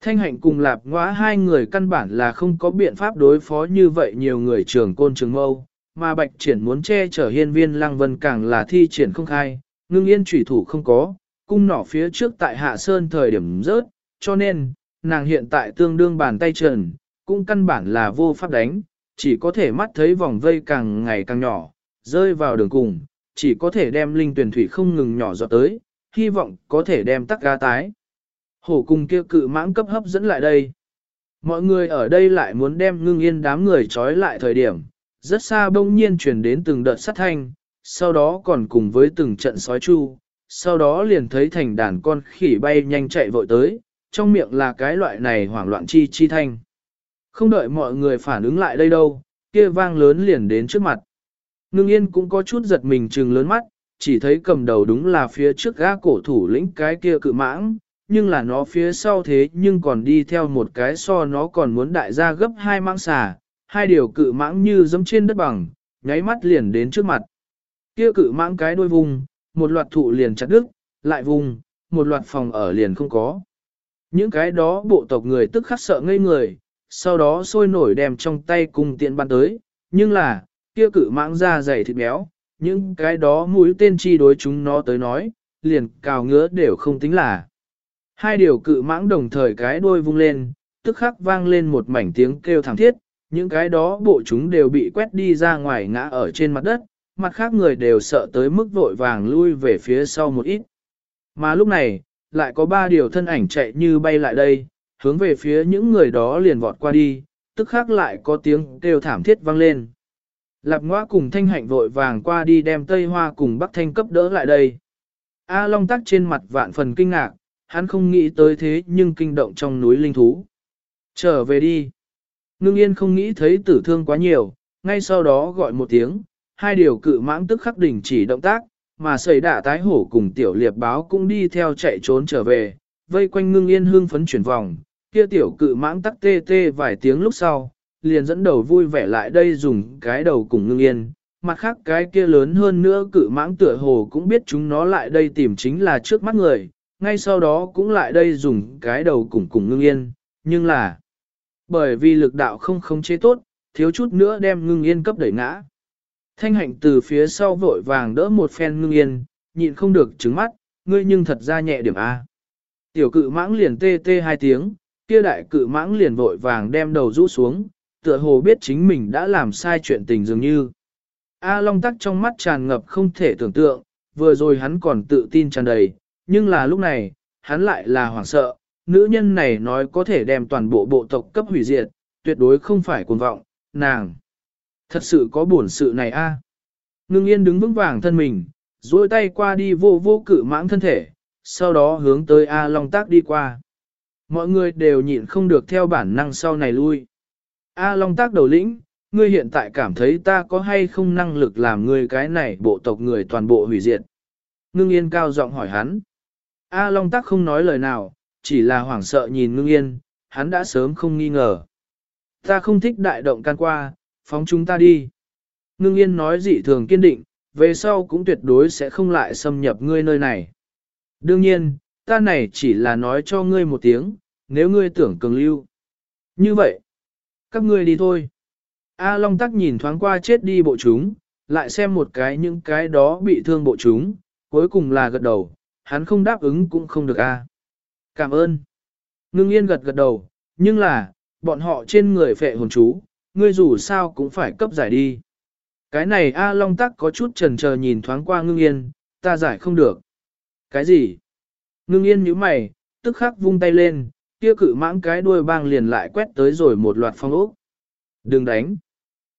Thanh hạnh cùng lạp ngóa hai người căn bản là không có biện pháp đối phó như vậy nhiều người trường côn trường mâu, mà bạch triển muốn che chở hiên viên lăng vân càng là thi triển không khai, ngưng yên trùy thủ không có, cung nỏ phía trước tại hạ sơn thời điểm rớt, cho nên, nàng hiện tại tương đương bàn tay trần, cũng căn bản là vô pháp đánh, chỉ có thể mắt thấy vòng vây càng ngày càng nhỏ, rơi vào đường cùng, chỉ có thể đem linh tuyển thủy không ngừng nhỏ giọt tới, hy vọng có thể đem tắc ga tái. Hổ cùng kia cự mãng cấp hấp dẫn lại đây. Mọi người ở đây lại muốn đem ngưng yên đám người trói lại thời điểm, rất xa bỗng nhiên chuyển đến từng đợt sát thanh, sau đó còn cùng với từng trận sói chu, sau đó liền thấy thành đàn con khỉ bay nhanh chạy vội tới, trong miệng là cái loại này hoảng loạn chi chi thanh. Không đợi mọi người phản ứng lại đây đâu, kia vang lớn liền đến trước mặt. Ngưng yên cũng có chút giật mình trừng lớn mắt, chỉ thấy cầm đầu đúng là phía trước gã cổ thủ lĩnh cái kia cự mãng, nhưng là nó phía sau thế nhưng còn đi theo một cái so nó còn muốn đại ra gấp hai mãng xà, hai điều cự mãng như dẫm trên đất bằng, nháy mắt liền đến trước mặt. Kia cự mãng cái đôi vùng, một loạt thụ liền chặt đứt, lại vùng, một loạt phòng ở liền không có. Những cái đó bộ tộc người tức khắc sợ ngây người, sau đó sôi nổi đem trong tay cùng tiện ban tới, nhưng là, kia cự mãng da dày thịt béo, những cái đó mũi tên chi đối chúng nó tới nói, liền cào ngứa đều không tính là. Hai điều cự mãng đồng thời cái đuôi vung lên, tức khắc vang lên một mảnh tiếng kêu thảm thiết, những cái đó bộ chúng đều bị quét đi ra ngoài ngã ở trên mặt đất, mặt khác người đều sợ tới mức vội vàng lui về phía sau một ít. Mà lúc này, lại có ba điều thân ảnh chạy như bay lại đây, hướng về phía những người đó liền vọt qua đi, tức khắc lại có tiếng kêu thảm thiết vang lên. Lạp ngoa cùng thanh hạnh vội vàng qua đi đem Tây Hoa cùng Bắc Thanh cấp đỡ lại đây. A Long tắc trên mặt vạn phần kinh ngạc, hắn không nghĩ tới thế nhưng kinh động trong núi linh thú. Trở về đi. Ngưng yên không nghĩ thấy tử thương quá nhiều, ngay sau đó gọi một tiếng, hai điều cự mãng tức khắc đỉnh chỉ động tác, mà sầy đả tái hổ cùng tiểu liệp báo cũng đi theo chạy trốn trở về, vây quanh ngưng yên hương phấn chuyển vòng, kia tiểu cự mãng tắc tê tê vài tiếng lúc sau, liền dẫn đầu vui vẻ lại đây dùng cái đầu cùng ngưng yên, mặt khác cái kia lớn hơn nữa cự mãng tựa hồ cũng biết chúng nó lại đây tìm chính là trước mắt người, ngay sau đó cũng lại đây dùng cái đầu cùng cùng ngưng yên, nhưng là bởi vì lực đạo không khống chế tốt, thiếu chút nữa đem ngưng yên cấp đẩy ngã. Thanh hạnh từ phía sau vội vàng đỡ một phen ngưng yên, nhịn không được trứng mắt, ngươi nhưng thật ra nhẹ điểm A. Tiểu cự mãng liền tê tê hai tiếng, kia đại cự mãng liền vội vàng đem đầu rũ xuống, tựa hồ biết chính mình đã làm sai chuyện tình dường như. A Long tắc trong mắt tràn ngập không thể tưởng tượng, vừa rồi hắn còn tự tin tràn đầy, nhưng là lúc này, hắn lại là hoảng sợ, nữ nhân này nói có thể đem toàn bộ bộ tộc cấp hủy diệt, tuyệt đối không phải cuồng vọng, nàng. Thật sự có buồn sự này a. À? Ngưng yên đứng vững vàng thân mình, duỗi tay qua đi vô vô cự mãng thân thể, sau đó hướng tới A Long Tác đi qua. Mọi người đều nhịn không được theo bản năng sau này lui. A Long Tác đầu lĩnh, ngươi hiện tại cảm thấy ta có hay không năng lực làm ngươi cái này bộ tộc người toàn bộ hủy diệt. Ngưng yên cao giọng hỏi hắn. A Long Tác không nói lời nào, chỉ là hoảng sợ nhìn ngưng yên, hắn đã sớm không nghi ngờ. Ta không thích đại động can qua, phóng chúng ta đi. Ngưng yên nói dị thường kiên định, về sau cũng tuyệt đối sẽ không lại xâm nhập ngươi nơi này. Đương nhiên, ta này chỉ là nói cho ngươi một tiếng, nếu ngươi tưởng cường lưu. Như vậy, các ngươi đi thôi. A Long Tắc nhìn thoáng qua chết đi bộ chúng, lại xem một cái những cái đó bị thương bộ chúng, cuối cùng là gật đầu, hắn không đáp ứng cũng không được a. Cảm ơn. Ngưng yên gật gật đầu, nhưng là, bọn họ trên người phệ hồn chú, ngươi dù sao cũng phải cấp giải đi. Cái này A Long Tắc có chút trần chờ nhìn thoáng qua ngưng yên, ta giải không được. Cái gì? Ngưng yên nhíu mày, tức khắc vung tay lên, kia cự mãng cái đuôi bang liền lại quét tới rồi một loạt phong ốc. Đừng đánh.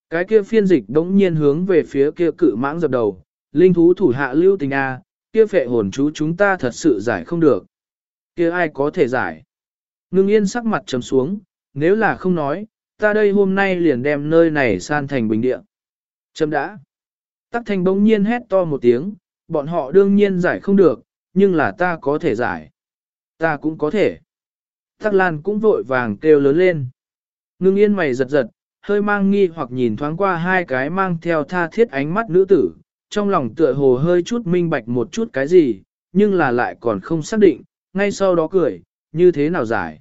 Cái kia phiên dịch đống nhiên hướng về phía kia cự mãng dập đầu, linh thú thủ hạ lưu tình A, kia phệ hồn chú chúng ta thật sự giải không được. Kia ai có thể giải? Ngưng yên sắc mặt trầm xuống, nếu là không nói, ta đây hôm nay liền đem nơi này san thành bình địa. Chấm đã. Tắc thành bỗng nhiên hét to một tiếng, bọn họ đương nhiên giải không được, nhưng là ta có thể giải. Ta cũng có thể. Tắc Lan cũng vội vàng kêu lớn lên. Ngưng yên mày giật giật, hơi mang nghi hoặc nhìn thoáng qua hai cái mang theo tha thiết ánh mắt nữ tử, trong lòng tựa hồ hơi chút minh bạch một chút cái gì, nhưng là lại còn không xác định, ngay sau đó cười, như thế nào giải.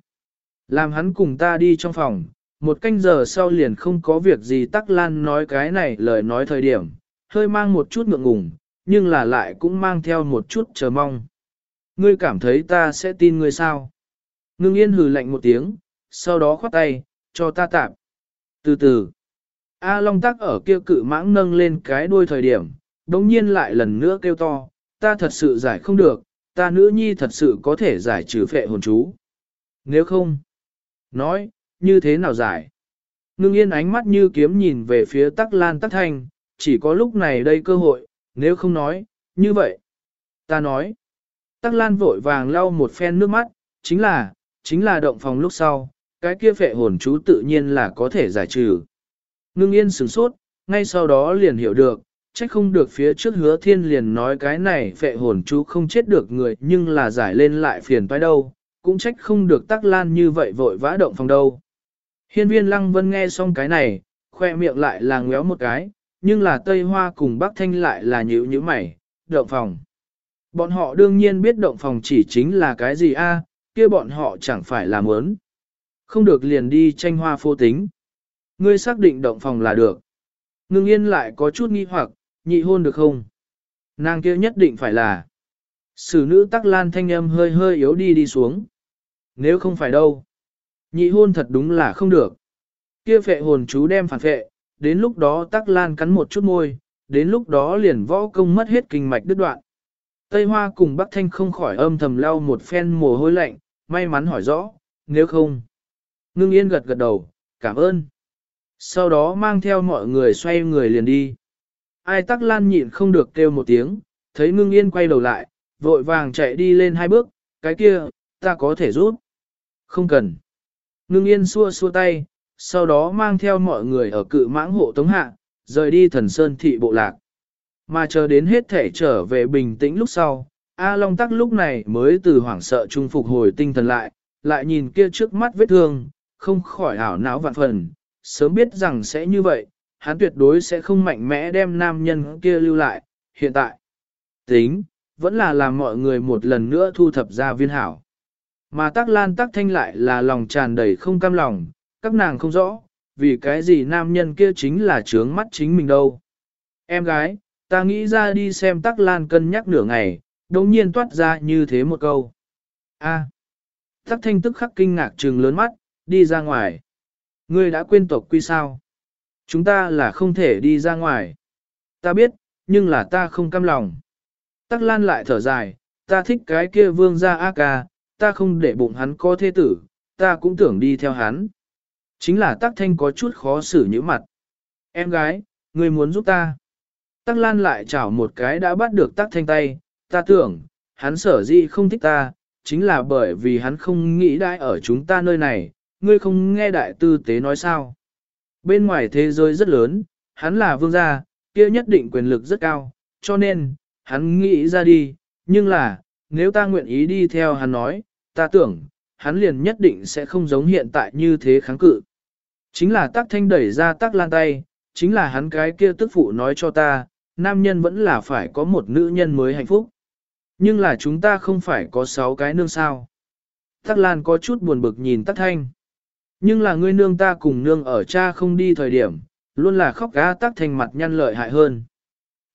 Làm hắn cùng ta đi trong phòng, một canh giờ sau liền không có việc gì Tắc Lan nói cái này lời nói thời điểm, hơi mang một chút ngượng ngùng, nhưng là lại cũng mang theo một chút chờ mong. Ngươi cảm thấy ta sẽ tin ngươi sao? Ngưng yên hừ lạnh một tiếng, sau đó khoát tay, cho ta tạm. Từ từ, A Long Tắc ở kia cự mãng nâng lên cái đuôi thời điểm, đồng nhiên lại lần nữa kêu to, ta thật sự giải không được, ta nữ nhi thật sự có thể giải trừ phệ hồn chú. Nếu không, nói, như thế nào giải? Ngưng yên ánh mắt như kiếm nhìn về phía tắc lan tắc thanh, chỉ có lúc này đây cơ hội, nếu không nói, như vậy. Ta nói, tắc lan vội vàng lau một phen nước mắt, chính là, chính là động phòng lúc sau, cái kia phệ hồn chú tự nhiên là có thể giải trừ. Ngưng yên sửng sốt, ngay sau đó liền hiểu được, trách không được phía trước hứa thiên liền nói cái này phệ hồn chú không chết được người nhưng là giải lên lại phiền toái đâu, cũng trách không được tắc lan như vậy vội vã động phòng đâu. Hiên viên lăng vân nghe xong cái này, khoe miệng lại là ngéo một cái, nhưng là Tây Hoa cùng Bắc Thanh lại là nhữ như mày, động phòng. Bọn họ đương nhiên biết động phòng chỉ chính là cái gì a, kia bọn họ chẳng phải là muốn. Không được liền đi tranh hoa phô tính. Ngươi xác định động phòng là được. Ngưng yên lại có chút nghi hoặc, nhị hôn được không? Nàng kia nhất định phải là. Sử nữ tắc lan thanh âm hơi hơi yếu đi đi xuống. Nếu không phải đâu. Nhị hôn thật đúng là không được. Kia phệ hồn chú đem phản phệ, đến lúc đó tắc lan cắn một chút môi, đến lúc đó liền võ công mất hết kinh mạch đứt đoạn. Tây Hoa cùng Bắc Thanh không khỏi âm thầm lau một phen mồ hôi lạnh, may mắn hỏi rõ, nếu không. Ngưng yên gật gật đầu, cảm ơn. Sau đó mang theo mọi người xoay người liền đi. Ai tắc lan nhịn không được kêu một tiếng, thấy ngưng yên quay đầu lại, vội vàng chạy đi lên hai bước, cái kia, ta có thể giúp. Không cần. Ngưng yên xua xua tay, sau đó mang theo mọi người ở cự mãng hộ tống hạ, rời đi thần sơn thị bộ lạc. Mà chờ đến hết thể trở về bình tĩnh lúc sau, A Long Tắc lúc này mới từ hoảng sợ trung phục hồi tinh thần lại, lại nhìn kia trước mắt vết thương, không khỏi ảo não vạn phần, sớm biết rằng sẽ như vậy, hắn tuyệt đối sẽ không mạnh mẽ đem nam nhân kia lưu lại, hiện tại. Tính, vẫn là làm mọi người một lần nữa thu thập ra viên hảo. Mà tắc lan tắc thanh lại là lòng tràn đầy không cam lòng, các nàng không rõ, vì cái gì nam nhân kia chính là trướng mắt chính mình đâu. Em gái, ta nghĩ ra đi xem tắc lan cân nhắc nửa ngày, đồng nhiên toát ra như thế một câu. A. Tắc thanh tức khắc kinh ngạc trừng lớn mắt, đi ra ngoài. Ngươi đã quên tộc quy sao? Chúng ta là không thể đi ra ngoài. Ta biết, nhưng là ta không cam lòng. Tắc lan lại thở dài, ta thích cái kia vương gia A ca, ta không để bụng hắn có thế tử, ta cũng tưởng đi theo hắn. Chính là tắc thanh có chút khó xử như mặt. Em gái, ngươi muốn giúp ta. Tắc lan lại chảo một cái đã bắt được tắc thanh tay, ta tưởng, hắn sở dĩ không thích ta, chính là bởi vì hắn không nghĩ đãi ở chúng ta nơi này, ngươi không nghe đại tư tế nói sao. Bên ngoài thế giới rất lớn, hắn là vương gia, kia nhất định quyền lực rất cao, cho nên, hắn nghĩ ra đi, nhưng là, nếu ta nguyện ý đi theo hắn nói, ta tưởng, hắn liền nhất định sẽ không giống hiện tại như thế kháng cự. Chính là tác thanh đẩy ra tác lan tay, chính là hắn cái kia tức phụ nói cho ta, nam nhân vẫn là phải có một nữ nhân mới hạnh phúc. Nhưng là chúng ta không phải có sáu cái nương sao. Tắc Lan có chút buồn bực nhìn Tắc Thanh. Nhưng là ngươi nương ta cùng nương ở cha không đi thời điểm, luôn là khóc A Tắc Thanh mặt nhăn lợi hại hơn.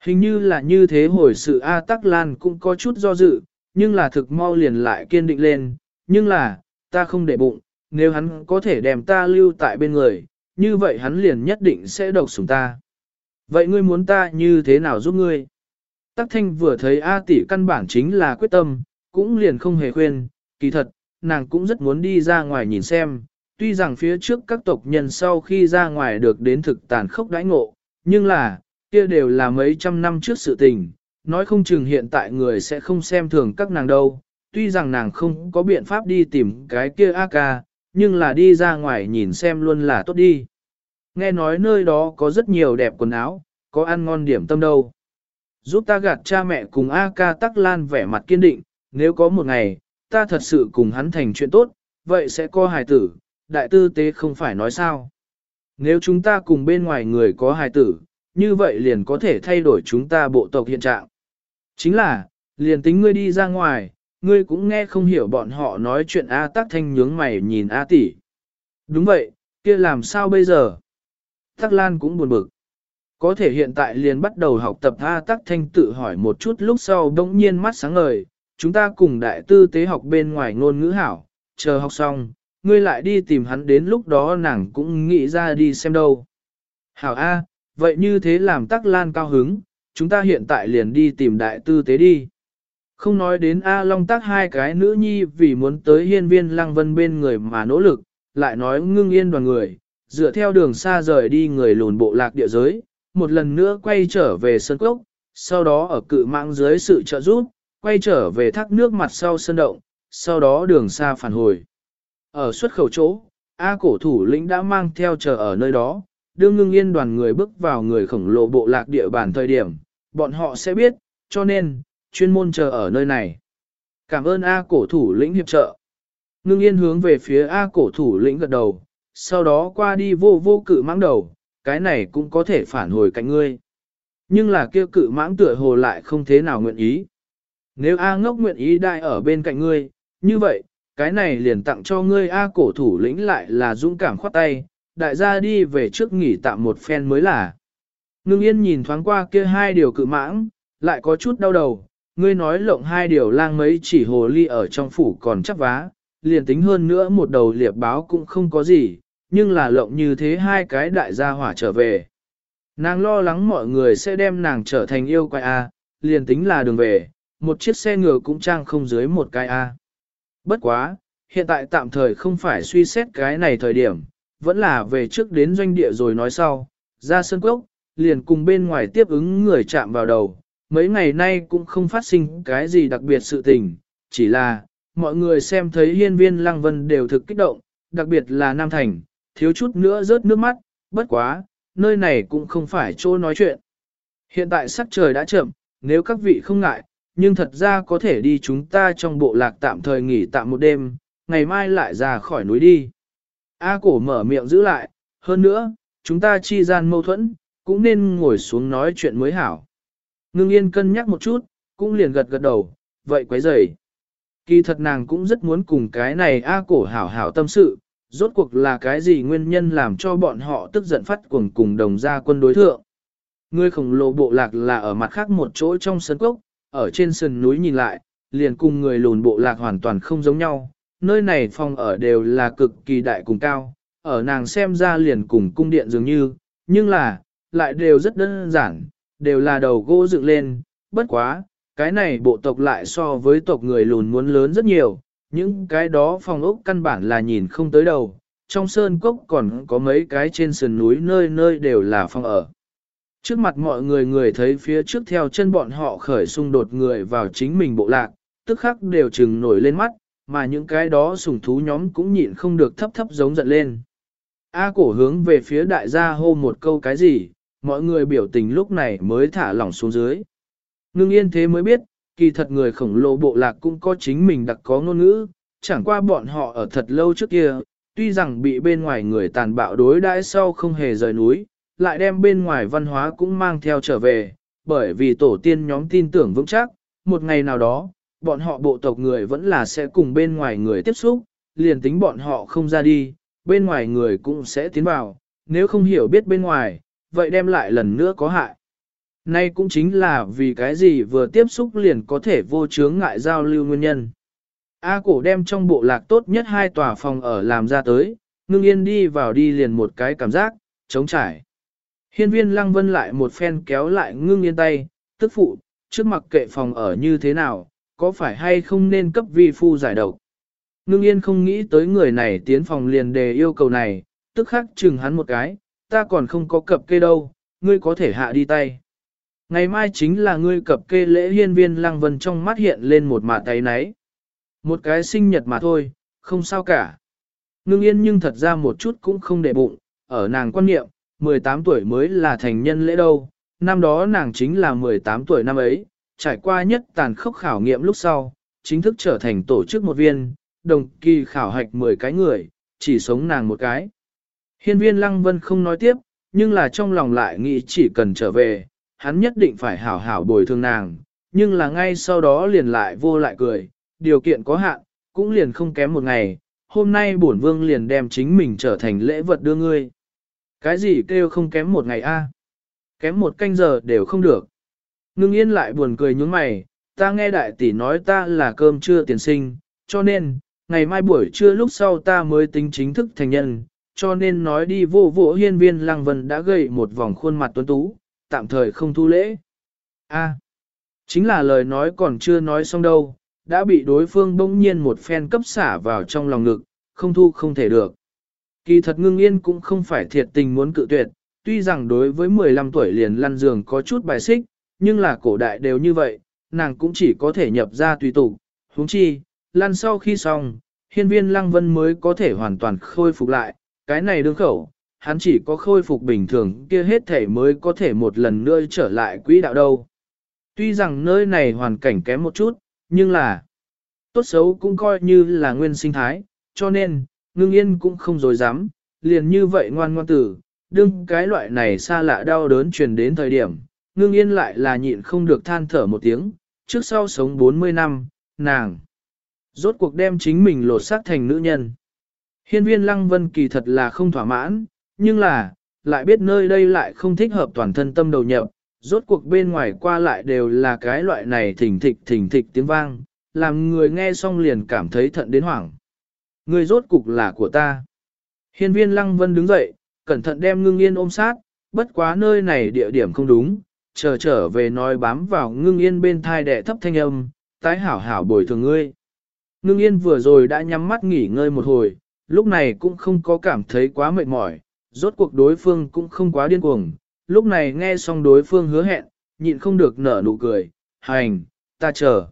Hình như là như thế hồi sự A Tắc Lan cũng có chút do dự, nhưng là thực mau liền lại kiên định lên, nhưng là, ta không để bụng, nếu hắn có thể đem ta lưu tại bên người, như vậy hắn liền nhất định sẽ độc sủng ta. Vậy ngươi muốn ta như thế nào giúp ngươi? Tắc thanh vừa thấy A tỷ căn bản chính là quyết tâm, cũng liền không hề khuyên, kỳ thật, nàng cũng rất muốn đi ra ngoài nhìn xem, tuy rằng phía trước các tộc nhân sau khi ra ngoài được đến thực tàn khốc đãi ngộ, nhưng là, kia đều là mấy trăm năm trước sự tình, nói không chừng hiện tại người sẽ không xem thường các nàng đâu, tuy rằng nàng không có biện pháp đi tìm cái kia A ca, nhưng là đi ra ngoài nhìn xem luôn là tốt đi. Nghe nói nơi đó có rất nhiều đẹp quần áo, có ăn ngon điểm tâm đâu. Giúp ta gạt cha mẹ cùng A ca tắc lan vẻ mặt kiên định, nếu có một ngày, ta thật sự cùng hắn thành chuyện tốt, vậy sẽ có hài tử, đại tư tế không phải nói sao. Nếu chúng ta cùng bên ngoài người có hài tử, như vậy liền có thể thay đổi chúng ta bộ tộc hiện trạng. Chính là, liền tính ngươi đi ra ngoài, ngươi cũng nghe không hiểu bọn họ nói chuyện A tắc thanh nhướng mày nhìn A tỷ. Đúng vậy, kia làm sao bây giờ? Tắc Lan cũng buồn bực. Có thể hiện tại liền bắt đầu học tập A tắc thanh tự hỏi một chút lúc sau đống nhiên mắt sáng ngời, chúng ta cùng đại tư tế học bên ngoài ngôn ngữ hảo, chờ học xong, ngươi lại đi tìm hắn đến lúc đó nàng cũng nghĩ ra đi xem đâu. Hảo A, vậy như thế làm tắc lan cao hứng, chúng ta hiện tại liền đi tìm đại tư tế đi. Không nói đến A Long tác hai cái nữ nhi vì muốn tới hiên viên lăng vân bên người mà nỗ lực, lại nói ngưng yên đoàn người, dựa theo đường xa rời đi người lùn bộ lạc địa giới, một lần nữa quay trở về sân cốc, sau đó ở cự mạng dưới sự trợ giúp, quay trở về thác nước mặt sau sân động, sau đó đường xa phản hồi. Ở xuất khẩu chỗ, A cổ thủ lĩnh đã mang theo chờ ở nơi đó, đương ngưng yên đoàn người bước vào người khổng lồ bộ lạc địa bàn thời điểm, bọn họ sẽ biết, cho nên, chuyên môn chờ ở nơi này. Cảm ơn A cổ thủ lĩnh hiệp trợ. Ngưng yên hướng về phía A cổ thủ lĩnh gật đầu, sau đó qua đi vô vô cự mang đầu, cái này cũng có thể phản hồi cạnh ngươi. Nhưng là kia cự mãng tựa hồ lại không thế nào nguyện ý. Nếu A ngốc nguyện ý đại ở bên cạnh ngươi, như vậy, cái này liền tặng cho ngươi A cổ thủ lĩnh lại là dũng cảm khoát tay, đại gia đi về trước nghỉ tạm một phen mới là. Ngưng yên nhìn thoáng qua kia hai điều cự mãng, lại có chút đau đầu, ngươi nói lộng hai điều lang mấy chỉ hồ ly ở trong phủ còn chắc vá, liền tính hơn nữa một đầu liệp báo cũng không có gì, nhưng là lộng như thế hai cái đại gia hỏa trở về. Nàng lo lắng mọi người sẽ đem nàng trở thành yêu quái A, liền tính là đường về, một chiếc xe ngựa cũng trang không dưới một cái A. Bất quá, hiện tại tạm thời không phải suy xét cái này thời điểm, vẫn là về trước đến doanh địa rồi nói sau, ra sân cốc, liền cùng bên ngoài tiếp ứng người chạm vào đầu. Mấy ngày nay cũng không phát sinh cái gì đặc biệt sự tình, chỉ là, mọi người xem thấy hiên viên lăng vân đều thực kích động, đặc biệt là Nam Thành, thiếu chút nữa rớt nước mắt, bất quá, nơi này cũng không phải chỗ nói chuyện. Hiện tại sắc trời đã chậm, nếu các vị không ngại, nhưng thật ra có thể đi chúng ta trong bộ lạc tạm thời nghỉ tạm một đêm, ngày mai lại ra khỏi núi đi. A cổ mở miệng giữ lại, hơn nữa, chúng ta chi gian mâu thuẫn, cũng nên ngồi xuống nói chuyện mới hảo. Ngưng yên cân nhắc một chút, cũng liền gật gật đầu, vậy quấy rầy. Kỳ thật nàng cũng rất muốn cùng cái này A cổ hảo hảo tâm sự, rốt cuộc là cái gì nguyên nhân làm cho bọn họ tức giận phát cuồng cùng đồng gia quân đối thượng. Người khổng lồ bộ lạc là ở mặt khác một chỗ trong sân cốc, ở trên sườn núi nhìn lại, liền cùng người lùn bộ lạc hoàn toàn không giống nhau, nơi này phòng ở đều là cực kỳ đại cùng cao, ở nàng xem ra liền cùng cung điện dường như, nhưng là, lại đều rất đơn giản, đều là đầu gỗ dựng lên, bất quá, cái này bộ tộc lại so với tộc người lùn muốn lớn rất nhiều, những cái đó phòng ốc căn bản là nhìn không tới đầu, trong sơn cốc còn có mấy cái trên sườn núi nơi nơi đều là phòng ở. Trước mặt mọi người người thấy phía trước theo chân bọn họ khởi xung đột người vào chính mình bộ lạc, tức khắc đều trừng nổi lên mắt, mà những cái đó sùng thú nhóm cũng nhịn không được thấp thấp giống giận lên. A cổ hướng về phía đại gia hô một câu cái gì, mọi người biểu tình lúc này mới thả lỏng xuống dưới. Ngưng yên thế mới biết, kỳ thật người khổng lồ bộ lạc cũng có chính mình đặc có ngôn ngữ, chẳng qua bọn họ ở thật lâu trước kia, tuy rằng bị bên ngoài người tàn bạo đối đãi sau không hề rời núi, lại đem bên ngoài văn hóa cũng mang theo trở về, bởi vì tổ tiên nhóm tin tưởng vững chắc, một ngày nào đó, bọn họ bộ tộc người vẫn là sẽ cùng bên ngoài người tiếp xúc, liền tính bọn họ không ra đi, bên ngoài người cũng sẽ tiến vào, nếu không hiểu biết bên ngoài, vậy đem lại lần nữa có hại. Nay cũng chính là vì cái gì vừa tiếp xúc liền có thể vô chướng ngại giao lưu nguyên nhân. A cổ đem trong bộ lạc tốt nhất hai tòa phòng ở làm ra tới, ngưng yên đi vào đi liền một cái cảm giác, chống trải. Hiên viên lăng vân lại một phen kéo lại ngưng yên tay, tức phụ, trước mặt kệ phòng ở như thế nào, có phải hay không nên cấp vi phu giải độc. Ngưng yên không nghĩ tới người này tiến phòng liền đề yêu cầu này, tức khắc chừng hắn một cái, ta còn không có cập kê đâu, ngươi có thể hạ đi tay. Ngày mai chính là ngươi cập kê lễ hiên viên lăng vân trong mắt hiện lên một mạ tay náy. Một cái sinh nhật mà thôi, không sao cả. Ngưng yên nhưng thật ra một chút cũng không để bụng, ở nàng quan niệm, 18 tuổi mới là thành nhân lễ đâu, năm đó nàng chính là 18 tuổi năm ấy, trải qua nhất tàn khốc khảo nghiệm lúc sau, chính thức trở thành tổ chức một viên, đồng kỳ khảo hạch 10 cái người, chỉ sống nàng một cái. Hiên viên Lăng Vân không nói tiếp, nhưng là trong lòng lại nghĩ chỉ cần trở về, hắn nhất định phải hảo hảo bồi thường nàng, nhưng là ngay sau đó liền lại vô lại cười, điều kiện có hạn, cũng liền không kém một ngày, hôm nay bổn vương liền đem chính mình trở thành lễ vật đưa ngươi. Cái gì kêu không kém một ngày a? Kém một canh giờ đều không được. Ngưng yên lại buồn cười nhướng mày, ta nghe đại tỷ nói ta là cơm trưa tiền sinh, cho nên, ngày mai buổi trưa lúc sau ta mới tính chính thức thành nhân, cho nên nói đi vô vô hiên viên lăng vân đã gầy một vòng khuôn mặt tuấn tú, tạm thời không thu lễ. A, chính là lời nói còn chưa nói xong đâu, đã bị đối phương bỗng nhiên một phen cấp xả vào trong lòng ngực, không thu không thể được. Kỳ thật ngưng yên cũng không phải thiệt tình muốn cự tuyệt, tuy rằng đối với 15 tuổi liền lăn giường có chút bài xích, nhưng là cổ đại đều như vậy, nàng cũng chỉ có thể nhập ra tùy tục, huống chi, lăn sau khi xong, hiên viên lăng vân mới có thể hoàn toàn khôi phục lại, cái này đương khẩu, hắn chỉ có khôi phục bình thường kia hết thể mới có thể một lần nữa trở lại quỹ đạo đâu. Tuy rằng nơi này hoàn cảnh kém một chút, nhưng là tốt xấu cũng coi như là nguyên sinh thái, cho nên, ngưng yên cũng không dối dám, liền như vậy ngoan ngoan tử, đương cái loại này xa lạ đau đớn truyền đến thời điểm, ngưng yên lại là nhịn không được than thở một tiếng, trước sau sống 40 năm, nàng. Rốt cuộc đem chính mình lột xác thành nữ nhân. Hiên viên lăng vân kỳ thật là không thỏa mãn, nhưng là, lại biết nơi đây lại không thích hợp toàn thân tâm đầu nhập, rốt cuộc bên ngoài qua lại đều là cái loại này thỉnh thịch thỉnh thịch tiếng vang, làm người nghe xong liền cảm thấy thận đến hoảng. Người rốt cục là của ta. Hiên viên lăng vân đứng dậy, cẩn thận đem ngưng yên ôm sát, bất quá nơi này địa điểm không đúng, chờ trở về nói bám vào ngưng yên bên thai đẻ thấp thanh âm, tái hảo hảo bồi thường ngươi. Ngưng yên vừa rồi đã nhắm mắt nghỉ ngơi một hồi, lúc này cũng không có cảm thấy quá mệt mỏi, rốt cuộc đối phương cũng không quá điên cuồng, lúc này nghe xong đối phương hứa hẹn, nhịn không được nở nụ cười, hành, ta chờ.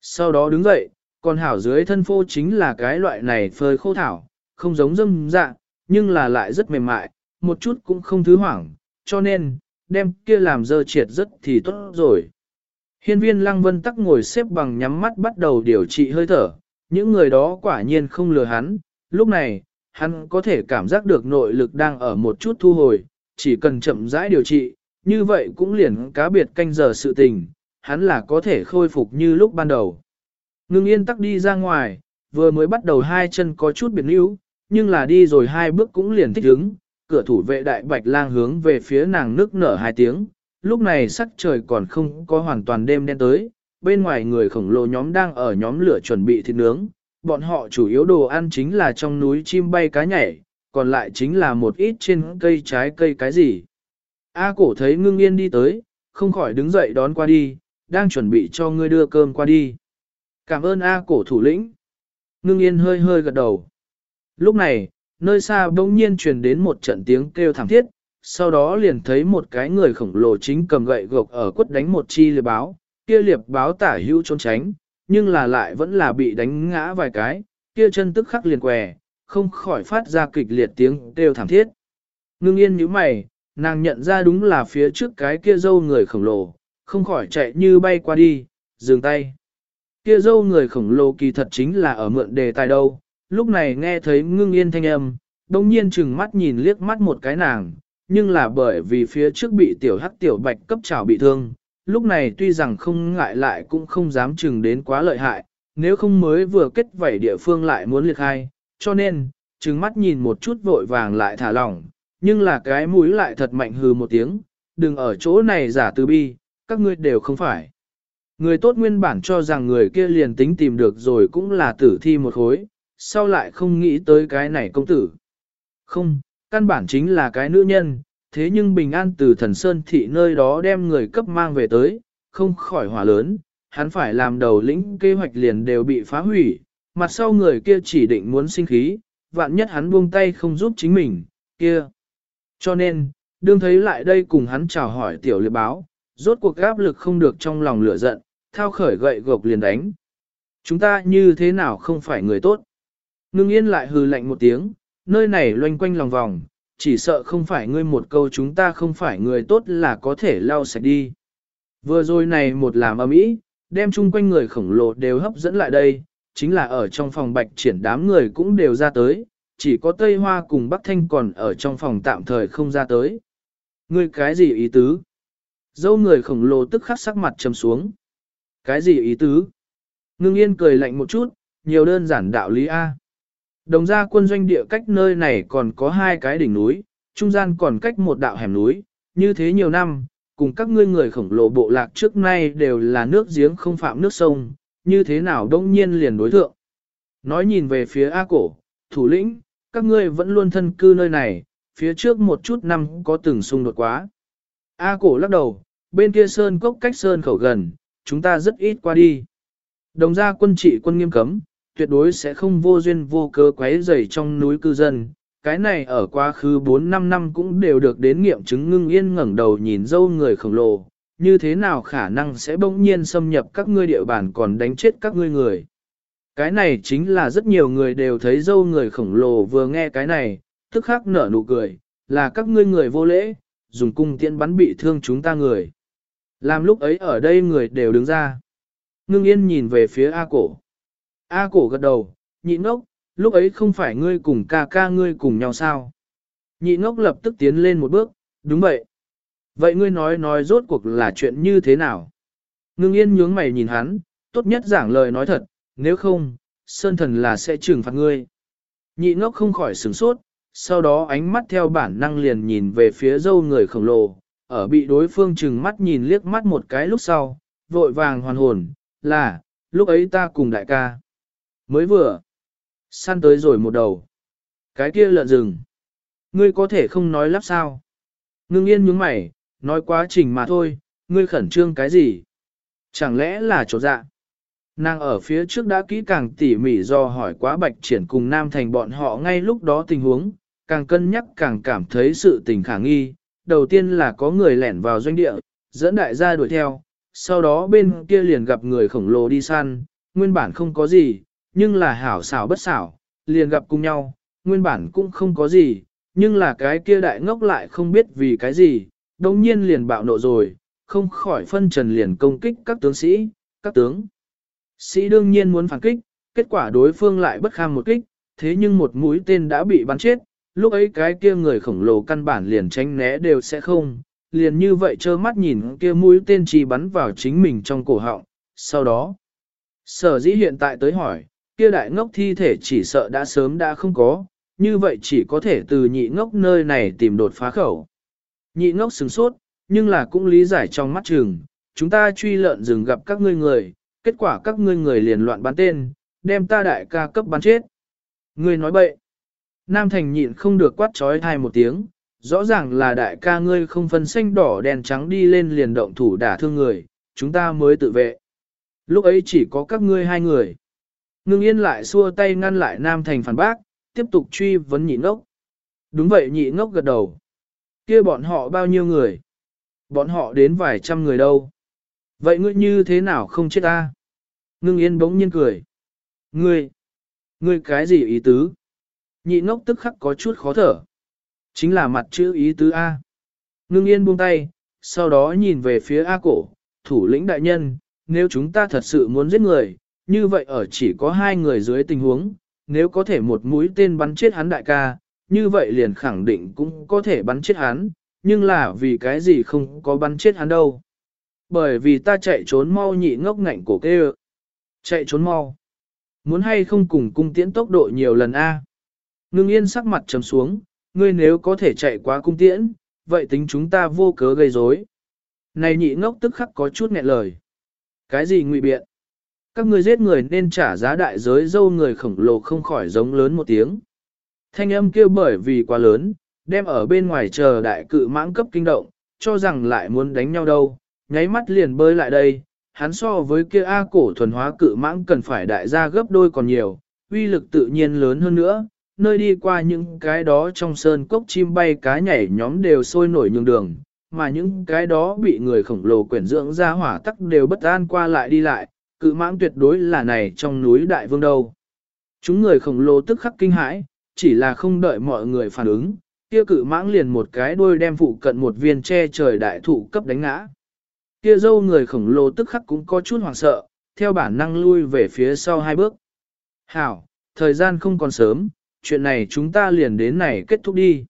Sau đó đứng dậy, còn hảo dưới thân phô chính là cái loại này phơi khô thảo, không giống dâm dạ, nhưng là lại rất mềm mại, một chút cũng không thứ hoảng, cho nên, đem kia làm dơ triệt rất thì tốt rồi. Hiên viên lăng vân tắc ngồi xếp bằng nhắm mắt bắt đầu điều trị hơi thở, những người đó quả nhiên không lừa hắn, lúc này, hắn có thể cảm giác được nội lực đang ở một chút thu hồi, chỉ cần chậm rãi điều trị, như vậy cũng liền cá biệt canh giờ sự tình, hắn là có thể khôi phục như lúc ban đầu. Ngưng yên tắc đi ra ngoài, vừa mới bắt đầu hai chân có chút biệt níu, nhưng là đi rồi hai bước cũng liền thích ứng, cửa thủ vệ đại bạch lang hướng về phía nàng nước nở hai tiếng, lúc này sắc trời còn không có hoàn toàn đêm đen tới, bên ngoài người khổng lồ nhóm đang ở nhóm lửa chuẩn bị thịt nướng, bọn họ chủ yếu đồ ăn chính là trong núi chim bay cá nhảy, còn lại chính là một ít trên cây trái cây cái gì. A cổ thấy ngưng yên đi tới, không khỏi đứng dậy đón qua đi, đang chuẩn bị cho ngươi đưa cơm qua đi. Cảm ơn A cổ thủ lĩnh. Ngưng yên hơi hơi gật đầu. Lúc này, nơi xa bỗng nhiên truyền đến một trận tiếng kêu thảm thiết, sau đó liền thấy một cái người khổng lồ chính cầm gậy gộc ở quất đánh một chi liệp báo, kia liệp báo tả hữu trốn tránh, nhưng là lại vẫn là bị đánh ngã vài cái, kia chân tức khắc liền què, không khỏi phát ra kịch liệt tiếng kêu thảm thiết. Ngưng yên như mày, nàng nhận ra đúng là phía trước cái kia dâu người khổng lồ, không khỏi chạy như bay qua đi, dừng tay. Kia dâu người khổng lồ kỳ thật chính là ở mượn đề tài đâu, lúc này nghe thấy ngưng yên thanh âm, đồng nhiên chừng mắt nhìn liếc mắt một cái nàng, nhưng là bởi vì phía trước bị tiểu hắc tiểu bạch cấp trào bị thương, lúc này tuy rằng không ngại lại cũng không dám chừng đến quá lợi hại, nếu không mới vừa kết vảy địa phương lại muốn liệt hai, cho nên, chừng mắt nhìn một chút vội vàng lại thả lỏng, nhưng là cái mũi lại thật mạnh hừ một tiếng, đừng ở chỗ này giả từ bi, các ngươi đều không phải. Người tốt nguyên bản cho rằng người kia liền tính tìm được rồi cũng là tử thi một khối, sau lại không nghĩ tới cái này công tử. Không, căn bản chính là cái nữ nhân, thế nhưng bình an từ thần sơn thị nơi đó đem người cấp mang về tới, không khỏi hỏa lớn, hắn phải làm đầu lĩnh kế hoạch liền đều bị phá hủy, mặt sau người kia chỉ định muốn sinh khí, vạn nhất hắn buông tay không giúp chính mình, kia. Cho nên, đương thấy lại đây cùng hắn chào hỏi tiểu liệt báo, rốt cuộc áp lực không được trong lòng lửa giận, thao khởi gậy gộc liền đánh. Chúng ta như thế nào không phải người tốt? Ngưng yên lại hừ lạnh một tiếng, nơi này loanh quanh lòng vòng, chỉ sợ không phải ngươi một câu chúng ta không phải người tốt là có thể lau sạch đi. Vừa rồi này một làm âm ý, đem chung quanh người khổng lồ đều hấp dẫn lại đây, chính là ở trong phòng bạch triển đám người cũng đều ra tới, chỉ có Tây Hoa cùng Bắc Thanh còn ở trong phòng tạm thời không ra tới. Ngươi cái gì ý tứ? Dâu người khổng lồ tức khắc sắc mặt trầm xuống. Cái gì ý tứ? Ngưng yên cười lạnh một chút, nhiều đơn giản đạo lý A. Đồng ra quân doanh địa cách nơi này còn có hai cái đỉnh núi, trung gian còn cách một đạo hẻm núi, như thế nhiều năm, cùng các ngươi người khổng lồ bộ lạc trước nay đều là nước giếng không phạm nước sông, như thế nào đông nhiên liền đối thượng. Nói nhìn về phía A cổ, thủ lĩnh, các ngươi vẫn luôn thân cư nơi này, phía trước một chút năm có từng xung đột quá. A cổ lắc đầu, bên kia sơn cốc cách sơn khẩu gần, chúng ta rất ít qua đi. Đồng gia quân trị quân nghiêm cấm, tuyệt đối sẽ không vô duyên vô cớ quấy rầy trong núi cư dân. Cái này ở quá khứ 4-5 năm cũng đều được đến nghiệm chứng ngưng yên ngẩng đầu nhìn dâu người khổng lồ, như thế nào khả năng sẽ bỗng nhiên xâm nhập các ngươi địa bàn còn đánh chết các ngươi người. Cái này chính là rất nhiều người đều thấy dâu người khổng lồ vừa nghe cái này, tức khắc nở nụ cười, là các ngươi người vô lễ, dùng cung tiễn bắn bị thương chúng ta người. Làm lúc ấy ở đây người đều đứng ra. Ngưng yên nhìn về phía A cổ. A cổ gật đầu, nhị ngốc, lúc ấy không phải ngươi cùng ca ca ngươi cùng nhau sao. Nhị ngốc lập tức tiến lên một bước, đúng vậy. Vậy ngươi nói nói rốt cuộc là chuyện như thế nào? Ngưng yên nhướng mày nhìn hắn, tốt nhất giảng lời nói thật, nếu không, sơn thần là sẽ trừng phạt ngươi. Nhị ngốc không khỏi sửng sốt, sau đó ánh mắt theo bản năng liền nhìn về phía dâu người khổng lồ, ở bị đối phương trừng mắt nhìn liếc mắt một cái lúc sau, vội vàng hoàn hồn, là, lúc ấy ta cùng đại ca. Mới vừa, săn tới rồi một đầu. Cái kia lợn rừng. Ngươi có thể không nói lắp sao. Ngưng yên nhướng mày, nói quá trình mà thôi, ngươi khẩn trương cái gì? Chẳng lẽ là chỗ dạ? Nàng ở phía trước đã kỹ càng tỉ mỉ do hỏi quá bạch triển cùng Nam Thành bọn họ ngay lúc đó tình huống, càng cân nhắc càng cảm thấy sự tình khả nghi. Đầu tiên là có người lẻn vào doanh địa, dẫn đại gia đuổi theo, sau đó bên kia liền gặp người khổng lồ đi săn, nguyên bản không có gì, nhưng là hảo xảo bất xảo, liền gặp cùng nhau, nguyên bản cũng không có gì, nhưng là cái kia đại ngốc lại không biết vì cái gì, đồng nhiên liền bạo nộ rồi, không khỏi phân trần liền công kích các tướng sĩ, các tướng. Sĩ đương nhiên muốn phản kích, kết quả đối phương lại bất kham một kích, thế nhưng một mũi tên đã bị bắn chết, lúc ấy cái kia người khổng lồ căn bản liền tránh né đều sẽ không, liền như vậy trơ mắt nhìn kia mũi tên chỉ bắn vào chính mình trong cổ họng, sau đó. Sở dĩ hiện tại tới hỏi, kia đại ngốc thi thể chỉ sợ đã sớm đã không có, như vậy chỉ có thể từ nhị ngốc nơi này tìm đột phá khẩu. Nhị ngốc sừng sốt, nhưng là cũng lý giải trong mắt trường, chúng ta truy lợn rừng gặp các ngươi người, kết quả các ngươi người liền loạn bán tên, đem ta đại ca cấp bán chết. Ngươi nói bậy. Nam Thành nhịn không được quát trói thai một tiếng, rõ ràng là đại ca ngươi không phân xanh đỏ đèn trắng đi lên liền động thủ đả thương người, chúng ta mới tự vệ. Lúc ấy chỉ có các ngươi hai người. Ngưng yên lại xua tay ngăn lại Nam Thành phản bác, tiếp tục truy vấn nhị ngốc. Đúng vậy nhị ngốc gật đầu. kia bọn họ bao nhiêu người? Bọn họ đến vài trăm người đâu. Vậy ngươi như thế nào không chết ta? Ngưng yên bỗng nhiên cười. Ngươi, ngươi cái gì ý tứ? Nhị ngốc tức khắc có chút khó thở. Chính là mặt chữ ý tứ A. Ngưng yên buông tay, sau đó nhìn về phía A cổ, thủ lĩnh đại nhân, nếu chúng ta thật sự muốn giết người, như vậy ở chỉ có hai người dưới tình huống, nếu có thể một mũi tên bắn chết hắn đại ca, như vậy liền khẳng định cũng có thể bắn chết hắn, nhưng là vì cái gì không có bắn chết hắn đâu. Bởi vì ta chạy trốn mau nhị ngốc ngạnh cổ kê Chạy trốn mau. Muốn hay không cùng cung tiễn tốc độ nhiều lần A. Ngưng yên sắc mặt trầm xuống, ngươi nếu có thể chạy quá cung tiễn, vậy tính chúng ta vô cớ gây rối. Này nhị ngốc tức khắc có chút nghẹn lời. Cái gì ngụy biện? Các ngươi giết người nên trả giá đại giới dâu người khổng lồ không khỏi giống lớn một tiếng. Thanh âm kêu bởi vì quá lớn, đem ở bên ngoài chờ đại cự mãng cấp kinh động, cho rằng lại muốn đánh nhau đâu, nháy mắt liền bơi lại đây, hắn so với kia A cổ thuần hóa cự mãng cần phải đại gia gấp đôi còn nhiều, uy lực tự nhiên lớn hơn nữa, nơi đi qua những cái đó trong sơn cốc chim bay cá nhảy nhóm đều sôi nổi nhường đường, mà những cái đó bị người khổng lồ quyển dưỡng ra hỏa tắc đều bất an qua lại đi lại, cự mãng tuyệt đối là này trong núi đại vương đâu. Chúng người khổng lồ tức khắc kinh hãi, chỉ là không đợi mọi người phản ứng, kia cự mãng liền một cái đuôi đem phụ cận một viên che trời đại thụ cấp đánh ngã. Kia dâu người khổng lồ tức khắc cũng có chút hoảng sợ, theo bản năng lui về phía sau hai bước. Hảo, thời gian không còn sớm, chuyện này chúng ta liền đến này kết thúc đi.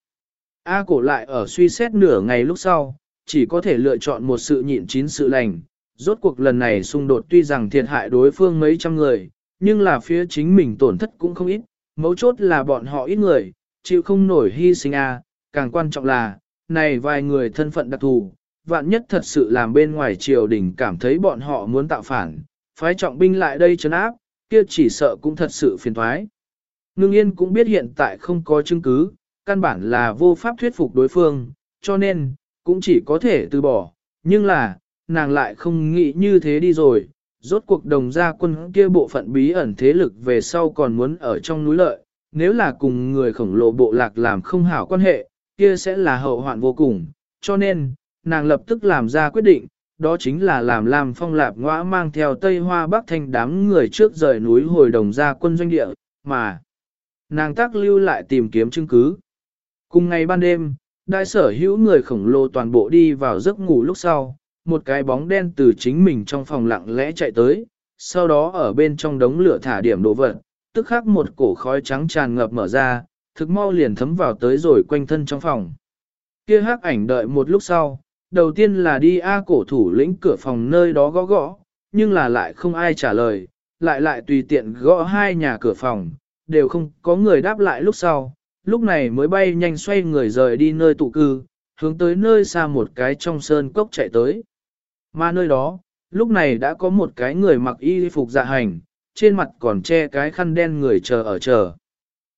A cổ lại ở suy xét nửa ngày lúc sau, chỉ có thể lựa chọn một sự nhịn chín sự lành. Rốt cuộc lần này xung đột tuy rằng thiệt hại đối phương mấy trăm người, nhưng là phía chính mình tổn thất cũng không ít, mấu chốt là bọn họ ít người, chịu không nổi hy sinh a. càng quan trọng là, này vài người thân phận đặc thù, vạn nhất thật sự làm bên ngoài triều đình cảm thấy bọn họ muốn tạo phản, phái trọng binh lại đây chấn áp, kia chỉ sợ cũng thật sự phiền thoái. Ngưng yên cũng biết hiện tại không có chứng cứ, căn bản là vô pháp thuyết phục đối phương, cho nên, cũng chỉ có thể từ bỏ, nhưng là, nàng lại không nghĩ như thế đi rồi, rốt cuộc đồng gia quân kia bộ phận bí ẩn thế lực về sau còn muốn ở trong núi lợi, nếu là cùng người khổng lồ bộ lạc làm không hảo quan hệ, kia sẽ là hậu hoạn vô cùng, cho nên, nàng lập tức làm ra quyết định, đó chính là làm làm phong lạp ngõa mang theo Tây Hoa Bắc Thanh đám người trước rời núi hồi đồng gia quân doanh địa, mà nàng tác lưu lại tìm kiếm chứng cứ. Cùng ngày ban đêm, đại sở hữu người khổng lồ toàn bộ đi vào giấc ngủ lúc sau, một cái bóng đen từ chính mình trong phòng lặng lẽ chạy tới, sau đó ở bên trong đống lửa thả điểm đồ vật, tức khắc một cổ khói trắng tràn ngập mở ra, thực mau liền thấm vào tới rồi quanh thân trong phòng. Kia hắc ảnh đợi một lúc sau, đầu tiên là đi A cổ thủ lĩnh cửa phòng nơi đó gõ gõ, nhưng là lại không ai trả lời, lại lại tùy tiện gõ hai nhà cửa phòng, đều không có người đáp lại lúc sau, lúc này mới bay nhanh xoay người rời đi nơi tụ cư, hướng tới nơi xa một cái trong sơn cốc chạy tới. Mà nơi đó, lúc này đã có một cái người mặc y phục dạ hành, trên mặt còn che cái khăn đen người chờ ở chờ.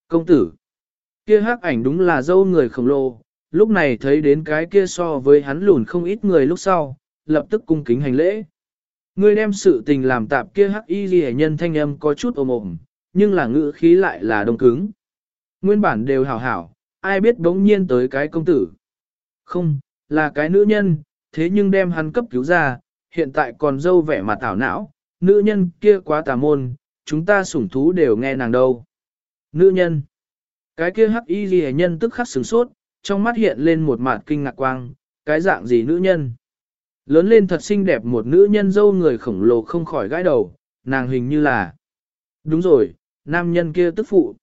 Công tử, kia hắc ảnh đúng là dâu người khổng lồ, lúc này thấy đến cái kia so với hắn lùn không ít người lúc sau, lập tức cung kính hành lễ. người đem sự tình làm tạp kia hắc y ghi nhân thanh âm có chút ồm ồm, nhưng là ngữ khí lại là đông cứng. Nguyên bản đều hảo hảo, ai biết bỗng nhiên tới cái công tử. Không, là cái nữ nhân, thế nhưng đem hắn cấp cứu ra, hiện tại còn dâu vẻ mặt thảo não, nữ nhân kia quá tà môn, chúng ta sủng thú đều nghe nàng đâu. Nữ nhân. Cái kia hắc y ghi nhân tức khắc sửng sốt, trong mắt hiện lên một mặt kinh ngạc quang, cái dạng gì nữ nhân. Lớn lên thật xinh đẹp một nữ nhân dâu người khổng lồ không khỏi gãi đầu, nàng hình như là. Đúng rồi, nam nhân kia tức phụ.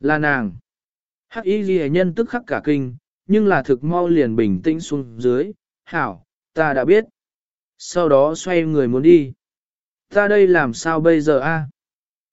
Là nàng. Hắc y ghi nhân tức khắc cả kinh, nhưng là thực mau liền bình tĩnh xuống dưới. Hảo, ta đã biết. Sau đó xoay người muốn đi. Ta đây làm sao bây giờ a?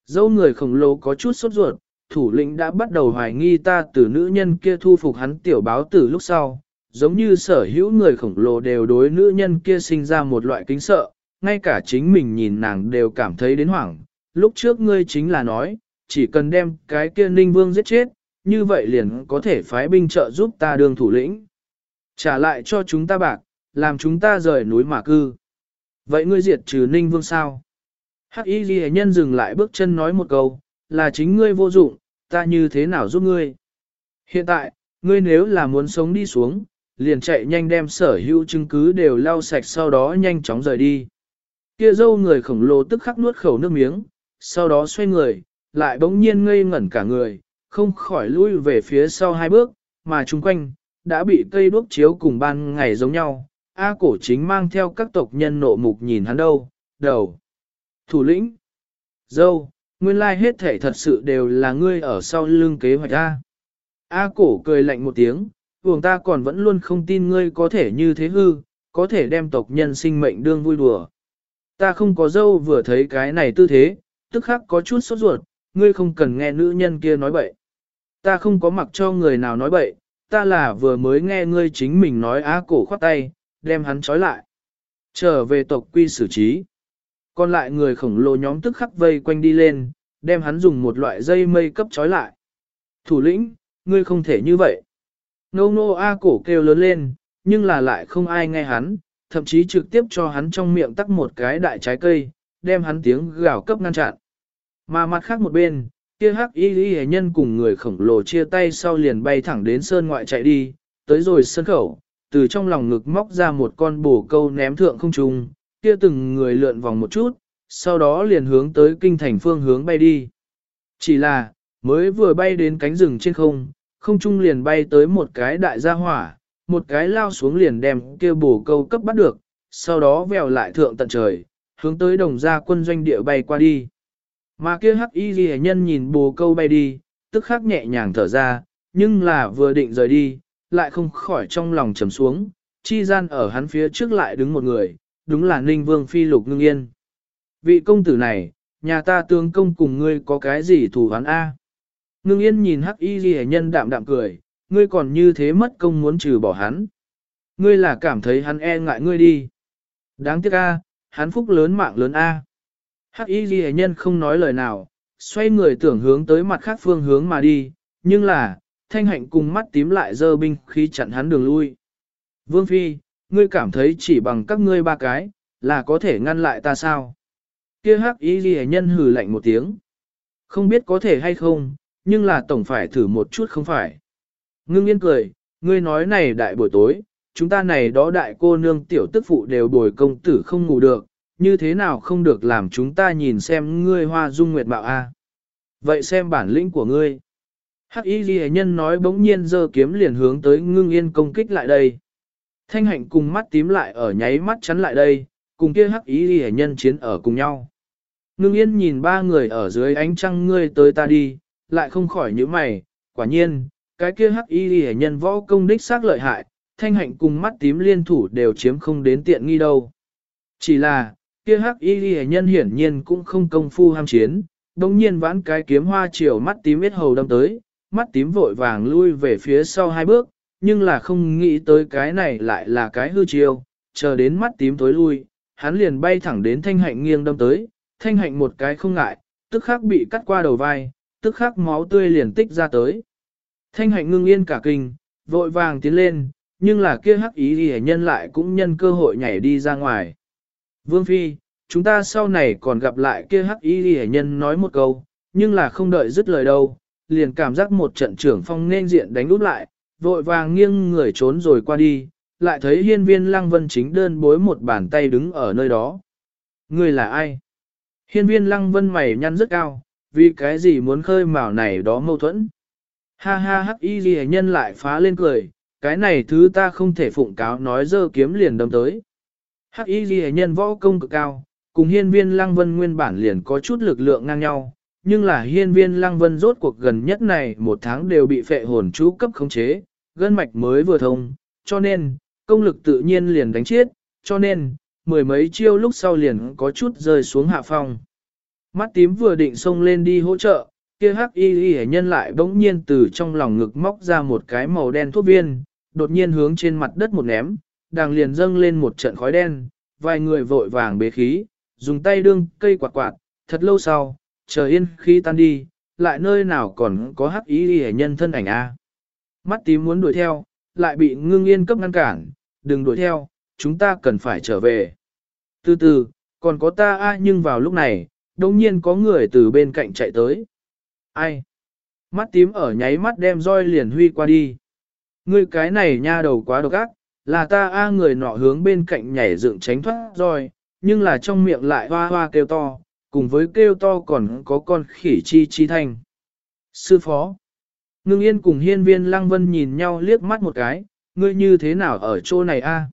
Dẫu người khổng lồ có chút sốt ruột, thủ lĩnh đã bắt đầu hoài nghi ta từ nữ nhân kia thu phục hắn tiểu báo từ lúc sau, giống như sở hữu người khổng lồ đều đối nữ nhân kia sinh ra một loại kính sợ, ngay cả chính mình nhìn nàng đều cảm thấy đến hoảng. Lúc trước ngươi chính là nói, chỉ cần đem cái kia ninh vương giết chết, như vậy liền có thể phái binh trợ giúp ta đường thủ lĩnh. Trả lại cho chúng ta bạc, làm chúng ta rời núi mà cư. Vậy ngươi diệt trừ ninh vương sao? Hắc y ghi nhân dừng lại bước chân nói một câu, là chính ngươi vô dụng, ta như thế nào giúp ngươi? Hiện tại, ngươi nếu là muốn sống đi xuống, liền chạy nhanh đem sở hữu chứng cứ đều lau sạch sau đó nhanh chóng rời đi. Kia dâu người khổng lồ tức khắc nuốt khẩu nước miếng, sau đó xoay người, lại bỗng nhiên ngây ngẩn cả người, không khỏi lui về phía sau hai bước, mà chung quanh, đã bị cây đuốc chiếu cùng ban ngày giống nhau. A cổ chính mang theo các tộc nhân nộ mục nhìn hắn đâu, đầu. Thủ lĩnh, dâu, nguyên lai hết thể thật sự đều là ngươi ở sau lưng kế hoạch A. A cổ cười lạnh một tiếng, vùng ta còn vẫn luôn không tin ngươi có thể như thế hư, có thể đem tộc nhân sinh mệnh đương vui đùa. Ta không có dâu vừa thấy cái này tư thế, tức khắc có chút sốt ruột, ngươi không cần nghe nữ nhân kia nói bậy. Ta không có mặc cho người nào nói bậy, ta là vừa mới nghe ngươi chính mình nói á cổ khoát tay, đem hắn trói lại. Trở về tộc quy xử trí. Còn lại người khổng lồ nhóm tức khắc vây quanh đi lên, đem hắn dùng một loại dây mây cấp trói lại. Thủ lĩnh, ngươi không thể như vậy. Nô nô A cổ kêu lớn lên, nhưng là lại không ai nghe hắn, thậm chí trực tiếp cho hắn trong miệng tắc một cái đại trái cây, đem hắn tiếng gào cấp ngăn chặn. Mà mặt khác một bên, kia hắc y y nhân cùng người khổng lồ chia tay sau liền bay thẳng đến sơn ngoại chạy đi, tới rồi sân khẩu, từ trong lòng ngực móc ra một con bồ câu ném thượng không trung, kia từng người lượn vòng một chút, sau đó liền hướng tới kinh thành phương hướng bay đi. Chỉ là, mới vừa bay đến cánh rừng trên không, không trung liền bay tới một cái đại gia hỏa, một cái lao xuống liền đem kia bổ câu cấp bắt được, sau đó vèo lại thượng tận trời, hướng tới đồng gia quân doanh địa bay qua đi. Mà kia hắc y ghi nhân nhìn bồ câu bay đi, tức khắc nhẹ nhàng thở ra, nhưng là vừa định rời đi, lại không khỏi trong lòng trầm xuống, chi gian ở hắn phía trước lại đứng một người, đúng là Ninh Vương Phi Lục Ngưng Yên. Vị công tử này, nhà ta tương công cùng ngươi có cái gì thù hắn A? Ngưng yên nhìn hắc y ghi nhân đạm đạm cười, ngươi còn như thế mất công muốn trừ bỏ hắn. Ngươi là cảm thấy hắn e ngại ngươi đi. Đáng tiếc a, hắn phúc lớn mạng lớn a. Hắc y ghi nhân không nói lời nào, xoay người tưởng hướng tới mặt khác phương hướng mà đi, nhưng là, thanh hạnh cùng mắt tím lại dơ binh khi chặn hắn đường lui. Vương Phi, ngươi cảm thấy chỉ bằng các ngươi ba cái, là có thể ngăn lại ta sao? Kia hắc y ghi nhân hừ lạnh một tiếng. Không biết có thể hay không, nhưng là tổng phải thử một chút không phải. Ngưng yên cười, ngươi nói này đại buổi tối, chúng ta này đó đại cô nương tiểu tức phụ đều bồi công tử không ngủ được, như thế nào không được làm chúng ta nhìn xem ngươi hoa dung nguyệt bạo a. Vậy xem bản lĩnh của ngươi. Hắc y ghi nhân nói bỗng nhiên giơ kiếm liền hướng tới ngưng yên công kích lại đây. Thanh hạnh cùng mắt tím lại ở nháy mắt chắn lại đây, cùng kia hắc y ghi nhân chiến ở cùng nhau. Ngưng yên nhìn ba người ở dưới ánh trăng ngươi tới ta đi, lại không khỏi những mày, quả nhiên, cái kia hắc y ghi nhân võ công đích xác lợi hại, thanh hạnh cùng mắt tím liên thủ đều chiếm không đến tiện nghi đâu. Chỉ là, kia hắc y ghi nhân hiển nhiên cũng không công phu ham chiến, đồng nhiên vãn cái kiếm hoa chiều mắt tím biết hầu đâm tới, mắt tím vội vàng lui về phía sau hai bước, nhưng là không nghĩ tới cái này lại là cái hư chiêu, chờ đến mắt tím tối lui, hắn liền bay thẳng đến thanh hạnh nghiêng đâm tới, thanh hạnh một cái không ngại, tức khắc bị cắt qua đầu vai, tức khắc máu tươi liền tích ra tới. Thanh hạnh ngưng yên cả kinh, vội vàng tiến lên, nhưng là kia hắc ý ghi nhân lại cũng nhân cơ hội nhảy đi ra ngoài. Vương Phi, chúng ta sau này còn gặp lại kia hắc y hệ nhân nói một câu, nhưng là không đợi dứt lời đâu, liền cảm giác một trận trưởng phong nên diện đánh úp lại, vội vàng nghiêng người trốn rồi qua đi, lại thấy hiên viên lăng vân chính đơn bối một bàn tay đứng ở nơi đó. Người là ai? Hiên viên lăng vân mày nhăn rất cao, vì cái gì muốn khơi mào này đó mâu thuẫn. Ha ha hắc y ghi nhân lại phá lên cười, cái này thứ ta không thể phụng cáo nói dơ kiếm liền đâm tới. Hắc y ghi nhân võ công cực cao, cùng hiên viên lăng vân nguyên bản liền có chút lực lượng ngang nhau, nhưng là hiên viên lăng vân rốt cuộc gần nhất này một tháng đều bị phệ hồn chú cấp khống chế, gân mạch mới vừa thông, cho nên, công lực tự nhiên liền đánh chết, cho nên, mười mấy chiêu lúc sau liền có chút rơi xuống hạ phong. Mắt tím vừa định xông lên đi hỗ trợ, kia hắc y y nhân lại bỗng nhiên từ trong lòng ngực móc ra một cái màu đen thuốc viên, đột nhiên hướng trên mặt đất một ném, đàng liền dâng lên một trận khói đen, vài người vội vàng bế khí, dùng tay đương cây quạt quạt, thật lâu sau, chờ yên khi tan đi, lại nơi nào còn có hắc ý y nhân thân ảnh a. Mắt tím muốn đuổi theo, lại bị ngưng yên cấp ngăn cản, đừng đuổi theo, chúng ta cần phải trở về. Từ từ, còn có ta a nhưng vào lúc này, đồng nhiên có người từ bên cạnh chạy tới. Ai? Mắt tím ở nháy mắt đem roi liền huy qua đi. Ngươi cái này nha đầu quá độc ác, là ta a người nọ hướng bên cạnh nhảy dựng tránh thoát rồi nhưng là trong miệng lại hoa hoa kêu to, cùng với kêu to còn có con khỉ chi chi thanh. Sư phó. Ngưng yên cùng hiên viên lăng vân nhìn nhau liếc mắt một cái, ngươi như thế nào ở chỗ này a?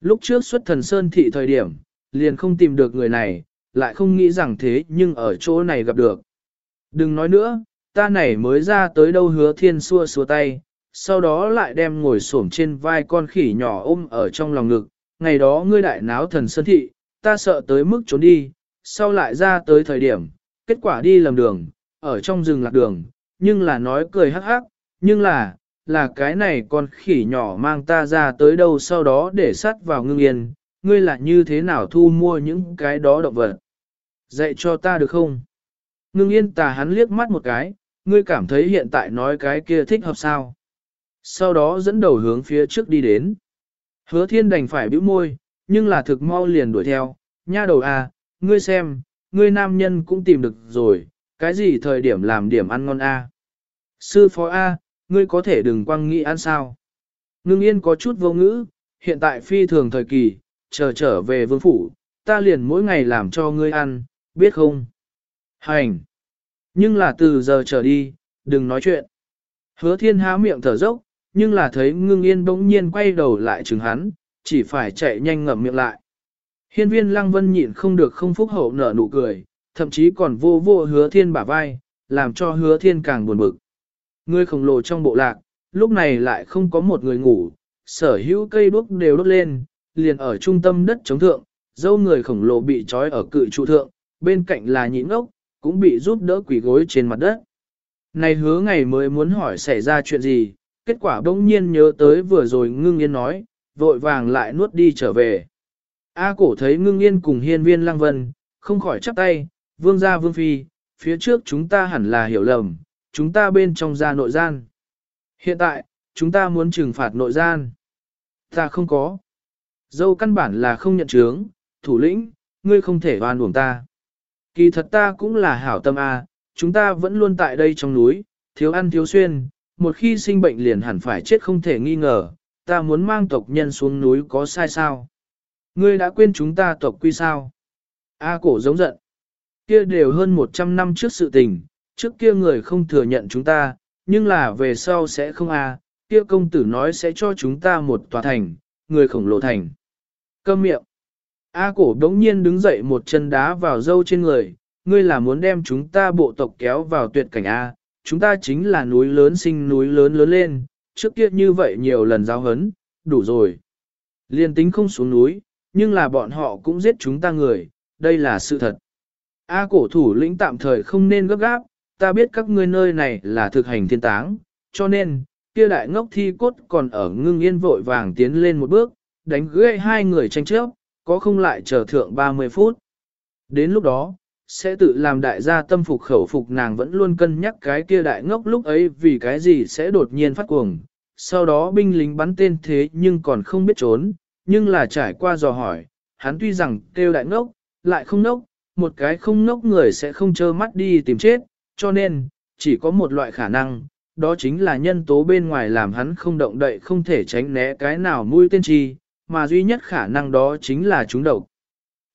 Lúc trước xuất thần sơn thị thời điểm, liền không tìm được người này, lại không nghĩ rằng thế nhưng ở chỗ này gặp được. Đừng nói nữa, ta này mới ra tới đâu hứa thiên xua xua tay, sau đó lại đem ngồi xổm trên vai con khỉ nhỏ ôm ở trong lòng ngực, ngày đó ngươi đại náo thần sơn thị, ta sợ tới mức trốn đi, sau lại ra tới thời điểm, kết quả đi lầm đường, ở trong rừng lạc đường, nhưng là nói cười hắc hắc, nhưng là, là cái này con khỉ nhỏ mang ta ra tới đâu sau đó để sắt vào ngưng yên, ngươi là như thế nào thu mua những cái đó động vật. Dạy cho ta được không? Ngưng yên tà hắn liếc mắt một cái, ngươi cảm thấy hiện tại nói cái kia thích hợp sao? Sau đó dẫn đầu hướng phía trước đi đến. Hứa thiên đành phải bĩu môi, nhưng là thực mau liền đuổi theo, nha đầu à, ngươi xem, ngươi nam nhân cũng tìm được rồi, cái gì thời điểm làm điểm ăn ngon a? À? Sư phó A, ngươi có thể đừng quăng nghĩ ăn sao? Ngưng yên có chút vô ngữ, hiện tại phi thường thời kỳ, chờ trở về vương phủ, ta liền mỗi ngày làm cho ngươi ăn, biết không? Hành! Nhưng là từ giờ trở đi, đừng nói chuyện. Hứa thiên há miệng thở dốc, nhưng là thấy ngưng yên bỗng nhiên quay đầu lại chừng hắn, chỉ phải chạy nhanh ngậm miệng lại. Hiên viên lăng vân nhịn không được không phúc hậu nở nụ cười, thậm chí còn vô vô hứa thiên bả vai, làm cho hứa thiên càng buồn bực. Người khổng lồ trong bộ lạc, lúc này lại không có một người ngủ, sở hữu cây đuốc đều đốt lên, liền ở trung tâm đất chống thượng, dâu người khổng lồ bị trói ở cự trụ thượng, bên cạnh là nhịn ốc, cũng bị giúp đỡ quỷ gối trên mặt đất. Này hứa ngày mới muốn hỏi xảy ra chuyện gì, kết quả bỗng nhiên nhớ tới vừa rồi ngưng yên nói, vội vàng lại nuốt đi trở về. A cổ thấy ngưng yên cùng hiên viên lăng vân, không khỏi chắp tay, vương gia vương phi, phía trước chúng ta hẳn là hiểu lầm, chúng ta bên trong gia nội gian. Hiện tại, chúng ta muốn trừng phạt nội gian. Ta không có. Dâu căn bản là không nhận chướng, thủ lĩnh, ngươi không thể oan uổng ta. Kỳ thật ta cũng là hảo tâm a, chúng ta vẫn luôn tại đây trong núi, thiếu ăn thiếu xuyên, một khi sinh bệnh liền hẳn phải chết không thể nghi ngờ, ta muốn mang tộc nhân xuống núi có sai sao? Ngươi đã quên chúng ta tộc quy sao? A cổ giống giận. Kia đều hơn 100 năm trước sự tình, trước kia người không thừa nhận chúng ta, nhưng là về sau sẽ không a. kia công tử nói sẽ cho chúng ta một tòa thành, người khổng lồ thành. Câm miệng. A cổ đống nhiên đứng dậy một chân đá vào dâu trên người, ngươi là muốn đem chúng ta bộ tộc kéo vào tuyệt cảnh A, chúng ta chính là núi lớn sinh núi lớn lớn lên, trước kia như vậy nhiều lần giáo hấn, đủ rồi. Liên tính không xuống núi, nhưng là bọn họ cũng giết chúng ta người, đây là sự thật. A cổ thủ lĩnh tạm thời không nên gấp gáp, ta biết các ngươi nơi này là thực hành thiên táng, cho nên, kia đại ngốc thi cốt còn ở ngưng yên vội vàng tiến lên một bước, đánh gãy hai người tranh chấp, có không lại chờ thượng 30 phút. Đến lúc đó, sẽ tự làm đại gia tâm phục khẩu phục nàng vẫn luôn cân nhắc cái kia đại ngốc lúc ấy vì cái gì sẽ đột nhiên phát cuồng. Sau đó binh lính bắn tên thế nhưng còn không biết trốn, nhưng là trải qua dò hỏi, hắn tuy rằng kêu đại ngốc, lại không ngốc, một cái không ngốc người sẽ không trơ mắt đi tìm chết, cho nên, chỉ có một loại khả năng, đó chính là nhân tố bên ngoài làm hắn không động đậy không thể tránh né cái nào mũi tên chi, mà duy nhất khả năng đó chính là chúng độc.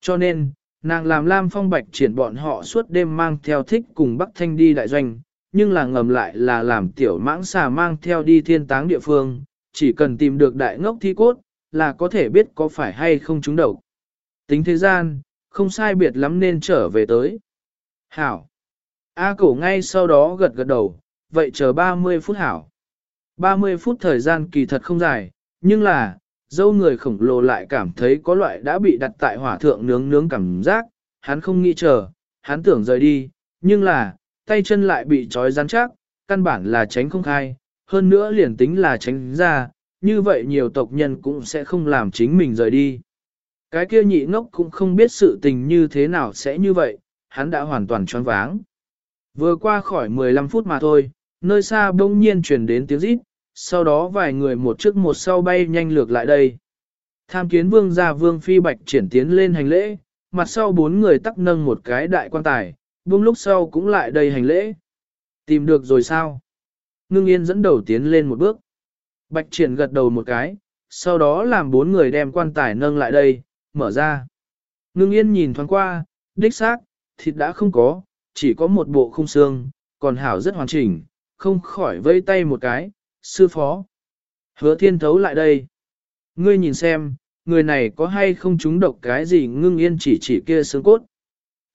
Cho nên, nàng làm Lam Phong Bạch triển bọn họ suốt đêm mang theo thích cùng Bắc Thanh đi đại doanh, nhưng là ngầm lại là làm tiểu mãng xà mang theo đi thiên táng địa phương, chỉ cần tìm được đại ngốc thi cốt, là có thể biết có phải hay không chúng độc. Tính thế gian, không sai biệt lắm nên trở về tới. Hảo. A cổ ngay sau đó gật gật đầu, vậy chờ 30 phút hảo. 30 phút thời gian kỳ thật không dài, nhưng là, dâu người khổng lồ lại cảm thấy có loại đã bị đặt tại hỏa thượng nướng nướng cảm giác, hắn không nghĩ chờ, hắn tưởng rời đi, nhưng là, tay chân lại bị trói rắn chắc, căn bản là tránh không khai, hơn nữa liền tính là tránh ra, như vậy nhiều tộc nhân cũng sẽ không làm chính mình rời đi. Cái kia nhị ngốc cũng không biết sự tình như thế nào sẽ như vậy, hắn đã hoàn toàn choáng váng. Vừa qua khỏi 15 phút mà thôi, nơi xa bỗng nhiên truyền đến tiếng rít, sau đó vài người một trước một sau bay nhanh lược lại đây. Tham kiến vương gia vương phi bạch triển tiến lên hành lễ, mặt sau bốn người tắc nâng một cái đại quan tài, buông lúc sau cũng lại đây hành lễ. Tìm được rồi sao? Ngưng yên dẫn đầu tiến lên một bước. Bạch triển gật đầu một cái, sau đó làm bốn người đem quan tài nâng lại đây, mở ra. Ngưng yên nhìn thoáng qua, đích xác, thịt đã không có, chỉ có một bộ khung xương, còn hảo rất hoàn chỉnh, không khỏi vây tay một cái, sư phó. Hứa thiên thấu lại đây. Ngươi nhìn xem, người này có hay không trúng độc cái gì ngưng yên chỉ chỉ kia xương cốt.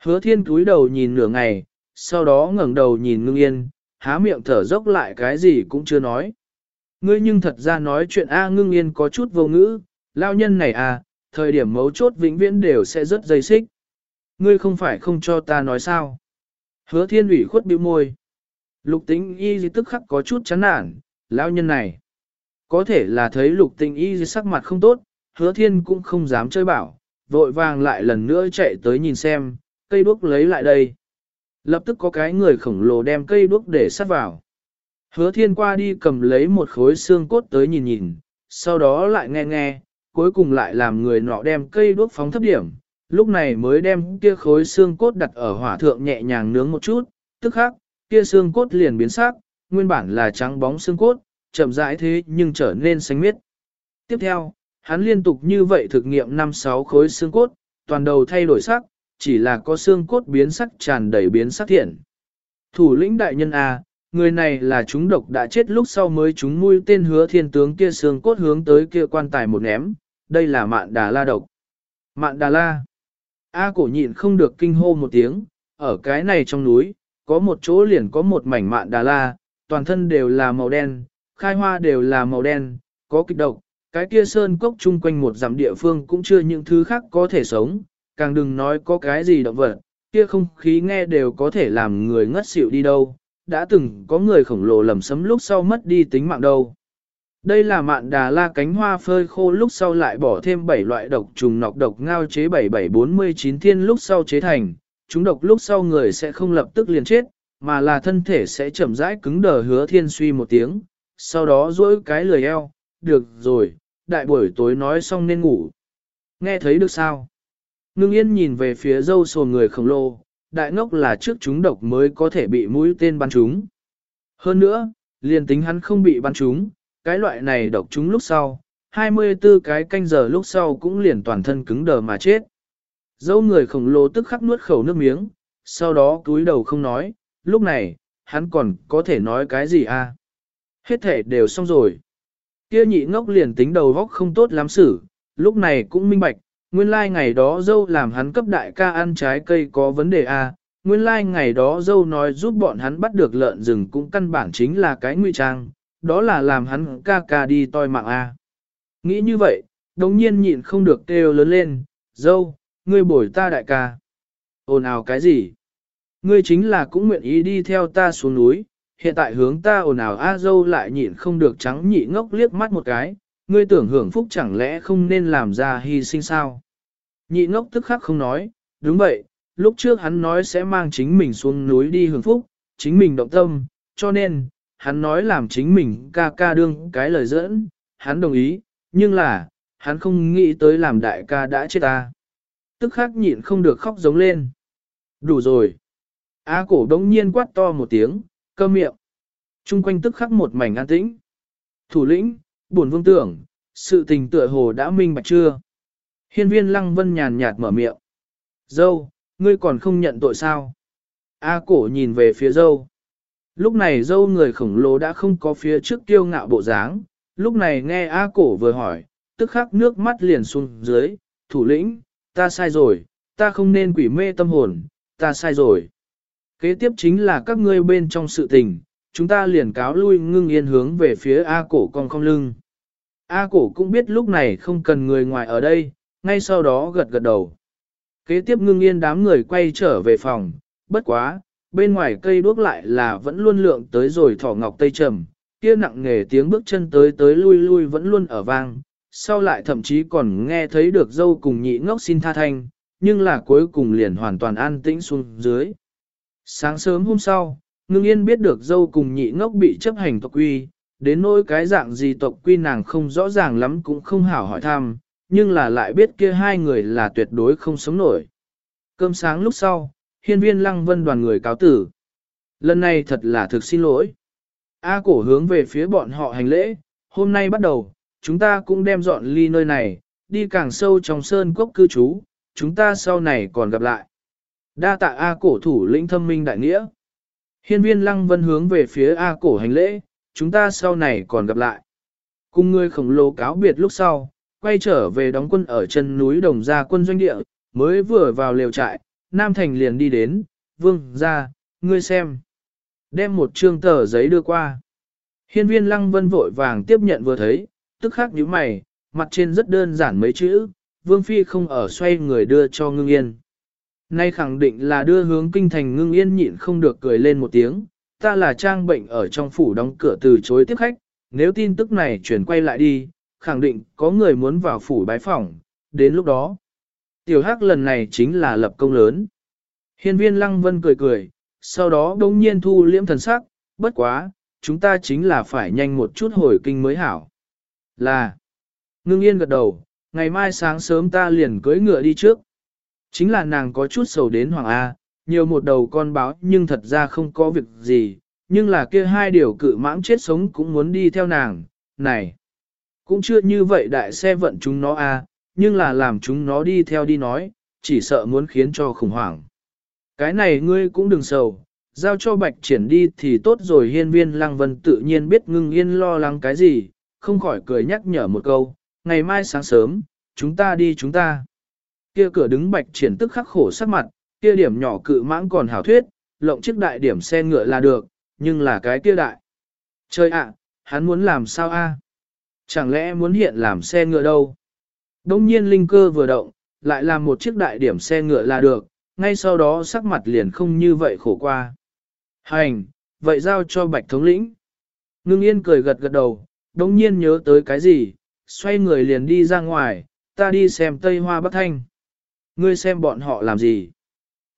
Hứa thiên cúi đầu nhìn nửa ngày, sau đó ngẩng đầu nhìn ngưng yên, há miệng thở dốc lại cái gì cũng chưa nói. Ngươi nhưng thật ra nói chuyện A ngưng yên có chút vô ngữ, lao nhân này à, thời điểm mấu chốt vĩnh viễn đều sẽ rất dây xích. Ngươi không phải không cho ta nói sao. Hứa thiên ủy khuất bĩu môi. Lục tính y tức khắc có chút chán nản, lão nhân này. Có thể là thấy lục tinh y sắc mặt không tốt, hứa thiên cũng không dám chơi bảo, vội vàng lại lần nữa chạy tới nhìn xem, cây đuốc lấy lại đây. Lập tức có cái người khổng lồ đem cây đuốc để sát vào. Hứa thiên qua đi cầm lấy một khối xương cốt tới nhìn nhìn, sau đó lại nghe nghe, cuối cùng lại làm người nọ đem cây đuốc phóng thấp điểm, lúc này mới đem kia khối xương cốt đặt ở hỏa thượng nhẹ nhàng nướng một chút, tức khắc, kia xương cốt liền biến sắc, nguyên bản là trắng bóng xương cốt, chậm rãi thế nhưng trở nên xanh miết. Tiếp theo, hắn liên tục như vậy thực nghiệm 5-6 khối xương cốt, toàn đầu thay đổi sắc, chỉ là có xương cốt biến sắc tràn đầy biến sắc thiện. Thủ lĩnh đại nhân A, người này là chúng độc đã chết lúc sau mới chúng mũi tên hứa thiên tướng kia xương cốt hướng tới kia quan tài một ném, đây là mạn đà la độc. Mạn đà la. A cổ nhịn không được kinh hô một tiếng, ở cái này trong núi, có một chỗ liền có một mảnh mạn đà la, toàn thân đều là màu đen, khai hoa đều là màu đen, có kịch độc, cái kia sơn cốc chung quanh một dặm địa phương cũng chưa những thứ khác có thể sống, càng đừng nói có cái gì động vật, kia không khí nghe đều có thể làm người ngất xỉu đi đâu, đã từng có người khổng lồ lầm sấm lúc sau mất đi tính mạng đâu. Đây là mạn đà la cánh hoa phơi khô lúc sau lại bỏ thêm 7 loại độc trùng nọc độc ngao chế 7749 thiên lúc sau chế thành, chúng độc lúc sau người sẽ không lập tức liền chết, mà là thân thể sẽ chậm rãi cứng đờ hứa thiên suy một tiếng, sau đó duỗi cái lười eo, được rồi, đại buổi tối nói xong nên ngủ. Nghe thấy được sao? Ngưng yên nhìn về phía dâu sồn người khổng lồ, đại ngốc là trước chúng độc mới có thể bị mũi tên bắn chúng. Hơn nữa, liền tính hắn không bị bắn chúng, cái loại này độc chúng lúc sau, 24 cái canh giờ lúc sau cũng liền toàn thân cứng đờ mà chết. Dâu người khổng lồ tức khắc nuốt khẩu nước miếng, sau đó túi đầu không nói, lúc này, hắn còn có thể nói cái gì à? Hết thể đều xong rồi. Kia nhị ngốc liền tính đầu góc không tốt lắm xử, lúc này cũng minh bạch, nguyên lai like ngày đó dâu làm hắn cấp đại ca ăn trái cây có vấn đề à? nguyên lai like ngày đó dâu nói giúp bọn hắn bắt được lợn rừng cũng căn bản chính là cái nguy trang, đó là làm hắn ca ca đi toi mạng à? Nghĩ như vậy, đồng nhiên nhịn không được kêu lớn lên, dâu, ngươi bổi ta đại ca. Ồn ào cái gì? Ngươi chính là cũng nguyện ý đi theo ta xuống núi, hiện tại hướng ta ồn ào A dâu lại nhịn không được trắng nhị ngốc liếc mắt một cái, ngươi tưởng hưởng phúc chẳng lẽ không nên làm ra hy sinh sao? Nhị ngốc tức khắc không nói, đúng vậy, lúc trước hắn nói sẽ mang chính mình xuống núi đi hưởng phúc, chính mình động tâm, cho nên, hắn nói làm chính mình ca ca đương cái lời dẫn, hắn đồng ý, nhưng là, hắn không nghĩ tới làm đại ca đã chết ta. Tức khắc nhịn không được khóc giống lên. Đủ rồi. A cổ đống nhiên quát to một tiếng, cơ miệng. Trung quanh tức khắc một mảnh an tĩnh. Thủ lĩnh, buồn vương tưởng, sự tình tựa hồ đã minh bạch chưa? Hiên viên lăng vân nhàn nhạt mở miệng. Dâu, ngươi còn không nhận tội sao? A cổ nhìn về phía dâu. Lúc này dâu người khổng lồ đã không có phía trước kiêu ngạo bộ dáng. Lúc này nghe A cổ vừa hỏi, tức khắc nước mắt liền xuống dưới. Thủ lĩnh, ta sai rồi, ta không nên quỷ mê tâm hồn, ta sai rồi. Kế tiếp chính là các ngươi bên trong sự tình, chúng ta liền cáo lui ngưng yên hướng về phía A cổ con không lưng. A cổ cũng biết lúc này không cần người ngoài ở đây, ngay sau đó gật gật đầu. Kế tiếp ngưng yên đám người quay trở về phòng, bất quá, bên ngoài cây đuốc lại là vẫn luôn lượng tới rồi thỏ ngọc tây trầm, kia nặng nghề tiếng bước chân tới tới lui lui vẫn luôn ở vang, sau lại thậm chí còn nghe thấy được dâu cùng nhị ngốc xin tha thanh, nhưng là cuối cùng liền hoàn toàn an tĩnh xuống dưới. Sáng sớm hôm sau, ngưng yên biết được dâu cùng nhị ngốc bị chấp hành tộc quy, đến nỗi cái dạng gì tộc quy nàng không rõ ràng lắm cũng không hảo hỏi thăm, nhưng là lại biết kia hai người là tuyệt đối không sống nổi. Cơm sáng lúc sau, hiên viên lăng vân đoàn người cáo tử. Lần này thật là thực xin lỗi. A cổ hướng về phía bọn họ hành lễ, hôm nay bắt đầu, chúng ta cũng đem dọn ly nơi này, đi càng sâu trong sơn cốc cư trú, chúng ta sau này còn gặp lại. Đa tạ A cổ thủ lĩnh thâm minh đại nghĩa. Hiên viên lăng vân hướng về phía A cổ hành lễ, chúng ta sau này còn gặp lại. Cùng người khổng lồ cáo biệt lúc sau, quay trở về đóng quân ở chân núi Đồng Gia quân doanh địa, mới vừa vào lều trại, Nam Thành liền đi đến, vương ra, ngươi xem. Đem một trương tờ giấy đưa qua. Hiên viên lăng vân vội vàng tiếp nhận vừa thấy, tức khắc nhíu mày, mặt trên rất đơn giản mấy chữ, vương phi không ở xoay người đưa cho ngưng yên. Nay khẳng định là đưa hướng kinh thành ngưng yên nhịn không được cười lên một tiếng, ta là trang bệnh ở trong phủ đóng cửa từ chối tiếp khách, nếu tin tức này chuyển quay lại đi, khẳng định có người muốn vào phủ bái phỏng, đến lúc đó. Tiểu hắc lần này chính là lập công lớn. Hiên viên lăng vân cười cười, sau đó đông nhiên thu liễm thần sắc, bất quá, chúng ta chính là phải nhanh một chút hồi kinh mới hảo. Là, ngưng yên gật đầu, ngày mai sáng sớm ta liền cưới ngựa đi trước. Chính là nàng có chút sầu đến Hoàng A, nhiều một đầu con báo nhưng thật ra không có việc gì, nhưng là kia hai điều cự mãng chết sống cũng muốn đi theo nàng, này. Cũng chưa như vậy đại xe vận chúng nó A, nhưng là làm chúng nó đi theo đi nói, chỉ sợ muốn khiến cho khủng hoảng. Cái này ngươi cũng đừng sầu, giao cho bạch triển đi thì tốt rồi hiên viên lăng vân tự nhiên biết ngưng yên lo lắng cái gì, không khỏi cười nhắc nhở một câu, ngày mai sáng sớm, chúng ta đi chúng ta. Kia cửa đứng bạch triển tức khắc khổ sắc mặt, kia điểm nhỏ cự mãng còn hảo thuyết, lộng chiếc đại điểm xe ngựa là được, nhưng là cái kia đại. Trời ạ, hắn muốn làm sao a? Chẳng lẽ muốn hiện làm xe ngựa đâu? Đông nhiên linh cơ vừa động, lại làm một chiếc đại điểm xe ngựa là được, ngay sau đó sắc mặt liền không như vậy khổ qua. Hành, vậy giao cho bạch thống lĩnh. Ngưng yên cười gật gật đầu, đông nhiên nhớ tới cái gì, xoay người liền đi ra ngoài, ta đi xem Tây Hoa Bắc Thanh. Ngươi xem bọn họ làm gì?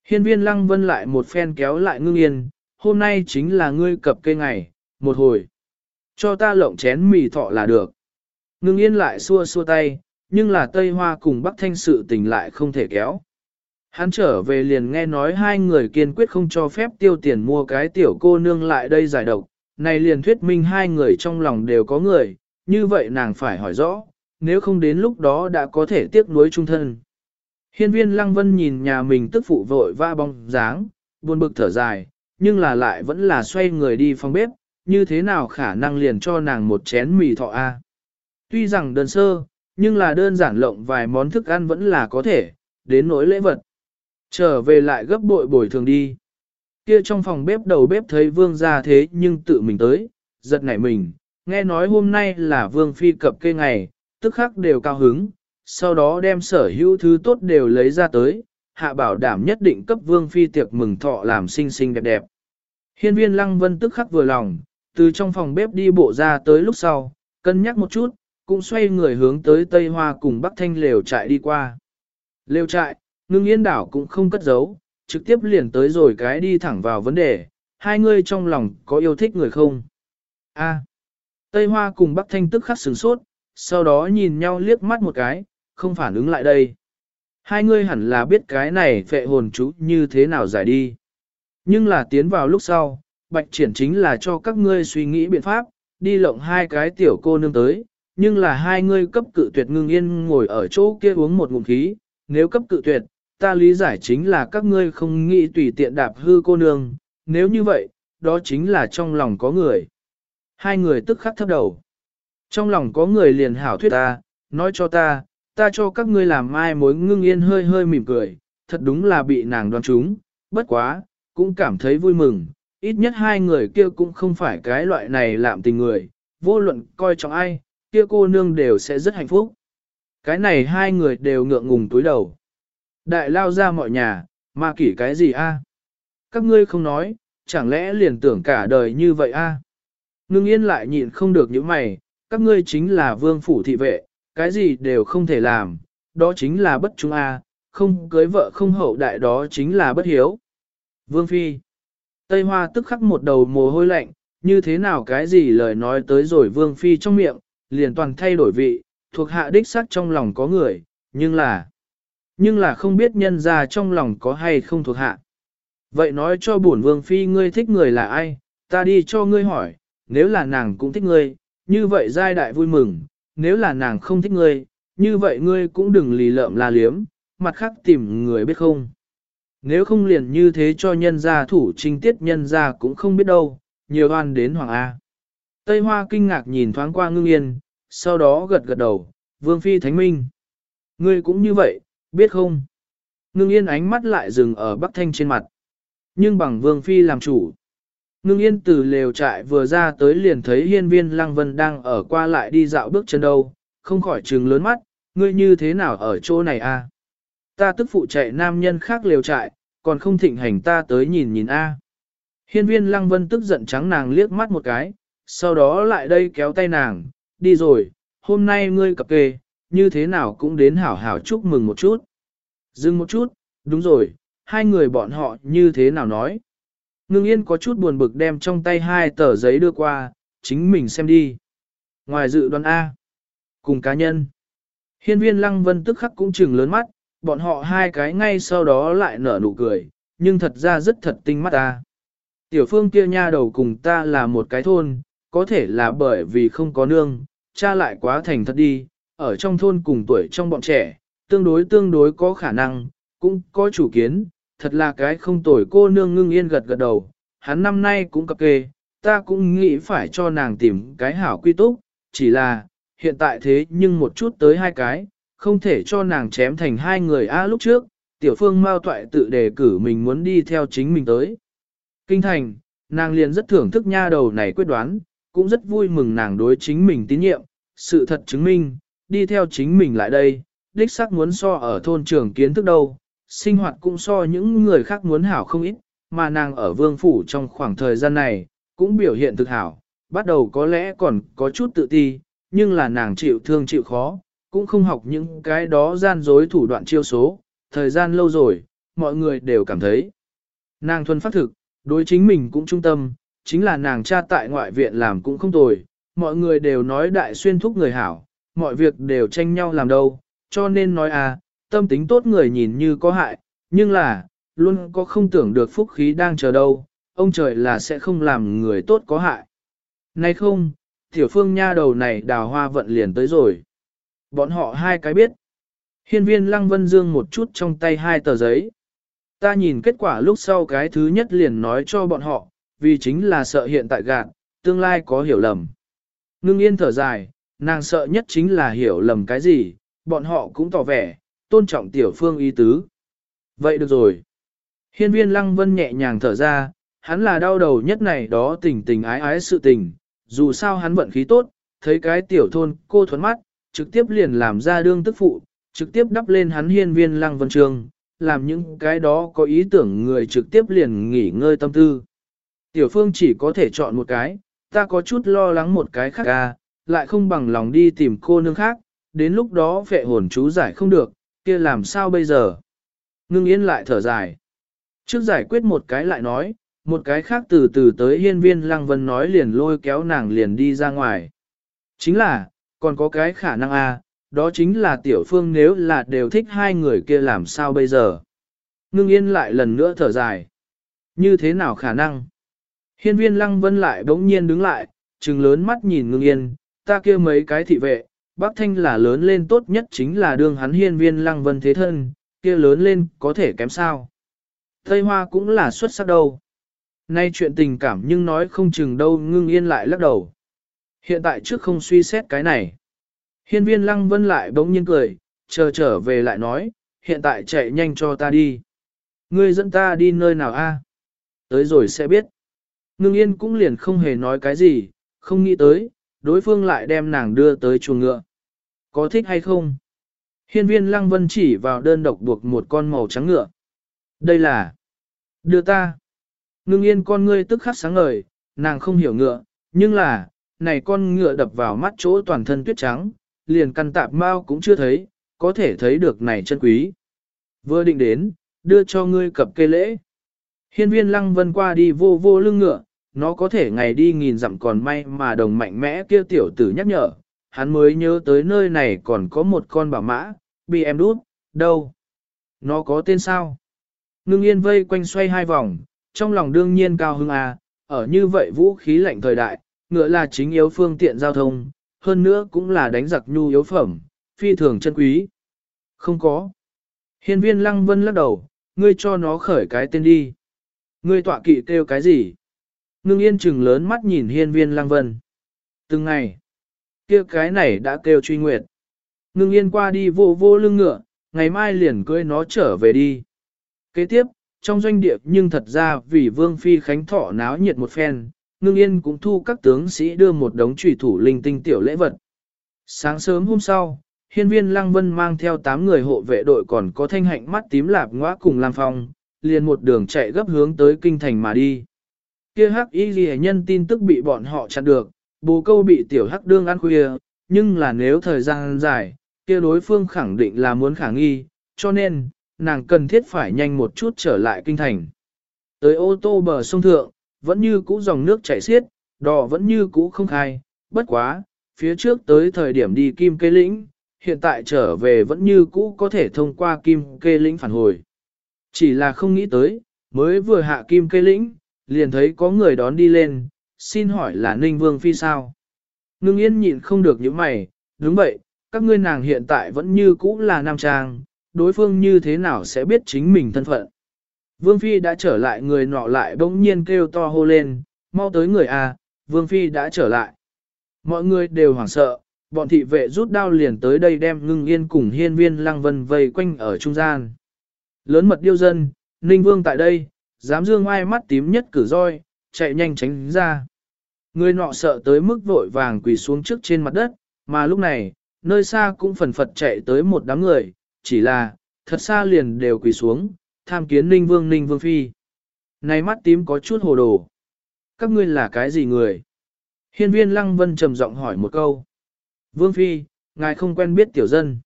Hiên viên lăng vân lại một phen kéo lại ngưng yên, hôm nay chính là ngươi cập cây ngày, một hồi. Cho ta lộng chén mì thọ là được. Ngưng yên lại xua xua tay, nhưng là Tây Hoa cùng Bắc Thanh sự tình lại không thể kéo. Hắn trở về liền nghe nói hai người kiên quyết không cho phép tiêu tiền mua cái tiểu cô nương lại đây giải độc, này liền thuyết minh hai người trong lòng đều có người, như vậy nàng phải hỏi rõ, nếu không đến lúc đó đã có thể tiếc nuối trung thân. Hiên viên lăng vân nhìn nhà mình tức phụ vội va bóng dáng, buồn bực thở dài, nhưng là lại vẫn là xoay người đi phòng bếp, như thế nào khả năng liền cho nàng một chén mì thọ a? Tuy rằng đơn sơ, nhưng là đơn giản lộng vài món thức ăn vẫn là có thể, đến nỗi lễ vật. Trở về lại gấp bội bồi thường đi. Kia trong phòng bếp đầu bếp thấy vương ra thế nhưng tự mình tới, giật nảy mình, nghe nói hôm nay là vương phi cập cây ngày, tức khắc đều cao hứng, sau đó đem sở hữu thứ tốt đều lấy ra tới, hạ bảo đảm nhất định cấp vương phi tiệc mừng thọ làm xinh xinh đẹp đẹp. Hiên viên lăng vân tức khắc vừa lòng, từ trong phòng bếp đi bộ ra tới lúc sau, cân nhắc một chút, cũng xoay người hướng tới Tây Hoa cùng Bắc Thanh lều trại đi qua. Lều trại, ngưng yên đảo cũng không cất giấu, trực tiếp liền tới rồi cái đi thẳng vào vấn đề, hai người trong lòng có yêu thích người không? A. Tây Hoa cùng Bắc Thanh tức khắc sửng sốt, sau đó nhìn nhau liếc mắt một cái, không phản ứng lại đây. Hai ngươi hẳn là biết cái này phệ hồn chú như thế nào giải đi. Nhưng là tiến vào lúc sau, bạch triển chính là cho các ngươi suy nghĩ biện pháp, đi lộng hai cái tiểu cô nương tới, nhưng là hai ngươi cấp cự tuyệt ngưng yên ngồi ở chỗ kia uống một ngụm khí, nếu cấp cự tuyệt, ta lý giải chính là các ngươi không nghĩ tùy tiện đạp hư cô nương, nếu như vậy, đó chính là trong lòng có người. Hai người tức khắc thấp đầu. Trong lòng có người liền hảo thuyết ta, nói cho ta, ta cho các ngươi làm mai mối ngưng yên hơi hơi mỉm cười, thật đúng là bị nàng đoán trúng, bất quá, cũng cảm thấy vui mừng, ít nhất hai người kia cũng không phải cái loại này làm tình người, vô luận coi trọng ai, kia cô nương đều sẽ rất hạnh phúc. Cái này hai người đều ngượng ngùng túi đầu. Đại lao ra mọi nhà, mà kỷ cái gì a? Các ngươi không nói, chẳng lẽ liền tưởng cả đời như vậy a? Ngưng yên lại nhịn không được những mày, các ngươi chính là vương phủ thị vệ, cái gì đều không thể làm, đó chính là bất trung a, không cưới vợ không hậu đại đó chính là bất hiếu. Vương Phi Tây Hoa tức khắc một đầu mồ hôi lạnh, như thế nào cái gì lời nói tới rồi Vương Phi trong miệng, liền toàn thay đổi vị, thuộc hạ đích sắc trong lòng có người, nhưng là, nhưng là không biết nhân ra trong lòng có hay không thuộc hạ. Vậy nói cho bổn Vương Phi ngươi thích người là ai, ta đi cho ngươi hỏi, nếu là nàng cũng thích ngươi, như vậy giai đại vui mừng, nếu là nàng không thích ngươi, như vậy ngươi cũng đừng lì lợm la liếm, mặt khác tìm người biết không. Nếu không liền như thế cho nhân gia thủ trinh tiết nhân gia cũng không biết đâu, nhiều oan đến Hoàng A. Tây Hoa kinh ngạc nhìn thoáng qua ngưng yên, sau đó gật gật đầu, Vương Phi Thánh Minh. Ngươi cũng như vậy, biết không? Ngưng yên ánh mắt lại dừng ở Bắc Thanh trên mặt. Nhưng bằng Vương Phi làm chủ. Ngưng yên từ lều trại vừa ra tới liền thấy hiên viên Lăng Vân đang ở qua lại đi dạo bước chân đâu, không khỏi trừng lớn mắt, ngươi như thế nào ở chỗ này a? Ta tức phụ chạy nam nhân khác lều trại, còn không thịnh hành ta tới nhìn nhìn a. Hiên viên Lăng Vân tức giận trắng nàng liếc mắt một cái, sau đó lại đây kéo tay nàng, đi rồi, hôm nay ngươi cập kê, như thế nào cũng đến hảo hảo chúc mừng một chút. Dừng một chút, đúng rồi, hai người bọn họ như thế nào nói. Ngưng yên có chút buồn bực đem trong tay hai tờ giấy đưa qua, chính mình xem đi. Ngoài dự đoán A, cùng cá nhân. Hiên viên lăng vân tức khắc cũng chừng lớn mắt, bọn họ hai cái ngay sau đó lại nở nụ cười, nhưng thật ra rất thật tinh mắt ta. Tiểu phương kia nha đầu cùng ta là một cái thôn, có thể là bởi vì không có nương, cha lại quá thành thật đi, ở trong thôn cùng tuổi trong bọn trẻ, tương đối tương đối có khả năng, cũng có chủ kiến, thật là cái không tuổi cô nương ngưng yên gật gật đầu, hắn năm nay cũng cập kê, ta cũng nghĩ phải cho nàng tìm cái hảo quy túc, chỉ là, hiện tại thế nhưng một chút tới hai cái, không thể cho nàng chém thành hai người a lúc trước, tiểu phương mao toại tự đề cử mình muốn đi theo chính mình tới. Kinh thành, nàng liền rất thưởng thức nha đầu này quyết đoán, cũng rất vui mừng nàng đối chính mình tín nhiệm, sự thật chứng minh, đi theo chính mình lại đây, đích xác muốn so ở thôn trường kiến thức đâu, sinh hoạt cũng so những người khác muốn hảo không ít, mà nàng ở vương phủ trong khoảng thời gian này, cũng biểu hiện thực hảo, bắt đầu có lẽ còn có chút tự ti, nhưng là nàng chịu thương chịu khó, cũng không học những cái đó gian dối thủ đoạn chiêu số, thời gian lâu rồi, mọi người đều cảm thấy. Nàng thuần phát thực, đối chính mình cũng trung tâm, chính là nàng cha tại ngoại viện làm cũng không tồi, mọi người đều nói đại xuyên thúc người hảo, mọi việc đều tranh nhau làm đâu, cho nên nói à, tâm tính tốt người nhìn như có hại, nhưng là, luôn có không tưởng được phúc khí đang chờ đâu, ông trời là sẽ không làm người tốt có hại. Này không, tiểu phương nha đầu này đào hoa vận liền tới rồi. Bọn họ hai cái biết. Hiên viên lăng vân dương một chút trong tay hai tờ giấy. Ta nhìn kết quả lúc sau cái thứ nhất liền nói cho bọn họ, vì chính là sợ hiện tại gạt, tương lai có hiểu lầm. Ngưng yên thở dài, nàng sợ nhất chính là hiểu lầm cái gì, bọn họ cũng tỏ vẻ, tôn trọng tiểu phương ý tứ. Vậy được rồi. Hiên viên lăng vân nhẹ nhàng thở ra, hắn là đau đầu nhất này đó tình tình ái ái sự tình, dù sao hắn vận khí tốt, thấy cái tiểu thôn cô thuấn mắt, trực tiếp liền làm ra đương tức phụ, trực tiếp đắp lên hắn hiên viên lăng vân trường, làm những cái đó có ý tưởng người trực tiếp liền nghỉ ngơi tâm tư. Tiểu phương chỉ có thể chọn một cái, ta có chút lo lắng một cái khác ca, lại không bằng lòng đi tìm cô nương khác, đến lúc đó vệ hồn chú giải không được, kia làm sao bây giờ? Ngưng yên lại thở dài. Trước giải quyết một cái lại nói, một cái khác từ từ tới hiên viên lăng vân nói liền lôi kéo nàng liền đi ra ngoài. Chính là, còn có cái khả năng a, đó chính là tiểu phương nếu là đều thích hai người kia làm sao bây giờ. Ngưng yên lại lần nữa thở dài. Như thế nào khả năng? Hiên viên lăng vân lại bỗng nhiên đứng lại, trừng lớn mắt nhìn ngưng yên, ta kia mấy cái thị vệ, bác thanh là lớn lên tốt nhất chính là đương hắn hiên viên lăng vân thế thân, kia lớn lên có thể kém sao. Tây hoa cũng là xuất sắc đâu. Nay chuyện tình cảm nhưng nói không chừng đâu ngưng yên lại lắc đầu. Hiện tại trước không suy xét cái này. Hiên viên lăng vân lại bỗng nhiên cười, chờ trở về lại nói, hiện tại chạy nhanh cho ta đi. Ngươi dẫn ta đi nơi nào a? Tới rồi sẽ biết. Ngưng yên cũng liền không hề nói cái gì, không nghĩ tới, đối phương lại đem nàng đưa tới chuồng ngựa. Có thích hay không? Hiên viên lăng vân chỉ vào đơn độc buộc một con màu trắng ngựa. Đây là... Đưa ta. Ngưng yên con ngươi tức khắc sáng ngời, nàng không hiểu ngựa, nhưng là, này con ngựa đập vào mắt chỗ toàn thân tuyết trắng, liền căn tạp mau cũng chưa thấy, có thể thấy được này chân quý. Vừa định đến, đưa cho ngươi cập cây lễ. Hiên viên lăng vân qua đi vô vô lưng ngựa, nó có thể ngày đi nghìn dặm còn may mà đồng mạnh mẽ kia tiểu tử nhắc nhở, hắn mới nhớ tới nơi này còn có một con bảo mã, bị em đút, đâu? Nó có tên sao? Ngưng yên vây quanh xoay hai vòng, trong lòng đương nhiên cao hưng à, ở như vậy vũ khí lạnh thời đại, ngựa là chính yếu phương tiện giao thông, hơn nữa cũng là đánh giặc nhu yếu phẩm, phi thường chân quý. Không có. Hiên viên lăng vân lắc đầu, ngươi cho nó khởi cái tên đi. Ngươi tọa kỵ kêu cái gì? Ngưng yên chừng lớn mắt nhìn hiên viên lăng vân. Từng ngày, kia cái này đã kêu truy nguyệt. Ngưng yên qua đi vô vô lưng ngựa, ngày mai liền cưới nó trở về đi. Kế tiếp, trong doanh địa nhưng thật ra vì vương phi khánh thọ náo nhiệt một phen, ngưng yên cũng thu các tướng sĩ đưa một đống trùy thủ linh tinh tiểu lễ vật. Sáng sớm hôm sau, hiên viên lăng vân mang theo 8 người hộ vệ đội còn có thanh hạnh mắt tím lạp ngõa cùng Lam Phong, liền một đường chạy gấp hướng tới kinh thành mà đi. Kia hắc y ghi nhân tin tức bị bọn họ chặn được, bồ câu bị tiểu hắc đương ăn khuya, nhưng là nếu thời gian dài, kia đối phương khẳng định là muốn khả nghi, cho nên, nàng cần thiết phải nhanh một chút trở lại kinh thành. Tới ô tô bờ sông thượng, vẫn như cũ dòng nước chảy xiết, đò vẫn như cũ không khai, bất quá, phía trước tới thời điểm đi kim cây lĩnh, hiện tại trở về vẫn như cũ có thể thông qua kim cây lĩnh phản hồi. Chỉ là không nghĩ tới, mới vừa hạ kim cây lĩnh, liền thấy có người đón đi lên, xin hỏi là Ninh Vương Phi sao? Ngưng yên nhịn không được những mày, đúng vậy, các ngươi nàng hiện tại vẫn như cũ là nam trang, đối phương như thế nào sẽ biết chính mình thân phận. Vương Phi đã trở lại người nọ lại bỗng nhiên kêu to hô lên, mau tới người A, Vương Phi đã trở lại. Mọi người đều hoảng sợ, bọn thị vệ rút đao liền tới đây đem ngưng yên cùng hiên viên lăng vân vây quanh ở trung gian. Lớn mật điêu dân, Ninh Vương tại đây, dám dương ai mắt tím nhất cử roi, chạy nhanh tránh ra. Người nọ sợ tới mức vội vàng quỳ xuống trước trên mặt đất, mà lúc này, nơi xa cũng phần phật chạy tới một đám người, chỉ là, thật xa liền đều quỳ xuống, tham kiến Ninh Vương Ninh Vương Phi. Này mắt tím có chút hồ đồ. Các ngươi là cái gì người? Hiên viên Lăng Vân trầm giọng hỏi một câu. Vương Phi, ngài không quen biết tiểu dân.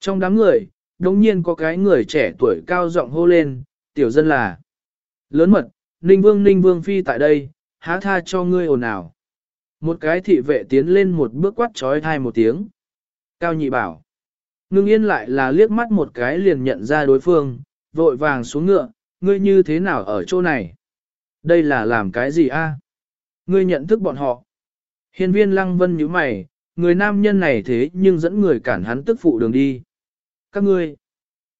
Trong đám người, đồng nhiên có cái người trẻ tuổi cao giọng hô lên, tiểu dân là lớn mật, Ninh Vương Ninh Vương Phi tại đây, há tha cho ngươi ồn ào. Một cái thị vệ tiến lên một bước quát trói thai một tiếng. Cao nhị bảo. Ngưng yên lại là liếc mắt một cái liền nhận ra đối phương, vội vàng xuống ngựa, ngươi như thế nào ở chỗ này? Đây là làm cái gì a? Ngươi nhận thức bọn họ. Hiên viên lăng vân nhíu mày, người nam nhân này thế nhưng dẫn người cản hắn tức phụ đường đi. Các ngươi,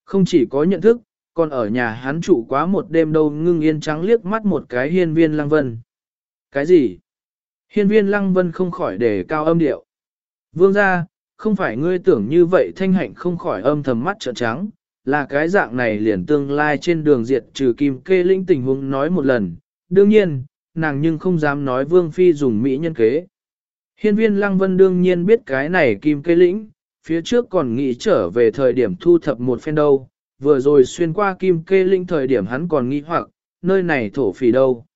không chỉ có nhận thức, còn ở nhà hắn trụ quá một đêm đâu ngưng yên trắng liếc mắt một cái hiên viên lăng vân. Cái gì? Hiên viên lăng vân không khỏi đề cao âm điệu. Vương ra, không phải ngươi tưởng như vậy thanh hạnh không khỏi âm thầm mắt trợn trắng, là cái dạng này liền tương lai trên đường diệt trừ kim kê linh tình huống nói một lần. Đương nhiên, nàng nhưng không dám nói vương phi dùng mỹ nhân kế. Hiên viên lăng vân đương nhiên biết cái này kim Kê lĩnh, phía trước còn nghĩ trở về thời điểm thu thập một phen đâu, vừa rồi xuyên qua kim kê lĩnh thời điểm hắn còn nghĩ hoặc, nơi này thổ phỉ đâu.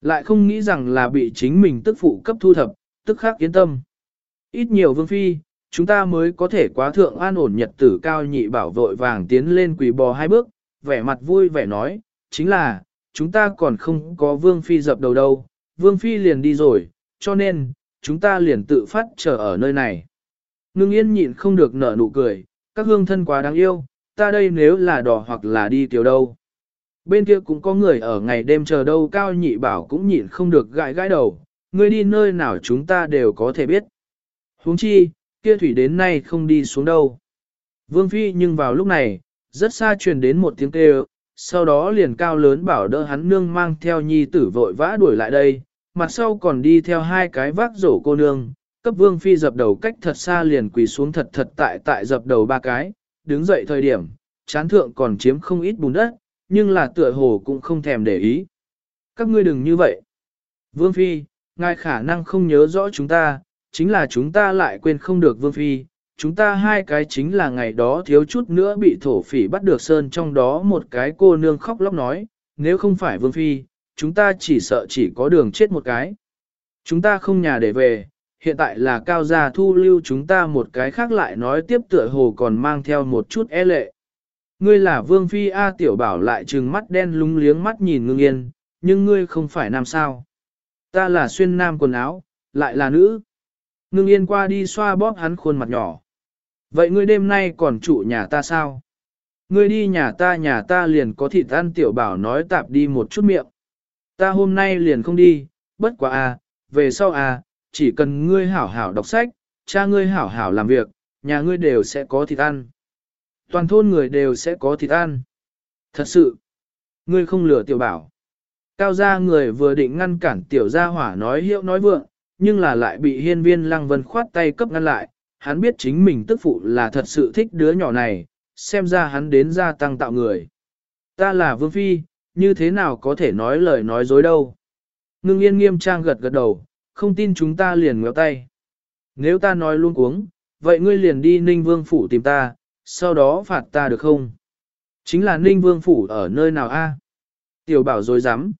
Lại không nghĩ rằng là bị chính mình tức phụ cấp thu thập, tức khắc yên tâm. Ít nhiều vương phi, chúng ta mới có thể quá thượng an ổn nhật tử cao nhị bảo vội vàng tiến lên quỳ bò hai bước, vẻ mặt vui vẻ nói, chính là, chúng ta còn không có vương phi dập đầu đâu, vương phi liền đi rồi, cho nên, chúng ta liền tự phát chờ ở nơi này. Ngưng yên nhịn không được nở nụ cười, các hương thân quá đáng yêu, ta đây nếu là đỏ hoặc là đi tiểu đâu. Bên kia cũng có người ở ngày đêm chờ đâu cao nhị bảo cũng nhịn không được gãi gãi đầu, ngươi đi nơi nào chúng ta đều có thể biết. huống chi, kia thủy đến nay không đi xuống đâu. Vương Phi nhưng vào lúc này, rất xa truyền đến một tiếng kêu, sau đó liền cao lớn bảo đỡ hắn nương mang theo nhi tử vội vã đuổi lại đây, mặt sau còn đi theo hai cái vác rổ cô nương, cấp Vương Phi dập đầu cách thật xa liền quỳ xuống thật thật tại tại dập đầu ba cái, đứng dậy thời điểm, chán thượng còn chiếm không ít bùn đất, nhưng là tựa hồ cũng không thèm để ý. Các ngươi đừng như vậy. Vương Phi, ngài khả năng không nhớ rõ chúng ta, chính là chúng ta lại quên không được Vương Phi. Chúng ta hai cái chính là ngày đó thiếu chút nữa bị thổ phỉ bắt được sơn trong đó một cái cô nương khóc lóc nói, nếu không phải Vương Phi, chúng ta chỉ sợ chỉ có đường chết một cái. Chúng ta không nhà để về, hiện tại là cao gia thu lưu chúng ta một cái khác lại nói tiếp tựa hồ còn mang theo một chút e lệ. Ngươi là Vương Phi A tiểu bảo lại trừng mắt đen lúng liếng mắt nhìn ngưng yên, nhưng ngươi không phải nam sao. Ta là xuyên nam quần áo, lại là nữ. Ngưng yên qua đi xoa bóp hắn khuôn mặt nhỏ. Vậy ngươi đêm nay còn trụ nhà ta sao? Ngươi đi nhà ta nhà ta liền có thịt ăn tiểu bảo nói tạp đi một chút miệng. Ta hôm nay liền không đi, bất quá à, về sau à, chỉ cần ngươi hảo hảo đọc sách, cha ngươi hảo hảo làm việc, nhà ngươi đều sẽ có thịt ăn. Toàn thôn người đều sẽ có thịt ăn. Thật sự, ngươi không lừa tiểu bảo. Cao gia người vừa định ngăn cản tiểu gia hỏa nói hiệu nói vượng, nhưng là lại bị hiên viên lăng vân khoát tay cấp ngăn lại. Hắn biết chính mình tức phụ là thật sự thích đứa nhỏ này, xem ra hắn đến gia tăng tạo người. Ta là vương phi, như thế nào có thể nói lời nói dối đâu. Ngưng yên nghiêm trang gật gật đầu, không tin chúng ta liền ngéo tay. Nếu ta nói luôn cuống, vậy ngươi liền đi ninh vương phủ tìm ta, sau đó phạt ta được không? Chính là ninh vương phủ ở nơi nào a? Tiểu bảo dối rắm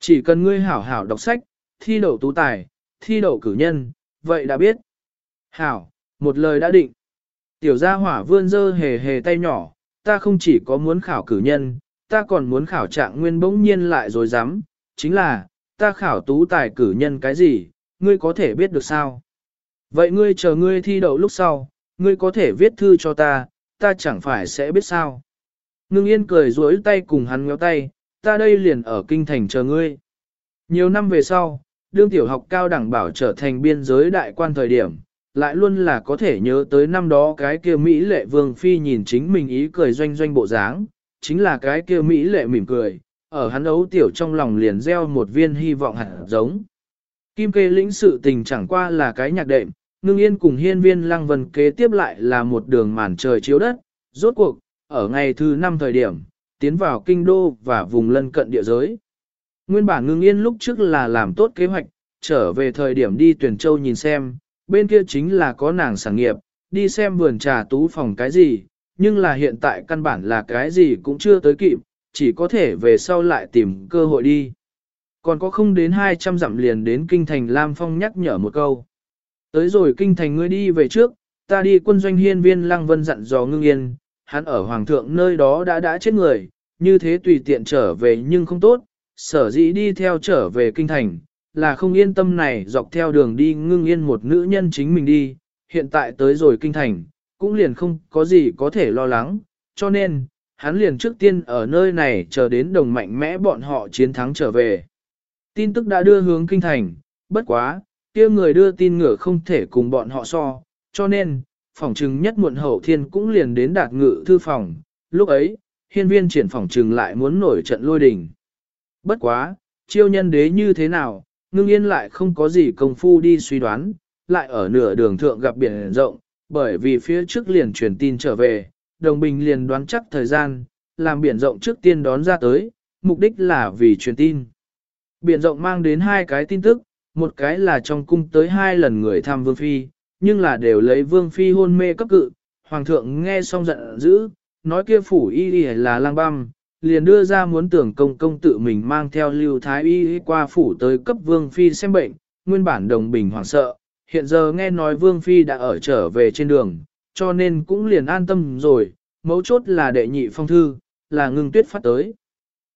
Chỉ cần ngươi hảo hảo đọc sách, thi đậu tú tài, thi đậu cử nhân, vậy đã biết. Hảo, một lời đã định. Tiểu gia hỏa vươn dơ hề hề tay nhỏ, ta không chỉ có muốn khảo cử nhân, ta còn muốn khảo trạng nguyên bỗng nhiên lại rồi dám, chính là, ta khảo tú tài cử nhân cái gì, ngươi có thể biết được sao? Vậy ngươi chờ ngươi thi đậu lúc sau, ngươi có thể viết thư cho ta, ta chẳng phải sẽ biết sao? Ngưng yên cười rối tay cùng hắn ngéo tay, ta đây liền ở kinh thành chờ ngươi. Nhiều năm về sau, đương tiểu học cao đẳng bảo trở thành biên giới đại quan thời điểm, lại luôn là có thể nhớ tới năm đó cái kia Mỹ lệ vương phi nhìn chính mình ý cười doanh doanh bộ dáng, chính là cái kia Mỹ lệ mỉm cười, ở hắn ấu tiểu trong lòng liền gieo một viên hy vọng hạt giống. Kim kê lĩnh sự tình chẳng qua là cái nhạc đệm, ngưng yên cùng hiên viên lăng vân kế tiếp lại là một đường màn trời chiếu đất, rốt cuộc, ở ngày thứ năm thời điểm, tiến vào kinh đô và vùng lân cận địa giới. Nguyên bản ngưng yên lúc trước là làm tốt kế hoạch, trở về thời điểm đi tuyển châu nhìn xem, bên kia chính là có nàng sản nghiệp, đi xem vườn trà tú phòng cái gì, nhưng là hiện tại căn bản là cái gì cũng chưa tới kịp, chỉ có thể về sau lại tìm cơ hội đi. Còn có không đến 200 dặm liền đến kinh thành Lam Phong nhắc nhở một câu. Tới rồi kinh thành ngươi đi về trước, ta đi quân doanh hiên viên Lăng Vân dặn dò ngưng yên, hắn ở Hoàng thượng nơi đó đã đã chết người, như thế tùy tiện trở về nhưng không tốt, sở dĩ đi theo trở về kinh thành, là không yên tâm này dọc theo đường đi ngưng yên một nữ nhân chính mình đi, hiện tại tới rồi kinh thành, cũng liền không có gì có thể lo lắng, cho nên, hắn liền trước tiên ở nơi này chờ đến đồng mạnh mẽ bọn họ chiến thắng trở về. Tin tức đã đưa hướng kinh thành, bất quá, kia người đưa tin ngựa không thể cùng bọn họ so, cho nên, phòng trừng nhất muộn hậu thiên cũng liền đến đạt ngự thư phòng, lúc ấy, hiên viên triển phòng trừng lại muốn nổi trận lôi đình. Bất quá, chiêu nhân đế như thế nào, ngưng yên lại không có gì công phu đi suy đoán, lại ở nửa đường thượng gặp biển rộng, bởi vì phía trước liền truyền tin trở về, đồng bình liền đoán chắc thời gian, làm biển rộng trước tiên đón ra tới, mục đích là vì truyền tin. Biển rộng mang đến hai cái tin tức, một cái là trong cung tới hai lần người thăm Vương Phi, nhưng là đều lấy Vương Phi hôn mê cấp cự, Hoàng thượng nghe xong giận dữ, nói kia phủ y y là lang băm, liền đưa ra muốn tưởng công công tự mình mang theo lưu thái y qua phủ tới cấp Vương Phi xem bệnh, nguyên bản đồng bình hoảng sợ, hiện giờ nghe nói Vương Phi đã ở trở về trên đường, cho nên cũng liền an tâm rồi, mấu chốt là đệ nhị phong thư, là ngưng tuyết phát tới.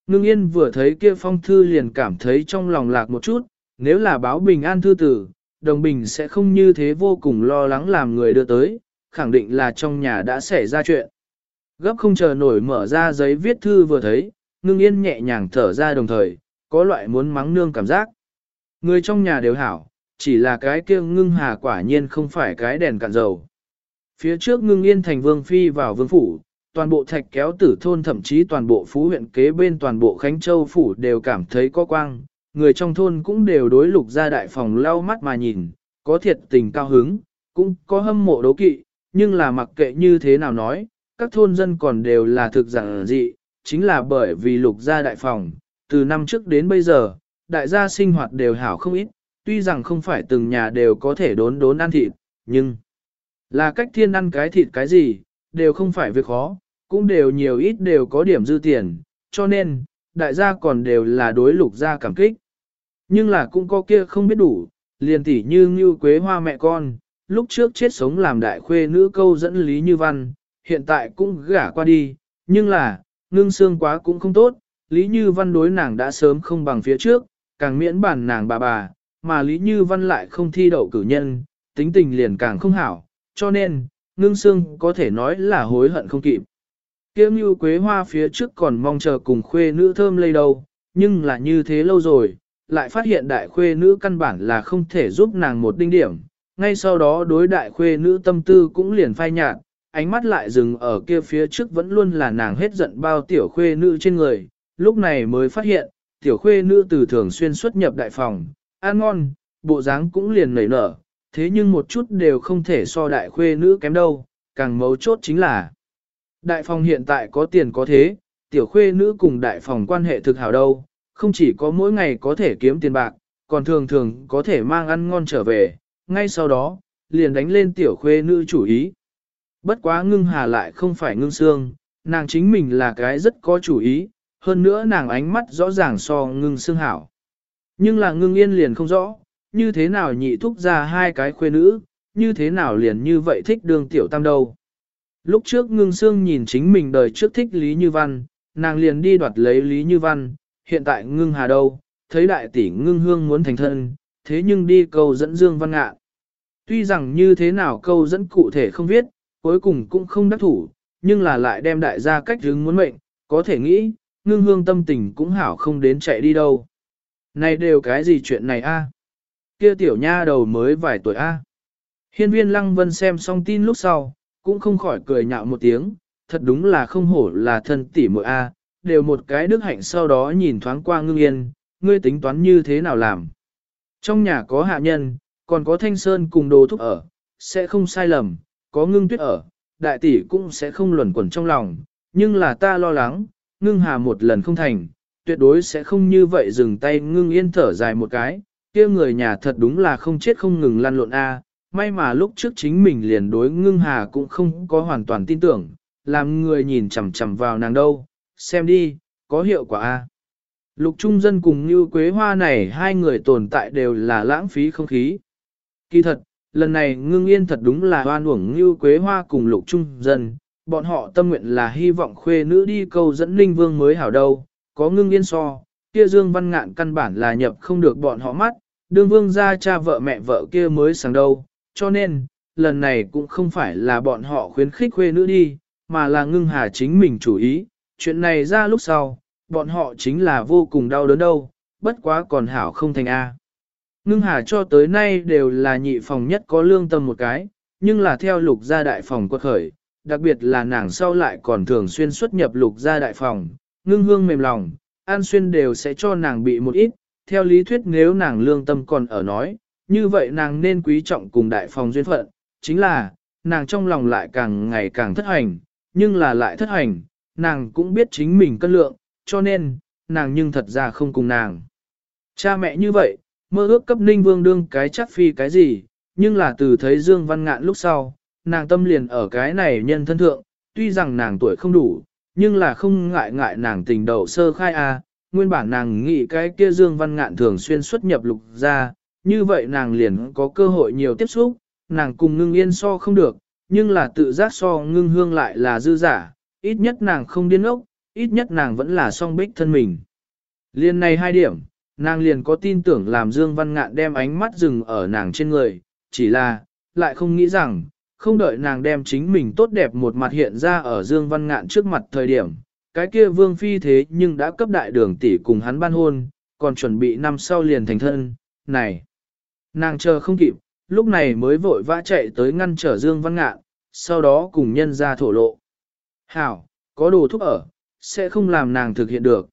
Ngưng yên vừa thấy kia phong thư liền cảm thấy trong lòng lạc một chút, nếu là báo bình an thư tử, đồng bình sẽ không như thế vô cùng lo lắng làm người đưa tới, khẳng định là trong nhà đã xảy ra chuyện. Gấp không chờ nổi mở ra giấy viết thư vừa thấy, ngưng yên nhẹ nhàng thở ra đồng thời, có loại muốn mắng nương cảm giác. Người trong nhà đều hảo, chỉ là cái kia ngưng hà quả nhiên không phải cái đèn cạn dầu. Phía trước ngưng yên thành vương phi vào vương phủ, toàn bộ thạch kéo tử thôn thậm chí toàn bộ phú huyện kế bên toàn bộ Khánh Châu phủ đều cảm thấy có quang, người trong thôn cũng đều đối lục ra đại phòng lau mắt mà nhìn, có thiệt tình cao hứng, cũng có hâm mộ đấu kỵ, nhưng là mặc kệ như thế nào nói, các thôn dân còn đều là thực giản dị, chính là bởi vì lục gia đại phòng, từ năm trước đến bây giờ, đại gia sinh hoạt đều hảo không ít, tuy rằng không phải từng nhà đều có thể đốn đốn ăn thịt, nhưng là cách thiên ăn cái thịt cái gì, đều không phải việc khó, cũng đều nhiều ít đều có điểm dư tiền, cho nên, đại gia còn đều là đối lục gia cảm kích. Nhưng là cũng có kia không biết đủ, liền tỉ như như quế hoa mẹ con, lúc trước chết sống làm đại khuê nữ câu dẫn Lý Như Văn, hiện tại cũng gả qua đi, nhưng là, ngưng xương quá cũng không tốt, Lý Như Văn đối nàng đã sớm không bằng phía trước, càng miễn bản nàng bà bà, mà Lý Như Văn lại không thi đậu cử nhân, tính tình liền càng không hảo, cho nên, ngưng xương có thể nói là hối hận không kịp. Kiếm như quế hoa phía trước còn mong chờ cùng khuê nữ thơm lây đâu, nhưng là như thế lâu rồi, lại phát hiện đại khuê nữ căn bản là không thể giúp nàng một đinh điểm. Ngay sau đó đối đại khuê nữ tâm tư cũng liền phai nhạt, ánh mắt lại dừng ở kia phía trước vẫn luôn là nàng hết giận bao tiểu khuê nữ trên người, lúc này mới phát hiện, tiểu khuê nữ từ thường xuyên xuất nhập đại phòng, ăn ngon, bộ dáng cũng liền nảy nở, thế nhưng một chút đều không thể so đại khuê nữ kém đâu, càng mấu chốt chính là đại phòng hiện tại có tiền có thế, tiểu khuê nữ cùng đại phòng quan hệ thực hảo đâu, không chỉ có mỗi ngày có thể kiếm tiền bạc, còn thường thường có thể mang ăn ngon trở về, ngay sau đó, liền đánh lên tiểu khuê nữ chủ ý. Bất quá ngưng hà lại không phải ngưng xương, nàng chính mình là cái rất có chủ ý, hơn nữa nàng ánh mắt rõ ràng so ngưng xương hảo. Nhưng là ngưng yên liền không rõ, như thế nào nhị thúc ra hai cái khuê nữ, như thế nào liền như vậy thích đường tiểu tam đâu. Lúc trước ngưng xương nhìn chính mình đời trước thích Lý Như Văn, nàng liền đi đoạt lấy Lý Như Văn, hiện tại ngưng hà đâu, thấy đại tỷ ngưng hương muốn thành thân, thế nhưng đi câu dẫn Dương Văn Ngạn. Tuy rằng như thế nào câu dẫn cụ thể không viết, cuối cùng cũng không đắc thủ, nhưng là lại đem đại gia cách hướng muốn mệnh, có thể nghĩ, ngưng hương tâm tình cũng hảo không đến chạy đi đâu. Này đều cái gì chuyện này a? Kia tiểu nha đầu mới vài tuổi a. Hiên viên lăng vân xem xong tin lúc sau, cũng không khỏi cười nhạo một tiếng, thật đúng là không hổ là thân tỷ muội a, đều một cái đức hạnh sau đó nhìn thoáng qua ngưng yên, ngươi tính toán như thế nào làm. Trong nhà có hạ nhân, còn có thanh sơn cùng đồ thúc ở, sẽ không sai lầm, có ngưng tuyết ở, đại tỷ cũng sẽ không luẩn quẩn trong lòng, nhưng là ta lo lắng, ngưng hà một lần không thành, tuyệt đối sẽ không như vậy dừng tay ngưng yên thở dài một cái, kia người nhà thật đúng là không chết không ngừng lăn lộn a may mà lúc trước chính mình liền đối ngưng hà cũng không có hoàn toàn tin tưởng, làm người nhìn chằm chằm vào nàng đâu, xem đi, có hiệu quả a. Lục trung dân cùng như quế hoa này hai người tồn tại đều là lãng phí không khí. Kỳ thật, lần này ngưng yên thật đúng là hoan uổng như quế hoa cùng lục trung dân, bọn họ tâm nguyện là hy vọng khuê nữ đi câu dẫn linh vương mới hảo đâu, có ngưng yên so, kia dương văn ngạn căn bản là nhập không được bọn họ mắt, đương vương ra cha vợ mẹ vợ kia mới sáng đâu, cho nên, lần này cũng không phải là bọn họ khuyến khích khuê nữ đi, mà là ngưng hà chính mình chủ ý, chuyện này ra lúc sau, bọn họ chính là vô cùng đau đớn đâu, bất quá còn hảo không thành A. Ngưng hà cho tới nay đều là nhị phòng nhất có lương tâm một cái, nhưng là theo lục gia đại phòng quật khởi, đặc biệt là nàng sau lại còn thường xuyên xuất nhập lục gia đại phòng, ngưng hương mềm lòng, an xuyên đều sẽ cho nàng bị một ít, theo lý thuyết nếu nàng lương tâm còn ở nói, như vậy nàng nên quý trọng cùng đại phòng duyên phận, chính là, nàng trong lòng lại càng ngày càng thất hành, nhưng là lại thất hành, nàng cũng biết chính mình cân lượng, cho nên, nàng nhưng thật ra không cùng nàng. Cha mẹ như vậy, mơ ước cấp ninh vương đương cái chắc phi cái gì, nhưng là từ thấy Dương Văn Ngạn lúc sau, nàng tâm liền ở cái này nhân thân thượng, tuy rằng nàng tuổi không đủ, nhưng là không ngại ngại nàng tình đầu sơ khai a. nguyên bản nàng nghĩ cái kia Dương Văn Ngạn thường xuyên xuất nhập lục ra, như vậy nàng liền có cơ hội nhiều tiếp xúc, nàng cùng ngưng yên so không được, nhưng là tự giác so ngưng hương lại là dư giả, ít nhất nàng không điên ốc, ít nhất nàng vẫn là song bích thân mình. Liên này hai điểm, Nàng liền có tin tưởng làm Dương Văn Ngạn đem ánh mắt dừng ở nàng trên người, chỉ là, lại không nghĩ rằng, không đợi nàng đem chính mình tốt đẹp một mặt hiện ra ở Dương Văn Ngạn trước mặt thời điểm, cái kia vương phi thế nhưng đã cấp đại đường tỷ cùng hắn ban hôn, còn chuẩn bị năm sau liền thành thân, này. Nàng chờ không kịp, lúc này mới vội vã chạy tới ngăn trở Dương Văn Ngạn, sau đó cùng nhân ra thổ lộ. Hảo, có đồ thúc ở, sẽ không làm nàng thực hiện được.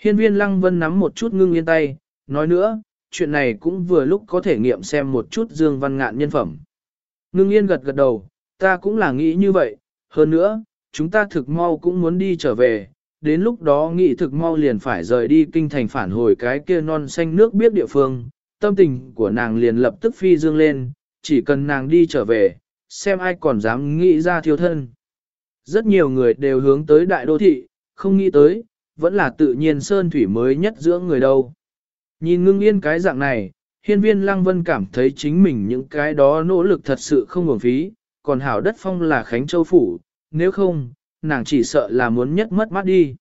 Hiên viên Lăng Vân nắm một chút ngưng yên tay, nói nữa, chuyện này cũng vừa lúc có thể nghiệm xem một chút Dương Văn Ngạn nhân phẩm. Ngưng yên gật gật đầu, ta cũng là nghĩ như vậy, hơn nữa, chúng ta thực mau cũng muốn đi trở về, đến lúc đó nghĩ thực mau liền phải rời đi kinh thành phản hồi cái kia non xanh nước biết địa phương, tâm tình của nàng liền lập tức phi dương lên, chỉ cần nàng đi trở về, xem ai còn dám nghĩ ra thiếu thân. Rất nhiều người đều hướng tới đại đô thị, không nghĩ tới, vẫn là tự nhiên sơn thủy mới nhất giữa người đâu. Nhìn ngưng yên cái dạng này, hiên viên lăng vân cảm thấy chính mình những cái đó nỗ lực thật sự không uổng phí, còn hảo đất phong là Khánh Châu Phủ, nếu không, nàng chỉ sợ là muốn nhất mất mắt đi.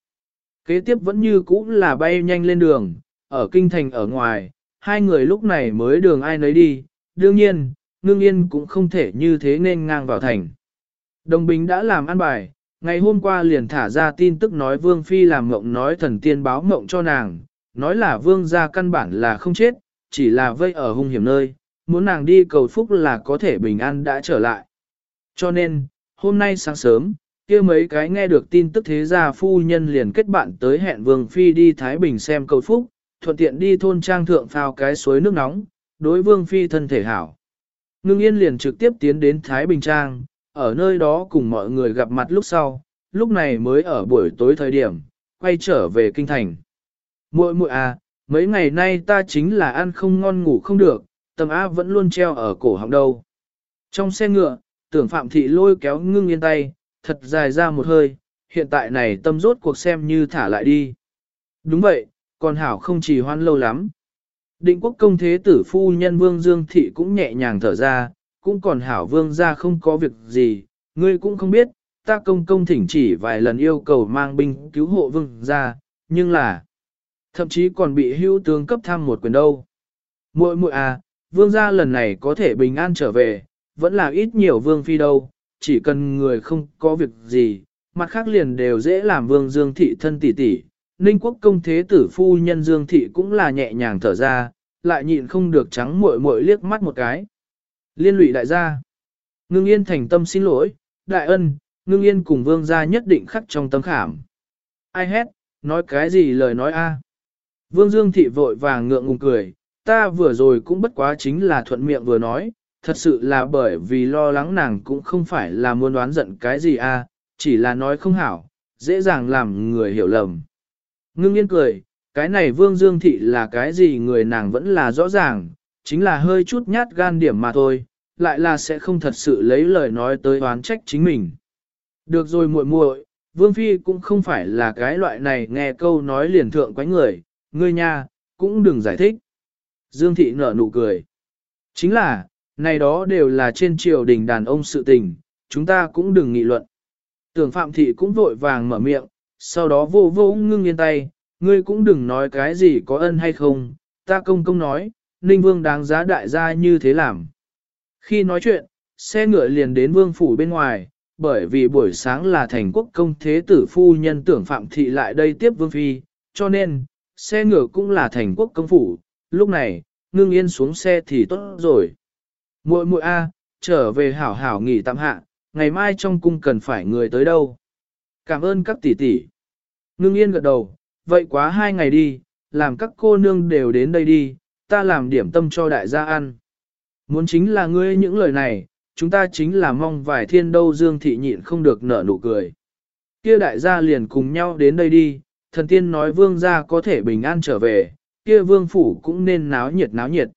Kế tiếp vẫn như cũ là bay nhanh lên đường, ở kinh thành ở ngoài, hai người lúc này mới đường ai nấy đi, đương nhiên, ngưng yên cũng không thể như thế nên ngang vào thành. Đồng Bình đã làm ăn bài, ngày hôm qua liền thả ra tin tức nói Vương Phi làm mộng nói thần tiên báo mộng cho nàng, nói là Vương gia căn bản là không chết, chỉ là vây ở hung hiểm nơi, muốn nàng đi cầu phúc là có thể bình an đã trở lại. Cho nên, hôm nay sáng sớm, kia mấy cái nghe được tin tức thế gia phu nhân liền kết bạn tới hẹn Vương Phi đi Thái Bình xem cầu phúc, thuận tiện đi thôn trang thượng phao cái suối nước nóng, đối Vương Phi thân thể hảo. Ngưng yên liền trực tiếp tiến đến Thái Bình Trang, ở nơi đó cùng mọi người gặp mặt lúc sau, lúc này mới ở buổi tối thời điểm, quay trở về kinh thành. Muội muội à, mấy ngày nay ta chính là ăn không ngon ngủ không được, tầm á vẫn luôn treo ở cổ họng đâu. Trong xe ngựa, tưởng Phạm Thị lôi kéo ngưng yên tay, thật dài ra một hơi, hiện tại này tâm rốt cuộc xem như thả lại đi. Đúng vậy, còn Hảo không chỉ hoan lâu lắm. Định quốc công thế tử phu nhân Vương Dương Thị cũng nhẹ nhàng thở ra, cũng còn Hảo Vương ra không có việc gì, ngươi cũng không biết, ta công công thỉnh chỉ vài lần yêu cầu mang binh cứu hộ Vương ra, nhưng là thậm chí còn bị hưu tướng cấp tham một quyền đâu. Muội muội à, Vương gia lần này có thể bình an trở về, vẫn là ít nhiều Vương phi đâu, chỉ cần người không có việc gì, mặt khác liền đều dễ làm Vương Dương Thị thân tỷ tỷ Ninh quốc công thế tử phu nhân Dương Thị cũng là nhẹ nhàng thở ra, lại nhịn không được trắng muội muội liếc mắt một cái. Liên lụy đại gia. Ngưng yên thành tâm xin lỗi, đại ân, ngưng yên cùng vương gia nhất định khắc trong tâm khảm. Ai hét, nói cái gì lời nói a? Vương Dương Thị vội vàng ngượng ngùng cười, ta vừa rồi cũng bất quá chính là thuận miệng vừa nói, thật sự là bởi vì lo lắng nàng cũng không phải là muốn đoán giận cái gì a, chỉ là nói không hảo, dễ dàng làm người hiểu lầm. Ngưng yên cười, cái này Vương Dương Thị là cái gì người nàng vẫn là rõ ràng, chính là hơi chút nhát gan điểm mà thôi, lại là sẽ không thật sự lấy lời nói tới oán trách chính mình. Được rồi muội muội, Vương Phi cũng không phải là cái loại này nghe câu nói liền thượng quánh người, ngươi nha, cũng đừng giải thích. Dương Thị nở nụ cười. Chính là, này đó đều là trên triều đình đàn ông sự tình, chúng ta cũng đừng nghị luận. Tưởng Phạm Thị cũng vội vàng mở miệng, sau đó vô vô ngưng yên tay, ngươi cũng đừng nói cái gì có ân hay không, ta công công nói, Ninh Vương đáng giá đại gia như thế làm. Khi nói chuyện, xe ngựa liền đến Vương Phủ bên ngoài, bởi vì buổi sáng là thành quốc công thế tử phu nhân tưởng Phạm Thị lại đây tiếp Vương Phi, cho nên, xe ngựa cũng là thành quốc công phủ, lúc này, ngưng yên xuống xe thì tốt rồi. muội muội a, trở về hảo hảo nghỉ tạm hạ, ngày mai trong cung cần phải người tới đâu. Cảm ơn các tỷ tỷ. Ngưng yên gật đầu, vậy quá hai ngày đi, làm các cô nương đều đến đây đi, ta làm điểm tâm cho đại gia ăn. Muốn chính là ngươi những lời này, chúng ta chính là mong vài thiên đâu Dương Thị nhịn không được nở nụ cười. Kia đại gia liền cùng nhau đến đây đi, thần tiên nói vương gia có thể bình an trở về, kia vương phủ cũng nên náo nhiệt náo nhiệt.